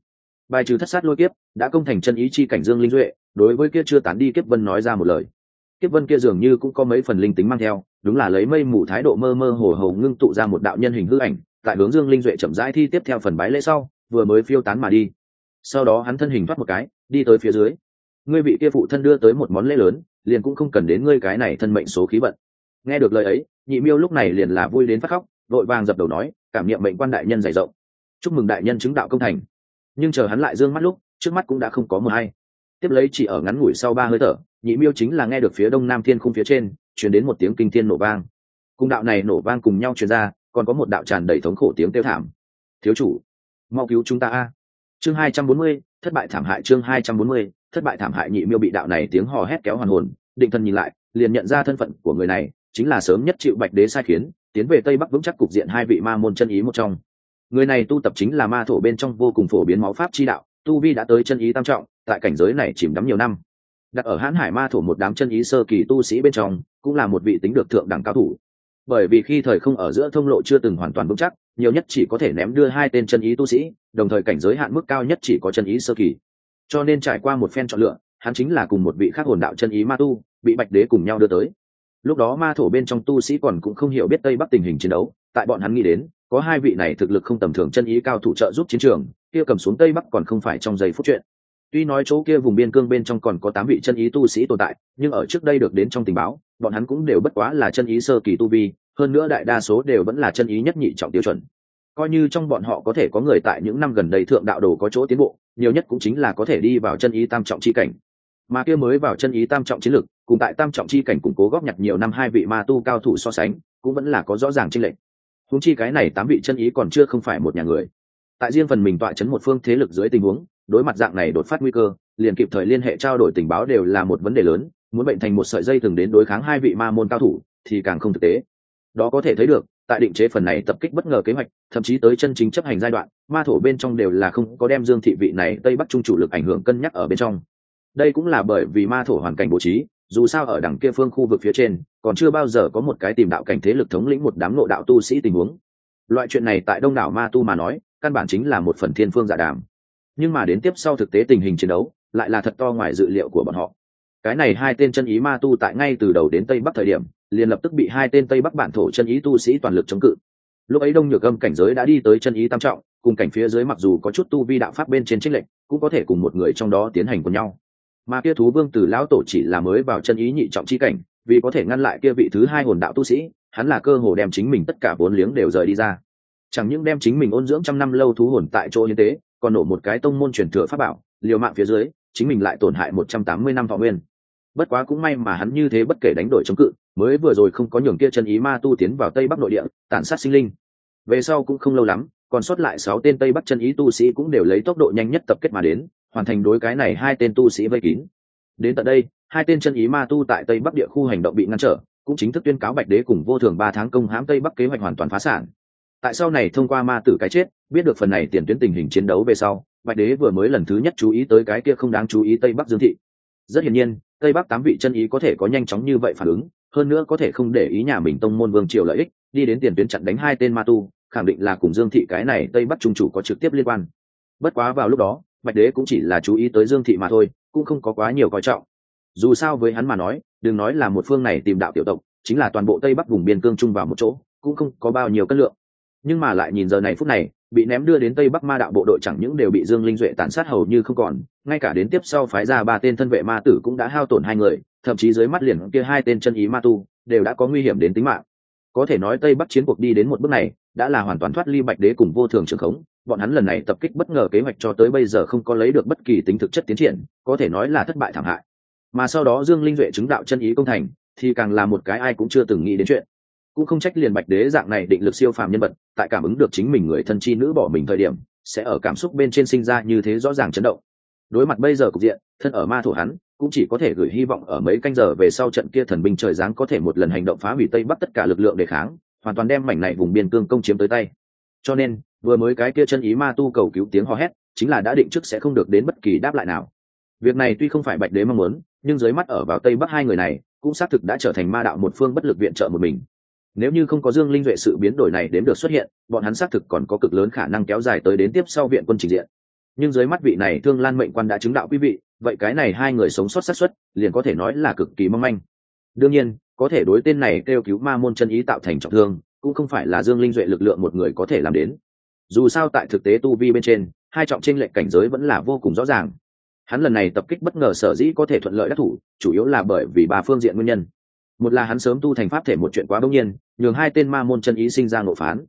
Bài trừ thất sát lôi kiếp, đã công thành chân ý chi cảnh dương linh duệ, đối với kia chưa tán đi kiếp vân nói ra một lời. Kiếp vân kia dường như cũng có mấy phần linh tính mang theo, đúng là lấy mây mù thái độ mơ mơ hồ hồ ngưng tụ ra một đạo nhân hình hư ảnh, tại hướng dương linh duệ chậm rãi thi tiếp theo phần bái lễ sau, vừa mới phiêu tán mà đi. Sau đó hắn thân hình thoát một cái, đi tới phía dưới. Ngươi vị kia phụ thân đưa tới một món lễ lớn, liền cũng không cần đến ngươi cái này thân mệnh số khí vận nghe được lời ấy, nhị miêu lúc này liền là vui đến phát khóc, vội vàng dập đầu nói, cảm niệm mệnh quan đại nhân dày rộng. Chúc mừng đại nhân chứng đạo công thành. Nhưng chờ hắn lại d ư ơ n g mắt lúc, trước mắt cũng đã không có mờ hay. Tiếp lấy chỉ ở ngắn ngủi sau ba hơi thở, nhị miêu chính là nghe được phía đông nam thiên khung phía trên chuyển đến một tiếng kinh thiên nổ vang. Cung đạo này nổ vang cùng nhau chuyển ra, còn có một đạo tràn đầy thống khổ tiếng kêu thảm. Thiếu chủ, mau cứu chúng ta a. Chương hai trăm bốn mươi, thất bại thảm hại chương hai trăm bốn mươi, thất bại thảm hại nhị miêu bị đạo này tiếng hò hét kéo hoàn hồn, định thân nhìn lại, liền nhận ra thân phận của người này chính là sớm nhất chịu bạch đế sai khiến, tiến về tây bắc vững chắc cục diện hai vị ma môn chân ý một trong. Người này tu tập chính là ma thổ bên trong vô cùng phổ biến máu pháp chi đạo, tu vi đã tới chân ý tam trọng, tại cảnh giới này chìm đắm nhiều năm. Đặt ở hãn hải ma thổ một đám chân ý sơ kỳ tu sĩ bên trong, cũng là một vị tính được thượng đẳng cao thủ. Bởi vì khi thời không ở giữa thông lộ chưa từng hoàn toàn vững chắc, nhiều nhất chỉ có thể ném đưa hai tên chân ý tu sĩ, đồng thời cảnh giới hạn mức cao nhất chỉ có chân ý sơ kỳ. Cho nên trải qua một phen chọn lựa, hắn chính là cùng một vị khác hồn đạo chân ý ma tu, bị bạch đế cùng nhau đưa tới lúc đó ma thổ bên trong tu sĩ còn cũng không hiểu biết tây bắc tình hình chiến đấu, tại bọn hắn nghĩ đến, có hai vị này thực lực không tầm thường chân ý cao thủ trợ giúp chiến trường, kia cầm xuống tây bắc còn không phải trong giây phút chuyện. Tuy nói chỗ kia vùng biên cương bên trong còn có tám vị chân ý tu sĩ tồn tại, nhưng ở trước đây được đến trong tình báo, bọn hắn cũng đều bất quá là chân ý sơ kỳ tu vi, hơn nữa đại đa số đều vẫn là chân ý nhất nhị trọng tiêu chuẩn. Coi như trong bọn họ có thể có người tại những năm gần đây thượng đạo đồ có chỗ tiến bộ, nhiều nhất cũng chính là có thể đi vào chân ý tam trọng chi cảnh. Mà kia mới vào chân ý tam trọng chiến lực cùng tại tam trọng chi cảnh củng cố góp nhặt nhiều năm hai vị ma tu cao thủ so sánh, cũng vẫn là có rõ ràng chênh lệch. Húng chi cái này tám vị chân ý còn chưa không phải một nhà người. Tại riêng phần mình tọa chấn một phương thế lực dưới tình huống, đối mặt dạng này đột phát nguy cơ, liền kịp thời liên hệ trao đổi tình báo đều là một vấn đề lớn, muốn bệnh thành một sợi dây thường đến đối kháng hai vị ma môn cao thủ thì càng không thực tế. Đó có thể thấy được, tại định chế phần này tập kích bất ngờ kế hoạch, thậm chí tới chân chính chấp hành giai đoạn, ma thổ bên trong đều là không có đem dương thị vị này tây bắc trung chủ lực ảnh hưởng cân nhắc ở bên trong. Đây cũng là bởi vì ma thổ hoàn cảnh bố trí dù sao ở đằng kia phương khu vực phía trên, còn chưa bao giờ có một cái tìm đạo cảnh thế lực thống lĩnh một đám nội đạo tu sĩ tình huống. Loại chuyện này tại đông đảo ma tu mà nói, căn bản chính là một phần thiên phương giả đàm. Nhưng mà đến tiếp sau thực tế tình hình chiến đấu, lại là thật to ngoài dự liệu của bọn họ. Cái này hai tên chân ý ma tu tại ngay từ đầu đến tây bắc thời điểm, liền lập tức bị hai tên tây bắc bản thổ chân ý tu sĩ toàn lực chống cự. Lúc ấy đông nhược âm cảnh giới đã đi tới chân ý tam trọng, cùng cảnh phía dưới mặc dù có chút tu vi đạo pháp bên trên trích lệnh cũng có thể cùng một người trong đó tiến hành cùng nhau mà kia thú vương từ lão tổ chỉ là mới vào chân ý nhị trọng chi cảnh, vì có thể ngăn lại kia vị thứ hai hồn đạo tu sĩ, hắn là cơ hồ đem chính mình tất cả vốn liếng đều rời đi ra. Chẳng những đem chính mình ôn dưỡng trăm năm lâu thú hồn tại chỗ như thế, còn nổ một cái tông môn truyền thừa pháp bảo, liều mạng phía dưới, chính mình lại tổn hại một trăm tám mươi năm thọ nguyên. Bất quá cũng may mà hắn như thế bất kể đánh đổi chống cự, mới vừa rồi không có nhường kia chân ý ma tu tiến vào tây bắc nội địa, tàn sát sinh linh. Về sau cũng không lâu lắm, còn sót lại sáu tên tây bắc chân ý tu sĩ cũng đều lấy tốc độ nhanh nhất tập kết mà đến hoàn thành đối cái này hai tên tu sĩ vây kín. Đến tận đây, hai tên chân ý ma tu tại tây bắc địa khu hành động bị ngăn trở, cũng chính thức tuyên cáo bạch đế cùng vô thường ba tháng công hãm tây bắc kế hoạch hoàn toàn phá sản. Tại sau này thông qua ma tử cái chết, biết được phần này tiền tuyến tình hình chiến đấu về sau, bạch đế vừa mới lần thứ nhất chú ý tới cái kia không đáng chú ý tây bắc dương thị. Rất hiển nhiên, tây bắc tám vị chân ý có thể có nhanh chóng như vậy phản ứng, hơn nữa có thể không để ý nhà mình tông môn vương triều lợi ích, đi đến tiền tuyến chặn đánh hai tên ma tu, khẳng định là cùng dương thị cái này tây bắc trung chủ có trực tiếp liên quan. Bất quá vào lúc đó bạch đế cũng chỉ là chú ý tới dương thị mà thôi, cũng không có quá nhiều coi trọng. Dù sao với hắn mà nói, đừng nói là một phương này tìm đạo tiểu tộc, chính là toàn bộ tây bắc vùng biên cương chung vào một chỗ, cũng không có bao nhiêu cân lượng. Nhưng mà lại nhìn giờ này phút này, bị ném đưa đến tây bắc ma đạo bộ đội chẳng những đều bị dương linh duệ tàn sát hầu như không còn, ngay cả đến tiếp sau phái ra ba tên thân vệ ma tử cũng đã hao tổn hai người, thậm chí dưới mắt liền kia hai tên chân ý ma tu, đều đã có nguy hiểm đến tính mạng. Có thể nói tây bắc chiến cuộc đi đến một bước này, đã là hoàn toàn thoát ly bạch đế cùng vô thường trường khống bọn hắn lần này tập kích bất ngờ kế hoạch cho tới bây giờ không có lấy được bất kỳ tính thực chất tiến triển, có thể nói là thất bại thảm hại. Mà sau đó dương linh duệ chứng đạo chân ý công thành, thì càng là một cái ai cũng chưa từng nghĩ đến chuyện. Cũng không trách liền bạch đế dạng này định lực siêu phàm nhân vật, tại cảm ứng được chính mình người thân chi nữ bỏ mình thời điểm, sẽ ở cảm xúc bên trên sinh ra như thế rõ ràng chấn động. Đối mặt bây giờ cục diện, thân ở ma thủ hắn, cũng chỉ có thể gửi hy vọng ở mấy canh giờ về sau trận kia thần binh trời giáng có thể một lần hành động phá hủy tây bắc tất cả lực lượng đề kháng, hoàn toàn đem mảnh này vùng biên cương công chiếm tới tay cho nên, vừa mới cái kia chân ý ma tu cầu cứu tiếng hò hét, chính là đã định trước sẽ không được đến bất kỳ đáp lại nào. Việc này tuy không phải bạch đế mong muốn, nhưng dưới mắt ở vào tây bắc hai người này, cũng xác thực đã trở thành ma đạo một phương bất lực viện trợ một mình. Nếu như không có dương linh duệ sự biến đổi này đến được xuất hiện, bọn hắn xác thực còn có cực lớn khả năng kéo dài tới đến tiếp sau viện quân trình diện. Nhưng dưới mắt vị này thương lan mệnh quan đã chứng đạo quý vị, vậy cái này hai người sống sót xác suất, liền có thể nói là cực kỳ mong manh. Đương nhiên, có thể đối tên này kêu cứu ma môn chân ý tạo thành trọng thương cũng không phải là dương linh duệ lực lượng một người có thể làm đến. Dù sao tại thực tế tu vi bên trên, hai trọng tranh lệch cảnh giới vẫn là vô cùng rõ ràng. Hắn lần này tập kích bất ngờ sở dĩ có thể thuận lợi đắc thủ, chủ yếu là bởi vì ba phương diện nguyên nhân. Một là hắn sớm tu thành pháp thể một chuyện quá bỗng nhiên, nhường hai tên ma môn chân ý sinh ra ngộ phán.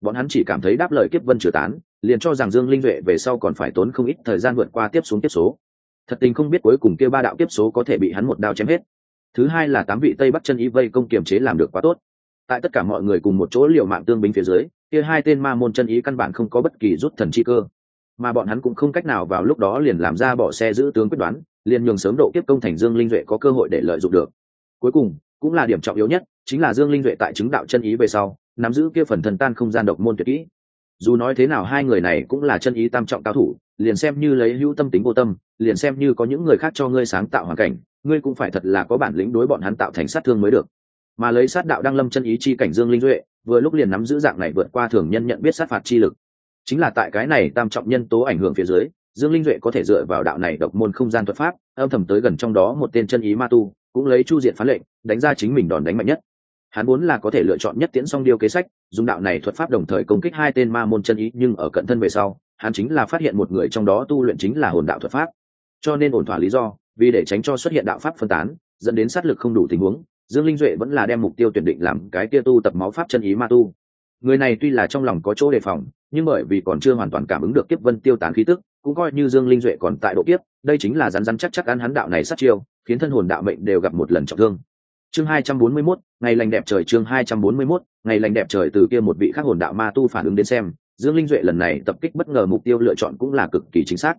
Bọn hắn chỉ cảm thấy đáp lời kiếp vân trừ tán, liền cho rằng dương linh duệ về sau còn phải tốn không ít thời gian vượt qua tiếp xuống tiếp số. Thật tình không biết cuối cùng kia ba đạo tiếp số có thể bị hắn một đao chém hết. Thứ hai là tám vị tây bắc chân ý vây công kiềm chế làm được quá tốt tại tất cả mọi người cùng một chỗ liều mạng tương binh phía dưới, kia hai tên ma môn chân ý căn bản không có bất kỳ rút thần chi cơ. Mà bọn hắn cũng không cách nào vào lúc đó liền làm ra bỏ xe giữ tướng quyết đoán, liền nhường sớm độ tiếp công thành dương linh duệ có cơ hội để lợi dụng được. Cuối cùng, cũng là điểm trọng yếu nhất, chính là dương linh duệ tại chứng đạo chân ý về sau, nắm giữ kia phần thần tan không gian độc môn tuyệt kỹ. Dù nói thế nào hai người này cũng là chân ý tam trọng cao thủ, liền xem như lấy hữu tâm tính vô tâm, liền xem như có những người khác cho ngươi sáng tạo hoàn cảnh, ngươi cũng phải thật là có bản lĩnh đối bọn hắn tạo thành sát thương mới được mà lấy sát đạo đang lâm chân ý chi cảnh dương linh duệ, vừa lúc liền nắm giữ dạng này vượt qua thường nhân nhận biết sát phạt chi lực. Chính là tại cái này tam trọng nhân tố ảnh hưởng phía dưới, dương linh duệ có thể dựa vào đạo này độc môn không gian thuật pháp, âm thầm tới gần trong đó một tên chân ý ma tu, cũng lấy chu diện phán lệnh, đánh ra chính mình đòn đánh mạnh nhất. Hắn muốn là có thể lựa chọn nhất tiễn song điêu kế sách, dùng đạo này thuật pháp đồng thời công kích hai tên ma môn chân ý, nhưng ở cận thân về sau, hắn chính là phát hiện một người trong đó tu luyện chính là hồn đạo thuật pháp. Cho nên ổn thỏa lý do, vì để tránh cho xuất hiện đạo pháp phân tán, dẫn đến sát lực không đủ tình huống dương linh duệ vẫn là đem mục tiêu tuyển định làm cái kia tu tập máu pháp chân ý ma tu. Người này tuy là trong lòng có chỗ đề phòng nhưng bởi vì còn chưa hoàn toàn cảm ứng được kiếp vân tiêu tán khí tức cũng coi như dương linh duệ còn tại độ kiếp đây chính là rắn rắn chắc chắc ăn hắn đạo này sát chiêu khiến thân hồn đạo mệnh đều gặp một lần trọng thương. Chương hai trăm bốn mươi 241, ngày lành đẹp trời chương hai trăm bốn mươi 241, ngày lành đẹp trời từ kia một vị khác hồn đạo ma tu phản ứng đến xem dương linh duệ lần này tập kích bất ngờ mục tiêu lựa chọn cũng là cực kỳ chính xác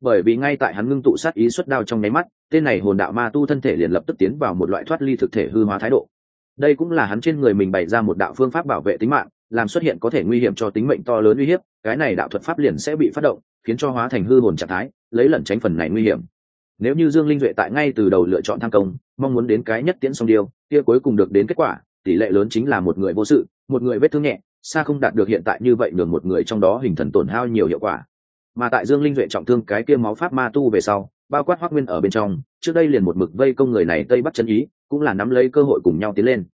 bởi vì ngay tại hắn ngưng tụ sát ý xuất đao trong nháy mắt, tên này hồn đạo ma tu thân thể liền lập tức tiến vào một loại thoát ly thực thể hư hóa thái độ. Đây cũng là hắn trên người mình bày ra một đạo phương pháp bảo vệ tính mạng, làm xuất hiện có thể nguy hiểm cho tính mệnh to lớn uy hiếp, cái này đạo thuật pháp liền sẽ bị phát động, khiến cho hóa thành hư hồn trạng thái, lấy lẩn tránh phần này nguy hiểm. Nếu như dương linh duệ tại ngay từ đầu lựa chọn tham công, mong muốn đến cái nhất tiễn song điêu, kia cuối cùng được đến kết quả, tỷ lệ lớn chính là một người vô sự, một người vết thương nhẹ, xa không đạt được hiện tại như vậy nhường một người trong đó hình thần tổn hao nhiều hiệu quả mà tại dương linh duệ trọng thương cái kia máu pháp ma tu về sau, bao quát hoác nguyên ở bên trong, trước đây liền một mực vây công người này tây bắc chân ý, cũng là nắm lấy cơ hội cùng nhau tiến lên.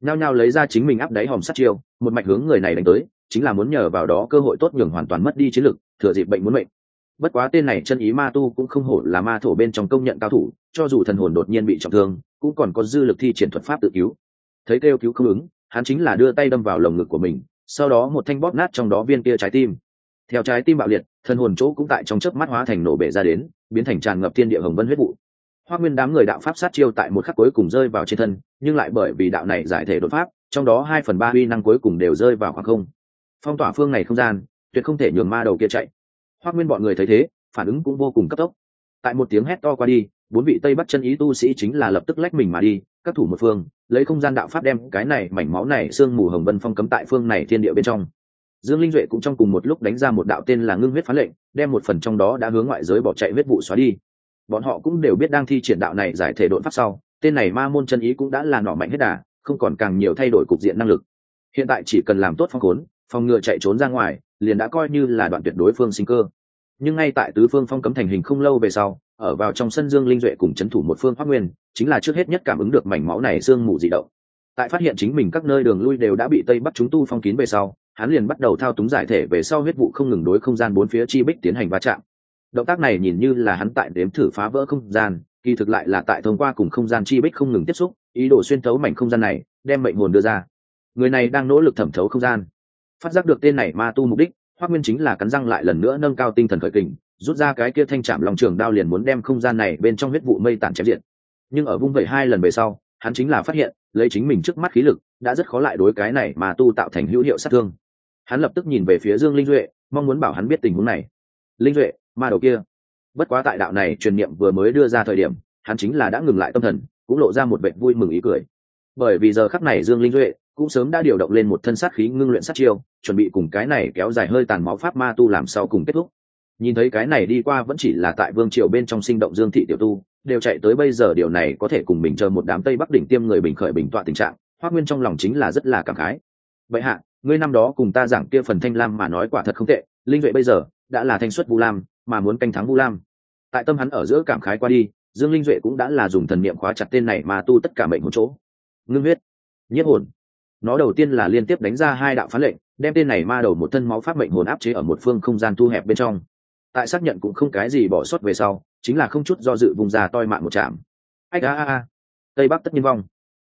Nhao nhao lấy ra chính mình áp đáy hòm sát chiêu, một mạch hướng người này đánh tới, chính là muốn nhờ vào đó cơ hội tốt nhường hoàn toàn mất đi chiến lực, thừa dịp bệnh muốn mệnh. Bất quá tên này chân ý ma tu cũng không hổ là ma thổ bên trong công nhận cao thủ, cho dù thần hồn đột nhiên bị trọng thương, cũng còn có dư lực thi triển thuật pháp tự cứu. Thấy kêu cứu không ứng, hắn chính là đưa tay đâm vào lồng ngực của mình, sau đó một thanh bóp nát trong đó viên kia trái tim theo trái tim bạo liệt thần hồn chỗ cũng tại trong chớp mắt hóa thành nổ bể ra đến, biến thành tràn ngập thiên địa hồng vân huyết vụ. Hoa nguyên đám người đạo pháp sát chiêu tại một khắc cuối cùng rơi vào trên thân, nhưng lại bởi vì đạo này giải thể đột pháp, trong đó hai phần ba uy năng cuối cùng đều rơi vào khoảng không. Phong tỏa phương này không gian, tuyệt không thể nhường ma đầu kia chạy. Hoa nguyên bọn người thấy thế, phản ứng cũng vô cùng cấp tốc. Tại một tiếng hét to qua đi, bốn vị tây bắc chân ý tu sĩ chính là lập tức lách mình mà đi, các thủ một phương, lấy không gian đạo pháp đem cái này mảnh máu này sương mù hồng vân phong cấm tại phương này thiên địa bên trong dương linh duệ cũng trong cùng một lúc đánh ra một đạo tên là ngưng huyết phán lệnh, đem một phần trong đó đã hướng ngoại giới bỏ chạy huyết vụ xóa đi. Bọn họ cũng đều biết đang thi triển đạo này giải thể đột pháp sau, tên này ma môn chân ý cũng đã là nỏ mạnh hết đà, không còn càng nhiều thay đổi cục diện năng lực. Hiện tại chỉ cần làm tốt phong khốn, phòng ngừa chạy trốn ra ngoài, liền đã coi như là đoạn tuyệt đối phương sinh cơ. Nhưng ngay tại tứ phương phong cấm thành hình không lâu về sau, ở vào trong sân dương linh duệ cùng c h ấ n thủ một phương pháp nguyên, chính là trước hết nhất cảm ứng được mảnh máu này sương mù dị động. Tại phát hiện chính mình các nơi đường lui đều đã bị tây bắc chúng tu phong kín về sau hắn liền bắt đầu thao túng giải thể về sau huyết vụ không ngừng đối không gian bốn phía chi bích tiến hành va chạm. Động tác này nhìn như là hắn tại đếm thử phá vỡ không gian, kỳ thực lại là tại thông qua cùng không gian chi bích không ngừng tiếp xúc, ý đồ xuyên thấu mảnh không gian này, đem mệnh hồn đưa ra. Người này đang nỗ lực thẩm thấu không gian. Phát giác được tên này ma tu mục đích hoác nguyên chính là cắn răng lại lần nữa nâng cao tinh thần khởi kình, rút ra cái kia thanh trạm lòng trường đao liền muốn đem không gian này bên trong huyết vụ mây tản chém diện nhưng ở vung vẩy hai lần về sau, hắn chính là phát hiện, lấy chính mình trước mắt khí lực, đã rất khó lại đối cái này mà tu tạo thành hữu hiệu sát thương hắn lập tức nhìn về phía dương linh duệ, mong muốn bảo hắn biết tình huống này. Linh duệ, ma đầu kia. Bất quá tại đạo này truyền niệm vừa mới đưa ra thời điểm, hắn chính là đã ngừng lại tâm thần, cũng lộ ra một vệ vui mừng ý cười. Bởi vì giờ khắc này dương linh duệ cũng sớm đã điều động lên một thân sát khí ngưng luyện sát chiêu, chuẩn bị cùng cái này kéo dài hơi tàn máu pháp ma tu làm sau cùng kết thúc. Nhìn thấy cái này đi qua vẫn chỉ là tại vương triều bên trong sinh động dương thị tiểu tu, đều chạy tới bây giờ điều này có thể cùng mình chờ một đám tây bắc đỉnh tiêm người bình khởi bình tọa tình trạng hoác nguyên trong lòng chính là rất là cảm khái. Vậy hạ ngươi năm đó cùng ta giảng kia phần thanh lam mà nói quả thật không tệ, linh vệ bây giờ đã là thanh xuất vu lam, mà muốn canh thắng vu lam. Tại tâm hắn ở giữa cảm khái qua đi, dương linh duệ cũng đã là dùng thần niệm khóa chặt tên này mà tu tất cả mệnh một chỗ. Ngưng huyết nhất hồn. Nó đầu tiên là liên tiếp đánh ra hai đạo phán lệnh, đem tên này ma đầu một thân máu pháp mệnh hồn áp chế ở một phương không gian thu hẹp bên trong. Tại xác nhận cũng không cái gì bỏ sót về sau, chính là không chút do dự vùng già toi mạng một chạm ách a a a. Tây bắc tất nhiên vong.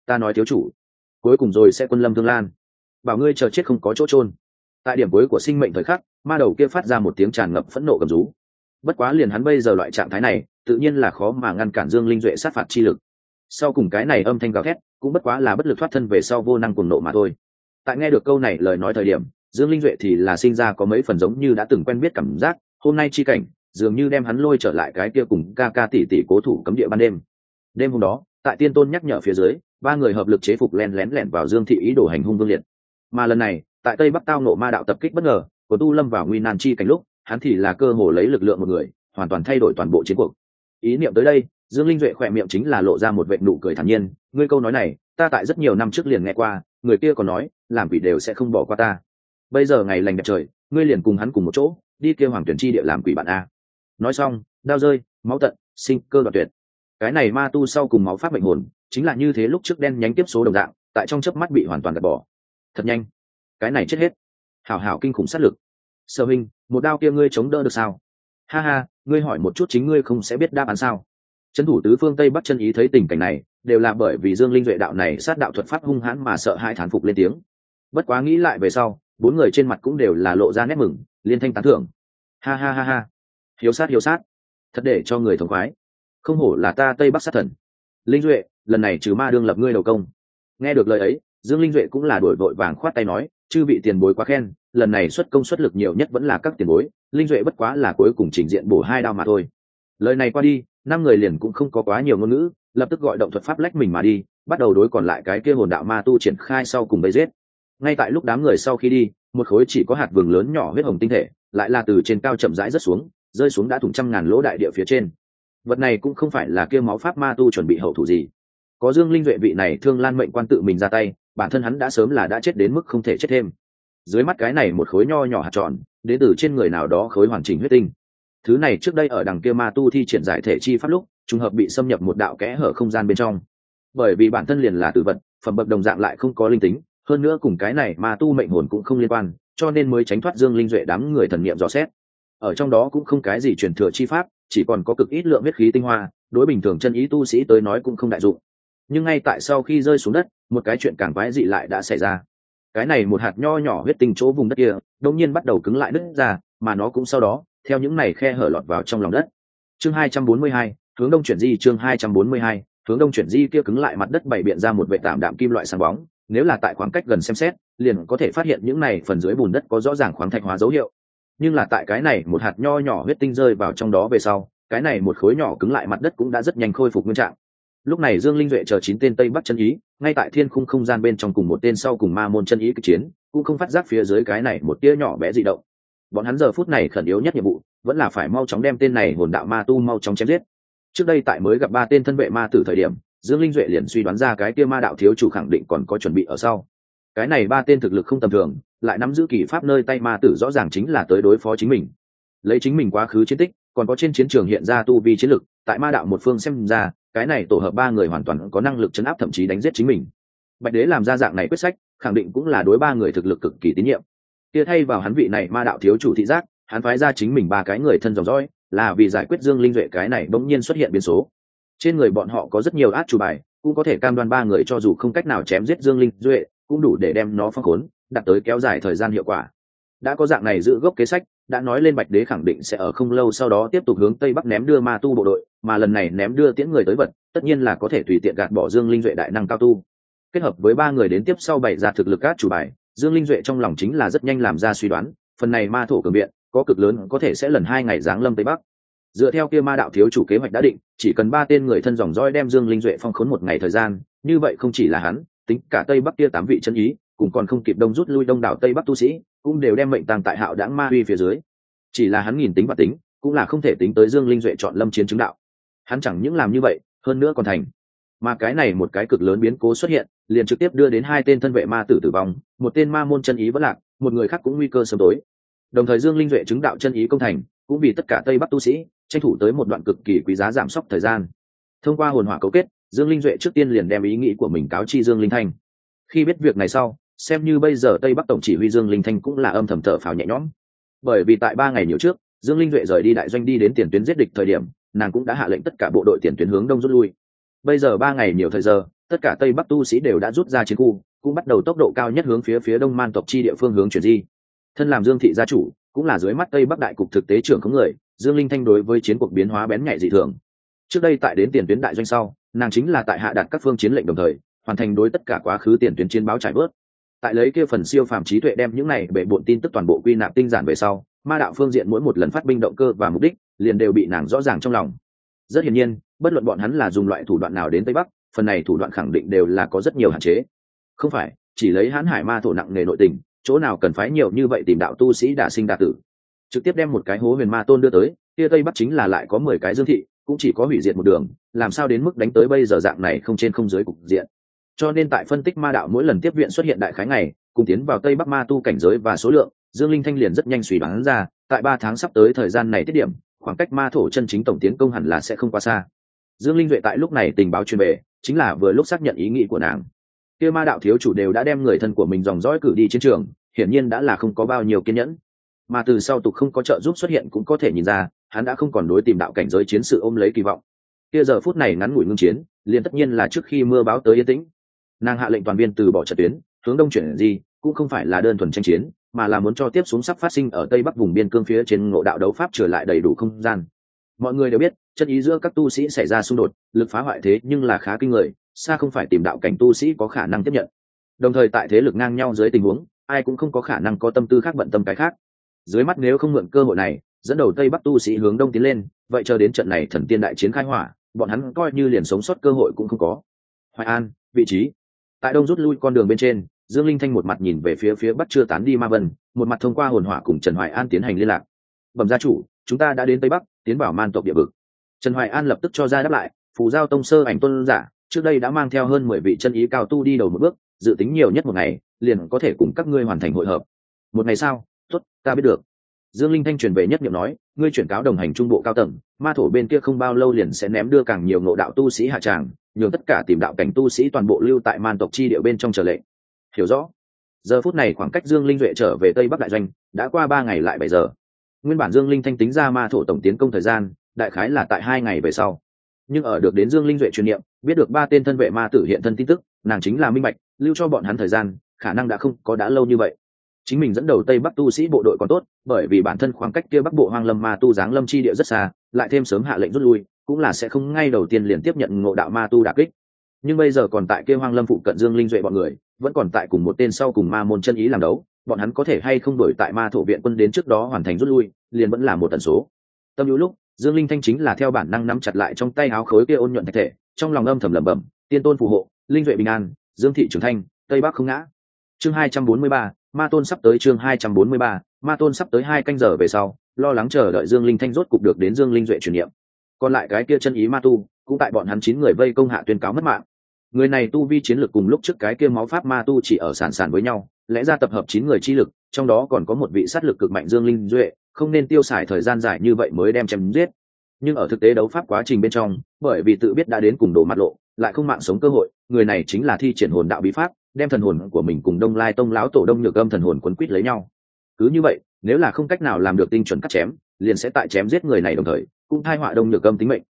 Ta nói thiếu chủ. Cuối cùng rồi sẽ quân lâm thương lan bảo ngươi chờ chết không có chỗ trôn tại điểm cuối của sinh mệnh thời khắc, ma đầu kia phát ra một tiếng tràn ngập phẫn nộ gầm rú. Bất quá liền hắn bây giờ loại trạng thái này, tự nhiên là khó mà ngăn cản dương linh duệ sát phạt chi lực. Sau cùng cái này âm thanh gào thét, cũng bất quá là bất lực thoát thân về sau vô năng cùng nộ mà thôi. Tại nghe được câu này lời nói thời điểm, dương linh duệ thì là sinh ra có mấy phần giống như đã từng quen biết cảm giác, hôm nay chi cảnh, dường như đem hắn lôi trở lại cái kia cùng ca ca tỷ tỷ cố thủ cấm địa ban đêm. Đêm hôm đó, tại tiên tôn nhắc nhở phía dưới, ba người hợp lực chế phục len lén lẻn vào dương thị ý đồ hành hung vương liệt mà lần này, tại tây bắc tao nộ ma đạo tập kích bất ngờ, của tu lâm vào nguy nan chi cảnh lúc, hắn thì là cơ hồ lấy lực lượng một người, hoàn toàn thay đổi toàn bộ chiến cuộc. Ý niệm tới đây, dương linh duệ khỏe miệng chính là lộ ra một vệ nụ cười thản nhiên, ngươi câu nói này, ta tại rất nhiều năm trước liền nghe qua, người kia còn nói, làm quỷ đều sẽ không bỏ qua ta. Bây giờ ngày lành đẹp trời, ngươi liền cùng hắn cùng một chỗ, đi kêu hoàng tuyển chi địa làm quỷ bạn a. Nói xong, đao rơi, máu tận, sinh cơ đoạn tuyệt. Cái này ma tu sau cùng máu phát mệnh hồn, chính là như thế lúc trước đen nhánh tiếp số đồng dạng, tại trong chớp mắt bị hoàn toàn gạt bỏ thật nhanh. Cái này chết hết. Hảo hảo kinh khủng sát lực. Sở minh một đao kia ngươi chống đỡ được sao? Ha ha, ngươi hỏi một chút chính ngươi không sẽ biết đáp án sao? Trấn thủ tứ phương tây bắc chân ý thấy tình cảnh này, đều là bởi vì dương linh duệ đạo này sát đạo thuật pháp hung hãn mà sợ hai thán phục lên tiếng. Bất quá nghĩ lại về sau, bốn người trên mặt cũng đều là lộ ra nét mừng, liên thanh tán thưởng. Ha ha ha ha. Hiếu sát hiếu sát. Thật để cho người thống khoái. Không hổ là ta tây bắc sát thần. Linh duệ, lần này trừ ma đương lập ngươi đầu công. Nghe được lời ấy dương linh duệ cũng là đổi vội vàng khoát tay nói, chư vị tiền bối quá khen, lần này xuất công xuất lực nhiều nhất vẫn là các tiền bối, linh duệ bất quá là cuối cùng trình diện bổ hai đao mà thôi. Lời này qua đi, năm người liền cũng không có quá nhiều ngôn ngữ, lập tức gọi động thuật pháp lách mình mà đi, bắt đầu đối còn lại cái kia hồn đạo ma tu triển khai sau cùng bấy giết. Ngay tại lúc đám người sau khi đi, một khối chỉ có hạt vừng lớn nhỏ huyết hồng tinh thể, lại là từ trên cao chậm rãi rất xuống, rơi xuống đã thủng trăm ngàn lỗ đại địa phía trên. Vật này cũng không phải là kia máu pháp ma tu chuẩn bị hậu thủ gì. Có dương linh duệ vị này thương lan mệnh quan tự mình ra tay bản thân hắn đã sớm là đã chết đến mức không thể chết thêm. Dưới mắt cái này một khối nho nhỏ hạt tròn, đến từ trên người nào đó khối hoàn chỉnh huyết tinh. Thứ này trước đây ở đằng kia ma tu thi triển giải thể chi pháp lúc, trùng hợp bị xâm nhập một đạo kẽ hở không gian bên trong. Bởi vì bản thân liền là tử vật, phẩm bậc đồng dạng lại không có linh tính, hơn nữa cùng cái này ma tu mệnh hồn cũng không liên quan, cho nên mới tránh thoát dương linh duệ đám người thần niệm dò xét. Ở trong đó cũng không cái gì truyền thừa chi pháp, chỉ còn có cực ít lượng huyết khí tinh hoa, đối bình thường chân ý tu sĩ tới nói cũng không đại dụng nhưng ngay tại sau khi rơi xuống đất một cái chuyện càng quái dị lại đã xảy ra. Cái này một hạt nho nhỏ huyết tinh chỗ vùng đất kia đông nhiên bắt đầu cứng lại đứt ra mà nó cũng sau đó theo những này khe hở lọt vào trong lòng đất. Chương 242, hướng đông chuyển di chương 242, hướng đông chuyển di kia cứng lại mặt đất bày biện ra một vệ tạm đạm kim loại sáng bóng nếu là tại khoảng cách gần xem xét liền có thể phát hiện những này phần dưới bùn đất có rõ ràng khoáng thạch hóa dấu hiệu. Nhưng là tại cái này một hạt nho nhỏ huyết tinh rơi vào trong đó về sau cái này một khối nhỏ cứng lại mặt đất cũng đã rất nhanh khôi phục nguyên trạng lúc này dương linh duệ chờ chín tên tây bắc chân ý, ngay tại thiên khung không gian bên trong cùng một tên sau cùng ma môn chân ý kịch chiến, cũng không phát giác phía dưới cái này một tia nhỏ bé dị động. Bọn hắn giờ phút này khẩn yếu nhất nhiệm vụ, vẫn là phải mau chóng đem tên này hồn đạo ma tu mau chóng chém giết. Trước đây tại mới gặp ba tên thân vệ ma tử thời điểm, dương linh duệ liền suy đoán ra cái kia ma đạo thiếu chủ khẳng định còn có chuẩn bị ở sau. Cái này ba tên thực lực không tầm thường, lại nắm giữ kỳ pháp nơi tay ma tử rõ ràng chính là tới đối phó chính mình. Lấy chính mình quá khứ chiến tích, còn có trên chiến trường hiện ra tu vi chiến lực tại ma đạo một phương xem ra, cái này tổ hợp ba người hoàn toàn có năng lực chấn áp thậm chí đánh giết chính mình. Bạch đế làm ra dạng này quyết sách, khẳng định cũng là đối ba người thực lực cực kỳ tín nhiệm. Kia thay vào hắn vị này ma đạo thiếu chủ thị giác, hắn phái ra chính mình ba cái người thân dòng dõi, là vì giải quyết dương linh duệ cái này bỗng nhiên xuất hiện biến số. Trên người bọn họ có rất nhiều át chủ bài, cũng có thể cam đoan ba người cho dù không cách nào chém giết dương linh duệ, cũng đủ để đem nó phong khốn, đạt tới kéo dài thời gian hiệu quả. Đã có dạng này giữ gốc kế sách, đã nói lên bạch đế khẳng định sẽ ở không lâu sau đó tiếp tục hướng tây bắc ném đưa ma tu bộ đội mà lần này ném đưa tiễn người tới vật, tất nhiên là có thể tùy tiện gạt bỏ dương linh duệ đại năng cao tu. Kết hợp với ba người đến tiếp sau bày ra thực lực các chủ bài, dương linh duệ trong lòng chính là rất nhanh làm ra suy đoán, phần này ma thổ cường viện, có cực lớn có thể sẽ lần hai ngày giáng lâm tây bắc. Dựa theo kia ma đạo thiếu chủ kế hoạch đã định, chỉ cần ba tên người thân dòng roi đem dương linh duệ phong khốn một ngày thời gian, như vậy không chỉ là hắn, tính cả tây bắc kia tám vị chân ý, cùng còn không kịp đông rút lui đông đảo tây bắc tu sĩ, cũng đều đem mệnh tàng tại hạo đãng ma uy phía dưới. Chỉ là hắn nhìn tính và tính, cũng là không thể tính tới dương linh duệ chọn lâm chiến chứng đạo hắn chẳng những làm như vậy, hơn nữa còn thành. Mà cái này một cái cực lớn biến cố xuất hiện, liền trực tiếp đưa đến hai tên thân vệ ma tử tử vong, một tên ma môn chân ý vẫn lạc, một người khác cũng nguy cơ sớm tối. Đồng thời dương linh duệ chứng đạo chân ý công thành, cũng vì tất cả tây bắc tu sĩ, tranh thủ tới một đoạn cực kỳ quý giá giảm sốc thời gian. Thông qua hồn hỏa cấu kết, dương linh duệ trước tiên liền đem ý nghĩ của mình cáo chi dương linh thanh. Khi biết việc này sau, xem như bây giờ tây bắc tổng chỉ huy dương linh thanh cũng là âm thầm thở phào nhẹ nhõm. Bởi vì tại ba ngày nhiều trước, dương linh duệ rời đi đại doanh đi đến tiền tuyến giết địch thời điểm nàng cũng đã hạ lệnh tất cả bộ đội tiền tuyến hướng đông rút lui. Bây giờ ba ngày nhiều thời giờ, tất cả tây bắc tu sĩ đều đã rút ra chiến khu, cũng bắt đầu tốc độ cao nhất hướng phía phía đông man tộc chi địa phương hướng chuyển di. Thân làm dương thị gia chủ, cũng là dưới mắt tây bắc đại cục thực tế trưởng không người, dương linh thanh đối với chiến cuộc biến hóa bén nhạy dị thường. Trước đây tại đến tiền tuyến đại doanh sau, nàng chính là tại hạ đặt các phương chiến lệnh đồng thời, hoàn thành đối tất cả quá khứ tiền tuyến chiến báo trải bớt. Tại lấy kia phần siêu phàm trí tuệ đem những này bệ bộn tin tức toàn bộ quy nạp tinh giản về sau, ma đạo phương diện mỗi một lần phát binh động cơ và mục đích liền đều bị nàng rõ ràng trong lòng. Rất hiển nhiên, bất luận bọn hắn là dùng loại thủ đoạn nào đến tây bắc, phần này thủ đoạn khẳng định đều là có rất nhiều hạn chế. Không phải, chỉ lấy hãn hải ma thổ nặng nghề nội tình, chỗ nào cần phải nhiều như vậy tìm đạo tu sĩ đả sinh đả tử. Trực tiếp đem một cái hố huyền ma tôn đưa tới, kia tây bắc chính là lại có mười cái dương thị, cũng chỉ có hủy diệt một đường, làm sao đến mức đánh tới bây giờ dạng này không trên không dưới cục diện. Cho nên tại phân tích ma đạo mỗi lần tiếp viện xuất hiện đại khái ngày, cùng tiến vào tây bắc ma tu cảnh giới và số lượng, dương linh thanh liền rất nhanh suy đoán ra, tại ba tháng sắp tới thời gian này tiết điểm khoảng cách ma thổ chân chính tổng tiến công hẳn là sẽ không quá xa. Dương linh duệ tại lúc này tình báo truyền về, chính là vừa lúc xác nhận ý nghĩ của nàng. Kia ma đạo thiếu chủ đều đã đem người thân của mình dòng dõi cử đi chiến trường, hiển nhiên đã là không có bao nhiêu kiên nhẫn. Mà từ sau tục không có trợ giúp xuất hiện cũng có thể nhìn ra, hắn đã không còn đối tìm đạo cảnh giới chiến sự ôm lấy kỳ vọng. Kia giờ phút này ngắn ngủi ngưng chiến, liền tất nhiên là trước khi mưa báo tới yên tĩnh. Nàng hạ lệnh toàn viên từ bỏ trận tuyến, hướng đông chuyển gì cũng không phải là đơn thuần tranh chiến mà là muốn cho tiếp xuống sắp phát sinh ở tây bắc vùng biên cương phía trên ngộ đạo đấu pháp trở lại đầy đủ không gian. Mọi người đều biết, chân ý giữa các tu sĩ xảy ra xung đột, lực phá hoại thế nhưng là khá kinh người, xa không phải tìm đạo cảnh tu sĩ có khả năng tiếp nhận. Đồng thời tại thế lực ngang nhau dưới tình huống, ai cũng không có khả năng có tâm tư khác bận tâm cái khác. Dưới mắt nếu không mượn cơ hội này, dẫn đầu tây bắc tu sĩ hướng đông tiến lên, vậy chờ đến trận này thần tiên đại chiến khai hỏa, bọn hắn coi như liền sống sót cơ hội cũng không có. Hoài an, vị trí. Tại đông rút lui con đường bên trên dương linh thanh một mặt nhìn về phía phía bắc chưa tán đi ma vân, một mặt thông qua hồn hỏa cùng trần hoài an tiến hành liên lạc. Bẩm gia chủ, chúng ta đã đến tây bắc, tiến vào man tộc địa vực. Trần hoài an lập tức cho ra đáp lại, phù giao tông sơ ảnh tuân giả, trước đây đã mang theo hơn mười vị chân ý cao tu đi đầu một bước, dự tính nhiều nhất một ngày, liền có thể cùng các ngươi hoàn thành hội hợp. Một ngày sau, tốt, ta biết được. Dương linh thanh truyền về nhất niệm nói, ngươi chuyển cáo đồng hành trung bộ cao tầng, ma thổ bên kia không bao lâu liền sẽ ném đưa càng nhiều ngộ đạo tu sĩ hạ tràng, nhường tất cả tìm đạo cảnh tu sĩ toàn bộ lưu tại man tộc chi điệu bên trong trở lệ hiểu rõ. Giờ phút này khoảng cách dương linh duệ trở về tây bắc đại doanh đã qua ba ngày lại bảy giờ. Nguyên bản dương linh thanh tính ra ma thổ tổng tiến công thời gian, đại khái là tại hai ngày về sau. Nhưng ở được đến dương linh duệ truyền niệm, biết được ba tên thân vệ ma tử hiện thân tin tức, nàng chính là minh bạch, lưu cho bọn hắn thời gian, khả năng đã không có đã lâu như vậy. Chính mình dẫn đầu tây bắc tu sĩ bộ đội còn tốt, bởi vì bản thân khoảng cách kia bắc bộ hoang lâm ma tu giáng lâm chi địa rất xa, lại thêm sớm hạ lệnh rút lui, cũng là sẽ không ngay đầu tiên liền tiếp nhận ngộ đạo ma tu đà kích. Nhưng bây giờ còn tại kia hoang lâm phụ cận dương linh duệ bọn người vẫn còn tại cùng một tên sau cùng ma môn chân ý làm đấu, bọn hắn có thể hay không đổi tại ma thổ viện quân đến trước đó hoàn thành rút lui, liền vẫn là một tần số. Tâm hữu lúc, dương linh thanh chính là theo bản năng nắm chặt lại trong tay áo khối kia ôn nhuận thạch thể, trong lòng âm thầm lẩm bẩm, tiên tôn phù hộ, linh duệ bình an, dương thị trưởng thanh, tây bắc không ngã. Chương hai trăm bốn mươi ba, ma tôn sắp tới chương hai trăm bốn mươi ba, ma tôn sắp tới hai canh giờ về sau, lo lắng chờ đợi dương linh thanh rốt cục được đến dương linh duệ chuyển nhiệm còn lại cái kia chân ý ma tu, cũng tại bọn hắn chín người vây công hạ tuyên cáo mất mạng người này tu vi chiến lược cùng lúc trước cái kia máu pháp ma tu chỉ ở sàn sàn với nhau, lẽ ra tập hợp chín người chi lực, trong đó còn có một vị sát lực cực mạnh dương linh duệ, không nên tiêu xài thời gian dài như vậy mới đem chém giết. Nhưng ở thực tế đấu pháp quá trình bên trong, bởi vì tự biết đã đến cùng đồ mặt lộ, lại không mạng sống cơ hội, người này chính là thi triển hồn đạo bí pháp, đem thần hồn của mình cùng đông lai tông lão tổ đông nhược âm thần hồn quấn quýt lấy nhau. Cứ như vậy, nếu là không cách nào làm được tinh chuẩn cắt chém, liền sẽ tại chém giết người này đồng thời, cũng thai họa đông nhược âm tính mệnh.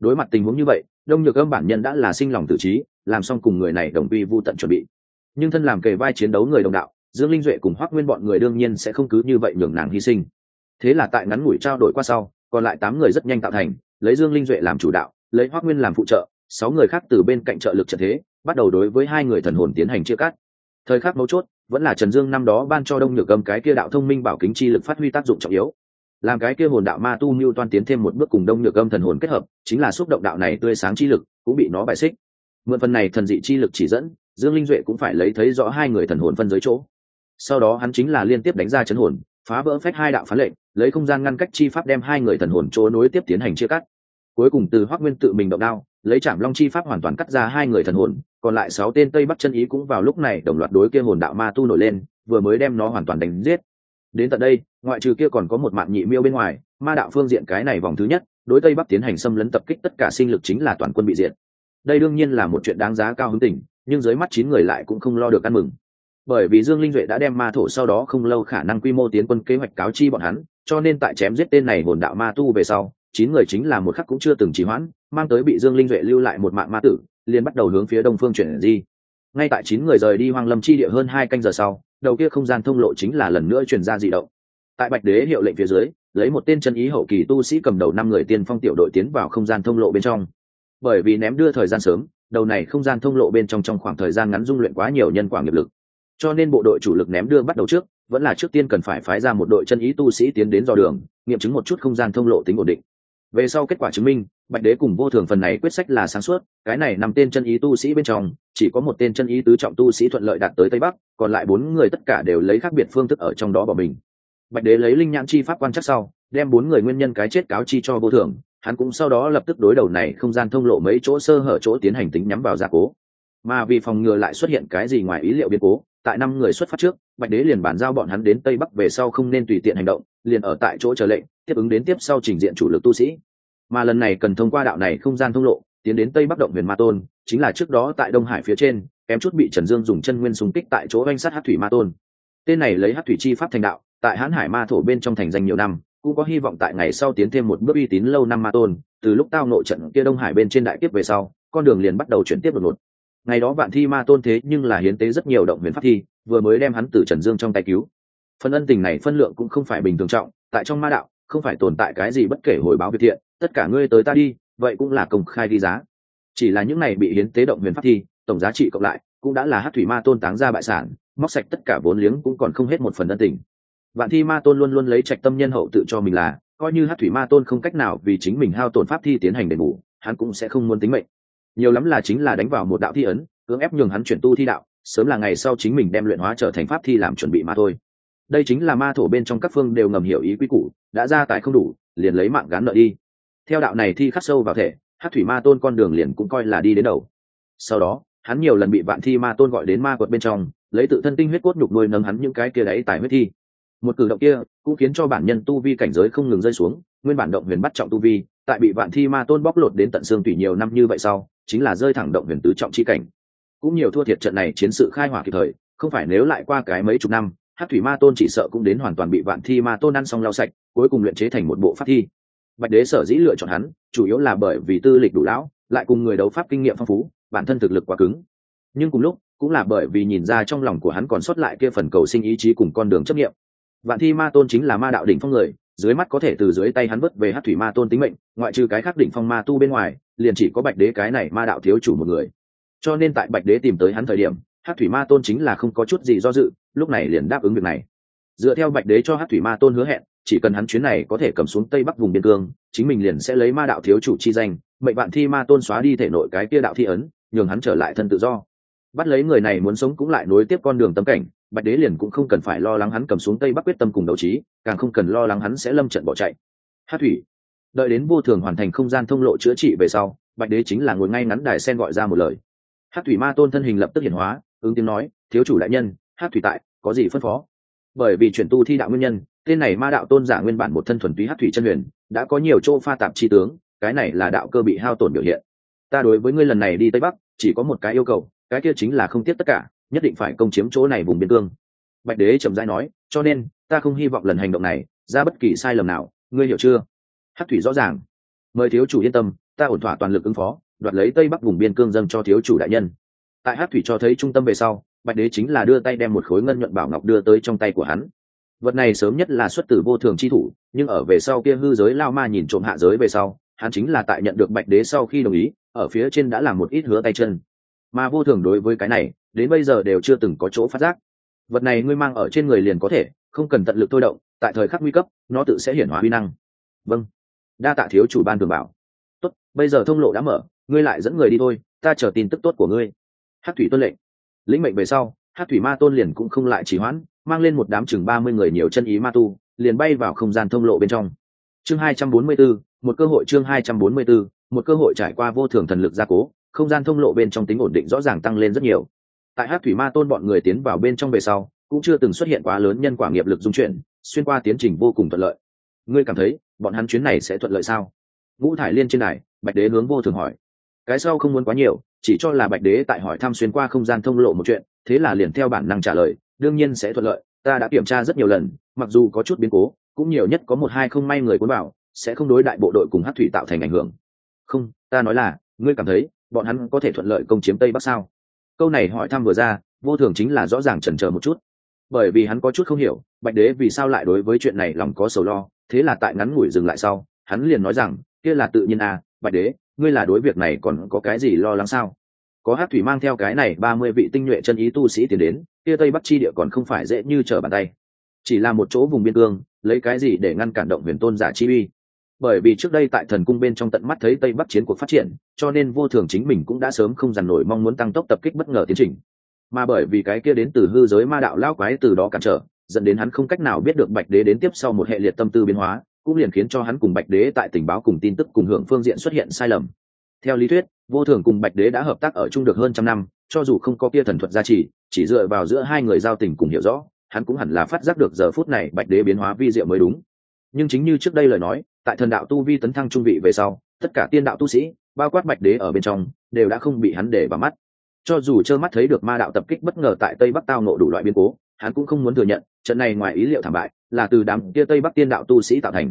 Đối mặt tình huống như vậy, đông nhược âm bản nhân đã là sinh lòng tự trí làm xong cùng người này đồng vi vu tận chuẩn bị. Nhưng thân làm kề vai chiến đấu người đồng đạo, dương linh duệ cùng hoác nguyên bọn người đương nhiên sẽ không cứ như vậy nhường nàng hy sinh. Thế là tại ngắn ngủi trao đổi qua sau, còn lại tám người rất nhanh tạo thành, lấy dương linh duệ làm chủ đạo, lấy hoác nguyên làm phụ trợ, sáu người khác từ bên cạnh trợ lực trợ thế, bắt đầu đối với hai người thần hồn tiến hành chia cắt. Thời khắc mấu chốt, vẫn là trần dương năm đó ban cho đông nhược âm cái kia đạo thông minh bảo kính chi lực phát huy tác dụng trọng yếu. Làm cái kia hồn đạo ma tu mưu toan tiến thêm một bước cùng đông nhược âm thần hồn kết hợp, chính là xúc động đạo này tươi sáng chi lực, cũng bị nó bài xích mượn phần này thần dị chi lực chỉ dẫn, dương linh duệ cũng phải lấy thấy rõ hai người thần hồn phân giới chỗ. Sau đó hắn chính là liên tiếp đánh ra chấn hồn, phá vỡ phách hai đạo phán lệnh, lấy không gian ngăn cách chi pháp đem hai người thần hồn chỗ nối tiếp tiến hành chia cắt. Cuối cùng từ hoác nguyên tự mình động đao, lấy trảm long chi pháp hoàn toàn cắt ra hai người thần hồn, còn lại sáu tên tây bắc chân ý cũng vào lúc này đồng loạt đối kia hồn đạo ma tu nổi lên, vừa mới đem nó hoàn toàn đánh giết. Đến tận đây, ngoại trừ kia còn có một mạng nhị miêu bên ngoài, ma đạo phương diện cái này vòng thứ nhất, đối tây bắc tiến hành xâm lấn tập kích tất cả sinh lực chính là toàn quân bị diệt đây đương nhiên là một chuyện đáng giá cao hứng tình, nhưng dưới mắt chín người lại cũng không lo được ăn mừng. Bởi vì dương linh duệ đã đem ma thổ sau đó không lâu khả năng quy mô tiến quân kế hoạch cáo chi bọn hắn, cho nên tại chém giết tên này hồn đạo ma tu về sau, chín người chính là một khắc cũng chưa từng trì hoãn, mang tới bị dương linh duệ lưu lại một mạng ma tử, liền bắt đầu hướng phía đông phương chuyển di. Ngay tại chín người rời đi hoang lâm chi địa hơn hai canh giờ sau, đầu kia không gian thông lộ chính là lần nữa chuyển ra dị động. Tại bạch đế hiệu lệnh phía dưới, lấy một tên chân ý hậu kỳ tu sĩ cầm đầu năm người tiên phong tiểu đội tiến vào không gian thông lộ bên trong bởi vì ném đưa thời gian sớm, đầu này không gian thông lộ bên trong trong khoảng thời gian ngắn dung luyện quá nhiều nhân quả nghiệp lực. Cho nên bộ đội chủ lực ném đưa bắt đầu trước, vẫn là trước tiên cần phải phái ra một đội chân ý tu sĩ tiến đến dò đường, nghiệm chứng một chút không gian thông lộ tính ổn định. Về sau kết quả chứng minh, bạch đế cùng vô thường phần này quyết sách là sáng suốt, cái này nằm tên chân ý tu sĩ bên trong, chỉ có một tên chân ý tứ trọng tu sĩ thuận lợi đạt tới tây bắc, còn lại bốn người tất cả đều lấy khác biệt phương thức ở trong đó bỏ mình. Bạch đế lấy linh nhãn chi pháp quan chắc sau, đem bốn người nguyên nhân cái chết cáo chi cho vô thường hắn cũng sau đó lập tức đối đầu này không gian thông lộ mấy chỗ sơ hở chỗ tiến hành tính nhắm vào gia cố. Mà vì phòng ngừa lại xuất hiện cái gì ngoài ý liệu biến cố, tại năm người xuất phát trước, bạch đế liền bàn giao bọn hắn đến tây bắc về sau không nên tùy tiện hành động, liền ở tại chỗ chờ lệnh, tiếp ứng đến tiếp sau trình diện chủ lực tu sĩ. Mà lần này cần thông qua đạo này không gian thông lộ, tiến đến tây bắc động huyền ma tôn, chính là trước đó tại đông hải phía trên, kém chút bị trần dương dùng chân nguyên súng kích tại chỗ oanh sát hát thủy ma tôn. Tên này lấy hát thủy chi pháp thành đạo, tại hãn hải ma thổ bên trong thành danh nhiều năm cũng có hy vọng tại ngày sau tiến thêm một bước uy tín lâu năm ma tôn, từ lúc tao nội trận kia đông hải bên trên đại tiếp về sau, con đường liền bắt đầu chuyển tiếp đột ngột. Ngày đó vạn thi ma tôn thế nhưng là hiến tế rất nhiều động huyền pháp thi, vừa mới đem hắn từ trần dương trong tay cứu. Phần ân tình này phân lượng cũng không phải bình thường trọng, tại trong ma đạo, không phải tồn tại cái gì bất kể hồi báo việc thiện, tất cả ngươi tới ta đi, vậy cũng là công khai đi giá. Chỉ là những này bị hiến tế động huyền pháp thi, tổng giá trị cộng lại, cũng đã là hát thủy ma tôn táng ra bại sản, móc sạch tất cả vốn liếng cũng còn không hết một phần ân tình vạn thi ma tôn luôn luôn lấy trạch tâm nhân hậu tự cho mình là, coi như hát thủy ma tôn không cách nào vì chính mình hao tổn pháp thi tiến hành đền bù, hắn cũng sẽ không muốn tính mệnh. Nhiều lắm là chính là đánh vào một đạo thi ấn, cưỡng ép nhường hắn chuyển tu thi đạo, sớm là ngày sau chính mình đem luyện hóa trở thành pháp thi làm chuẩn bị mà thôi. Đây chính là ma thổ bên trong các phương đều ngầm hiểu ý quy củ, đã ra tài không đủ, liền lấy mạng gán nợ đi. Theo đạo này thi khắc sâu vào thể, hát thủy ma tôn con đường liền cũng coi là đi đến đầu. Sau đó, hắn nhiều lần bị vạn thi ma tôn gọi đến ma quật bên trong, lấy tự thân tinh huyết cốt nhục nuôi nâng hắn những cái kia đáy tài huyết thi một cử động kia cũng khiến cho bản nhân tu vi cảnh giới không ngừng rơi xuống, nguyên bản động huyền bắt trọng tu vi, tại bị vạn thi ma tôn bóc lột đến tận xương tủy nhiều năm như vậy sau, chính là rơi thẳng động huyền tứ trọng chi cảnh. Cũng nhiều thua thiệt trận này chiến sự khai hỏa kịp thời, không phải nếu lại qua cái mấy chục năm hát thủy ma tôn chỉ sợ cũng đến hoàn toàn bị vạn thi ma tôn ăn xong lau sạch, cuối cùng luyện chế thành một bộ pháp thi. Bạch đế sở dĩ lựa chọn hắn, chủ yếu là bởi vì tư lịch đủ lão, lại cùng người đấu pháp kinh nghiệm phong phú, bản thân thực lực quá cứng. Nhưng cùng lúc, cũng là bởi vì nhìn ra trong lòng của hắn còn sót lại kia phần cầu sinh ý chí cùng con đường chấp nghiệm vạn thi ma tôn chính là ma đạo đỉnh phong người, dưới mắt có thể từ dưới tay hắn vứt về hát thủy ma tôn tính mệnh, ngoại trừ cái khác đỉnh phong ma tu bên ngoài, liền chỉ có bạch đế cái này ma đạo thiếu chủ một người. Cho nên tại bạch đế tìm tới hắn thời điểm hát thủy ma tôn chính là không có chút gì do dự, lúc này liền đáp ứng việc này. Dựa theo bạch đế cho hát thủy ma tôn hứa hẹn, chỉ cần hắn chuyến này có thể cầm xuống tây bắc vùng biên cương, chính mình liền sẽ lấy ma đạo thiếu chủ chi danh, mệnh bạn thi ma tôn xóa đi thể nội cái kia đạo thi ấn, nhường hắn trở lại thân tự do. Bắt lấy người này muốn sống cũng lại nối tiếp con đường tâm cảnh bạch đế liền cũng không cần phải lo lắng hắn cầm xuống tây bắc quyết tâm cùng đấu trí, càng không cần lo lắng hắn sẽ lâm trận bỏ chạy. Hát thủy. Đợi đến vô thường hoàn thành không gian thông lộ chữa trị về sau, bạch đế chính là ngồi ngay ngắn đài sen gọi ra một lời. Hát thủy ma tôn thân hình lập tức hiển hóa, ứng tiếng nói, thiếu chủ đại nhân, hát thủy tại, có gì phân phó? Bởi vì chuyển tu thi đạo nguyên nhân, tên này ma đạo tôn giả nguyên bản một thân thuần túy hát thủy chân huyền, đã có nhiều chỗ pha tạp chi tướng, cái này là đạo cơ bị hao tổn biểu hiện. Ta đối với ngươi lần này đi tây bắc, chỉ có một cái yêu cầu, cái kia chính là không tiếc tất cả nhất định phải công chiếm chỗ này vùng biên cương. Bạch đế trầm dai nói, cho nên, ta không hy vọng lần hành động này ra bất kỳ sai lầm nào. Ngươi hiểu chưa? Hát thủy rõ ràng. Mời thiếu chủ yên tâm, ta ổn thỏa toàn lực ứng phó, đoạt lấy tây bắc vùng biên cương dâng cho thiếu chủ đại nhân. Tại hát thủy cho thấy trung tâm về sau, bạch đế chính là đưa tay đem một khối ngân nhuận bảo ngọc đưa tới trong tay của hắn. Vật này sớm nhất là xuất từ vô thường chi thủ, nhưng ở về sau kia hư giới lao ma nhìn trộm hạ giới về sau, hắn chính là tại nhận được bạch đế sau khi đồng ý, ở phía trên đã làm một ít hứa tay chân. Mà vô thường đối với cái này đến bây giờ đều chưa từng có chỗ phát giác. Vật này ngươi mang ở trên người liền có thể không cần tận lực thôi động tại thời khắc nguy cấp nó tự sẽ hiển hóa huy năng. Vâng. Đa tạ thiếu chủ ban thường bảo. Tốt bây giờ thông lộ đã mở ngươi lại dẫn người đi thôi ta chờ tin tức tốt của ngươi. Hát thủy tuân lệnh. Lĩnh mệnh về sau hát thủy ma tôn liền cũng không lại chỉ hoãn mang lên một đám chừng ba mươi người nhiều chân ý ma tu liền bay vào không gian thông lộ bên trong. Chương hai trăm bốn mươi 244, một cơ hội chương hai trăm bốn mươi 244, một cơ hội trải qua vô thường thần lực gia cố không gian thông lộ bên trong tính ổn định rõ ràng tăng lên rất nhiều tại hát thủy ma tôn bọn người tiến vào bên trong về sau, cũng chưa từng xuất hiện quá lớn nhân quả nghiệp lực dung chuyển, xuyên qua tiến trình vô cùng thuận lợi. Ngươi cảm thấy, bọn hắn chuyến này sẽ thuận lợi sao? Ngũ thải liên trên này bạch đế hướng vô thường hỏi. Cái sau không muốn quá nhiều, chỉ cho là bạch đế tại hỏi thăm xuyên qua không gian thông lộ một chuyện, thế là liền theo bản năng trả lời, đương nhiên sẽ thuận lợi, ta đã kiểm tra rất nhiều lần, mặc dù có chút biến cố, cũng nhiều nhất có một hai không may người cuốn vào, sẽ không đối đại bộ đội cùng hát thủy tạo thành ảnh hưởng. Không, ta nói là, ngươi cảm thấy, bọn hắn có thể thuận lợi công chiếm tây bắc sao? Câu này hỏi thăm vừa ra, vô thường chính là rõ ràng chần chờ một chút. Bởi vì hắn có chút không hiểu, bạch đế vì sao lại đối với chuyện này lòng có sầu lo, thế là tại ngắn ngủi dừng lại sau, hắn liền nói rằng, kia là tự nhiên à bạch đế, ngươi là đối việc này còn có cái gì lo lắng sao? Có hát thủy mang theo cái này ba mươi vị tinh nhuệ chân ý tu sĩ tiến đến, kia tây bắc chi địa còn không phải dễ như trở bàn tay. Chỉ là một chỗ vùng biên cương, lấy cái gì để ngăn cản động huyền tôn giả chi uy? Bởi vì trước đây tại thần cung bên trong tận mắt thấy tây bắc chiến cuộc phát triển, cho nên vô thường chính mình cũng đã sớm không dằn nổi mong muốn tăng tốc tập kích bất ngờ tiến trình. Mà bởi vì cái kia đến từ hư giới ma đạo lao quái từ đó cản trở, dẫn đến hắn không cách nào biết được bạch đế đến tiếp sau một hệ liệt tâm tư biến hóa, cũng liền khiến cho hắn cùng bạch đế tại tình báo cùng tin tức cùng hưởng phương diện xuất hiện sai lầm. Theo lý thuyết, vô thường cùng bạch đế đã hợp tác ở chung được hơn trăm năm, cho dù không có kia thần thuật gia trì, chỉ dựa vào giữa hai người giao tình cùng hiểu rõ, hắn cũng hẳn là phát giác được giờ phút này bạch đế biến hóa vi diệu mới đúng. Nhưng chính như trước đây lời nói tại thần đạo tu vi tấn thăng trung vị về sau, tất cả tiên đạo tu sĩ, bao quát bạch đế ở bên trong, đều đã không bị hắn để vào mắt. Cho dù trơ mắt thấy được ma đạo tập kích bất ngờ tại tây bắc tao nộ đủ loại biến cố, hắn cũng không muốn thừa nhận, trận này ngoài ý liệu thảm bại là từ đám kia tây bắc tiên đạo tu sĩ tạo thành.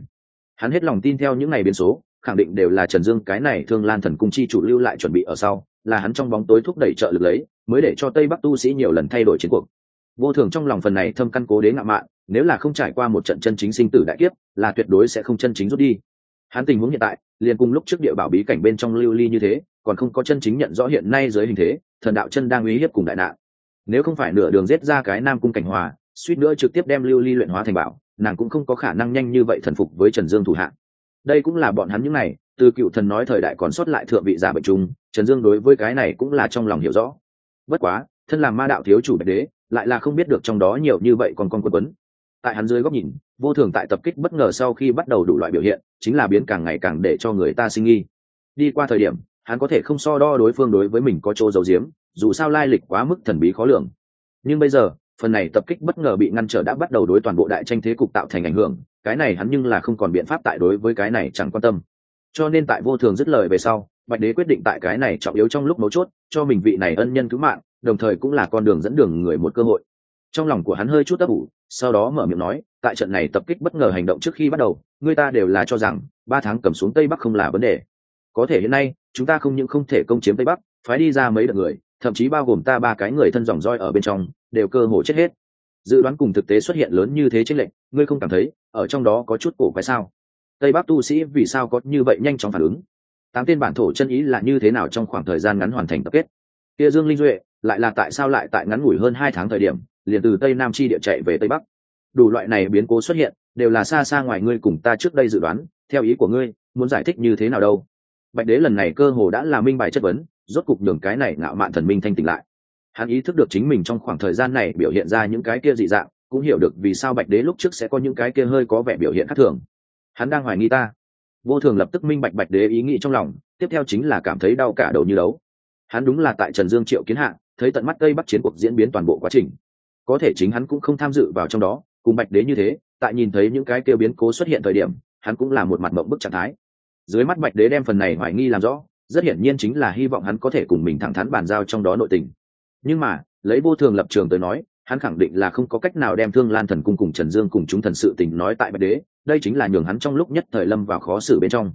Hắn hết lòng tin theo những ngày biến số, khẳng định đều là trần dương cái này thương lan thần cung chi chủ lưu lại chuẩn bị ở sau, là hắn trong bóng tối thúc đẩy trợ lực lấy, mới để cho tây bắc tu sĩ nhiều lần thay đổi chiến cuộc vô thường trong lòng phần này thâm căn cố đế ngạo mạn, nếu là không trải qua một trận chân chính sinh tử đại kiếp, là tuyệt đối sẽ không chân chính rút đi. Hắn tình huống hiện tại, liền cùng lúc trước địa bảo bí cảnh bên trong lưu ly như thế, còn không có chân chính nhận rõ hiện nay dưới hình thế, thần đạo chân đang uy hiếp cùng đại nạn. Nếu không phải nửa đường giết ra cái nam cung cảnh hòa, suýt nữa trực tiếp đem lưu ly luyện hóa thành bảo, nàng cũng không có khả năng nhanh như vậy thần phục với trần dương thủ hạng đây cũng là bọn hắn những này, từ cựu thần nói thời đại còn sót lại thượng vị giả bệnh trung trần dương đối với cái này cũng là trong lòng hiểu rõ. Bất quá, thân làm ma đạo thiếu chủ bạch đế lại là không biết được trong đó nhiều như vậy còn con quân quấn. Tại hắn dưới góc nhìn, vô thường tại tập kích bất ngờ sau khi bắt đầu đủ loại biểu hiện, chính là biến càng ngày càng để cho người ta sinh nghi. Đi qua thời điểm, hắn có thể không so đo đối phương đối với mình có chỗ giấu giếm, dù sao lai lịch quá mức thần bí khó lường. Nhưng bây giờ, phần này tập kích bất ngờ bị ngăn trở đã bắt đầu đối toàn bộ đại tranh thế cục tạo thành ảnh hưởng, cái này hắn nhưng là không còn biện pháp tại đối với cái này chẳng quan tâm. Cho nên tại vô thường dứt lời về sau, bạch đế quyết định tại cái này trọng yếu trong lúc mấu chốt, cho mình vị này ân nhân cứu mạng đồng thời cũng là con đường dẫn đường người một cơ hội. Trong lòng của hắn hơi chút ấp ủ, sau đó mở miệng nói, tại trận này tập kích bất ngờ hành động trước khi bắt đầu, người ta đều là cho rằng, ba tháng cầm xuống tây bắc không là vấn đề. Có thể hiện nay, chúng ta không những không thể công chiếm tây bắc, phái đi ra mấy đợt người, thậm chí bao gồm ta ba cái người thân dòng roi ở bên trong, đều cơ hồ chết hết. Dự đoán cùng thực tế xuất hiện lớn như thế trên lệnh ngươi không cảm thấy, ở trong đó có chút cổ quái sao? Tây bắc tu sĩ vì sao có như vậy nhanh chóng phản ứng? Tám tên bản thổ chân ý là như thế nào trong khoảng thời gian ngắn hoàn thành tập kết? Kia dương linh duệ lại là tại sao lại tại ngắn ngủi hơn hai tháng thời điểm, liền từ tây nam chi địa chạy về tây bắc. Đủ loại này biến cố xuất hiện, đều là xa xa ngoài ngươi cùng ta trước đây dự đoán, theo ý của ngươi, muốn giải thích như thế nào đâu. Bạch đế lần này cơ hồ đã là minh bài chất vấn, rốt cục đường cái này ngạo mạn thần minh thanh tỉnh lại. Hắn ý thức được chính mình trong khoảng thời gian này biểu hiện ra những cái kia dị dạng, cũng hiểu được vì sao bạch đế lúc trước sẽ có những cái kia hơi có vẻ biểu hiện khác thường. Hắn đang hoài nghi ta. Vô thường lập tức minh bạch bạch đế ý nghĩ trong lòng, tiếp theo chính là cảm thấy đau cả đầu như đấu. Hắn đúng là tại trần dương triệu kiến hạ thấy tận mắt cây bắt chiến cuộc diễn biến toàn bộ quá trình. Có thể chính hắn cũng không tham dự vào trong đó, cùng bạch đế như thế, tại nhìn thấy những cái kêu biến cố xuất hiện thời điểm, hắn cũng là một mặt mộng bức trạng thái. Dưới mắt bạch đế đem phần này hoài nghi làm rõ, rất hiển nhiên chính là hy vọng hắn có thể cùng mình thẳng thắn bàn giao trong đó nội tình. Nhưng mà, lấy vô thường lập trường tới nói, hắn khẳng định là không có cách nào đem thương lan thần cung cùng trần dương cùng chúng thần sự tình nói tại bạch đế, đây chính là nhường hắn trong lúc nhất thời lâm vào khó xử bên trong.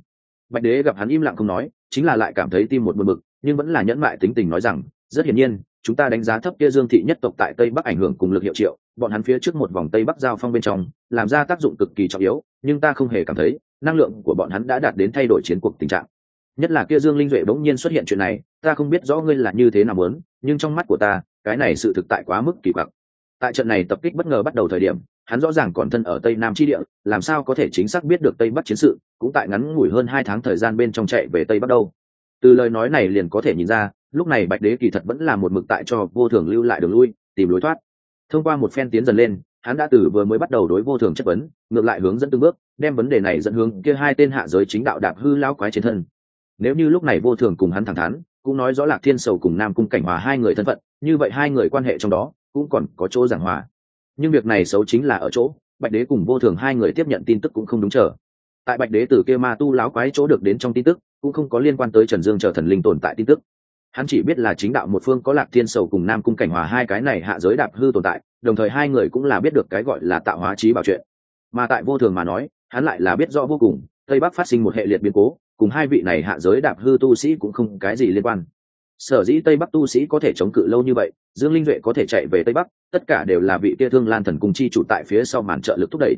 Bạch đế gặp hắn im lặng không nói, chính là lại cảm thấy tim một buồn bực, nhưng vẫn là nhẫn mại tính tình nói rằng rất hiển nhiên, chúng ta đánh giá thấp kia dương thị nhất tộc tại tây bắc ảnh hưởng cùng lực hiệu triệu, bọn hắn phía trước một vòng tây bắc giao phong bên trong, làm ra tác dụng cực kỳ trọng yếu, nhưng ta không hề cảm thấy, năng lượng của bọn hắn đã đạt đến thay đổi chiến cuộc tình trạng. Nhất là kia dương linh duệ bỗng nhiên xuất hiện chuyện này, ta không biết rõ ngươi là như thế nào muốn, nhưng trong mắt của ta, cái này sự thực tại quá mức kỳ quặc. Tại trận này tập kích bất ngờ bắt đầu thời điểm, hắn rõ ràng còn thân ở tây nam chi địa, làm sao có thể chính xác biết được tây bắc chiến sự, cũng tại ngắn ngủi hơn hai tháng thời gian bên trong chạy về tây bắc đâu từ lời nói này liền có thể nhìn ra, lúc này bạch đế kỳ thật vẫn là một mực tại cho vô thường lưu lại đường lui, tìm lối thoát. Thông qua một phen tiến dần lên, hắn đã từ vừa mới bắt đầu đối vô thường chất vấn, ngược lại hướng dẫn từng bước, đem vấn đề này dẫn hướng kia hai tên hạ giới chính đạo đạp hư lao quái trên thân. Nếu như lúc này vô thường cùng hắn thẳng thắn, cũng nói rõ lạc thiên sầu cùng nam cung cảnh hòa hai người thân phận, như vậy hai người quan hệ trong đó cũng còn có chỗ giảng hòa. Nhưng việc này xấu chính là ở chỗ, bạch đế cùng vô thường hai người tiếp nhận tin tức cũng không đúng chờ tại bạch đế tử kia ma tu láo quái chỗ được đến trong tin tức, cũng không có liên quan tới trần dương chờ thần linh tồn tại tin tức. Hắn chỉ biết là chính đạo một phương có lạc thiên sầu cùng nam cung cảnh hòa hai cái này hạ giới đạp hư tồn tại, đồng thời hai người cũng là biết được cái gọi là tạo hóa trí bảo chuyện. Mà tại vô thường mà nói, hắn lại là biết rõ vô cùng, tây bắc phát sinh một hệ liệt biến cố, cùng hai vị này hạ giới đạp hư tu sĩ cũng không cái gì liên quan. Sở dĩ tây bắc tu sĩ có thể chống cự lâu như vậy, dương linh duệ có thể chạy về tây bắc, tất cả đều là vị kia thương lan thần cung chi chủ tại phía sau màn trợ lực thúc đẩy.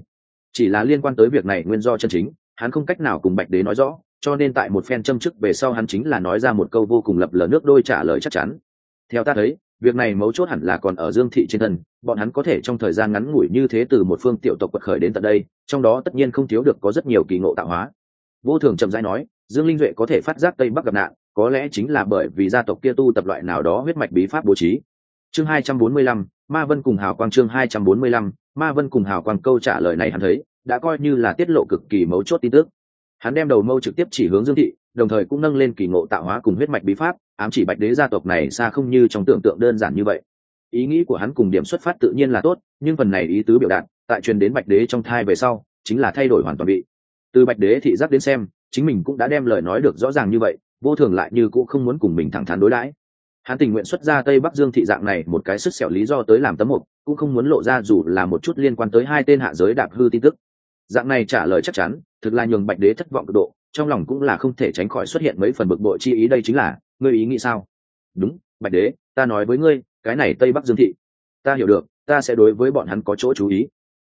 Chỉ là liên quan tới việc này nguyên do chân chính hắn không cách nào cùng bạch đế nói rõ, cho nên tại một phen châm chức về sau hắn chính là nói ra một câu vô cùng lập lờ nước đôi trả lời chắc chắn. Theo ta thấy, việc này mấu chốt hẳn là còn ở dương thị trên thân, bọn hắn có thể trong thời gian ngắn ngủi như thế từ một phương tiểu tộc quật khởi đến tận đây, trong đó tất nhiên không thiếu được có rất nhiều kỳ ngộ tạo hóa. Vô thường trầm rãi nói, dương linh duệ có thể phát giác tây bắc gặp nạn, có lẽ chính là bởi vì gia tộc kia tu tập loại nào đó huyết mạch bí pháp bố trí. Chương hai trăm bốn mươi lăm, ma vân cùng hào quang chương hai trăm bốn mươi lăm, ma vân cùng hào quang câu trả lời này hắn thấy đã coi như là tiết lộ cực kỳ mấu chốt tin tức. Hắn đem đầu mâu trực tiếp chỉ hướng dương thị, đồng thời cũng nâng lên kỳ ngộ tạo hóa cùng huyết mạch bí pháp, ám chỉ bạch đế gia tộc này xa không như trong tưởng tượng đơn giản như vậy. Ý nghĩ của hắn cùng điểm xuất phát tự nhiên là tốt, nhưng phần này ý tứ biểu đạt, tại truyền đến bạch đế trong thai về sau, chính là thay đổi hoàn toàn bị. Từ bạch đế thị giác đến xem, chính mình cũng đã đem lời nói được rõ ràng như vậy, vô thường lại như cũng không muốn cùng mình thẳng thắn đối đãi. Hắn tình nguyện xuất ra tây bắc dương thị dạng này một cái sức xẻo lý do tới làm tấm mục, cũng không muốn lộ ra dù là một chút liên quan tới hai tên hạ giới đạp hư tin tức dạng này trả lời chắc chắn, thực là nhường bạch đế thất vọng cực độ, trong lòng cũng là không thể tránh khỏi xuất hiện mấy phần bực bội chi ý đây chính là, ngươi ý nghĩ sao? Đúng, bạch đế, ta nói với ngươi, cái này tây bắc dương thị. Ta hiểu được, ta sẽ đối với bọn hắn có chỗ chú ý.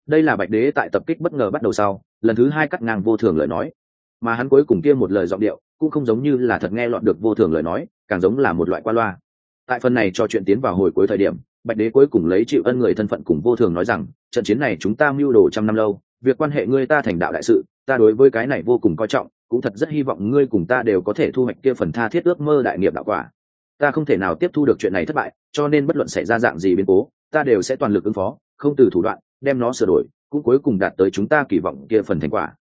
Đây là bạch đế tại tập kích bất ngờ bắt đầu sau, lần thứ hai cắt ngang vô thường lời nói. Mà hắn cuối cùng kia một lời giọng điệu, cũng không giống như là thật nghe lọt được vô thường lời nói, càng giống là một loại qua loa. Tại phần này cho chuyện tiến vào hồi cuối thời điểm, bạch đế cuối cùng lấy chịu ân người thân phận cùng vô thường nói rằng, trận chiến này chúng ta mưu đồ trăm năm lâu việc quan hệ ngươi ta thành đạo đại sự, ta đối với cái này vô cùng coi trọng, cũng thật rất hy vọng ngươi cùng ta đều có thể thu hoạch kia phần tha thiết ước mơ đại nghiệp đạo quả. Ta không thể nào tiếp thu được chuyện này thất bại, cho nên bất luận xảy ra dạng gì biến cố, ta đều sẽ toàn lực ứng phó, không từ thủ đoạn, đem nó sửa đổi, cũng cuối cùng đạt tới chúng ta kỳ vọng kia phần thành quả.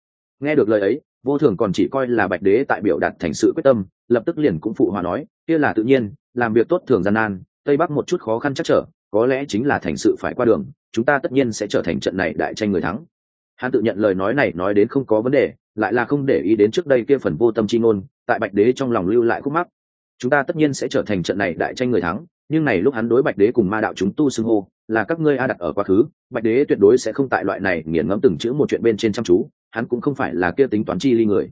Nghe được lời ấy, vô thường còn chỉ coi là bạch đế tại biểu đạt thành sự quyết tâm, lập tức liền cũng phụ hòa nói, kia là tự nhiên, làm việc tốt thường gian nan, tây bắc một chút khó khăn chắc trở, có lẽ chính là thành sự phải qua đường, chúng ta tất nhiên sẽ trở thành trận này đại tranh người thắng hắn tự nhận lời nói này nói đến không có vấn đề, lại là không để ý đến trước đây kia phần vô tâm chi ngôn, tại bạch đế trong lòng lưu lại khúc mắc. Chúng ta tất nhiên sẽ trở thành trận này đại tranh người thắng, nhưng này lúc hắn đối bạch đế cùng ma đạo chúng tu xưng hô, là các ngươi a đặt ở quá khứ, bạch đế tuyệt đối sẽ không tại loại này nghiền ngẫm từng chữ một chuyện bên trên chăm chú, hắn cũng không phải là kia tính toán chi ly người.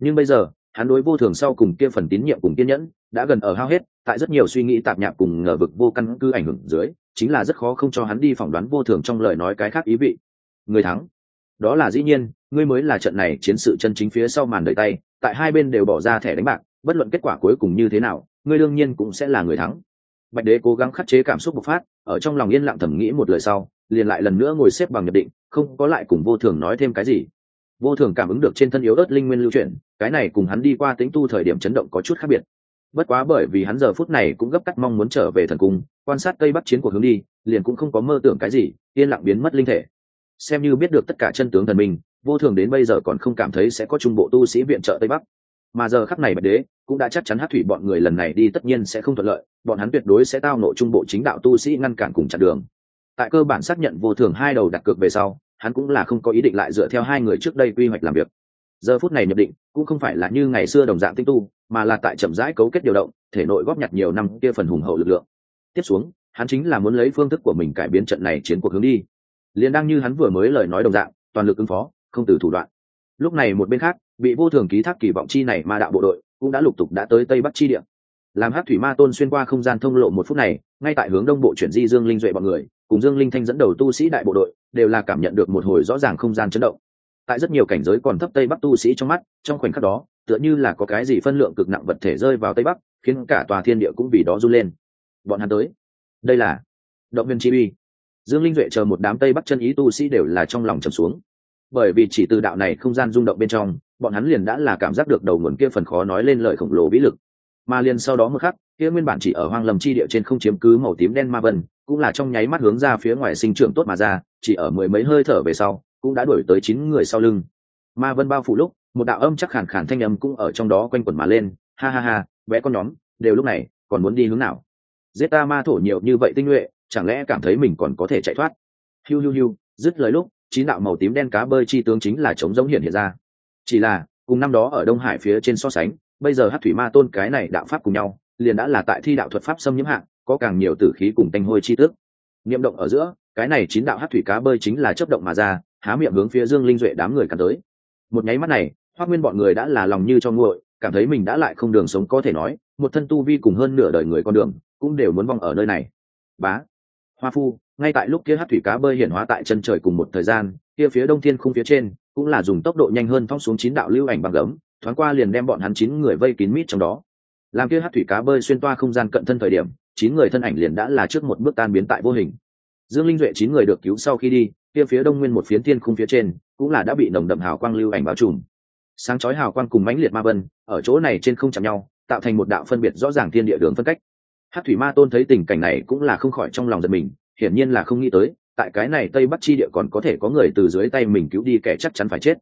Nhưng bây giờ, hắn đối vô thường sau cùng kia phần tín nhiệm cùng kiên nhẫn, đã gần ở hao hết, tại rất nhiều suy nghĩ tạp nhạp cùng ngờ vực vô căn cứ ảnh hưởng dưới, chính là rất khó không cho hắn đi phỏng đoán vô thường trong lời nói cái khác ý vị. Người thắng đó là dĩ nhiên, ngươi mới là trận này chiến sự chân chính phía sau màn đợi tay, tại hai bên đều bỏ ra thẻ đánh bạc, bất luận kết quả cuối cùng như thế nào, ngươi đương nhiên cũng sẽ là người thắng. Bạch đế cố gắng khắc chế cảm xúc bộc phát, ở trong lòng yên lặng thầm nghĩ một lời sau, liền lại lần nữa ngồi xếp bằng nhập định, không có lại cùng vô thường nói thêm cái gì. Vô thường cảm ứng được trên thân yếu ớt linh nguyên lưu chuyển, cái này cùng hắn đi qua tính tu thời điểm chấn động có chút khác biệt. Bất quá bởi vì hắn giờ phút này cũng gấp cắt mong muốn trở về thần cung, quan sát cây bắt chiến của hướng đi, liền cũng không có mơ tưởng cái gì, yên lặng biến mất linh thể xem như biết được tất cả chân tướng thần minh, vô thường đến bây giờ còn không cảm thấy sẽ có trung bộ tu sĩ viện trợ tây bắc. Mà giờ khắc này bạch đế cũng đã chắc chắn hát thủy bọn người lần này đi tất nhiên sẽ không thuận lợi, bọn hắn tuyệt đối sẽ tao nộ trung bộ chính đạo tu sĩ ngăn cản cùng chặn đường. Tại cơ bản xác nhận vô thường hai đầu đặt cược về sau, hắn cũng là không có ý định lại dựa theo hai người trước đây quy hoạch làm việc. Giờ phút này nhập định, cũng không phải là như ngày xưa đồng dạng tinh tu, mà là tại chậm rãi cấu kết điều động, thể nội góp nhặt nhiều năm kia phần hùng hậu lực lượng. Tiếp xuống, hắn chính là muốn lấy phương thức của mình cải biến trận này chiến cuộc hướng đi liền đang như hắn vừa mới lời nói đồng dạng, toàn lực ứng phó, không từ thủ đoạn. Lúc này một bên khác, bị vô thường ký thác kỳ vọng chi này ma đạo bộ đội, cũng đã lục tục đã tới tây bắc chi địa. Làm hát thủy ma tôn xuyên qua không gian thông lộ một phút này, ngay tại hướng đông bộ chuyển di dương linh duệ bọn người, cùng dương linh thanh dẫn đầu tu sĩ đại bộ đội, đều là cảm nhận được một hồi rõ ràng không gian chấn động. Tại rất nhiều cảnh giới còn thấp tây bắc tu sĩ trong mắt, trong khoảnh khắc đó, tựa như là có cái gì phân lượng cực nặng vật thể rơi vào tây bắc, khiến cả tòa thiên địa cũng vì đó run lên. Bọn hắn tới. Đây là động viên chi uy dương linh duệ chờ một đám tây bắc chân ý tu sĩ đều là trong lòng trầm xuống. Bởi vì chỉ từ đạo này không gian rung động bên trong, bọn hắn liền đã là cảm giác được đầu nguồn kia phần khó nói lên lời khổng lồ vĩ lực. Mà liền sau đó một khắc, kia nguyên bản chỉ ở hoang lầm chi địa trên không chiếm cứ màu tím đen ma vân, cũng là trong nháy mắt hướng ra phía ngoài sinh trưởng tốt mà ra, chỉ ở mười mấy hơi thở về sau, cũng đã đuổi tới chín người sau lưng. Ma vân bao phủ lúc, một đạo âm chắc khản khản thanh âm cũng ở trong đó quanh quẩn mà lên, ha ha ha vẽ con nhóm, đều lúc này còn muốn đi hướng nào? Giết ta ma thổ nhiều như vậy tinh nhuệ chẳng lẽ cảm thấy mình còn có thể chạy thoát? Hiu hiu hiu, dứt lời lúc, chín đạo màu tím đen cá bơi chi tướng chính là chống giống hiện hiện ra. Chỉ là, cùng năm đó ở đông hải phía trên so sánh, bây giờ hát thủy ma tôn cái này đạo pháp cùng nhau, liền đã là tại thi đạo thuật pháp xâm nhiễm hạng, có càng nhiều tử khí cùng tanh hôi chi tước. Niệm động ở giữa, cái này chín đạo hát thủy cá bơi chính là chấp động mà ra, há miệng hướng phía dương linh duệ đám người cắn tới. Một nháy mắt này hoác nguyên bọn người đã là lòng như cho nguội, cảm thấy mình đã lại không đường sống có thể nói, một thân tu vi cùng hơn nửa đời người con đường, cũng đều muốn vong ở nơi này. Bá! Hoa phu, ngay tại lúc kia hát thủy cá bơi hiển hóa tại chân trời cùng một thời gian, kia phía đông thiên khung phía trên, cũng là dùng tốc độ nhanh hơn thong xuống chín đạo lưu ảnh bằng gấm, thoáng qua liền đem bọn hắn chín người vây kín mít trong đó. Làm kia hát thủy cá bơi xuyên toa không gian cận thân thời điểm, chín người thân ảnh liền đã là trước một bước tan biến tại vô hình. Dương linh duệ chín người được cứu sau khi đi, kia phía đông nguyên một phiến thiên khung phía trên, cũng là đã bị nồng đậm hào quang lưu ảnh bao trùm. Sáng chói hào quang cùng mãnh liệt ma vân, ở chỗ này trên không chạm nhau, tạo thành một đạo phân biệt rõ ràng thiên địa đường phân cách hát thủy ma tôn thấy tình cảnh này cũng là không khỏi trong lòng giật mình, hiển nhiên là không nghĩ tới, tại cái này tây bắc chi địa còn có thể có người từ dưới tay mình cứu đi kẻ chắc chắn phải chết.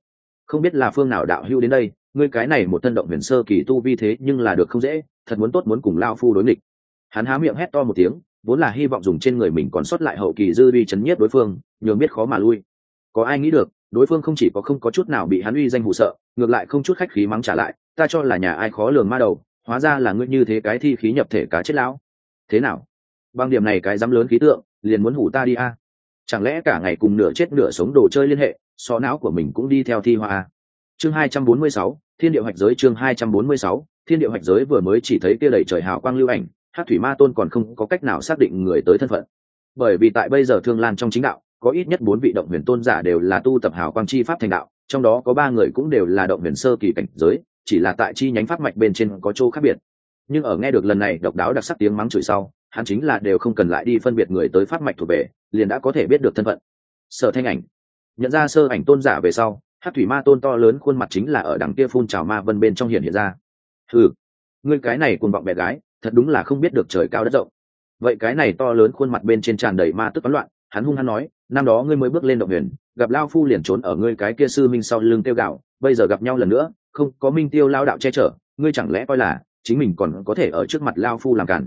Không biết là phương nào đạo hưu đến đây, ngươi cái này một thân động huyền sơ kỳ tu vi thế nhưng là được không dễ, thật muốn tốt muốn cùng lao phu đối nghịch. Hắn há miệng hét to một tiếng, vốn là hy vọng dùng trên người mình còn sót lại hậu kỳ dư uy chấn nhiếp đối phương, nhường biết khó mà lui. Có ai nghĩ được, đối phương không chỉ có không có chút nào bị hắn uy danh hụ sợ, ngược lại không chút khách khí mắng trả lại, ta cho là nhà ai khó lường ma đầu hóa ra là ngươi như thế cái thi khí nhập thể cá chết lão. Thế nào? Bằng điểm này cái dám lớn khí tượng, liền muốn hủ ta đi a? Chẳng lẽ cả ngày cùng nửa chết nửa sống đồ chơi liên hệ, so não của mình cũng đi theo thi hoa a? Chương hai trăm bốn mươi sáu, thiên địa hoạch giới chương hai trăm bốn mươi sáu, thiên địa hoạch giới vừa mới chỉ thấy kia đầy trời hào quang lưu ảnh hát thủy ma tôn còn không có cách nào xác định người tới thân phận. Bởi vì tại bây giờ thương lan trong chính đạo, có ít nhất bốn vị động huyền tôn giả đều là tu tập hào quang chi pháp thành đạo, trong đó có ba người cũng đều là động huyền sơ kỳ cảnh giới chỉ là tại chi nhánh pháp mạch bên trên có chỗ khác biệt. Nhưng ở nghe được lần này độc đáo đặc sắc tiếng mắng chửi sau, hắn chính là đều không cần lại đi phân biệt người tới pháp mạch thuộc về, liền đã có thể biết được thân phận. Sở thanh ảnh. Nhận ra sơ ảnh tôn giả về sau hát thủy ma tôn to lớn khuôn mặt chính là ở đằng kia phun trào ma vân bên trong hiện hiện ra. Ừ ngươi cái này cuồng vọng bé gái, thật đúng là không biết được trời cao đất rộng. Vậy cái này to lớn khuôn mặt bên trên tràn đầy ma tức toán loạn, hắn hung hắn nói, năm đó ngươi mới bước lên động huyền, gặp lao phu liền trốn ở ngươi cái kia sư minh sau lưng tiêu gạo, bây giờ gặp nhau lần nữa không có minh tiêu lao đạo che chở, ngươi chẳng lẽ coi là chính mình còn có thể ở trước mặt lao phu làm cản?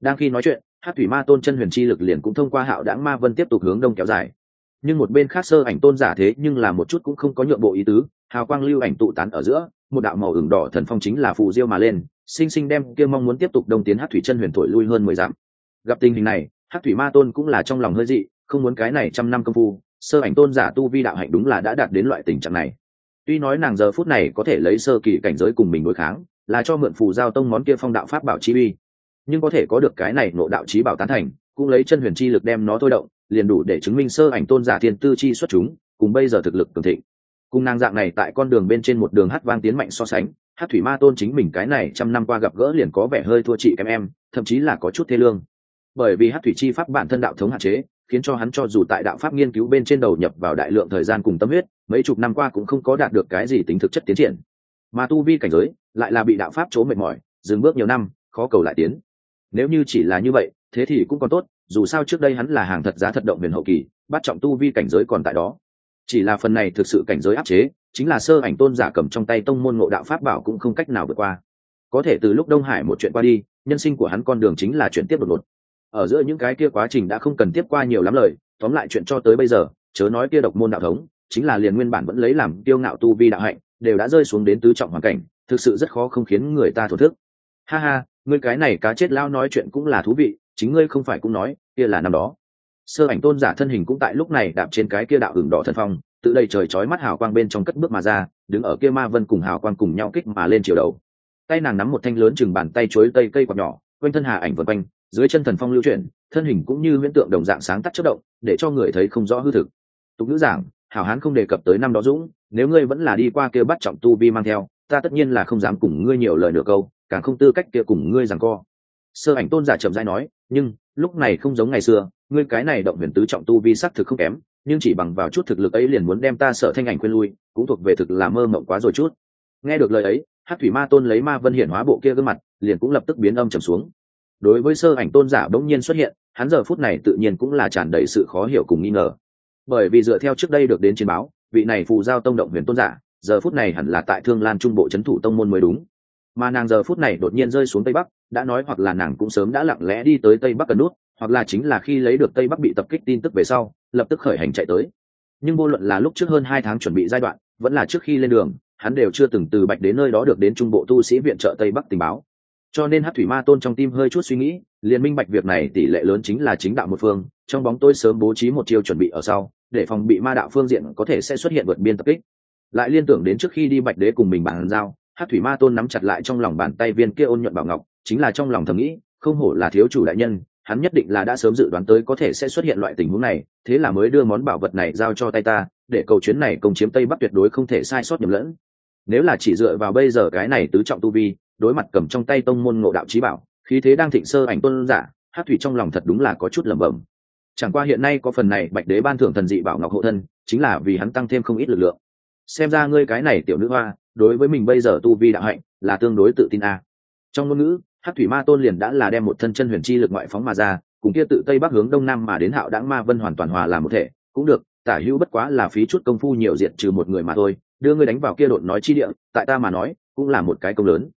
Đang khi nói chuyện hát thủy ma tôn chân huyền chi lực liền cũng thông qua hạo đãng ma vân tiếp tục hướng đông kéo dài. Nhưng một bên khác sơ ảnh tôn giả thế nhưng là một chút cũng không có nhượng bộ ý tứ, hào quang lưu ảnh tụ tán ở giữa, một đạo màu ửng đỏ thần phong chính là phù diêu mà lên, sinh sinh đem kia mong muốn tiếp tục đông tiến hát thủy chân huyền thổi lui hơn mười dặm. Gặp tình hình này hát thủy ma tôn cũng là trong lòng hơi dị, không muốn cái này trăm năm công phu, sơ ảnh tôn giả tu vi đạo hạnh đúng là đã đạt đến loại tình trạng này tuy nói nàng giờ phút này có thể lấy sơ kỳ cảnh giới cùng mình đối kháng, là cho mượn phù giao tông món kia phong đạo pháp bảo chi uy. Nhưng có thể có được cái này nộ đạo trí bảo tán thành, cũng lấy chân huyền chi lực đem nó thôi động, liền đủ để chứng minh sơ ảnh tôn giả thiên tư chi xuất chúng, cùng bây giờ thực lực cường thịnh. Cùng nàng dạng này tại con đường bên trên một đường hát vang tiến mạnh so sánh, hát thủy ma tôn chính mình cái này trăm năm qua gặp gỡ liền có vẻ hơi thua chị em em, thậm chí là có chút thê lương. Bởi vì hát thủy chi pháp bản thân đạo thống hạn chế khiến cho hắn cho dù tại đạo pháp nghiên cứu bên trên đầu nhập vào đại lượng thời gian cùng tâm huyết, mấy chục năm qua cũng không có đạt được cái gì tính thực chất tiến triển. Mà tu vi cảnh giới lại là bị đạo pháp chỗ mệt mỏi, dừng bước nhiều năm, khó cầu lại tiến. Nếu như chỉ là như vậy, thế thì cũng còn tốt, dù sao trước đây hắn là hàng thật giá thật động miền hậu kỳ, bắt trọng tu vi cảnh giới còn tại đó. Chỉ là phần này thực sự cảnh giới áp chế, chính là sơ ảnh tôn giả cầm trong tay tông môn ngộ đạo pháp bảo cũng không cách nào vượt qua. Có thể từ lúc đông hải một chuyện qua đi, nhân sinh của hắn con đường chính là chuyển tiếp đột ngột ở giữa những cái kia quá trình đã không cần tiếp qua nhiều lắm lời, tóm lại chuyện cho tới bây giờ, chớ nói kia độc môn đạo thống, chính là liền nguyên bản vẫn lấy làm tiêu ngạo tu vi đạo hạnh, đều đã rơi xuống đến tứ trọng hoàn cảnh, thực sự rất khó không khiến người ta thổ thức. Ha ha, ngươi cái này cá chết lao nói chuyện cũng là thú vị, chính ngươi không phải cũng nói, kia là năm đó. Sơ ảnh tôn giả thân hình cũng tại lúc này đạp trên cái kia đạo hưởng đỏ thần phong, tự đầy trời chói mắt hào quang bên trong cất bước mà ra, đứng ở kia ma vân cùng hào quang cùng nhau kích mà lên chiều đầu. Tay nàng nắm một thanh lớn chừng bàn tay chuối tây cây quạt nhỏ, quanh thân hà ảnh vân quanh dưới chân thần phong lưu chuyển, thân hình cũng như huyễn tượng đồng dạng sáng tắt chất động, để cho người thấy không rõ hư thực. Tục ngữ giảng, hảo hán không đề cập tới năm đó dũng, nếu ngươi vẫn là đi qua kia bắt trọng tu vi mang theo, ta tất nhiên là không dám cùng ngươi nhiều lời nửa câu, càng không tư cách kia cùng ngươi rằng co. Sơ ảnh tôn giả chậm rãi nói, nhưng, lúc này không giống ngày xưa, ngươi cái này động huyền tứ trọng tu vi sắc thực không kém, nhưng chỉ bằng vào chút thực lực ấy liền muốn đem ta sợ thanh ảnh quên lui, cũng thuộc về thực là mơ mộng quá rồi chút. Nghe được lời ấy hát thủy ma tôn lấy ma vân hiển hóa bộ kia gương mặt, liền cũng lập tức biến âm trầm xuống đối với sơ ảnh tôn giả bỗng nhiên xuất hiện, hắn giờ phút này tự nhiên cũng là tràn đầy sự khó hiểu cùng nghi ngờ. Bởi vì dựa theo trước đây được đến chiến báo, vị này phù giao tông động huyền tôn giả, giờ phút này hẳn là tại thương lan trung bộ c h ấ n thủ tông môn mới đúng. Mà nàng giờ phút này đột nhiên rơi xuống tây bắc, đã nói hoặc là nàng cũng sớm đã lặng lẽ đi tới tây bắc cần nút, hoặc là chính là khi lấy được tây bắc bị tập kích tin tức về sau, lập tức khởi hành chạy tới. Nhưng vô luận là lúc trước hơn hai tháng chuẩn bị giai đoạn, vẫn là trước khi lên đường, hắn đều chưa từng từ bạch đến nơi đó được đến trung bộ tu sĩ viện trợ tây bắc tình báo cho nên hát thủy ma tôn trong tim hơi chút suy nghĩ, liền minh bạch việc này tỷ lệ lớn chính là chính đạo một phương, trong bóng tôi sớm bố trí một chiêu chuẩn bị ở sau, để phòng bị ma đạo phương diện có thể sẽ xuất hiện vượt biên tập kích. Lại liên tưởng đến trước khi đi bạch đế cùng mình bàn giao, hát thủy ma tôn nắm chặt lại trong lòng bàn tay viên kia ôn nhuận bảo ngọc, chính là trong lòng thầm nghĩ, không hổ là thiếu chủ đại nhân, hắn nhất định là đã sớm dự đoán tới có thể sẽ xuất hiện loại tình huống này, thế là mới đưa món bảo vật này giao cho tay ta, để cầu chuyến này công chiếm tây bắc tuyệt đối không thể sai sót nhầm lẫn. Nếu là chỉ dựa vào bây giờ cái này tứ trọng tu vi đối mặt cầm trong tay tông môn ngộ đạo trí bảo, khí thế đang thịnh sơ ảnh tôn giả, hát thủy trong lòng thật đúng là có chút lẩm bẩm. Chẳng qua hiện nay có phần này bạch đế ban thưởng thần dị bảo ngọc hộ thân, chính là vì hắn tăng thêm không ít lực lượng. Xem ra ngươi cái này tiểu nữ hoa, đối với mình bây giờ tu vi đạo hạnh, là tương đối tự tin a. À. trong ngôn ngữ, hát thủy ma tôn liền đã là đem một thân chân huyền chi lực ngoại phóng mà ra, cùng kia tự tây bắc hướng đông nam mà đến hạo đãng ma vân hoàn toàn hòa làm một thể, cũng được, tả hữu bất quá là phí chút công phu nhiều diện trừ một người mà thôi, đưa ngươi đánh vào kia đột nói chi địa, tại ta mà nói, cũng là một cái công lớn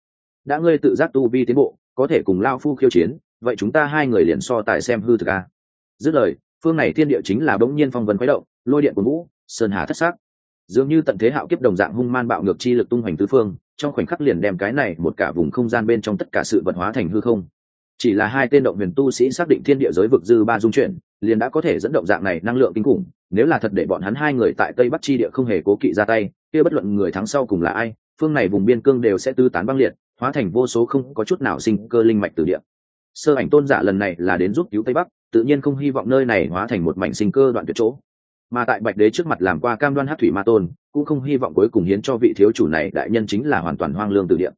đã ngươi tự giác tu vi tiến bộ, có thể cùng lao phu khiêu chiến, vậy chúng ta hai người liền so tài xem hư thực a. Dứt lời, phương này thiên địa chính là bỗng nhiên phong vân khuấy động, lôi điện của vũ, sơn hà thất sắc. Dường như tận thế hạo kiếp đồng dạng hung man bạo ngược chi lực tung hoành tứ phương, trong khoảnh khắc liền đem cái này một cả vùng không gian bên trong tất cả sự vật hóa thành hư không. Chỉ là hai tên động huyền tu sĩ xác định thiên địa giới vực dư ba dung chuyển, liền đã có thể dẫn động dạng này năng lượng kinh khủng, nếu là thật để bọn hắn hai người tại tây bắc chi địa không hề cố kỵ ra tay, kia bất luận người thắng sau cùng là ai, phương này vùng biên cương đều sẽ tư tán băng liệt hóa thành vô số không có chút nào sinh cơ linh mạch từ địa. Sơ ảnh tôn giả lần này là đến giúp cứu tây bắc, tự nhiên không hy vọng nơi này hóa thành một mảnh sinh cơ đoạn tuyệt chỗ. Mà tại bạch đế trước mặt làm qua cam đoan hát thủy ma tôn, cũng không hy vọng cuối cùng hiến cho vị thiếu chủ này đại nhân chính là hoàn toàn hoang lương từ địa.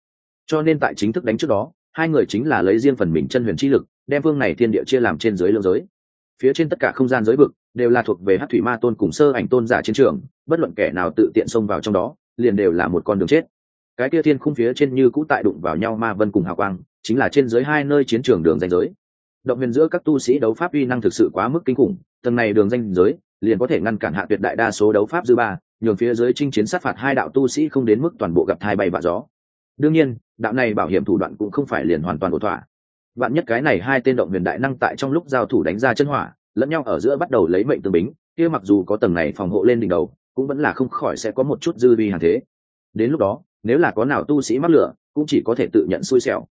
Cho nên tại chính thức đánh trước đó, hai người chính là lấy riêng phần mình chân huyền chi lực, đem vương này thiên địa chia làm trên dưới lương giới. Phía trên tất cả không gian giới vực đều là thuộc về hát thủy ma tôn cùng sơ ảnh tôn giả chiến trường, bất luận kẻ nào tự tiện xông vào trong đó, liền đều là một con đường chết cái kia thiên khung phía trên như cũ tại đụng vào nhau ma vân cùng hào quang, chính là trên dưới hai nơi chiến trường đường danh giới. Động viên giữa các tu sĩ đấu pháp uy năng thực sự quá mức kinh khủng, tầng này đường danh giới liền có thể ngăn cản hạ tuyệt đại đa số đấu pháp dư ba, nhường phía dưới chinh chiến sát phạt hai đạo tu sĩ không đến mức toàn bộ gặp thai bay và gió. Đương nhiên, đạo này bảo hiểm thủ đoạn cũng không phải liền hoàn toàn ổn thỏa. Bạn nhất cái này hai tên động viên đại năng tại trong lúc giao thủ đánh ra chân hỏa, lẫn nhau ở giữa bắt đầu lấy mệnh tương bính, kia mặc dù có tầng này phòng hộ lên đỉnh đầu, cũng vẫn là không khỏi sẽ có một chút dư vi hàng thế. Đến lúc đó nếu là có nào tu sĩ mắc lửa, cũng chỉ có thể tự nhận xui xẻo.